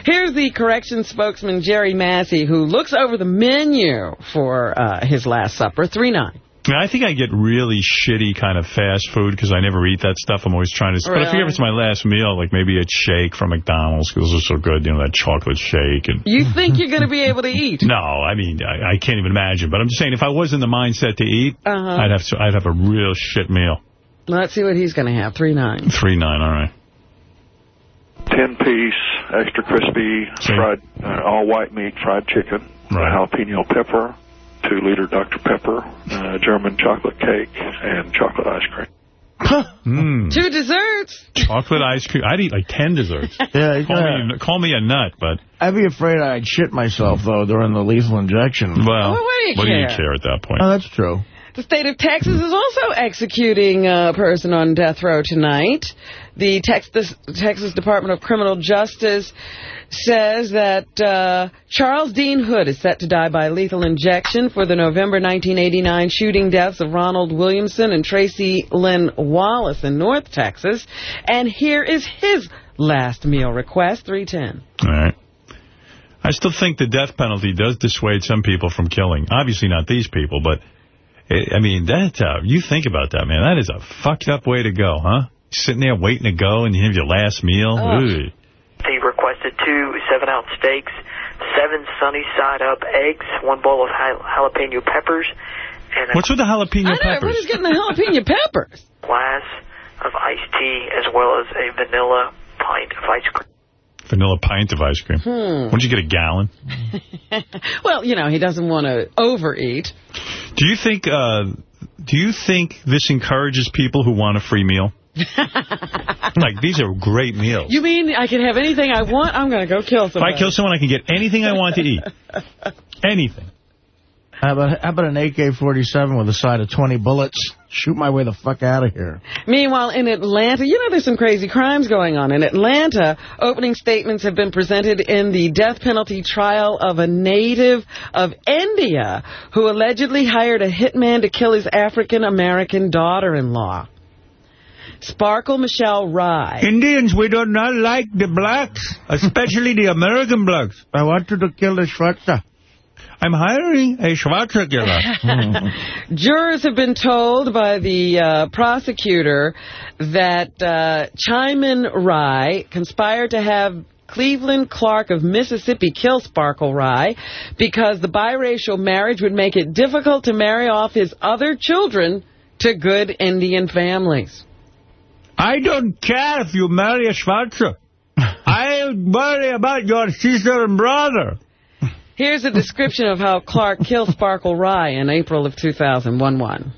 Here's the corrections spokesman, Jerry Massey, who looks over the menu for uh, his last supper, 3-9. I, mean, I think I get really shitty kind of fast food because I never eat that stuff. I'm always trying to... But I figure if Really? it's my last meal, like maybe a shake from McDonald's because those are so good, you know, that chocolate shake. and. You think you're going to be able to eat? No, I mean, I, I can't even imagine. But I'm just saying, if I was in the mindset to eat, Uh-huh. I'd have to, I'd have a real shit meal. Let's see what he's going to have, 3-9. 3-9, all right. 10 piece extra crispy fried uh, all white meat fried chicken, jalapeno pepper, 2 liter Dr. Pepper, uh, German chocolate cake, and chocolate ice cream. Mm. Two desserts. Chocolate ice cream. I'd eat like 10 desserts. Yeah, call, me, call me a nut, but... I'd be afraid I'd shit myself, though, during the lethal injection. Well, what do you what do you care? care at that point? Oh, that's true. The state of Texas is also executing a person on death row tonight. The Texas, Texas Department of Criminal Justice says that uh, Charles Dean Hood is set to die by lethal injection for the November 1989 shooting deaths of Ronald Williamson and Tracy Lynn Wallace in North Texas. And here is his last meal request, 310. All right. I still think the death penalty does dissuade some people from killing. Obviously not these people, but, eh, I mean, that, uh, you think about that, man. That is a fucked up way to go, huh? Sitting there waiting to go and you have your last meal. Ooh. He requested two seven-ounce steaks, seven sunny side-up eggs, one bowl of jalapeno peppers, and a What's with the jalapeno I know, peppers? what is getting the jalapeno peppers? glass of iced tea, as well as a vanilla pint of ice cream. Vanilla pint of ice cream. Hmm. Wouldn't you get a gallon? Well, you know, he doesn't want to overeat. Do you think, uh, do you think this encourages people who want a free meal? like, these are great meals. You mean I can have anything I want? I'm going to go kill someone. If. I kill someone, I can get anything I want to eat. Anything. How about, how about an AK-47 with a side of 20 bullets? Shoot my way the fuck out of here. Meanwhile, in Atlanta, you know there's some crazy crimes going on. In Atlanta, opening statements have been presented in the death penalty trial of a native of India who allegedly hired a hitman to kill his African-American daughter-in-law. Sparkle Michelle Rai. Indians, we do not like the blacks, especially the American blacks. I want you to kill the Schwarzer. I'm hiring a Schwarzer killer. Jurors have been told by the uh, prosecutor that uh, Chiman Rai conspired to have Cleveland Clark of Mississippi kill Sparkle Rai because the biracial marriage would make it difficult to marry off his other children to good Indian families. I don't care if you marry a Schwarzer. I worry about your sister and brother. Here's a description of how Clark killed Sparkle Rai in April of 2001.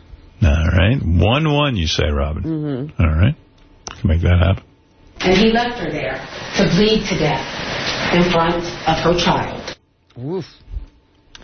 All right. 1-1, you say, Robin. Mm-hmm. All right. Can make that happen. And he left her there to bleed to death in front of her child. Oof.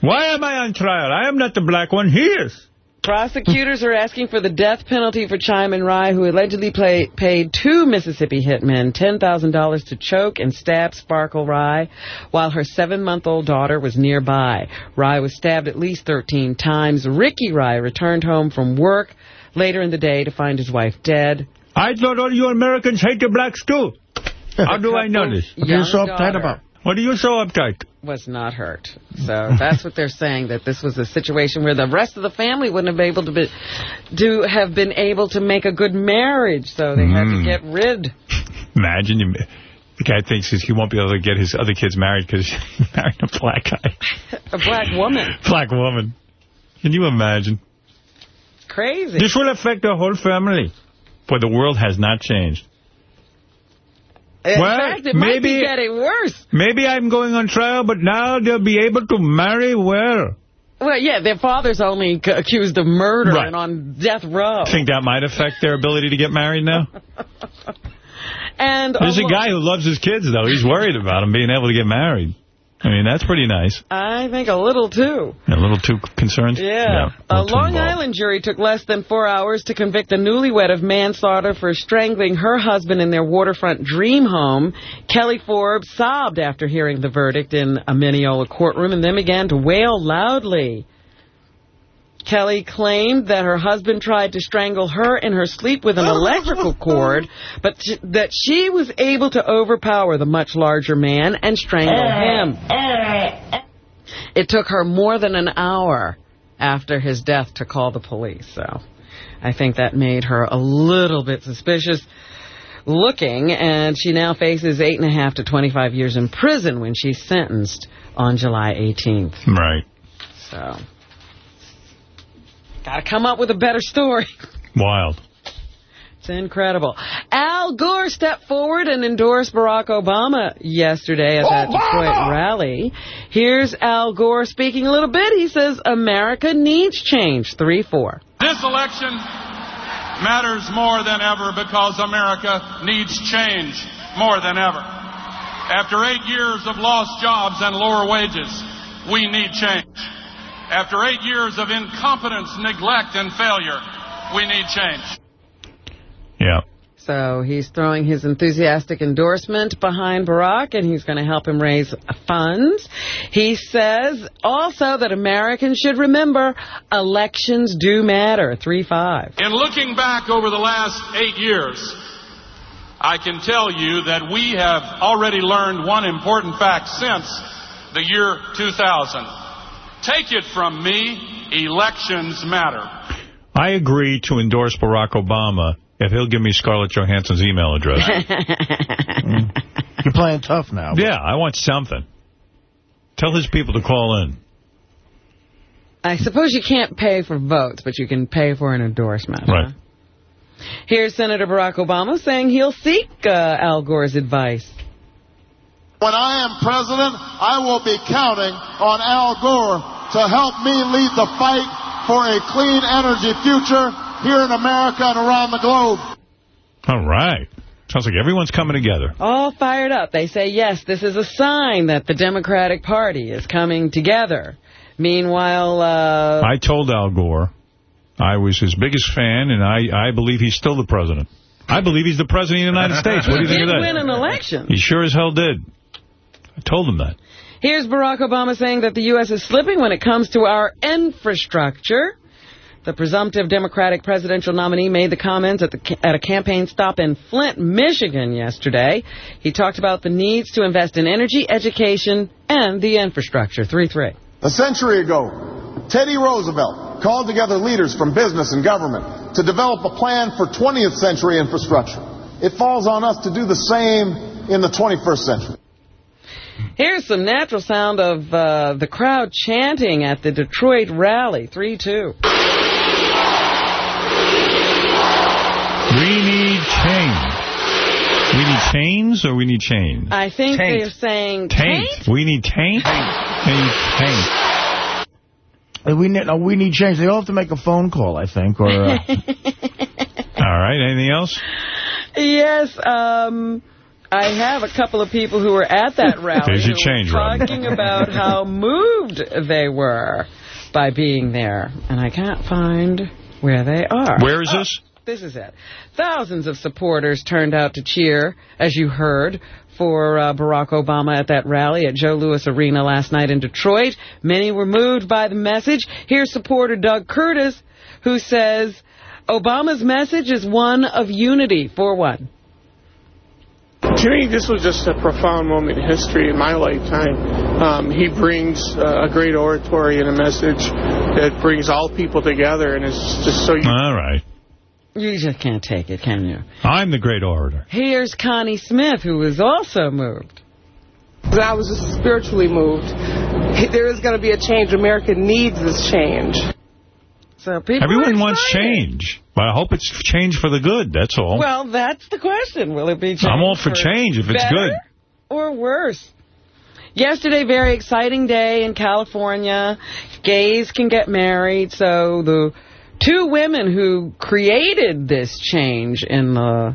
Why am I on trial? I am not the black one. He is. Prosecutors are asking for the death penalty for Chiman Rai, who allegedly play, paid two Mississippi hitmen $10,000 to choke and stab Sparkle Rai while her seven-month-old daughter was nearby. Rai was stabbed at least 13 times. Ricky Rai returned home from work later in the day to find his wife dead. I thought all you Americans hate the blacks, too. How do I know this? What are you so uptight about? What are you so uptight? was not hurt. So that's what they're saying, that this was a situation where the rest of the family wouldn't have been able to be, do have been able to make a good marriage, so they had to Mm. get rid. Imagine you, the guy thinks he won't be able to get his other kids married because he married a black guy. A black woman. Black woman. Can you imagine? Crazy. This will affect the whole family. But the world has not changed. In Well, fact, it might be maybe- getting worse. Maybe I'm going on trial, but now they'll be able to marry well. Well, yeah, their father's only c- accused of murder Right. and on death row. Think that might affect their ability to get married now? And There's a uh, guy who loves his kids, though. He's worried about them being able to get married. I mean, that's pretty nice. I think a little, too. A little too concerned? Yeah. a A Long. Island jury took less than four hours to convict a newlywed of manslaughter for strangling her husband in their waterfront dream home. Kelly Forbes sobbed after hearing the verdict in a Mineola courtroom and then began to wail loudly. Kelly claimed that her husband tried to strangle her in her sleep with an electrical cord, but sh- that she was able to overpower the much larger man and strangle eh, him. Eh, eh. It took her more than an hour after his death to call the police, so I think that made her a little bit suspicious looking, and she now faces eight and a half to 25 years in prison when she's sentenced on July 18th. Right. So, gotta come up with a better story. Wild. It's incredible. Al Gore stepped forward and endorsed Barack Obama yesterday at that Detroit rally. Here's Al Gore speaking a little bit. He says America needs change. 3-4. This election matters more than ever because America needs change more than ever. After eight years of lost jobs and lower wages, we need change. After eight years of incompetence, neglect, and failure, we need change. Yeah. So he's throwing his enthusiastic endorsement behind Barack, and he's going to help him raise funds. He says also that Americans should remember elections do matter. 3-5. In looking back over the last eight years, I can tell you that we have already learned one important fact since the year 2000. Take it from me, elections matter. I agree to endorse Barack Obama if he'll give me Scarlett Johansson's email address. You're playing tough now. yeah, I want something. Tell his people to call in. I suppose you can't pay for votes, but you can pay for an endorsement. huh? Right. Here's Senator Barack Obama saying he'll seek uh, Al Gore's advice. When I am president, I will be counting on Al Gore to help me lead the fight for a clean energy future here in America and around the globe. All right. Sounds like everyone's coming together. All fired up. They say, yes, this is a sign that the Democratic Party is coming together. Meanwhile, uh, I told Al Gore I was his biggest fan, and I, I believe he's still the president. I believe he's the president of the United States. What do you think of that? He win an election. He sure as hell did. I told him that. Here's Barack Obama saying that the U.S. is slipping when it comes to our infrastructure. The presumptive Democratic presidential nominee made the comments at, the, at a campaign stop in Flint, Michigan yesterday. He talked about the needs to invest in energy, education, and the infrastructure. 3-3. A century ago, Teddy Roosevelt called together leaders from business and government to develop a plan for 20th century infrastructure. It falls on us to do the same in the 21st century. Here's some natural sound of uh, the crowd chanting at the Detroit rally. 3-2. We need change. We need chains or we need chains? I think Taint. they're saying Taint. We need taint? Taint. Taint. We need, no, we need change. They all have to make a phone call, I think. Or uh, All right. Anything else? Yes, um, I have a couple of people who were at that rally There's your change, were talking about how moved they were by being there. And I can't find where they are. Where is Oh, this? This is it. Thousands of supporters turned out to cheer, as you heard, for uh, Barack Obama at that rally at Joe Louis Arena last night in Detroit. Many were moved by the message. Here's supporter Doug Curtis, who says, Obama's message is one of unity. For what? To me, this was just a profound moment in history in my lifetime. Um, he brings uh, a great oratory and a message that brings all people together, and it's just so. All right. You just can't take it, can you? I'm the great orator. Here's Connie Smith, who was also moved. I was just spiritually moved. There is going to be a change. America needs this change. So people Everyone wants change. But I hope it's change for the good, that's all. Well, that's the question. Will it be change I'm all for change if it's good. or worse? Yesterday, very exciting day in California. Gays can get married. So the two women who created this change in the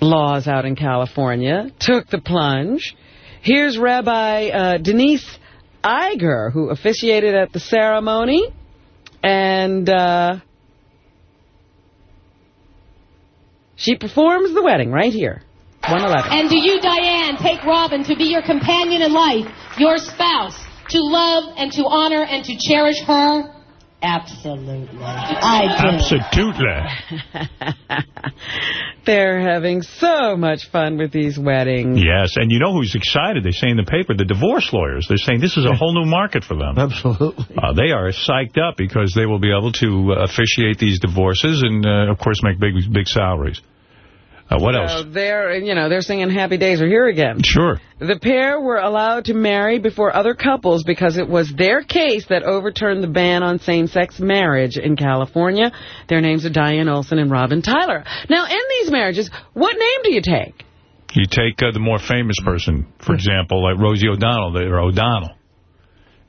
laws out in California took the plunge. Here's Rabbi uh, Denise Eger, who officiated at the ceremony. And uh, she performs the wedding right here. 111. And do you, Diane, take Robin to be your companion in life, your spouse, to love and to honor and to cherish her? Absolutely. I do. Absolutely. They're having so much fun with these weddings. Yes, and you know who's excited? They say in the paper, the divorce lawyers. They're saying this is a whole new market for them. Absolutely. Uh, they are psyched up because they will be able to uh, officiate these divorces and, uh, of course, make big big salaries. Uh, what else? So they're, you know, they're singing Happy Days Are Here Again. Sure. The pair were allowed to marry before other couples because it was their case that overturned the ban on same-sex marriage in California. Their names are Diane Olson and Robin Tyler. Now, in these marriages, what name do you take? You take uh, the more famous person, for example, like Rosie O'Donnell, or O'Donnell.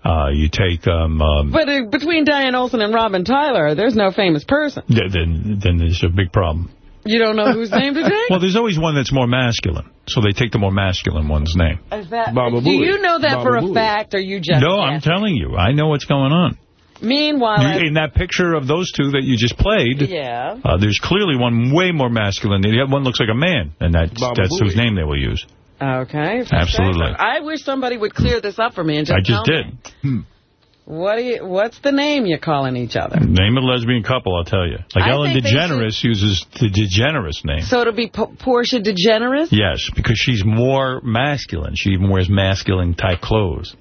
Uh, you take, um, um, But uh, between Diane Olson and Robin Tyler, there's no famous person. th- then, then there's a big problem. You don't know whose name to take? Well, there's always one that's more masculine, so they take the more masculine one's name. Is that, Baba do Booey. you know that Baba for a fact, or you just no, I'm guessing? telling you. I know what's going on. Meanwhile, You- in that picture of those two that you just played, yeah. uh, there's clearly one way more masculine. The other one looks like a man, and that's, Baba that's whose name they will use. Okay. Absolutely. I wish somebody would clear this up for me and just I just tell did. me. What do you, what's the name you're calling each other? Name of a lesbian couple, I'll tell you. Like I Ellen DeGeneres uses the DeGeneres name. So it'll be P Portia DeGeneres? Yes, because she's more masculine. She even wears masculine type clothes.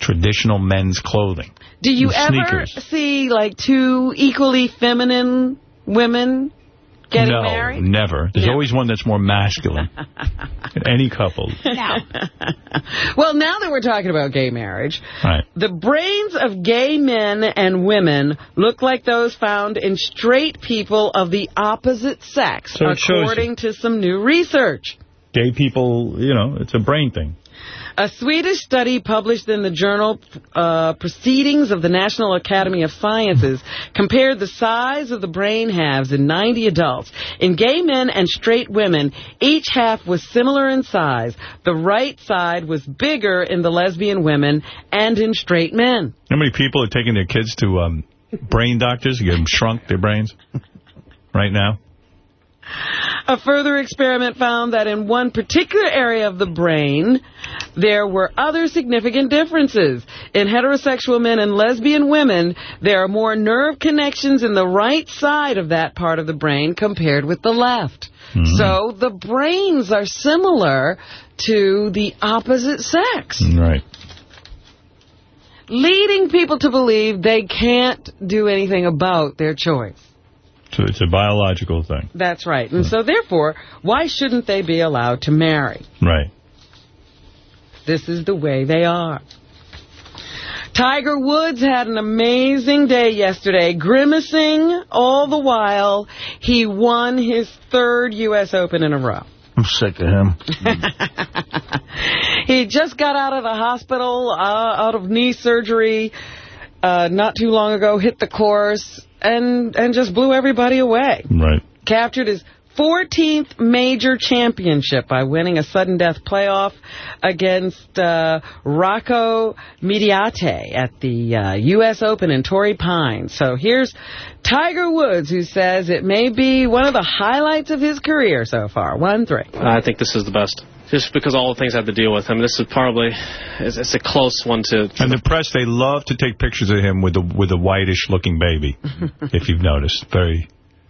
Traditional men's clothing. Do you ever see like two equally feminine women getting no, married? never. There's Never. always one that's more masculine. any couple. Well, now that we're talking about gay marriage, Right. the brains of gay men and women look like those found in straight people of the opposite sex, So it shows you. according to some new research. Gay people, you know, it's a brain thing. A Swedish study published in the journal uh, Proceedings of the National Academy of Sciences compared the size of the brain halves in 90 adults. In gay men and straight women, each half was similar in size. The right side was bigger in the lesbian women and in straight men. How many people are taking their kids to um, brain doctors to get them shrunk, their brains, right now? A further experiment found that in one particular area of the brain, there were other significant differences. In heterosexual men and lesbian women, there are more nerve connections in the right side of that part of the brain compared with the left. Mm-hmm. So the brains are similar to the opposite sex, Right. leading people to believe they can't do anything about their choice. So it's a biological thing. That's right. And so therefore, why shouldn't they be allowed to marry? Right. This is the way they are. Tiger Woods had an amazing day yesterday, grimacing all the while he won his third U.S. Open in a row. I'm sick of him. He just got out of the hospital, uh, out of knee surgery, uh, not too long ago, hit the course, and, and just blew everybody away. Right. Captured his 14th major championship by winning a sudden death playoff against uh, Rocco Mediate at the uh, U.S. Open in Torrey Pines. So here's Tiger Woods, who says it may be one of the highlights of his career so far. One three. I think this is the best. Just because all the things I have to deal with. I mean, this is probably, it's, it's a close one to... And the press, they love to take pictures of him with a with a whitish-looking baby, if you've noticed. Very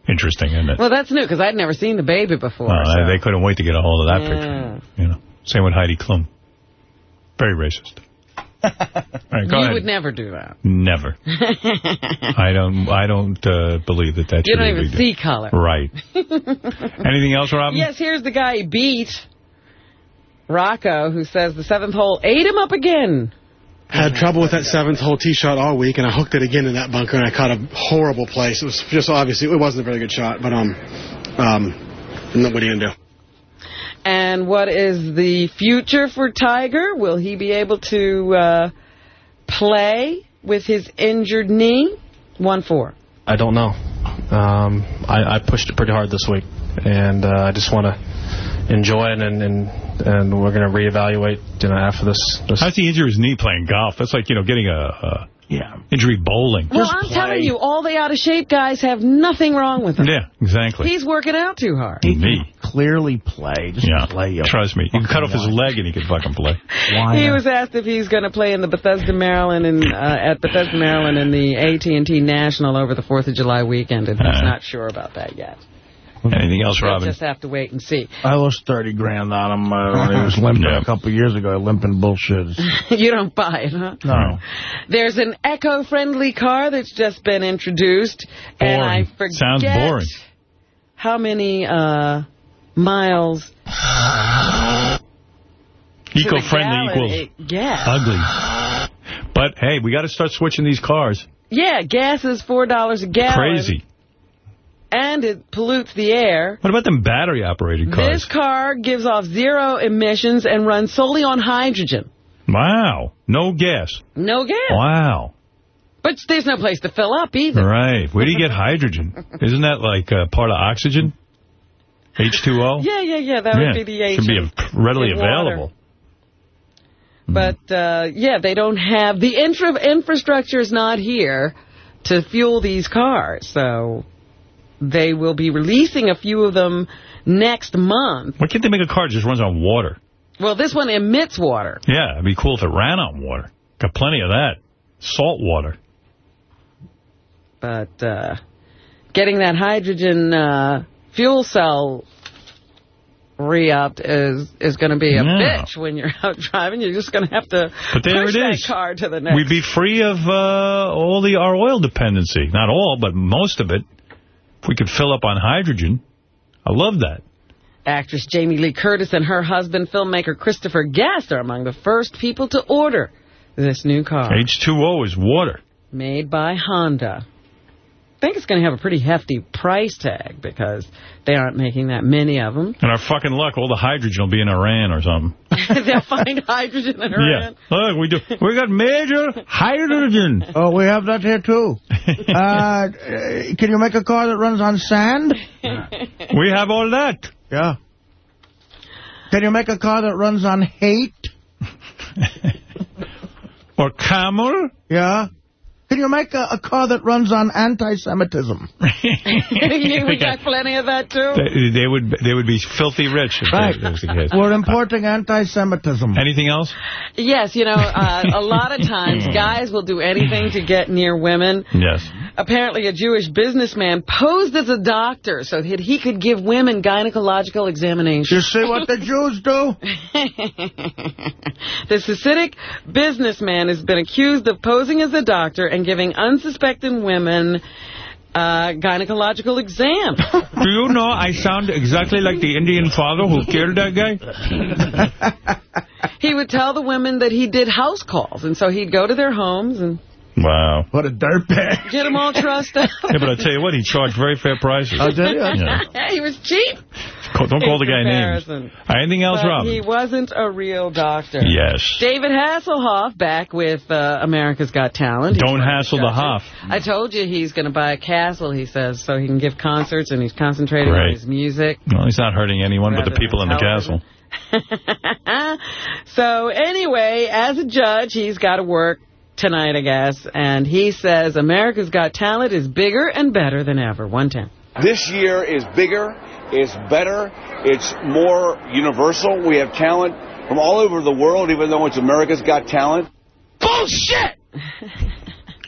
interesting, isn't it? Well, that's new, because I'd never seen the baby before. No, so. they couldn't wait to get a hold of that Yeah. picture. You know, same with Heidi Klum. Very racist. All right, go you ahead. would never do that. Never. I don't. I don't uh, believe that that's. You don't even see color. Right. Anything else, Robin? Yes, here's the guy he beat, Rocco, who says the seventh hole ate him up again. Had trouble with that seventh hole tee shot all week, and I hooked it again in that bunker, and I caught a horrible place. It was just obviously it wasn't a very good shot, but um, um, what are you gonna do? And what is the future for Tiger? Will he be able to uh, play with his injured knee? One four. I don't know. Um, I, I pushed it pretty hard this week, and uh, I just want to enjoy it, and, and and we're going to reevaluate you know after this. this How's he injure his knee playing golf? That's like you know getting a, a yeah injury bowling. Well, I'm telling you, all the out-of-shape guys have nothing wrong with him. Yeah, exactly. He's working out too hard. Me. Clearly play. Just yeah. play. yo. Trust me. You can cut off his leg and he can fucking play. He was asked if he's going to play in the Bethesda, Maryland, and uh, at Bethesda, Maryland, in the AT&T National over the Fourth of July weekend, and he's Uh. not sure about that yet. Anything else, We'll Robin? just have to wait and see. I lost 30 grand on him uh, when he was limping a couple years ago. Limping bullshit. you don't buy it, huh? No. There's an eco-friendly car that's just been introduced, and I forget Sounds boring. how many uh, miles. Eco-friendly equals it- yeah. ugly. But hey, we got to start switching these cars. Yeah, gas is $4 a gallon. Crazy. And it pollutes the air. What about them battery-operated cars? This car gives off zero emissions and runs solely on hydrogen. Wow. No gas. No gas. Wow. But there's no place to fill up either. Right. Where do you get hydrogen? Isn't that like uh, part of oxygen? H2O? Yeah, yeah, yeah. That Yeah. would be the H. It should be readily available. But, uh, yeah, they don't have... The infra infrastructure is not here to fuel these cars. So they will be releasing a few of them next month. Why can't they make a car that just runs on water? Well, this one emits water. Yeah, it'd be cool if it ran on water. Got plenty of that. Salt water. But uh, getting that hydrogen uh, fuel cell re-upped is, is going to be a Yeah. bitch when you're out driving. You're just going to have to But there push it that is. car to the next. We'd be free of uh, all the our oil dependency. Not all, but most of it. If we could fill up on hydrogen. I love that. Actress Jamie Lee Curtis and her husband, filmmaker Christopher Guest, are among the first people to order this new car. H2O is water. Made by Honda. I think it's going to have a pretty hefty price tag because they aren't making that many of them. And our fucking luck, all the hydrogen will be in Iran or something. They'll find hydrogen in Iran. Yeah. Look, we do. We got major hydrogen. Oh, we have that here, too. uh, uh, can you make a car that runs on sand? We have all that. Yeah. Can you make a car that runs on hate? Or camel? Yeah. Can you make a, a car that runs on anti-Semitism? we got plenty of that, too. They, they would they would be filthy rich if Right. that was the case. We're importing anti-Semitism. Anything else? Yes, you know, uh, a lot of times guys will do anything to get near women. Yes. Apparently a Jewish businessman posed as a doctor so that he could give women gynecological examinations. You see what the Jews do? the Hasidic businessman has been accused of posing as a doctor and giving unsuspecting women uh, gynecological exams. Do you know I sound exactly like the Indian father who killed that guy? he would tell the women that he did house calls, and so he'd go to their homes and Wow. What a dirtbag. get them all trussed up. Yeah, but I'll tell you what, he charged very fair prices. Oh, did he? Yeah. he was cheap. Call- Don't call the guy names. comparison. All right, anything else, But Robin? he wasn't a real doctor. Yes. David Hasselhoff back with uh, America's Got Talent. He's Don't one hassle the. Hoff. I told you he's going to buy a castle, he says, so he can give concerts and he's concentrating on his music. No, he's not hurting anyone but the people in the castle. so anyway, as a judge, he's got to work tonight, I guess. And he says America's Got Talent is bigger and better than ever. 110. This year is bigger, it's better, it's more universal. We have talent from all over the world, even though it's America's Got Talent. Bullshit!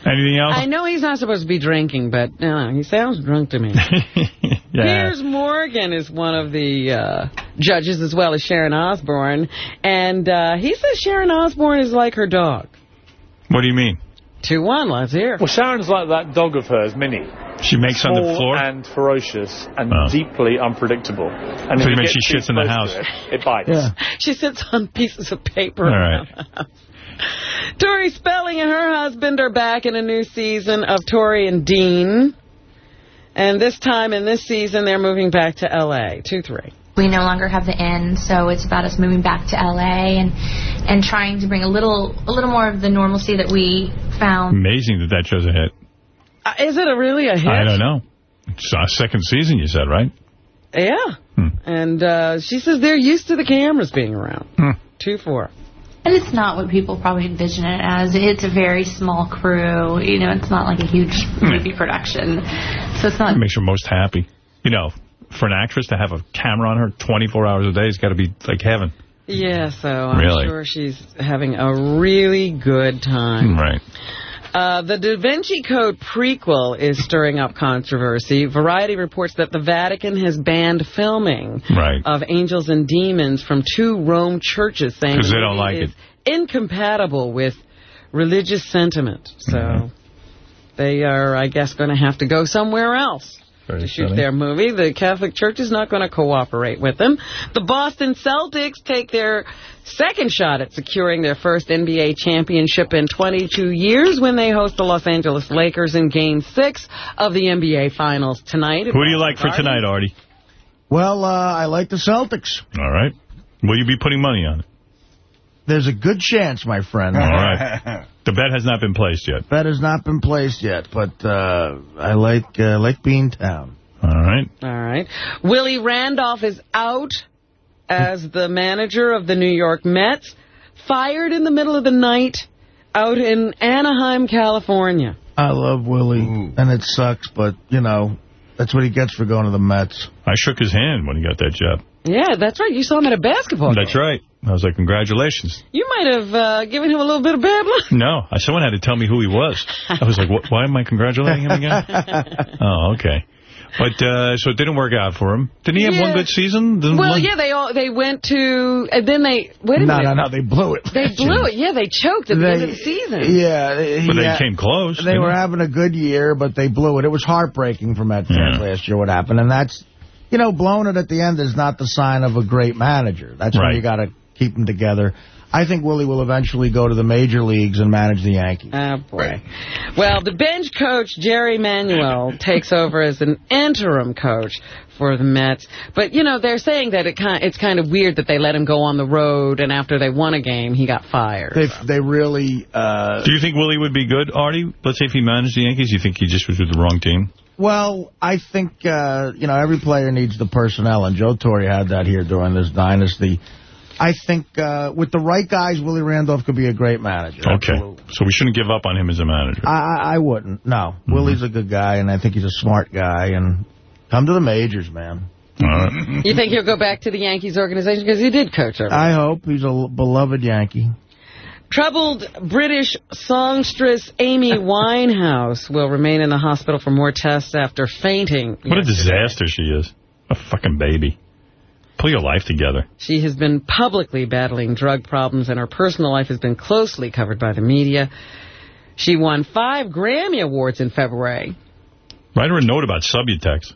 Anything else? I know he's not supposed to be drinking, but uh, he sounds drunk to me. Yeah. Piers Morgan is one of the uh, judges as well as Sharon Osbourne. And uh, he says Sharon Osbourne is like her dog. What do you mean? 2-1, let's hear. Well, Sharon's like that dog of hers, Minnie. She makes on the floor? and ferocious and Oh. deeply unpredictable. And So if you mean she shits in the house? It, it bites. She sits on pieces of paper. All right. Tori Spelling and her husband are back in a new season of Tori and Dean. And this time in this season, they're moving back to L.A. 2-3. We no longer have the inn, so it's about us moving back to LA and and trying to bring a little a little more of the normalcy that we found. Amazing that that show's a hit. Uh, is it a really a hit? I don't know. It's our second season, you said, right? Yeah. Hmm. And uh, she says they're used to the cameras being around. Hmm. 2-4. And it's not what people probably envision it as. It's a very small crew. You know, it's not like a huge movie production. So it's not It makes her most happy. You know, for an actress to have a camera on her 24 hours a day has got to be like heaven. Yeah, so I'm Really? sure she's having a really good time. Right. Uh, the Da Vinci Code prequel is stirring up controversy. Variety reports that the Vatican has banned filming Right. of Angels and Demons from two Rome churches, saying the they don't like is incompatible with religious sentiment. So Mm-hmm. they are, I guess, going to have to go somewhere else Very to shoot funny. their movie. The Catholic Church is not going to cooperate with them. The Boston Celtics take their second shot at securing their first NBA championship in 22 years when they host the Los Angeles Lakers in Game 6 of the NBA Finals tonight. Who do you like for tonight, Artie? Well, uh, I like the Celtics. All right. Will you be putting money on it? There's a good chance, my friend. All right. The bet has not been placed yet. Bet has not been placed yet, but uh, I like uh, like Beantown. All right. All right. Willie Randolph is out as the manager of the New York Mets, fired in the middle of the night out in Anaheim, California. I love Willie, and it sucks, but, you know, that's what he gets for going to the Mets. I shook his hand when he got that job. Yeah, that's right. You saw him at a basketball game. That's right. I was like, congratulations. You might have uh, given him a little bit of bad luck. No, someone had to tell me who he was. I was like, why am I congratulating him again? oh, okay. But, uh, so it didn't work out for him. Didn't he have Yeah. one good season? Didn't Well, one- yeah, they all they went to, and then they, wait a No, minute. no, no, they blew it. They blew it. Yeah, they choked at the end of the season. Yeah. They, But they yeah, came close, They were they? having a good year, but they blew it. It was heartbreaking for Met fans last year what happened. And that's, you know, blowing it at the end is not the sign of a great manager. That's when you got to keep them together. I think Willie will eventually go to the major leagues and manage the Yankees. Oh, boy. Well, the bench coach, Jerry Manuel, takes over as an interim coach for the Mets. But, you know, they're saying that it kind, it's kind of weird that they let him go on the road, and after they won a game, he got fired. They they really... Uh, Do you think Willie would be good, Artie? Let's say if he managed the Yankees, you think he just was with the wrong team? Well, I think, uh, you know, every player needs the personnel, and Joe Torre had that here during this dynasty. I think uh, with the right guys, Willie Randolph could be a great manager. Okay. So we shouldn't give up on him as a manager. I, I I wouldn't. No. Mm-hmm. Willie's a good guy, and I think he's a smart guy. And come to the majors, man. You think he'll go back to the Yankees organization? Because he did coach over I hope he's a beloved Yankee. Troubled British songstress Amy Winehouse will remain in the hospital for more tests after fainting. What a disaster she is. A fucking baby. Pull your life together. She has been publicly battling drug problems, and her personal life has been closely covered by the media. She won five Grammy Awards in February. Write her a note about Subutex.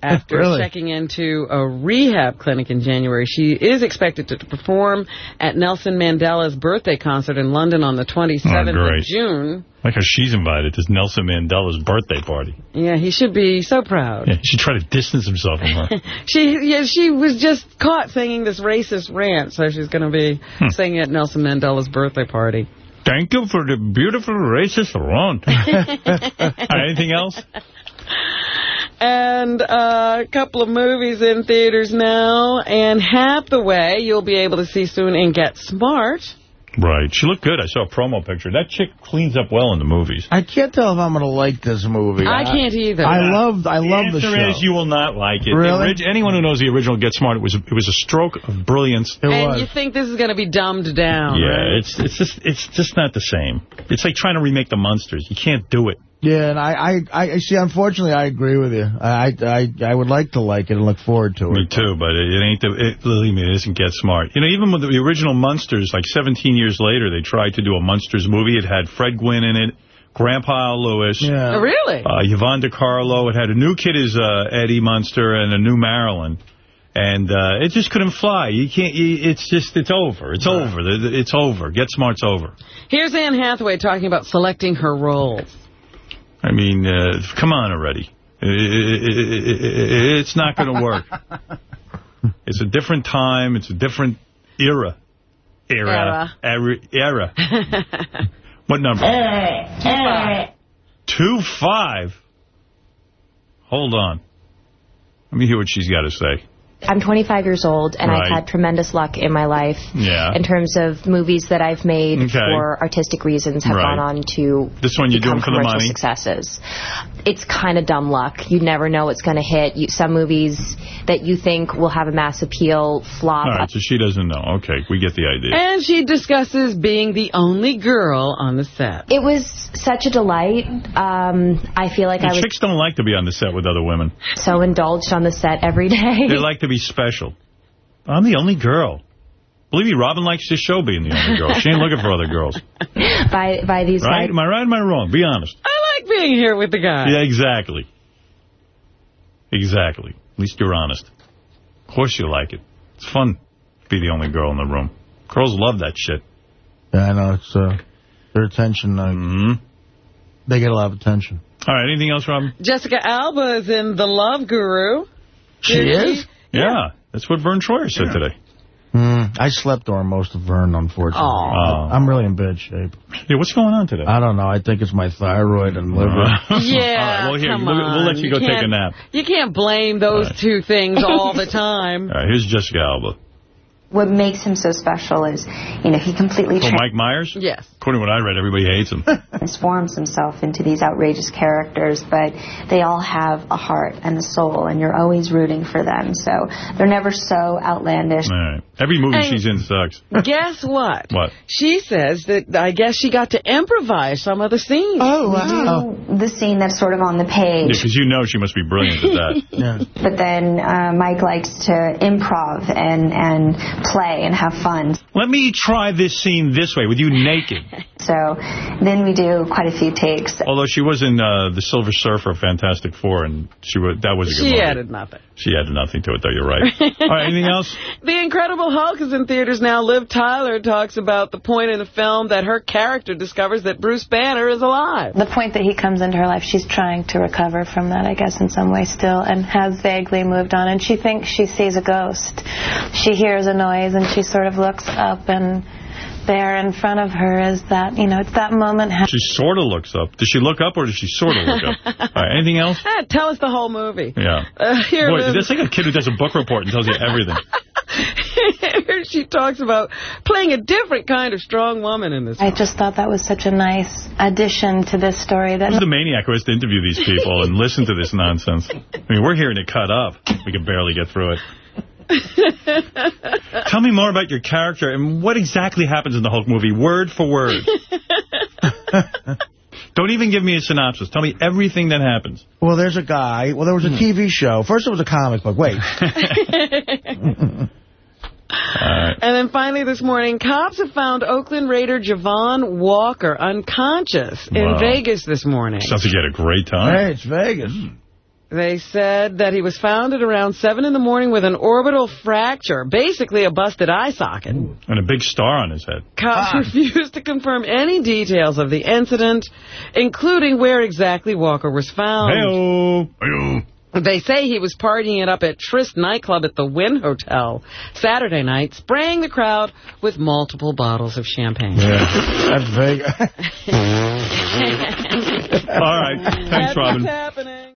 After Really? checking into a rehab clinic in January, she is expected to perform at Nelson Mandela's birthday concert in London on the 27th Oh, of June. Like how she's invited to Nelson Mandela's birthday party. Yeah, he should be so proud. Yeah, he should try to distance himself from her. She yeah, she was just caught singing this racist rant, so she's going to be Hmm. singing at Nelson Mandela's birthday party. Thank you for the beautiful racist rant. All right, anything else? And uh, a couple of movies in theaters now. Anne Hathaway, you'll be able to see soon in Get Smart. Right. She looked good. I saw a promo picture. That chick cleans up well in the movies. I can't tell if I'm going to like this movie. I can't either. I love I love the answer show. is you will not like it. Really? orig- anyone who knows the original Get Smart, it was it was a stroke of brilliance. and you think this is going to be dumbed down, yeah, right? it's it's just it's just not the same. It's like trying to remake the Monsters. You can't do it. Yeah, and I, I, I see. Unfortunately, I agree with you. I, I, I would like to like it and look forward to it. Me too, but it, it ain't the. It, believe me, it isn't Get Smart. You know, even with the original Munsters, like 17 years later, they tried to do a Munsters movie. It had Fred Gwynne in it, Grandpa Lewis. Yeah. Oh, really? Uh, Yvonne De Carlo. It had a new kid as uh, Eddie Munster and a new Marilyn. And uh, it just couldn't fly. You can't. You, it's just. It's over. It's over. The- the- It's over. Get Smart's over. Here's Anne Hathaway talking about selecting her roles. I mean, uh, come on already. It's not going to work. It's a different time. It's a different era. Era. Era. Era. What number? Two five. Hold on. Let me hear what she's got to say. I'm 25 years old, and Right. I've had tremendous luck in my life Yeah. in terms of movies that I've made Okay. for artistic reasons have Right. gone on to This one you're become doing for the commercial money? successes. It's kind of dumb luck. You never know what's going to hit. You, some movies that you think will have a mass appeal flop. All right, so she doesn't know. Okay, we get the idea. And she discusses being the only girl on the set. It was such a delight. Um, I feel like The I was chicks don't like to be on the set with other women. so indulged on the set every day. They like to be special. I'm the only girl. Believe me, Robin likes this show being the only girl. She ain't looking for other girls. by by these Right? guys. Am I right or am I wrong? Be honest. I like being here with the guy. Yeah, exactly. Exactly. At least you're honest. Of course you like it. It's fun to be the only girl in the room. Girls love that shit. Yeah, I know. It's uh, their attention. Uh, Mm-hmm. They get a lot of attention. All right, anything else, Robin? Jessica Alba is in The Love Guru. She Did is? Yeah, that's what Verne Troyer said today. Mm, I slept on most of Verne, unfortunately. Aw. I'm really in bad shape. Yeah, what's going on today? I don't know. I think it's my thyroid and liver. Yeah, All right, well, here, come we'll, we'll let on. you go take a nap. You can't blame those two things all the time. All right, here's Jessica Alba. What makes him so special is, you know, he completely Oh, Mike Myers? Yes. According to what I read, everybody hates him. transforms himself into these outrageous characters, but they all have a heart and a soul, and you're always rooting for them. So they're never so outlandish. All right. Every movie And- she's in sucks. Guess what? What? She says that I guess she got to improvise some of the scenes. Oh, wow. The scene that's sort of on the Yeah, page. because you know she must be brilliant at that. yeah. But then uh, Mike likes to improv and, and play and have fun. Let me try this scene this way with you naked. So then we do quite a few takes. Although she was in uh, The Silver Surfer, Fantastic Four, and she was, that was a good She movie. added nothing. She added nothing to it, though. You're right. All right, anything else? The Incredible Hulk is in theaters now. Liv Tyler talks about the point in the film that her character discovers that Bruce Banner is alive. The point that he comes into her life, she's trying to recover from that, I guess, in some way still, and has vaguely moved on. And she thinks she sees a ghost. She hears a noise, and she sort of looks up, and there in front of her is that, you know, it's that moment. She sort of looks up. Does she look up or does she sort of look up? All right, anything else? Ah, tell us the whole movie. Yeah. Uh, here, Boy, Liv- that's like a kid who does a book report and tells you everything. here she talks about playing a different kind of strong woman in this. I just thought that was such a nice addition to this story. That Who's the maniac who has to interview these people and listen to this nonsense? I mean, we're hearing it cut up. We can barely get through it. Tell me more about your character and what exactly happens in the Hulk movie, word for word. Don't even give me a synopsis. Tell me everything that happens. Well, there's a guy. Well, there was a hmm. TV show. First, it was a comic book. Wait. And then finally this morning, cops have found Oakland Raider Javon Walker unconscious in Wow. Vegas this morning. Sounds like you had a great time. Hey, it's Vegas. Hmm. They said that he was found at around 7 in the morning with an orbital fracture, basically a busted eye socket. And a big star on his head. Cops ah. refused to confirm any details of the incident, including where exactly Walker was found. Hey-oh. They say he was partying it up at Tryst nightclub at the Wynn Hotel Saturday night, spraying the crowd with multiple bottles of champagne. Yeah, That's big. All right. Thanks, That's Robin. what's happening.